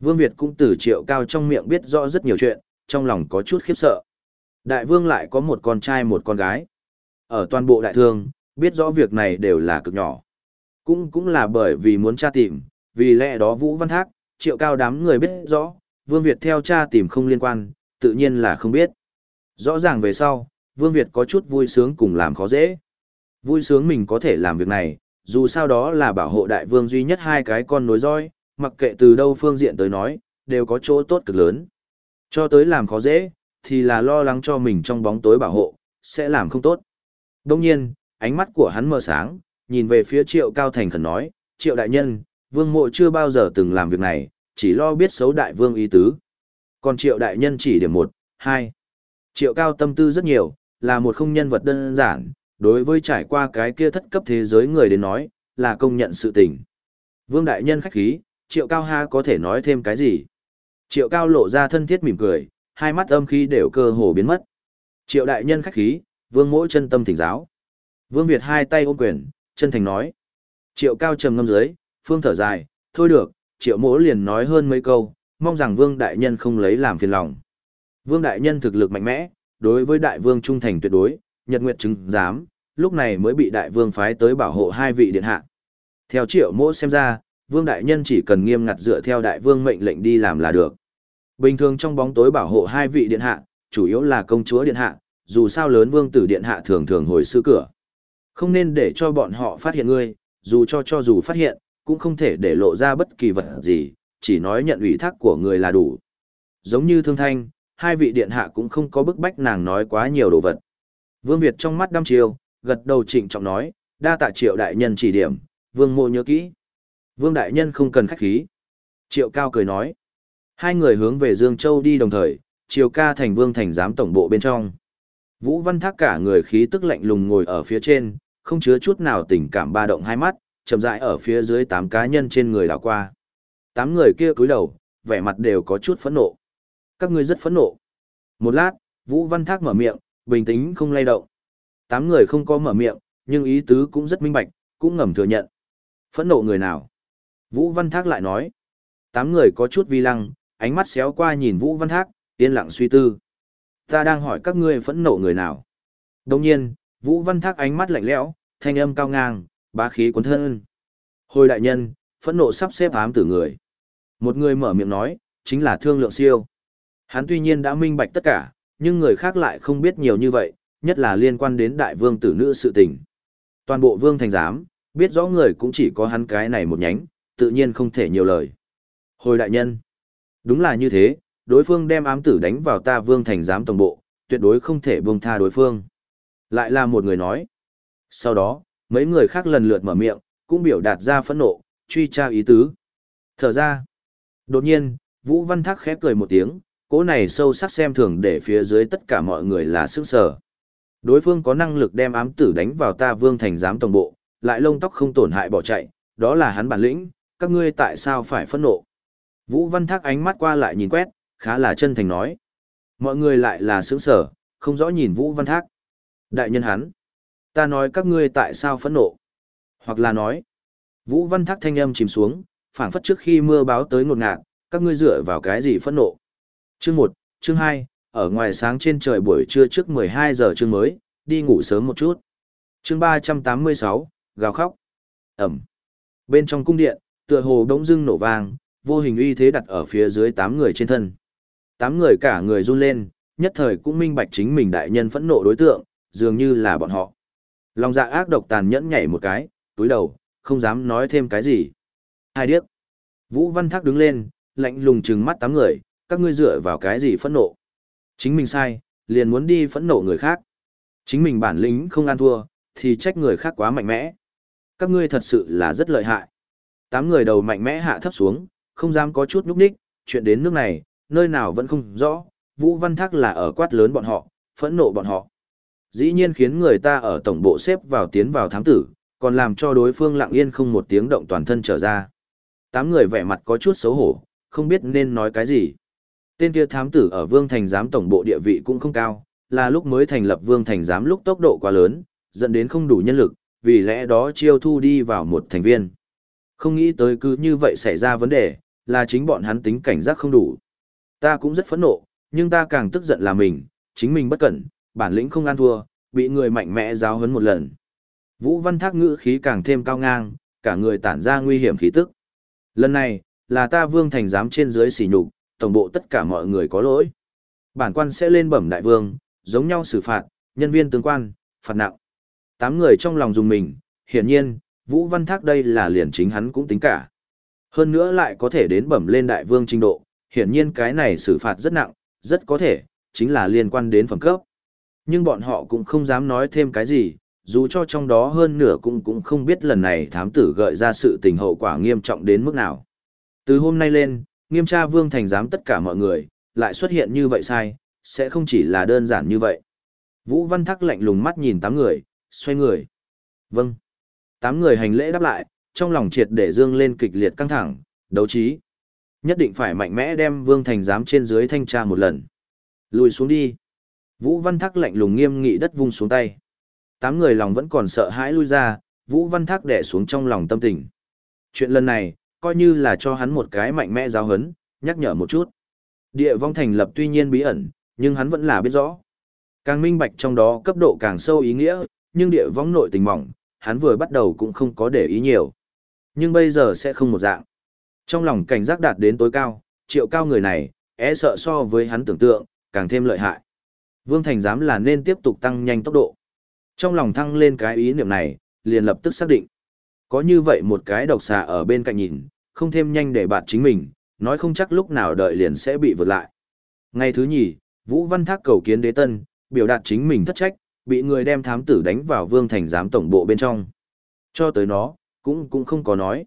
Vương Việt cũng từ Triệu Cao trong miệng biết rõ rất nhiều chuyện, trong lòng có chút khiếp sợ. Đại vương lại có một con trai một con gái. Ở toàn bộ đại thương, biết rõ việc này đều là cực nhỏ. Cũng cũng là bởi vì muốn tra tìm, vì lẽ đó Vũ Văn Thác, triệu cao đám người biết rõ, Vương Việt theo cha tìm không liên quan, tự nhiên là không biết. Rõ ràng về sau, Vương Việt có chút vui sướng cùng làm khó dễ. Vui sướng mình có thể làm việc này, dù sao đó là bảo hộ đại vương duy nhất hai cái con nối roi, mặc kệ từ đâu phương diện tới nói, đều có chỗ tốt cực lớn. Cho tới làm khó dễ, thì là lo lắng cho mình trong bóng tối bảo hộ, sẽ làm không tốt. Đông nhiên, ánh mắt của hắn mờ sáng, nhìn về phía triệu cao thành khẩn nói, triệu đại nhân, vương mộ chưa bao giờ từng làm việc này, chỉ lo biết xấu đại vương ý tứ. Còn triệu đại nhân chỉ điểm một, hai. Triệu cao tâm tư rất nhiều, là một không nhân vật đơn giản, đối với trải qua cái kia thất cấp thế giới người đến nói, là công nhận sự tình. Vương Đại Nhân khách khí, Triệu Cao Ha có thể nói thêm cái gì? Triệu Cao lộ ra thân thiết mỉm cười, hai mắt âm khí đều cơ hồ biến mất. Triệu Đại Nhân khách khí, Vương mỗi chân tâm thỉnh giáo. Vương Việt hai tay ôm quyền, chân thành nói. Triệu Cao trầm ngâm dưới, phương thở dài, thôi được, Triệu mỗ liền nói hơn mấy câu, mong rằng Vương Đại Nhân không lấy làm phiền lòng. Vương Đại Nhân thực lực mạnh mẽ, đối với Đại Vương trung thành tuyệt đối, nhật nguyệt chứng giám, lúc này mới bị Đại Vương phái tới bảo hộ hai vị điện hạ. Theo Triệu mỗ xem ra, Vương Đại Nhân chỉ cần nghiêm ngặt dựa theo Đại Vương mệnh lệnh đi làm là được. Bình thường trong bóng tối bảo hộ hai vị điện hạ, chủ yếu là công chúa điện hạ, dù sao lớn vương tử điện hạ thường thường hồi sư cửa. Không nên để cho bọn họ phát hiện ngươi, dù cho cho dù phát hiện, cũng không thể để lộ ra bất kỳ vật gì, chỉ nói nhận ủy thác của người là đủ. Giống như thương thanh, hai vị điện hạ cũng không có bức bách nàng nói quá nhiều đồ vật. Vương Việt trong mắt đăm chiêu, gật đầu trịnh trọng nói, đa tạ triệu đại nhân chỉ điểm, vương mộ nhớ kỹ. Vương đại nhân không cần khách khí. Triệu cao cười nói. Hai người hướng về Dương Châu đi đồng thời, Triều ca thành vương thành giám tổng bộ bên trong. Vũ Văn Thác cả người khí tức lạnh lùng ngồi ở phía trên, không chứa chút nào tình cảm ba động hai mắt, chậm rãi ở phía dưới tám cá nhân trên người đảo qua. Tám người kia cúi đầu, vẻ mặt đều có chút phẫn nộ. Các ngươi rất phẫn nộ. Một lát, Vũ Văn Thác mở miệng, bình tĩnh không lay động. Tám người không có mở miệng, nhưng ý tứ cũng rất minh bạch, cũng ngầm thừa nhận. Phẫn nộ người nào? Vũ Văn Thác lại nói. Tám người có chút vi lăng, ánh mắt xéo qua nhìn Vũ Văn Thác, yên lặng suy tư. Ta đang hỏi các ngươi phẫn nộ người nào? Đồng nhiên, Vũ Văn Thác ánh mắt lạnh lẽo, thanh âm cao ngang, bá khí cuốn thân. Hồi đại nhân, phẫn nộ sắp xếp ám tử người. Một người mở miệng nói, chính là thương lượng siêu. Hắn tuy nhiên đã minh bạch tất cả, nhưng người khác lại không biết nhiều như vậy, nhất là liên quan đến đại vương tử nữ sự tình. Toàn bộ vương thành giám, biết rõ người cũng chỉ có hắn cái này một nhánh, tự nhiên không thể nhiều lời. Hồi đại nhân, đúng là như thế, đối phương đem ám tử đánh vào ta vương thành giám tổng bộ, tuyệt đối không thể buông tha đối phương. Lại là một người nói. Sau đó, mấy người khác lần lượt mở miệng, cũng biểu đạt ra phẫn nộ, truy tra ý tứ. Thở ra. Đột nhiên, Vũ Văn Thác khép cười một tiếng, cố này sâu sắc xem thường để phía dưới tất cả mọi người là sức sở. Đối phương có năng lực đem ám tử đánh vào ta vương thành giám tổng bộ, lại lông tóc không tổn hại bỏ chạy, đó là hắn bản lĩnh, các ngươi tại sao phải phẫn nộ. Vũ Văn Thác ánh mắt qua lại nhìn quét, khá là chân thành nói. Mọi người lại là sướng sở, không rõ nhìn Vũ Văn Thác. Đại nhân hắn, ta nói các ngươi tại sao phẫn nộ. Hoặc là nói, Vũ Văn Thác thanh âm chìm xuống, phảng phất trước khi mưa báo tới ngột ngạt, các ngươi dựa vào cái gì phẫn nộ. Chương 1, chương 2, ở ngoài sáng trên trời buổi trưa trước 12 giờ chương mới, đi ngủ sớm một chút. Chương 386, gào khóc. Ẩm. Bên trong cung điện, tựa hồ đống dưng nổ vang, vô hình uy thế đặt ở phía dưới tám người trên thân. Tám người cả người run lên, nhất thời cũng minh bạch chính mình đại nhân phẫn nộ đối tượng, dường như là bọn họ. Lòng dạ ác độc tàn nhẫn nhảy một cái, túi đầu, không dám nói thêm cái gì. Hai điếc. Vũ Văn Thác đứng lên, lạnh lùng trừng mắt tám người, các ngươi dựa vào cái gì phẫn nộ. Chính mình sai, liền muốn đi phẫn nộ người khác. Chính mình bản lĩnh không ăn thua, thì trách người khác quá mạnh mẽ. Các ngươi thật sự là rất lợi hại. Tám người đầu mạnh mẽ hạ thấp xuống, không dám có chút nhúc nhích, chuyện đến nước này, nơi nào vẫn không rõ, Vũ Văn Thác là ở quát lớn bọn họ, phẫn nộ bọn họ. Dĩ nhiên khiến người ta ở tổng bộ xếp vào tiến vào thám tử, còn làm cho đối phương lặng yên không một tiếng động toàn thân trở ra. Tám người vẻ mặt có chút xấu hổ, không biết nên nói cái gì. Tên kia thám tử ở Vương Thành giám tổng bộ địa vị cũng không cao, là lúc mới thành lập Vương Thành giám lúc tốc độ quá lớn, dẫn đến không đủ nhân lực, vì lẽ đó chiêu thu đi vào một thành viên. Không nghĩ tới cứ như vậy xảy ra vấn đề, là chính bọn hắn tính cảnh giác không đủ. Ta cũng rất phẫn nộ, nhưng ta càng tức giận là mình, chính mình bất cẩn, bản lĩnh không ăn thua, bị người mạnh mẽ giáo huấn một lần. Vũ Văn Thác ngữ khí càng thêm cao ngang, cả người tản ra nguy hiểm khí tức. Lần này, là ta vương thành giám trên dưới sỉ nhục, tổng bộ tất cả mọi người có lỗi. Bản quan sẽ lên bẩm đại vương, giống nhau xử phạt, nhân viên tướng quan, phạt nặng. Tám người trong lòng dùng mình, hiển nhiên, Vũ Văn Thác đây là liền chính hắn cũng tính cả. Hơn nữa lại có thể đến bẩm lên đại vương trình độ, hiển nhiên cái này xử phạt rất nặng, rất có thể, chính là liên quan đến phẩm cấp. Nhưng bọn họ cũng không dám nói thêm cái gì, dù cho trong đó hơn nửa cũng cũng không biết lần này thám tử gợi ra sự tình hậu quả nghiêm trọng đến mức nào. Từ hôm nay lên, nghiêm tra vương thành giám tất cả mọi người, lại xuất hiện như vậy sai, sẽ không chỉ là đơn giản như vậy. Vũ Văn Thắc lạnh lùng mắt nhìn tám người, xoay người. Vâng. Tám người hành lễ đáp lại, trong lòng triệt để dương lên kịch liệt căng thẳng, đấu trí. Nhất định phải mạnh mẽ đem Vương Thành giám trên dưới thanh tra một lần. Lùi xuống đi. Vũ Văn Thác lạnh lùng nghiêm nghị đất vung xuống tay. Tám người lòng vẫn còn sợ hãi lui ra, Vũ Văn Thác đè xuống trong lòng tâm tình. Chuyện lần này, coi như là cho hắn một cái mạnh mẽ giáo hấn, nhắc nhở một chút. Địa vong thành lập tuy nhiên bí ẩn, nhưng hắn vẫn là biết rõ. Càng minh bạch trong đó cấp độ càng sâu ý nghĩa, nhưng địa vong nội tình mỏng, hắn vừa bắt đầu cũng không có để ý nhiều. Nhưng bây giờ sẽ không một dạng. Trong lòng cảnh giác đạt đến tối cao, triệu cao người này, e sợ so với hắn tưởng tượng, càng thêm lợi hại. Vương Thành dám là nên tiếp tục tăng nhanh tốc độ. Trong lòng thăng lên cái ý niệm này, liền lập tức xác định. Có như vậy một cái độc xà ở bên cạnh nhìn, không thêm nhanh để bạn chính mình, nói không chắc lúc nào đợi liền sẽ bị vượt lại. Ngày thứ nhì, Vũ Văn Thác cầu kiến đế tân, biểu đạt chính mình thất trách, bị người đem thám tử đánh vào Vương Thành giám tổng bộ bên trong. Cho tới nó, cũng cũng không có nói.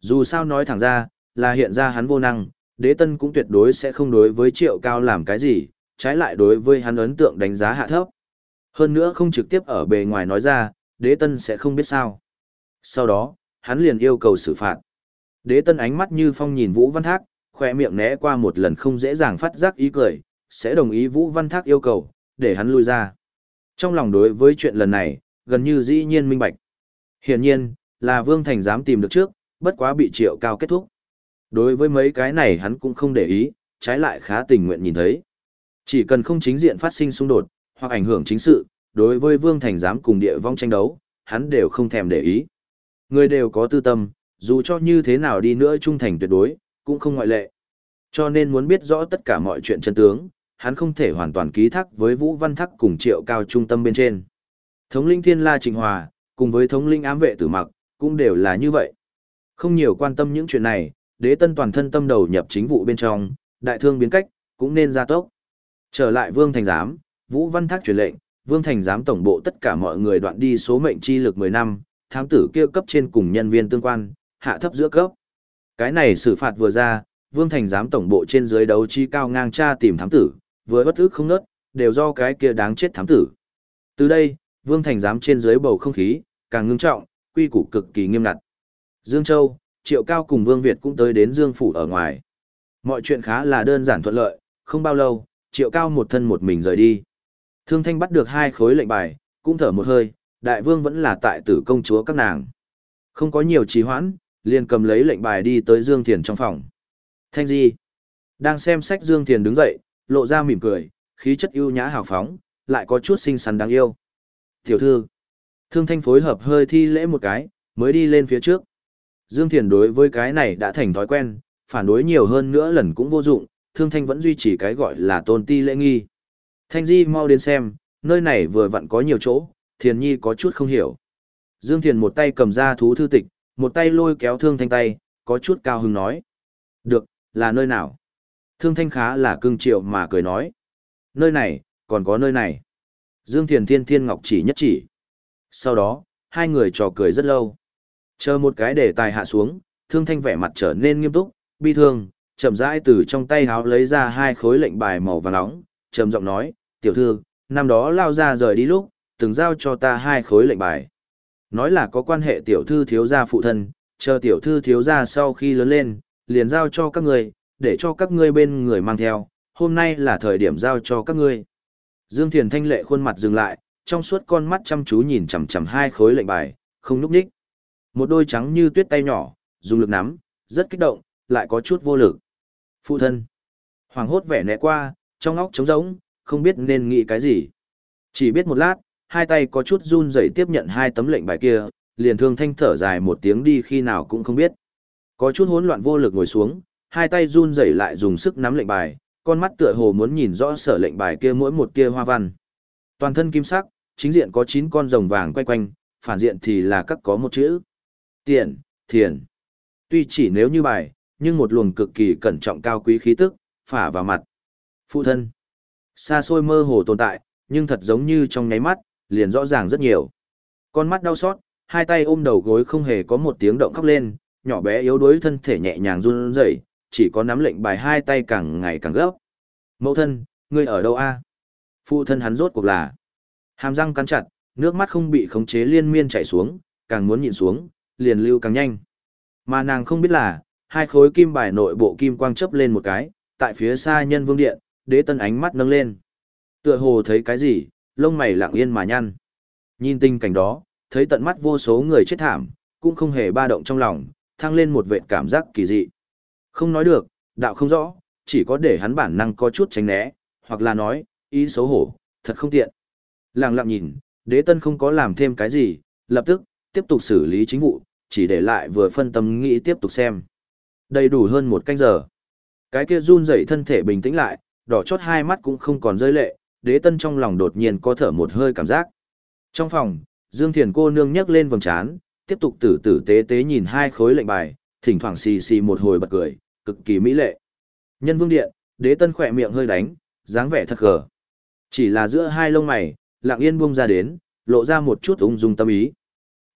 Dù sao nói thẳng ra, là hiện ra hắn vô năng, đế tân cũng tuyệt đối sẽ không đối với triệu cao làm cái gì, trái lại đối với hắn ấn tượng đánh giá hạ thấp. Hơn nữa không trực tiếp ở bề ngoài nói ra, đế tân sẽ không biết sao. Sau đó, hắn liền yêu cầu xử phạt. Đế tân ánh mắt như phong nhìn Vũ Văn Thác, khoe miệng né qua một lần không dễ dàng phát giác ý cười, sẽ đồng ý Vũ Văn Thác yêu cầu, để hắn lui ra. Trong lòng đối với chuyện lần này, gần như dĩ nhiên minh bạch. Hiển nhiên, là Vương Thành dám tìm được trước, bất quá bị triệu cao kết thúc. Đối với mấy cái này hắn cũng không để ý, trái lại khá tình nguyện nhìn thấy. Chỉ cần không chính diện phát sinh xung đột, hoặc ảnh hưởng chính sự, đối với Vương Thành dám cùng địa vong tranh đấu, hắn đều không thèm để ý. Người đều có tư tâm, dù cho như thế nào đi nữa trung thành tuyệt đối, cũng không ngoại lệ. Cho nên muốn biết rõ tất cả mọi chuyện chân tướng, hắn không thể hoàn toàn ký thác với Vũ Văn Thắc cùng triệu cao trung tâm bên trên. Thống linh Thiên La Trịnh Hòa, cùng với thống linh ám vệ tử mặc, cũng đều là như vậy. Không nhiều quan tâm những chuyện này, đế tân toàn thân tâm đầu nhập chính vụ bên trong, đại thương biến cách, cũng nên ra tốc. Trở lại Vương Thành Giám, Vũ Văn Thác truyền lệnh, Vương Thành Giám tổng bộ tất cả mọi người đoạn đi số mệnh chi lực 10 năm, thám tử kia cấp trên cùng nhân viên tương quan, hạ thấp giữa cấp. Cái này xử phạt vừa ra, Vương Thành Giám tổng bộ trên dưới đấu chi cao ngang tra tìm thám tử, vừa bất ức không nớt, đều do cái kia đáng chết thám tử. Từ đây, Vương Thành Giám trên dưới bầu không khí, càng ngưng trọng, quy củ cực kỳ nghiêm ngặt. Dương Châu, Triệu Cao cùng Vương Việt cũng tới đến Dương Phủ ở ngoài. Mọi chuyện khá là đơn giản thuận lợi, không bao lâu, Triệu Cao một thân một mình rời đi. Thương Thanh bắt được hai khối lệnh bài, cũng thở một hơi, đại vương vẫn là tại tử công chúa các nàng. Không có nhiều trì hoãn, liền cầm lấy lệnh bài đi tới Dương Thiền trong phòng. Thanh Di. Đang xem sách Dương Thiền đứng dậy, lộ ra mỉm cười, khí chất ưu nhã hào phóng, lại có chút xinh xắn đáng yêu. Tiểu thư. Thương Thanh phối hợp hơi thi lễ một cái, mới đi lên phía trước. Dương Thiền đối với cái này đã thành thói quen, phản đối nhiều hơn nữa lần cũng vô dụng, Thương Thanh vẫn duy trì cái gọi là tôn ti lễ nghi. Thanh Di mau đến xem, nơi này vừa vặn có nhiều chỗ, Thiền Nhi có chút không hiểu. Dương Thiền một tay cầm ra thú thư tịch, một tay lôi kéo Thương Thanh tay, có chút cao hứng nói. Được, là nơi nào? Thương Thanh khá là cưng triệu mà cười nói. Nơi này, còn có nơi này. Dương Thiền Thiên Thiên Ngọc chỉ nhất chỉ. Sau đó, hai người trò cười rất lâu. Chờ một cái đề tài hạ xuống, Thương Thanh vẻ mặt trở nên nghiêm túc, bi thương, chậm rãi từ trong tay háo lấy ra hai khối lệnh bài màu vàng nóng, trầm giọng nói, tiểu thư, năm đó lao ra rời đi lúc, từng giao cho ta hai khối lệnh bài. Nói là có quan hệ tiểu thư thiếu gia phụ thân, chờ tiểu thư thiếu gia sau khi lớn lên, liền giao cho các người, để cho các ngươi bên người mang theo, hôm nay là thời điểm giao cho các ngươi. Dương Thiền thanh lệ khuôn mặt dừng lại, trong suốt con mắt chăm chú nhìn chằm chằm hai khối lệnh bài, không núp ních, Một đôi trắng như tuyết tay nhỏ, dùng lực nắm, rất kích động, lại có chút vô lực. Phụ thân. Hoàng hốt vẻ nẹ qua, trong óc trống rỗng, không biết nên nghĩ cái gì. Chỉ biết một lát, hai tay có chút run rẩy tiếp nhận hai tấm lệnh bài kia, liền thương thanh thở dài một tiếng đi khi nào cũng không biết. Có chút hỗn loạn vô lực ngồi xuống, hai tay run rẩy lại dùng sức nắm lệnh bài, con mắt tựa hồ muốn nhìn rõ sở lệnh bài kia mỗi một tia hoa văn. Toàn thân kim sắc, chính diện có 9 con rồng vàng quay quanh, phản diện thì là các có một chữ. tiện thiền. Tuy chỉ nếu như bài, nhưng một luồng cực kỳ cẩn trọng cao quý khí tức, phả vào mặt. Phụ thân. Xa xôi mơ hồ tồn tại, nhưng thật giống như trong nháy mắt, liền rõ ràng rất nhiều. Con mắt đau xót, hai tay ôm đầu gối không hề có một tiếng động khóc lên, nhỏ bé yếu đuối thân thể nhẹ nhàng run rẩy, chỉ có nắm lệnh bài hai tay càng ngày càng gấp. Mẫu thân, ngươi ở đâu a? Phụ thân hắn rốt cuộc là. Hàm răng cắn chặt, nước mắt không bị khống chế liên miên chảy xuống, càng muốn nhìn xuống, liền lưu càng nhanh. Mà nàng không biết là, hai khối kim bài nội bộ kim quang chớp lên một cái, tại phía xa nhân vương điện, đế tân ánh mắt nâng lên. Tựa hồ thấy cái gì, lông mày lặng yên mà nhăn. Nhìn tình cảnh đó, thấy tận mắt vô số người chết thảm, cũng không hề ba động trong lòng, thăng lên một vệt cảm giác kỳ dị. Không nói được, đạo không rõ, chỉ có để hắn bản năng có chút tránh né, hoặc là nói, ý xấu hổ, thật không tiện. Lặng lặng nhìn, đế tân không có làm thêm cái gì, lập tức, tiếp tục xử lý chính vụ, chỉ để lại vừa phân tâm nghĩ tiếp tục xem. Đầy đủ hơn một canh giờ. Cái kia run rẩy thân thể bình tĩnh lại, đỏ chót hai mắt cũng không còn rơi lệ, đế tân trong lòng đột nhiên có thở một hơi cảm giác. Trong phòng, Dương Thiền cô nương nhấc lên vầng trán, tiếp tục tử tử tế tế nhìn hai khối lệnh bài, thỉnh thoảng xì xì một hồi bật cười, cực kỳ mỹ lệ. Nhân vương điện, đế tân khỏe miệng hơi đánh, dáng vẻ thật gờ. Chỉ là giữa hai lông mày, lặng yên buông ra đến, lộ ra một chút ung dung tâm ý.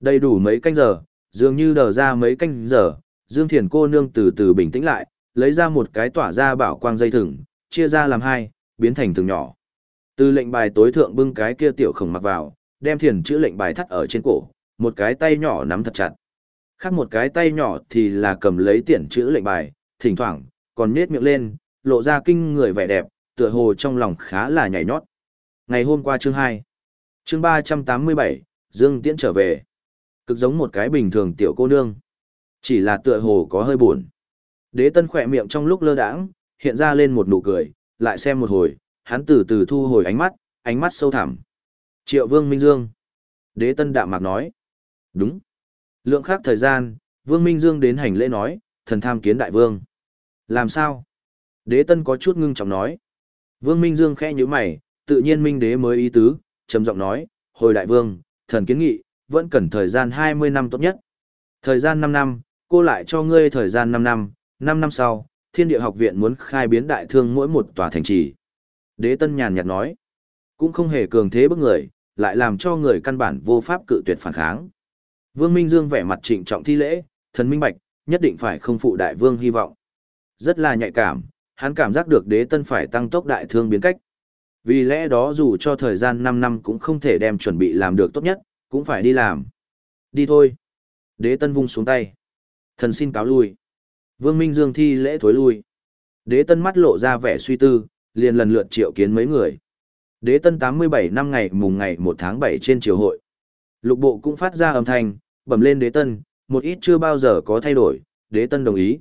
Đầy đủ mấy canh giờ, dường như đờ ra mấy canh giờ, Dương Thiền cô nương từ từ bình tĩnh lại, lấy ra một cái tỏa ra bảo quang dây thừng, chia ra làm hai, biến thành từng nhỏ. Từ lệnh bài tối thượng bưng cái kia tiểu khổng mặc vào, đem thiền chữ lệnh bài thắt ở trên cổ, một cái tay nhỏ nắm thật chặt. Khác một cái tay nhỏ thì là cầm lấy tiền chữ lệnh bài, thỉnh thoảng, còn nết miệng lên, lộ ra kinh người vẻ đẹp, tựa hồ trong lòng khá là nhảy nhót. Ngày hôm qua chương 2, chương 387, Dương Tiễn trở về. Cực giống một cái bình thường tiểu cô nương. Chỉ là tựa hồ có hơi buồn. Đế tân khỏe miệng trong lúc lơ đãng, hiện ra lên một nụ cười, lại xem một hồi, hắn từ từ thu hồi ánh mắt, ánh mắt sâu thẳm. Triệu Vương Minh Dương. Đế tân đạm mạc nói. Đúng. Lượng khác thời gian, Vương Minh Dương đến hành lễ nói, thần tham kiến đại vương. Làm sao? Đế tân có chút ngưng trọng nói. Vương Minh Dương khẽ nhíu mày, tự nhiên Minh đế mới ý tứ, trầm giọng nói, hồi đại vương, thần kiến nghị, vẫn cần thời gian 20 năm tốt nhất. Thời gian 5 năm, cô lại cho ngươi thời gian 5 năm, 5 năm sau, thiên địa học viện muốn khai biến đại thương mỗi một tòa thành trì. Đế tân nhàn nhạt nói, cũng không hề cường thế bức người, lại làm cho người căn bản vô pháp cự tuyệt phản kháng. Vương Minh Dương vẻ mặt trịnh trọng thi lễ, thần minh bạch, nhất định phải không phụ đại vương hy vọng. Rất là nhạy cảm, hắn cảm giác được đế tân phải tăng tốc đại thương biến cách. Vì lẽ đó dù cho thời gian 5 năm cũng không thể đem chuẩn bị làm được tốt nhất, cũng phải đi làm. Đi thôi. Đế tân vung xuống tay. Thần xin cáo lui. Vương Minh Dương thi lễ thối lui. Đế tân mắt lộ ra vẻ suy tư, liền lần lượt triệu kiến mấy người. Đế tân 87 năm ngày mùng ngày 1 tháng 7 trên triều hội. Lục bộ cũng phát ra âm thanh, bẩm lên đế tân, một ít chưa bao giờ có thay đổi, đế tân đồng ý.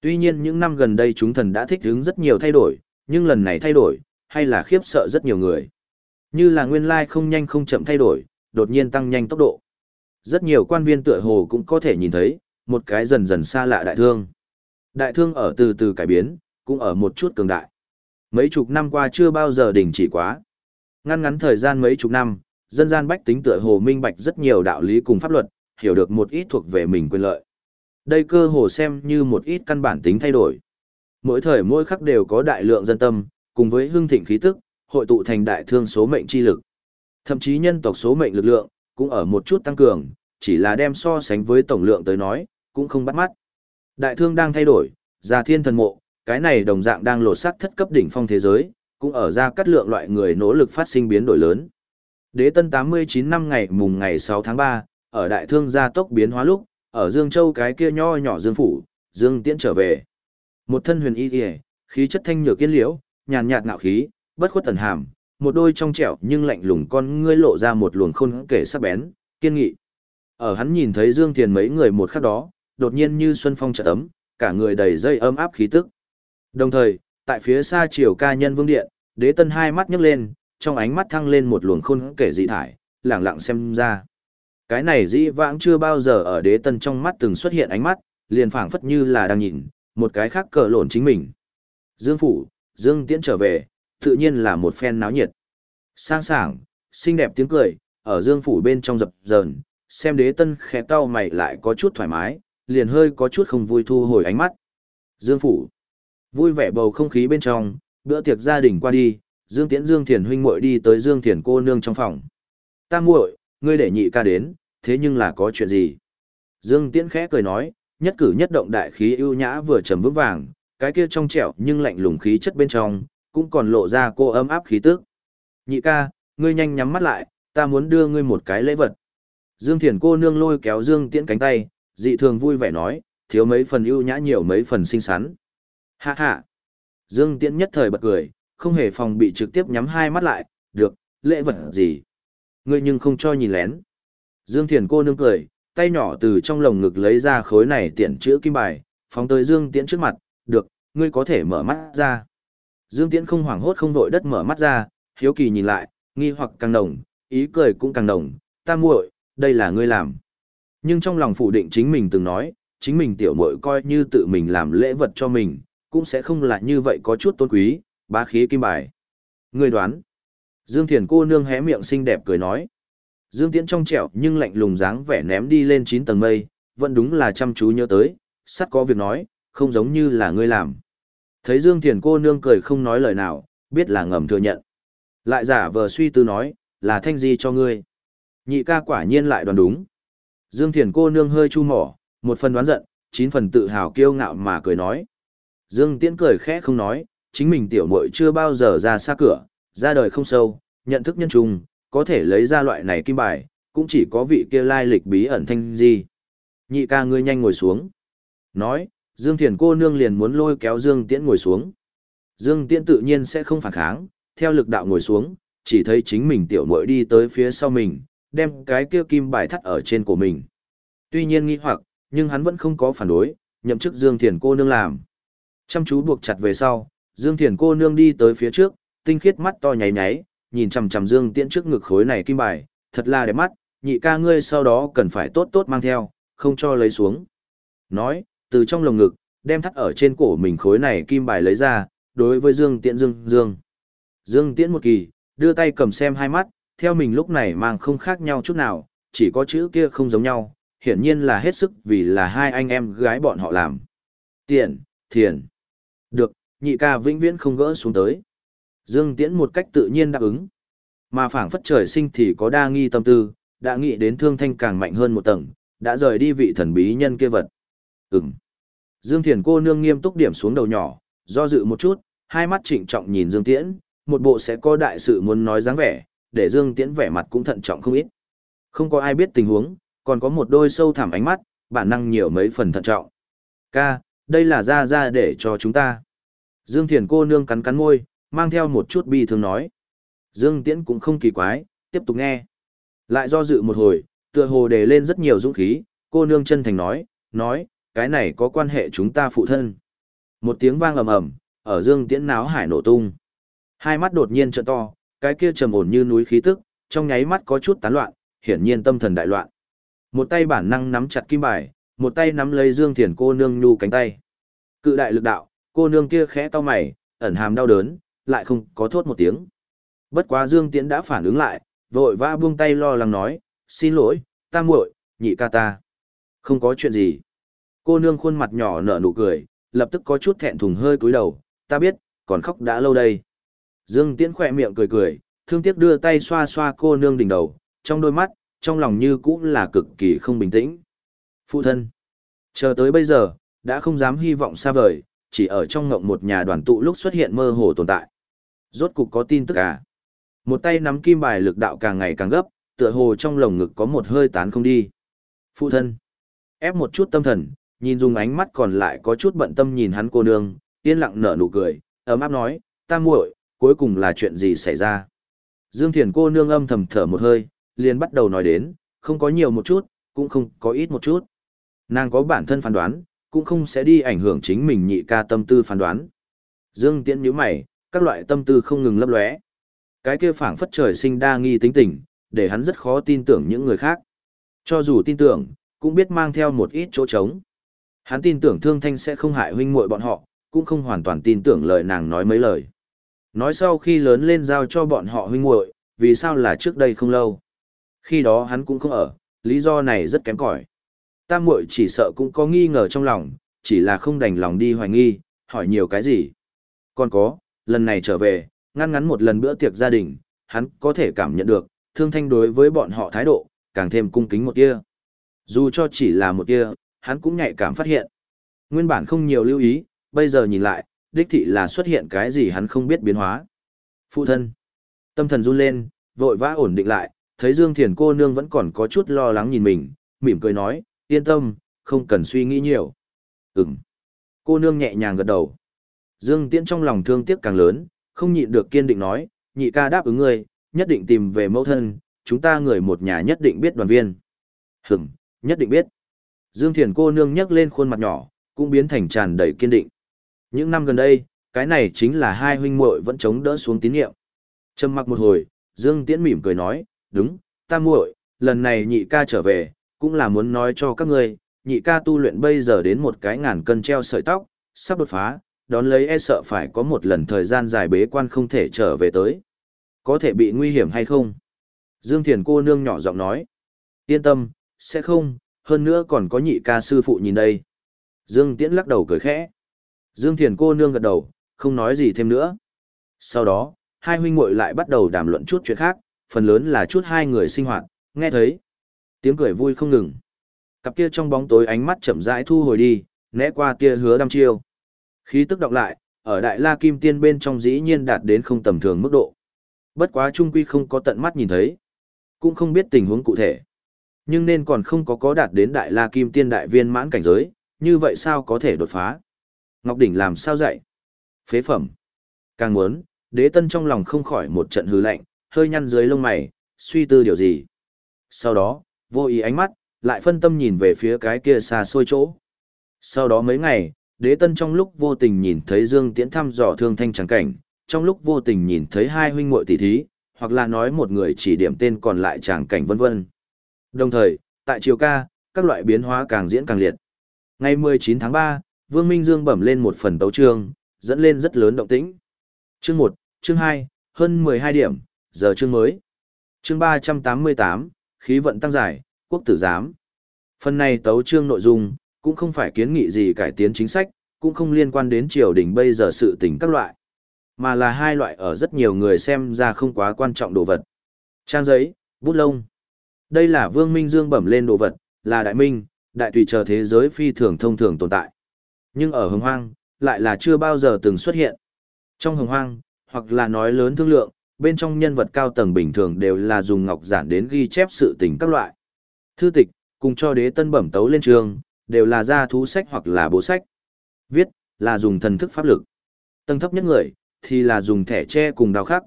Tuy nhiên những năm gần đây chúng thần đã thích ứng rất nhiều thay đổi, nhưng lần này thay đổi, hay là khiếp sợ rất nhiều người. Như là nguyên lai không nhanh không chậm thay đổi, đột nhiên tăng nhanh tốc độ. Rất nhiều quan viên tựa hồ cũng có thể nhìn thấy, một cái dần dần xa lạ đại thương. Đại thương ở từ từ cải biến, cũng ở một chút cường đại. Mấy chục năm qua chưa bao giờ đình chỉ quá. Ngăn ngắn thời gian mấy chục năm, dân gian bách tính tựa hồ minh bạch rất nhiều đạo lý cùng pháp luật, hiểu được một ít thuộc về mình quyền lợi. Đây cơ hồ xem như một ít căn bản tính thay đổi. Mỗi thời mỗi khắc đều có đại lượng dân tâm, cùng với hương thịnh khí tức, hội tụ thành đại thương số mệnh chi lực. Thậm chí nhân tộc số mệnh lực lượng, cũng ở một chút tăng cường, chỉ là đem so sánh với tổng lượng tới nói, cũng không bắt mắt. Đại thương đang thay đổi, ra thiên thần mộ, cái này đồng dạng đang lột sắc thất cấp đỉnh phong thế giới, cũng ở ra cắt lượng loại người nỗ lực phát sinh biến đổi lớn. Đế tân 89 năm ngày mùng ngày 6 tháng 3, ở đại thương gia tốc biến hóa lúc, ở Dương Châu cái kia nho nhỏ Dương Phủ, Dương Tiễn trở về. Một thân huyền y kìa, khí chất thanh nhược kiên liễu, nhàn nhạt ngạo khí, bất khuất thần hàm, một đôi trong trẻo nhưng lạnh lùng con ngươi lộ ra một luồng khôn kể sắc bén, kiên nghị. Ở hắn nhìn thấy Dương Thiền mấy người một khắc đó, đột nhiên như xuân phong trợ ấm, cả người đầy dây ấm áp khí tức. Đồng thời, tại phía xa chiều ca nhân vương điện, đế tân hai mắt nhấc lên, trong ánh mắt thăng lên một luồng khôn kể dị thải, lẳng lặng xem ra. Cái này dĩ vãng chưa bao giờ ở đế tân trong mắt từng xuất hiện ánh mắt, liền phảng phất như là đang nhìn, một cái khác cờ lộn chính mình. Dương Phủ, Dương Tiễn trở về, tự nhiên là một phen náo nhiệt. Sang sảng, xinh đẹp tiếng cười, ở Dương Phủ bên trong dập dờn, xem đế tân khẽ cau mày lại có chút thoải mái, liền hơi có chút không vui thu hồi ánh mắt. Dương Phủ, vui vẻ bầu không khí bên trong, bữa tiệc gia đình qua đi, Dương Tiễn Dương Thiền huynh muội đi tới Dương Thiền cô nương trong phòng. Ta muội, ngươi để nhị ca đến, thế nhưng là có chuyện gì? Dương Tiễn khẽ cười nói, nhất cử nhất động đại khí ưu nhã vừa trầm vững vàng, cái kia trong trẻo nhưng lạnh lùng khí chất bên trong, cũng còn lộ ra cô ấm áp khí tức. Nhị ca, ngươi nhanh nhắm mắt lại, ta muốn đưa ngươi một cái lễ vật. Dương Thiền cô nương lôi kéo Dương Tiễn cánh tay, dị thường vui vẻ nói, thiếu mấy phần ưu nhã nhiều mấy phần xinh xắn. Hạ hạ. Dương Tiễn nhất thời bật cười, không hề phòng bị trực tiếp nhắm hai mắt lại, được, lễ vật gì. Ngươi nhưng không cho nhìn lén. Dương Thiền cô nương cười, tay nhỏ từ trong lồng ngực lấy ra khối này tiện chữ kim bài, phóng tới Dương Tiễn trước mặt, được, ngươi có thể mở mắt ra. Dương Tiễn không hoảng hốt không vội đất mở mắt ra, hiếu kỳ nhìn lại, nghi hoặc càng nồng, ý cười cũng càng nồng. ta muội, đây là ngươi làm. Nhưng trong lòng phủ định chính mình từng nói, chính mình tiểu muội coi như tự mình làm lễ vật cho mình, cũng sẽ không là như vậy có chút tôn quý, bá khí kim bài. Ngươi đoán. Dương Thiền cô nương hé miệng xinh đẹp cười nói. Dương Tiễn trong trẻo nhưng lạnh lùng dáng vẻ ném đi lên 9 tầng mây, vẫn đúng là chăm chú nhớ tới, sắt có việc nói, không giống như là ngươi làm. Thấy Dương Thiền cô nương cười không nói lời nào, biết là ngầm thừa nhận. Lại giả vờ suy tư nói, là thanh Di cho ngươi. Nhị ca quả nhiên lại đoán đúng. Dương Thiền cô nương hơi chu mỏ, một phần đoán giận, chín phần tự hào kiêu ngạo mà cười nói. Dương Tiễn cười khẽ không nói, chính mình tiểu muội chưa bao giờ ra xa cửa, ra đời không sâu, nhận thức nhân trùng, có thể lấy ra loại này kim bài, cũng chỉ có vị kia lai lịch bí ẩn thanh di. Nhị ca ngươi nhanh ngồi xuống. Nói, Dương Thiền cô nương liền muốn lôi kéo Dương Tiễn ngồi xuống. Dương Tiễn tự nhiên sẽ không phản kháng, theo lực đạo ngồi xuống, chỉ thấy chính mình tiểu muội đi tới phía sau mình, đem cái kia kim bài thắt ở trên của mình. Tuy nhiên nghi hoặc, nhưng hắn vẫn không có phản đối, nhậm chức Dương Thiền cô nương làm. Chăm chú buộc chặt về sau, Dương Thiền cô nương đi tới phía trước, tinh khiết mắt to nháy nháy, nhìn chằm chằm Dương Tiễn trước ngực khối này kim bài, thật là đẹp mắt, nhị ca ngươi sau đó cần phải tốt tốt mang theo, không cho lấy xuống. Nói, từ trong lồng ngực, đem thắt ở trên cổ mình khối này kim bài lấy ra, đối với Dương Tiễn Dương Dương. Dương Tiễn một kỳ, đưa tay cầm xem hai mắt, theo mình lúc này mang không khác nhau chút nào, chỉ có chữ kia không giống nhau, hiển nhiên là hết sức vì là hai anh em gái bọn họ làm. Tiện, thiền. Được, nhị ca vĩnh viễn không gỡ xuống tới. Dương Tiễn một cách tự nhiên đáp ứng. Mà phảng phất trời sinh thì có đa nghi tâm tư, đã nghĩ đến thương thanh càng mạnh hơn một tầng, đã rời đi vị thần bí nhân kia vật. Ừm. Dương Thiền cô nương nghiêm túc điểm xuống đầu nhỏ, do dự một chút, hai mắt trịnh trọng nhìn Dương Tiễn, một bộ sẽ có đại sự muốn nói dáng vẻ, để Dương Tiễn vẻ mặt cũng thận trọng không ít. Không có ai biết tình huống, còn có một đôi sâu thẳm ánh mắt, bản năng nhiều mấy phần thận trọng. Ca, đây là ra ra để cho chúng ta. Dương Thiền cô nương cắn cắn môi, mang theo một chút bi thương nói. Dương Tiễn cũng không kỳ quái, tiếp tục nghe. Lại do dự một hồi, tựa hồ đề lên rất nhiều dũng khí, cô nương chân thành nói, nói, cái này có quan hệ chúng ta phụ thân. Một tiếng vang ầm ầm, ở Dương Tiễn náo hải nổ tung. Hai mắt đột nhiên trợn to, cái kia trầm ổn như núi khí tức, trong nháy mắt có chút tán loạn, hiển nhiên tâm thần đại loạn. Một tay bản năng nắm chặt kim bài, một tay nắm lấy Dương Thiền cô nương nhu cánh tay. Cự đại lực đạo, cô nương kia khẽ to mày, ẩn hàm đau đớn, lại không có thốt một tiếng. Bất quá Dương Tiễn đã phản ứng lại, vội vã buông tay lo lắng nói, xin lỗi, ta muội, nhị ca ta. Không có chuyện gì. Cô nương khuôn mặt nhỏ nở nụ cười, lập tức có chút thẹn thùng hơi cúi đầu, ta biết, còn khóc đã lâu đây. Dương Tiễn khỏe miệng cười cười, thương tiếc đưa tay xoa xoa cô nương đỉnh đầu, trong đôi mắt, trong lòng như cũng là cực kỳ không bình tĩnh. Phụ thân. Chờ tới bây giờ, đã không dám hy vọng xa vời, chỉ ở trong ngộng một nhà đoàn tụ lúc xuất hiện mơ hồ tồn tại. Rốt cục có tin tức à? Một tay nắm kim bài lực đạo càng ngày càng gấp, tựa hồ trong lồng ngực có một hơi tán không đi. Phụ thân. Ép một chút tâm thần, nhìn dùng ánh mắt còn lại có chút bận tâm nhìn hắn cô nương, yên lặng nở nụ cười, ấm áp nói, ta muội, cuối cùng là chuyện gì xảy ra. Dương Thiền cô nương âm thầm thở một hơi, liền bắt đầu nói đến, không có nhiều một chút, cũng không có ít một chút. Nàng có bản thân phán đoán, cũng không sẽ đi ảnh hưởng chính mình nhị ca tâm tư phán đoán. Dương Tiễn nhíu mày, các loại tâm tư không ngừng lấp lóe. Cái kia phảng phất trời sinh đa nghi tính tình, để hắn rất khó tin tưởng những người khác. Cho dù tin tưởng, cũng biết mang theo một ít chỗ trống. Hắn tin tưởng Thương Thanh sẽ không hại huynh muội bọn họ, cũng không hoàn toàn tin tưởng lời nàng nói mấy lời. Nói sau khi lớn lên giao cho bọn họ huynh muội, vì sao là trước đây không lâu. Khi đó hắn cũng không ở, lý do này rất kém cỏi. Tam muội chỉ sợ cũng có nghi ngờ trong lòng, chỉ là không đành lòng đi hoài nghi, hỏi nhiều cái gì. Còn có, lần này trở về, ngăn ngắn một lần bữa tiệc gia đình, hắn có thể cảm nhận được, thương thanh đối với bọn họ thái độ, càng thêm cung kính một tia. Dù cho chỉ là một tia, hắn cũng nhạy cảm phát hiện. Nguyên bản không nhiều lưu ý, bây giờ nhìn lại, đích thị là xuất hiện cái gì hắn không biết biến hóa. Phụ thân. Tâm thần run lên, vội vã ổn định lại, thấy Dương Thiền cô nương vẫn còn có chút lo lắng nhìn mình, mỉm cười nói, yên tâm, không cần suy nghĩ nhiều. Ừm. Cô nương nhẹ nhàng gật đầu. Dương Tiễn trong lòng thương tiếc càng lớn, không nhịn được kiên định nói, nhị ca đáp ứng ngươi, nhất định tìm về mẫu thân, chúng ta người một nhà nhất định biết đoàn viên. Hửm, nhất định biết. Dương Thiền cô nương nhấc lên khuôn mặt nhỏ, cũng biến thành tràn đầy kiên định. Những năm gần đây, cái này chính là hai huynh muội vẫn chống đỡ xuống tín nhiệm. Trầm mặc một hồi, Dương Tiễn mỉm cười nói, đúng, ta muội, lần này nhị ca trở về, cũng là muốn nói cho các ngươi, nhị ca tu luyện bây giờ đến một cái ngàn cân treo sợi tóc, sắp đột phá, đón lấy e sợ phải có một lần thời gian dài bế quan không thể trở về tới. Có thể bị nguy hiểm hay không? Dương Thiền cô nương nhỏ giọng nói. Yên tâm, sẽ không, hơn nữa còn có nhị ca sư phụ nhìn đây. Dương Tiễn lắc đầu cười khẽ. Dương Thiền cô nương gật đầu, không nói gì thêm nữa. Sau đó, hai huynh muội lại bắt đầu đàm luận chút chuyện khác, phần lớn là chút hai người sinh hoạt, nghe thấy. Tiếng cười vui không ngừng. Cặp kia trong bóng tối ánh mắt chậm rãi thu hồi đi, né qua tia hứa đăm chiêu. Khí tức động lại, ở Đại La Kim Tiên bên trong dĩ nhiên đạt đến không tầm thường mức độ. Bất quá trung quy không có tận mắt nhìn thấy, cũng không biết tình huống cụ thể. Nhưng nên còn không có có đạt đến Đại La Kim Tiên đại viên mãn cảnh giới, như vậy sao có thể đột phá? Ngọc Đỉnh làm sao dạy? Phế phẩm. Càng muốn, đế tân trong lòng không khỏi một trận hư lạnh, hơi nhăn dưới lông mày, suy tư điều gì. Sau đó, vô ý ánh mắt, lại phân tâm nhìn về phía cái kia xa xôi chỗ. Sau đó mấy ngày, đế tân trong lúc vô tình nhìn thấy Dương Tiễn thăm dò thương thanh trắng cảnh, trong lúc vô tình nhìn thấy hai huynh muội tỷ thí, hoặc là nói một người chỉ điểm tên còn lại tràng cảnh vân vân. Đồng thời, tại chiều ca, các loại biến hóa càng diễn càng liệt. Ngày 19 tháng 3, Vương Minh Dương bẩm lên một phần tấu chương, dẫn lên rất lớn động tĩnh. Chương 1, chương 2, hơn 12 điểm, giờ chương mới. Chương 388, khí vận tăng giải, quốc tử giám. Phần này tấu chương nội dung, cũng không phải kiến nghị gì cải tiến chính sách, cũng không liên quan đến triều đình bây giờ sự tình các loại, mà là hai loại ở rất nhiều người xem ra không quá quan trọng đồ vật. Trang giấy, bút lông. Đây là Vương Minh Dương bẩm lên đồ vật, là đại minh, đại tùy chờ thế giới phi thường thông thường tồn tại. Nhưng ở hồng hoang, lại là chưa bao giờ từng xuất hiện. Trong hồng hoang, hoặc là nói lớn thương lượng, bên trong nhân vật cao tầng bình thường đều là dùng ngọc giản đến ghi chép sự tình các loại. Thư tịch, cùng cho đế tân bẩm tấu lên trường, đều là ra thú sách hoặc là bố sách. Viết, là dùng thần thức pháp lực. Tầng thấp nhất người, thì là dùng thẻ tre cùng đào khắc.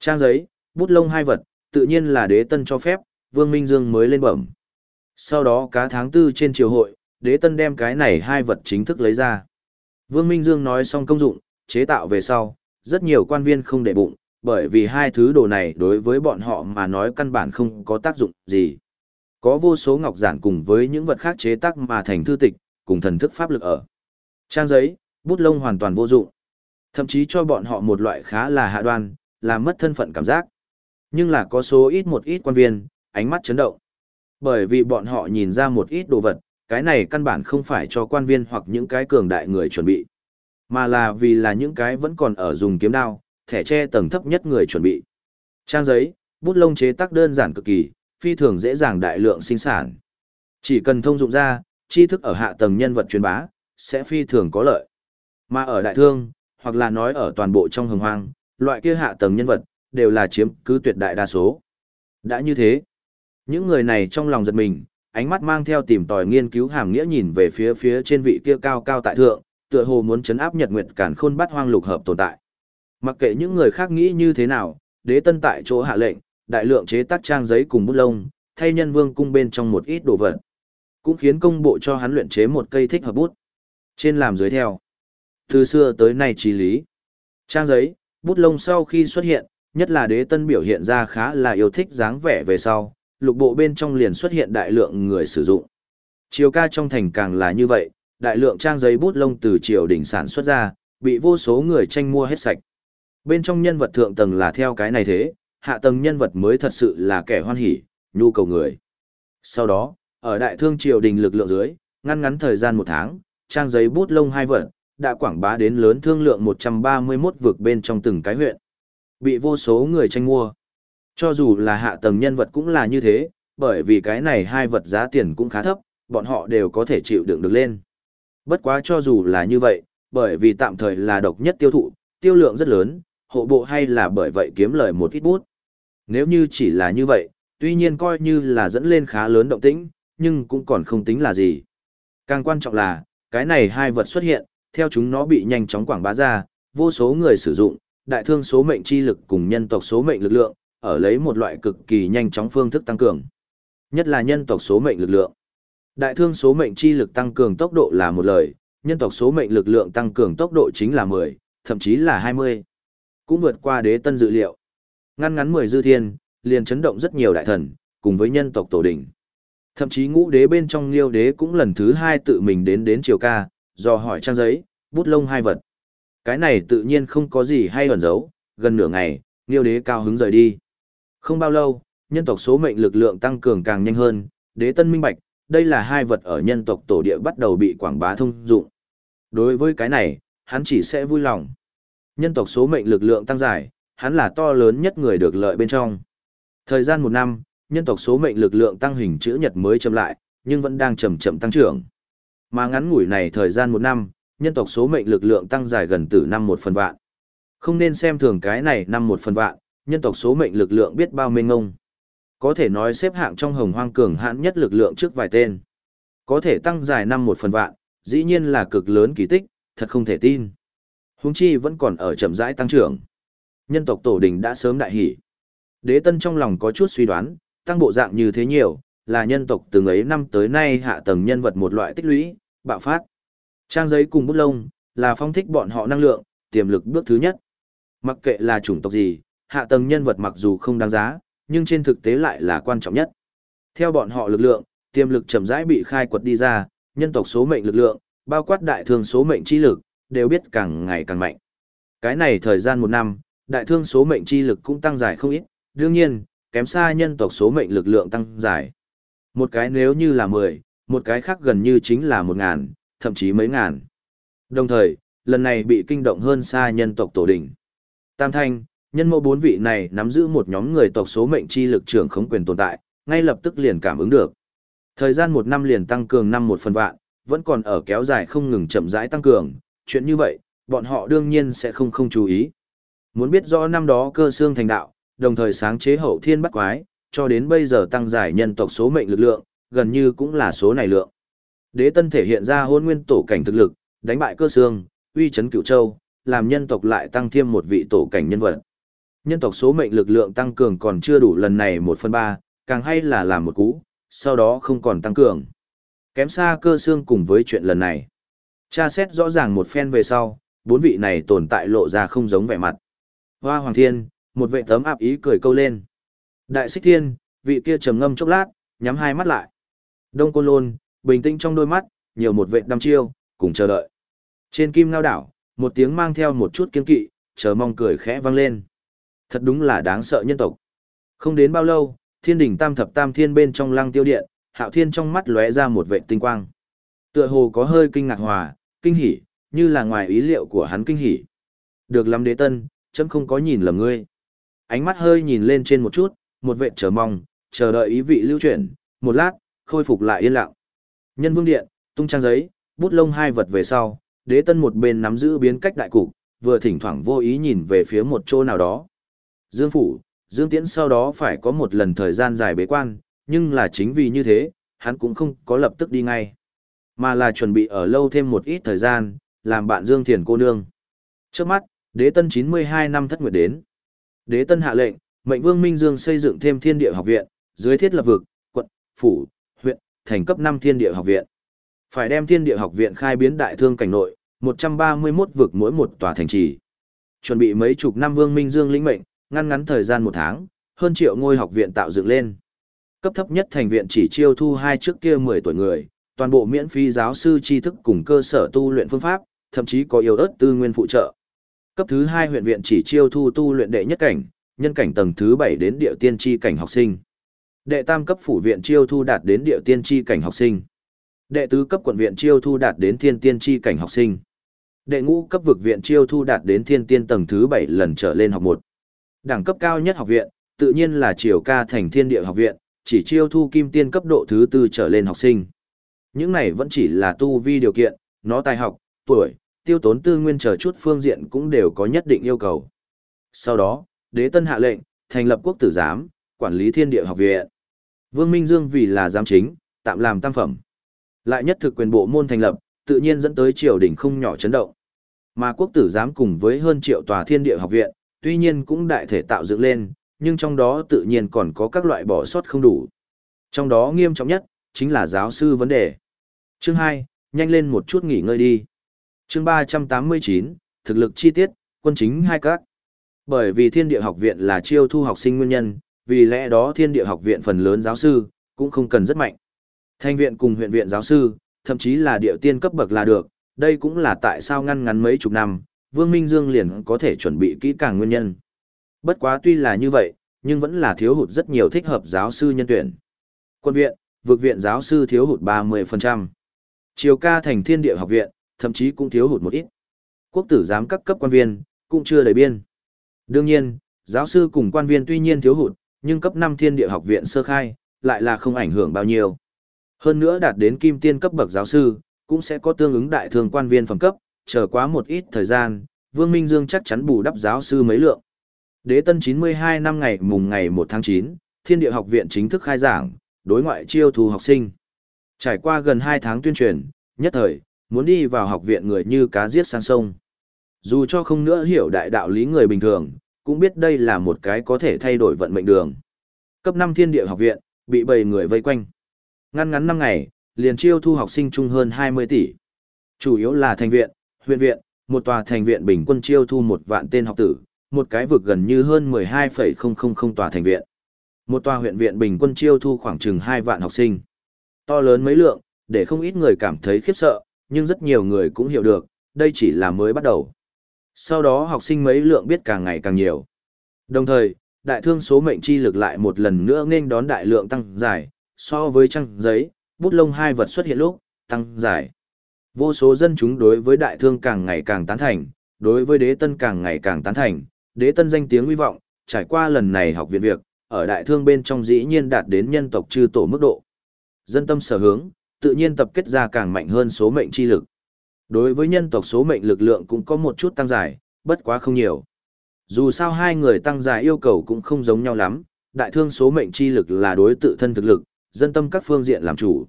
Trang giấy, bút lông hai vật, tự nhiên là đế tân cho phép, Vương Minh Dương mới lên bẩm. Sau đó cá tháng tư trên triều hội, đế tân đem cái này hai vật chính thức lấy ra. Vương Minh Dương nói xong công dụng, chế tạo về sau, rất nhiều quan viên không để bụng, bởi vì hai thứ đồ này đối với bọn họ mà nói căn bản không có tác dụng gì. Có vô số ngọc giản cùng với những vật khác chế tác mà thành thư tịch, cùng thần thức pháp lực ở. Trang giấy, bút lông hoàn toàn vô dụng. Thậm chí cho bọn họ một loại khá là hạ đoan, làm mất thân phận cảm giác. Nhưng là có số ít một ít quan viên, ánh mắt chấn động. Bởi vì bọn họ nhìn ra một ít đồ vật, cái này căn bản không phải cho quan viên hoặc những cái cường đại người chuẩn bị, mà là vì là những cái vẫn còn ở dùng kiếm đao, thẻ tre tầng thấp nhất người chuẩn bị. Trang giấy, bút lông chế tác đơn giản cực kỳ, phi thường dễ dàng đại lượng sinh sản. Chỉ cần thông dụng ra, tri thức ở hạ tầng nhân vật truyền bá, sẽ phi thường có lợi. Mà ở đại thương, hoặc là nói ở toàn bộ trong hồng hoang, loại kia hạ tầng nhân vật, đều là chiếm cứ tuyệt đại đa số. Đã như thế, những người này trong lòng giật mình, ánh mắt mang theo tìm tòi nghiên cứu hàm nghĩa nhìn về phía phía trên vị kia cao cao tại thượng, tựa hồ muốn chấn áp Nhật Nguyệt Càn Khôn bắt hoang lục hợp tồn tại. Mặc kệ những người khác nghĩ như thế nào, đế tân tại chỗ hạ lệnh, đại lượng chế tác trang giấy cùng bút lông, thay nhân vương cung bên trong một ít đồ vật. Cũng khiến công bộ cho hắn luyện chế một cây thích hợp bút. Trên làm dưới theo. Từ xưa tới nay trí lý. Trang giấy, bút lông sau khi xuất hiện, nhất là đế tân biểu hiện ra khá là yêu thích dáng vẻ về sau, lục bộ bên trong liền xuất hiện đại lượng người sử dụng. Chiều ca trong thành càng là như vậy, đại lượng trang giấy bút lông từ triều đỉnh sản xuất ra, bị vô số người tranh mua hết sạch. Bên trong nhân vật thượng tầng là theo cái này thế, hạ tầng nhân vật mới thật sự là kẻ hoan hỉ, nhu cầu người. Sau đó, ở đại thương triều đình lực lượng dưới, ngăn ngắn thời gian một tháng, trang giấy bút lông hai vật, đã quảng bá đến lớn thương lượng 131 vực bên trong từng cái huyện. Bị vô số người tranh mua. Cho dù là hạ tầng nhân vật cũng là như thế, bởi vì cái này hai vật giá tiền cũng khá thấp, bọn họ đều có thể chịu đựng được lên. Bất quá cho dù là như vậy, bởi vì tạm thời là độc nhất tiêu thụ, tiêu lượng rất lớn, hộ bộ hay là bởi vậy kiếm lời một ít bút. Nếu như chỉ là như vậy, tuy nhiên coi như là dẫn lên khá lớn động tĩnh, nhưng cũng còn không tính là gì. Càng quan trọng là, cái này hai vật xuất hiện, theo chúng nó bị nhanh chóng quảng bá ra, vô số người sử dụng, đại thương số mệnh chi lực cùng nhân tộc số mệnh lực lượng, ở lấy một loại cực kỳ nhanh chóng phương thức tăng cường. Nhất là nhân tộc số mệnh lực lượng. Đại thương số mệnh chi lực tăng cường tốc độ là một lời, nhân tộc số mệnh lực lượng tăng cường tốc độ chính là 10, thậm chí là 20. Cũng vượt qua đế tân dự liệu. Ngăn ngắn 10 dư thiên, liền chấn động rất nhiều đại thần, cùng với nhân tộc tổ đỉnh. Thậm chí ngũ đế bên trong liêu đế cũng lần thứ hai tự mình đến đến triều ca, do hỏi trang giấy, bút lông hai vật. Cái này tự nhiên không có gì hay ẩn giấu, gần nửa ngày, liêu đế cao hứng rời đi. Không bao lâu, nhân tộc số mệnh lực lượng tăng cường càng nhanh hơn, đế tân minh bạch, đây là hai vật ở nhân tộc tổ địa bắt đầu bị quảng bá thông dụng. Đối với cái này, hắn chỉ sẽ vui lòng. Nhân tộc số mệnh lực lượng tăng dài, hắn là to lớn nhất người được lợi bên trong. Thời gian một năm, nhân tộc số mệnh lực lượng tăng hình chữ nhật mới chậm lại, nhưng vẫn đang chậm chậm tăng trưởng. Mà ngắn ngủi này thời gian một năm, nhân tộc số mệnh lực lượng tăng dài gần từ năm một phần vạn. Không nên xem thường cái này năm một phần vạn, nhân tộc số mệnh lực lượng biết bao mênh ngông. Có thể nói xếp hạng trong hồng hoang cường hãn nhất lực lượng trước vài tên. Có thể tăng dài năm một phần vạn, dĩ nhiên là cực lớn kỳ tích, thật không thể tin. Hùng chi vẫn còn ở chậm rãi tăng trưởng. Nhân tộc tổ đình đã sớm đại hỷ. Đế tân trong lòng có chút suy đoán, tăng bộ dạng như thế nhiều, là nhân tộc từng ấy năm tới nay hạ tầng nhân vật một loại tích lũy, bạo phát. Trang giấy cùng bút lông, là phong thích bọn họ năng lượng, tiềm lực bước thứ nhất. Mặc kệ là chủng tộc gì, hạ tầng nhân vật mặc dù không đáng giá, nhưng trên thực tế lại là quan trọng nhất. Theo bọn họ lực lượng, tiềm lực chậm rãi bị khai quật đi ra, nhân tộc số mệnh lực lượng, bao quát đại thương số mệnh chi lực, đều biết càng ngày càng mạnh. Cái này thời gian một năm, đại thương số mệnh chi lực cũng tăng dài không ít, đương nhiên, kém xa nhân tộc số mệnh lực lượng tăng dài. Một cái nếu như là 10, một cái khác gần như chính là 1 ngàn, thậm chí mấy ngàn. Đồng thời, lần này bị kinh động hơn xa nhân tộc tổ đỉnh. Tam thanh, nhân mẫu bốn vị này nắm giữ một nhóm người tộc số mệnh chi lực trưởng khống quyền tồn tại, ngay lập tức liền cảm ứng được. Thời gian một năm liền tăng cường năm một phần vạn, vẫn còn ở kéo dài không ngừng chậm rãi tăng cường, chuyện như vậy, bọn họ đương nhiên sẽ không không chú ý. Muốn biết rõ năm đó cơ xương thành đạo, đồng thời sáng chế hậu thiên bắt quái, cho đến bây giờ tăng giải nhân tộc số mệnh lực lượng, gần như cũng là số này lượng. Đế tân thể hiện ra hôn nguyên tổ cảnh thực lực, đánh bại cơ xương, uy chấn cửu châu, làm nhân tộc lại tăng thêm một vị tổ cảnh nhân vật. Nhân tộc số mệnh lực lượng tăng cường còn chưa đủ lần này một phần ba, càng hay là làm một cú, sau đó không còn tăng cường. Kém xa cơ xương cùng với chuyện lần này. Cha xét rõ ràng một phen về sau, bốn vị này tồn tại lộ ra không giống vẻ mặt. Hoa Hoàng Thiên, một vệ tấm áp ý cười câu lên. Đại xích thiên, vị kia trầm ngâm chốc lát, nhắm hai mắt lại. Đông Côn Lôn, bình tĩnh trong đôi mắt, nhiều một vệ đăm chiêu, cùng chờ đợi. Trên kim ngao đảo, một tiếng mang theo một chút kiên kỵ, chờ mong cười khẽ vang lên. Thật đúng là đáng sợ nhân tộc. Không đến bao lâu, thiên đỉnh tam thập tam thiên bên trong lăng tiêu điện, hạo thiên trong mắt lóe ra một vệ tinh quang. Tựa hồ có hơi kinh ngạc hòa, kinh hỉ, như là ngoài ý liệu của hắn kinh hỉ. Được lắm đế tân, chấm không có nhìn lầm ngươi. Ánh mắt hơi nhìn lên trên một chút, một vệ chờ mong, chờ đợi ý vị lưu chuyển, một lát, khôi phục lại yên lặng. Nhân vương điện, tung trang giấy, bút lông hai vật về sau, đế tân một bên nắm giữ biến cách đại cục, vừa thỉnh thoảng vô ý nhìn về phía một chỗ nào đó. Dương Phủ, Dương Tiễn sau đó phải có một lần thời gian dài bế quan, nhưng là chính vì như thế, hắn cũng không có lập tức đi ngay. Mà là chuẩn bị ở lâu thêm một ít thời gian, làm bạn Dương Thiền cô nương. Trước mắt, đế tân 92 năm thất nguyệt đến. Đế tân hạ lệnh, mệnh vương Minh Dương xây dựng thêm thiên địa học viện, dưới thiết lập vực, quận, phủ, huyện, thành cấp 5 thiên địa học viện. Phải đem thiên địa học viện khai biến đại thương cảnh nội, 131 vực mỗi một tòa thành trì. Chuẩn bị mấy chục năm vương Minh Dương lĩnh mệnh, ngăn ngắn thời gian một tháng, hơn triệu ngôi học viện tạo dựng lên. Cấp thấp nhất thành viện chỉ chiêu thu hai trước kia 10 tuổi người, toàn bộ miễn phí giáo sư tri thức cùng cơ sở tu luyện phương pháp, thậm chí có yếu ớt tư nguyên phụ trợ. Cấp thứ hai huyện viện chỉ chiêu thu tu luyện đệ nhất cảnh, nhân cảnh tầng thứ 7 đến địa tiên tri cảnh học sinh. Đệ tam cấp phủ viện chiêu thu đạt đến địa tiên tri cảnh học sinh. Đệ tứ cấp quận viện chiêu thu đạt đến thiên tiên tri cảnh học sinh. Đệ ngũ cấp vực viện chiêu thu đạt đến thiên tiên tầng thứ 7 lần trở lên học 1. Đẳng cấp cao nhất học viện, tự nhiên là triều ca thành thiên địa học viện, chỉ chiêu thu kim tiên cấp độ thứ tư trở lên học sinh. Những này vẫn chỉ là tu vi điều kiện, nó tài học, tuổi, tiêu tốn tư nguyên chờ chút phương diện cũng đều có nhất định yêu cầu. Sau đó, đế tân hạ lệnh, thành lập quốc tử giám, quản lý thiên địa học viện. Vương Minh Dương vì là giám chính, tạm làm tam phẩm. Lại nhất thực quyền bộ môn thành lập, tự nhiên dẫn tới triều đình không nhỏ chấn động. Mà quốc tử giám cùng với hơn triệu tòa thiên địa học viện, tuy nhiên cũng đại thể tạo dựng lên, nhưng trong đó tự nhiên còn có các loại bỏ sót không đủ. Trong đó nghiêm trọng nhất, chính là giáo sư vấn đề. Chương 2, nhanh lên một chút nghỉ ngơi đi. Chương 389, thực lực chi tiết, quân chính hai các. Bởi vì thiên địa học viện là chiêu thu học sinh nguyên nhân, vì lẽ đó thiên địa học viện phần lớn giáo sư, cũng không cần rất mạnh. Thanh viện cùng huyện viện giáo sư, thậm chí là địa tiên cấp bậc là được, đây cũng là tại sao ngăn ngắn mấy chục năm, Vương Minh Dương liền có thể chuẩn bị kỹ càng nguyên nhân. Bất quá tuy là như vậy, nhưng vẫn là thiếu hụt rất nhiều thích hợp giáo sư nhân tuyển. Quân viện, vực viện giáo sư thiếu hụt 30%. Triều ca thành thiên địa học viện, thậm chí cũng thiếu hụt một ít. Quốc tử giám các cấp quan viên, cũng chưa đầy biên. Đương nhiên, giáo sư cùng quan viên tuy nhiên thiếu hụt, nhưng cấp 5 thiên địa học viện sơ khai, lại là không ảnh hưởng bao nhiêu. Hơn nữa đạt đến kim tiên cấp bậc giáo sư, cũng sẽ có tương ứng đại thường quan viên phẩm cấp, chờ quá một ít thời gian, Vương Minh Dương chắc chắn bù đắp giáo sư mấy lượng. Đế tân 92 năm ngày mùng ngày 1 tháng 9, Thiên địa học viện chính thức khai giảng, đối ngoại chiêu thu học sinh. Trải qua gần 2 tháng tuyên truyền, nhất thời, muốn đi vào học viện người như cá giết sang sông. Dù cho không nữa hiểu đại đạo lý người bình thường, cũng biết đây là một cái có thể thay đổi vận mệnh đường. Cấp 5 thiên địa học viện, bị bầy người vây quanh. Ngăn ngắn 5 ngày, liền chiêu thu học sinh chung hơn 20 tỷ. Chủ yếu là thành viện, huyện viện, một tòa thành viện bình quân chiêu thu một vạn tên học tử, một cái vực gần như hơn 12,000 tòa thành viện. Một tòa huyện viện bình quân chiêu thu khoảng chừng 2 vạn học sinh. To lớn mấy lượng, để không ít người cảm thấy khiếp sợ, nhưng rất nhiều người cũng hiểu được, đây chỉ là mới bắt đầu. Sau đó học sinh mấy lượng biết càng ngày càng nhiều. Đồng thời, đại thương số mệnh chi lực lại một lần nữa nên đón đại lượng tăng dài, so với trăng giấy, bút lông hai vật xuất hiện lúc, tăng dài. Vô số dân chúng đối với đại thương càng ngày càng tán thành, đối với đế tân càng ngày càng tán thành, đế tân danh tiếng uy vọng, trải qua lần này học viện việc, ở đại thương bên trong dĩ nhiên đạt đến nhân tộc chư tổ mức độ. Dân tâm sở hướng, tự nhiên tập kết ra càng mạnh hơn số mệnh chi lực. Đối với nhân tộc số mệnh lực lượng cũng có một chút tăng dài, bất quá không nhiều. Dù sao hai người tăng dài yêu cầu cũng không giống nhau lắm, đại thương số mệnh chi lực là đối tự thân thực lực, dân tâm các phương diện làm chủ.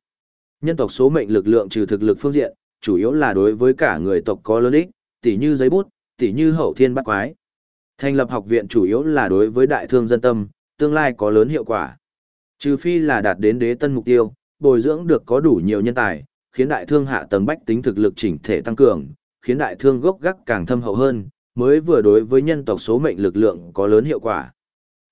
Nhân tộc số mệnh lực lượng trừ thực lực phương diện, chủ yếu là đối với cả người tộc có lớn ích, tỉ như giấy bút, tỉ như hậu thiên bắt quái. Thành lập học viện chủ yếu là đối với đại thương dân tâm, tương lai có lớn hiệu quả. Trừ phi là đạt đến đế tân mục tiêu, bồi dưỡng được có đủ nhiều nhân tài, khiến đại thương hạ tầng bách tính thực lực chỉnh thể tăng cường, khiến đại thương gốc gác càng thâm hậu hơn, mới vừa đối với nhân tộc số mệnh lực lượng có lớn hiệu quả.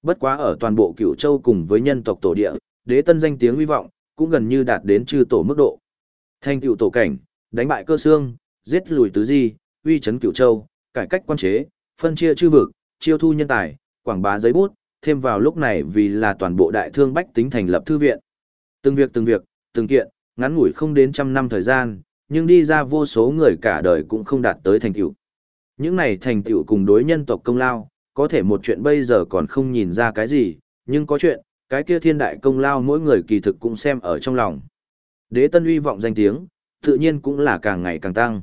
Bất quá ở toàn bộ cửu châu cùng với nhân tộc tổ địa, đế tân danh tiếng uy vọng, cũng gần như đạt đến chư tổ mức độ. Thanh cựu tổ cảnh, đánh bại cơ xương, giết lùi tứ di, uy chấn cửu châu, cải cách quan chế, phân chia chư vực, chiêu thu nhân tài, quảng bá giấy bút, thêm vào lúc này vì là toàn bộ đại thương bách tính thành lập thư viện. Từng việc từng việc, từng kiện, ngắn ngủi không đến trăm năm thời gian, nhưng đi ra vô số người cả đời cũng không đạt tới thành tựu. Những này thành tựu cùng đối nhân tộc công lao, có thể một chuyện bây giờ còn không nhìn ra cái gì, nhưng có chuyện, cái kia thiên đại công lao mỗi người kỳ thực cũng xem ở trong lòng. Đế tân uy vọng danh tiếng, tự nhiên cũng là càng ngày càng tăng.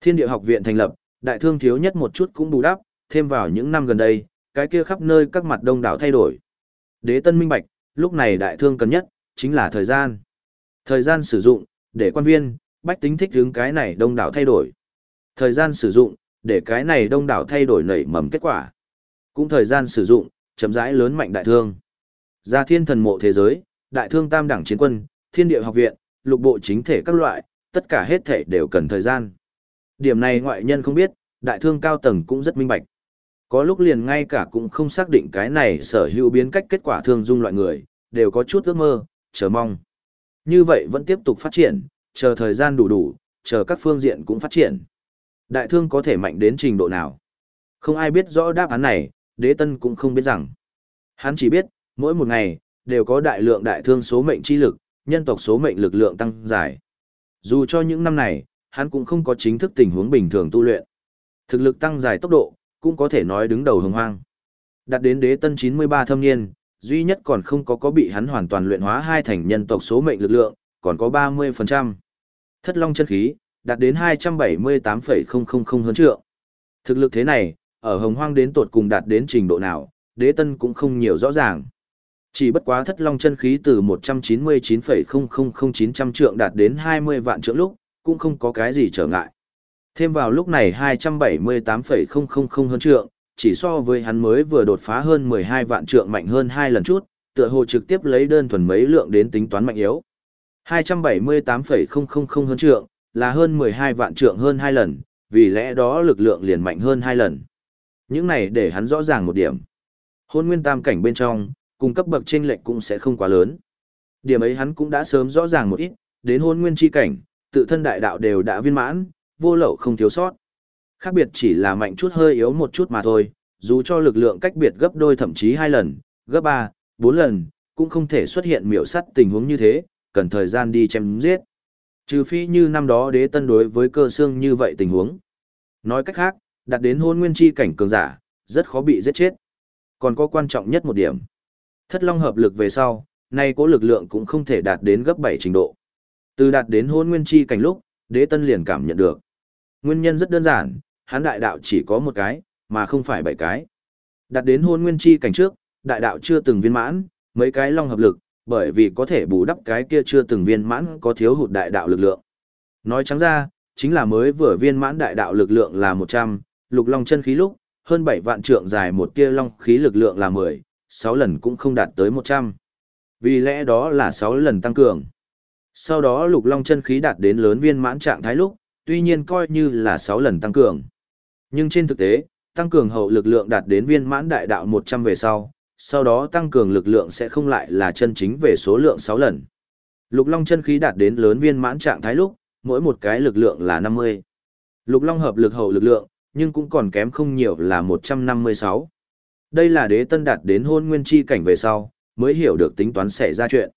Thiên địa học viện thành lập, đại thương thiếu nhất một chút cũng bù đắp, thêm vào những năm gần đây, cái kia khắp nơi các mặt đông đảo thay đổi. Đế tân minh bạch, lúc này đại thương cần nhất, chính là thời gian. Thời gian sử dụng, để quan viên, bách tính thích hướng cái này đông đảo thay đổi. Thời gian sử dụng, để cái này đông đảo thay đổi nảy mầm kết quả. Cũng thời gian sử dụng, chậm rãi lớn mạnh đại thương. Gia thiên thần mộ thế giới, đại thương tam đẳng chiến quân, thiên địa học viện, lục bộ chính thể các loại, tất cả hết thể đều cần thời gian. Điểm này ngoại nhân không biết, đại thương cao tầng cũng rất minh bạch. Có lúc liền ngay cả cũng không xác định cái này sở hữu biến cách kết quả thương dung loại người, đều có chút ước mơ, chờ mong. Như vậy vẫn tiếp tục phát triển, chờ thời gian đủ đủ, chờ các phương diện cũng phát triển. Đại thương có thể mạnh đến trình độ nào? Không ai biết rõ đáp án này, đế tân cũng không biết rằng. Hắn chỉ biết, mỗi một ngày, đều có đại lượng đại thương số mệnh chi lực, nhân tộc số mệnh lực lượng tăng dài. Dù cho những năm này, hắn cũng không có chính thức tình huống bình thường tu luyện. Thực lực tăng dài tốc độ, cũng có thể nói đứng đầu hồng hoang. Đạt đến đế tân 93 thâm niên, duy nhất còn không có có bị hắn hoàn toàn luyện hóa hai thành nhân tộc số mệnh lực lượng, còn có 30%. Thất long chân khí, đạt đến 278,000 hơn trượng. Thực lực thế này, ở hồng hoang đến tột cùng đạt đến trình độ nào, đế tân cũng không nhiều rõ ràng. Chỉ bất quá thất long chân khí từ 199,000900 trượng đạt đến 20 vạn trượng lúc, cũng không có cái gì trở ngại. Thêm vào lúc này 278,000 hơn trượng, chỉ so với hắn mới vừa đột phá hơn 12 vạn trượng mạnh hơn hai lần chút, tựa hồ trực tiếp lấy đơn thuần mấy lượng đến tính toán mạnh yếu. 278,000 hơn trượng, là hơn 12 vạn trượng hơn hai lần, vì lẽ đó lực lượng liền mạnh hơn hai lần. Những này để hắn rõ ràng một điểm. Hôn nguyên tam cảnh bên trong, cung cấp bậc trên lệnh cũng sẽ không quá lớn. Điểm ấy hắn cũng đã sớm rõ ràng một ít, đến hôn nguyên chi cảnh, tự thân đại đạo đều đã viên mãn, vô lậu không thiếu sót. Khác biệt chỉ là mạnh chút hơi yếu một chút mà thôi, dù cho lực lượng cách biệt gấp đôi thậm chí hai lần, gấp ba, bốn lần, cũng không thể xuất hiện miểu sắt tình huống như thế, cần thời gian đi chém giết. Trừ phi như năm đó đế tân đối với cơ xương như vậy tình huống. Nói cách khác, đặt đến hôn nguyên chi cảnh cường giả, rất khó bị giết chết. Còn có quan trọng nhất một điểm. Thất long hợp lực về sau, nay cố lực lượng cũng không thể đạt đến gấp 7 trình độ. Từ đạt đến hôn nguyên chi cảnh lúc, đế tân liền cảm nhận được. Nguyên nhân rất đơn giản, hắn đại đạo chỉ có một cái, mà không phải bảy cái. Đạt đến hôn nguyên chi cảnh trước, đại đạo chưa từng viên mãn, mấy cái long hợp lực, bởi vì có thể bù đắp cái kia chưa từng viên mãn có thiếu hụt đại đạo lực lượng. Nói trắng ra, chính là mới vừa viên mãn đại đạo lực lượng là 100, lục long chân khí lúc, hơn 7 vạn trượng dài một tia long khí lực lượng là 10, 6 lần cũng không đạt tới 100. Vì lẽ đó là 6 lần tăng cường. Sau đó lục long chân khí đạt đến lớn viên mãn trạng thái lúc, tuy nhiên coi như là 6 lần tăng cường. Nhưng trên thực tế, tăng cường hậu lực lượng đạt đến viên mãn đại đạo 100 về sau, sau đó tăng cường lực lượng sẽ không lại là chân chính về số lượng 6 lần. Lục Long chân khí đạt đến lớn viên mãn trạng thái lúc, mỗi một cái lực lượng là 50. Lục Long hợp lực hậu lực lượng, nhưng cũng còn kém không nhiều là 156. Đây là đế tân đạt đến hôn nguyên chi cảnh về sau, mới hiểu được tính toán xảy ra chuyện.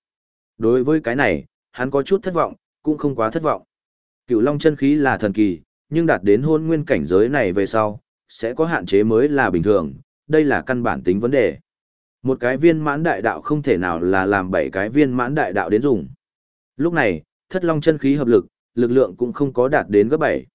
Đối với cái này, hắn có chút thất vọng, cũng không quá thất vọng. Cựu Long chân khí là thần kỳ, nhưng đạt đến hôn nguyên cảnh giới này về sau, sẽ có hạn chế mới là bình thường, đây là căn bản tính vấn đề. Một cái viên mãn đại đạo không thể nào là làm bảy cái viên mãn đại đạo đến dùng. Lúc này, thất long chân khí hợp lực, lực lượng cũng không có đạt đến gấp bảy.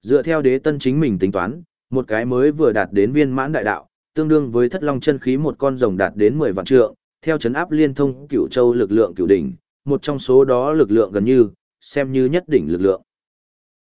Dựa theo đế tân chính mình tính toán, một cái mới vừa đạt đến viên mãn đại đạo, tương đương với thất long chân khí một con rồng đạt đến 10 vạn trượng, theo chấn áp liên thông cửu châu lực lượng cửu đỉnh, một trong số đó lực lượng gần như, xem như nhất đỉnh lực lượng.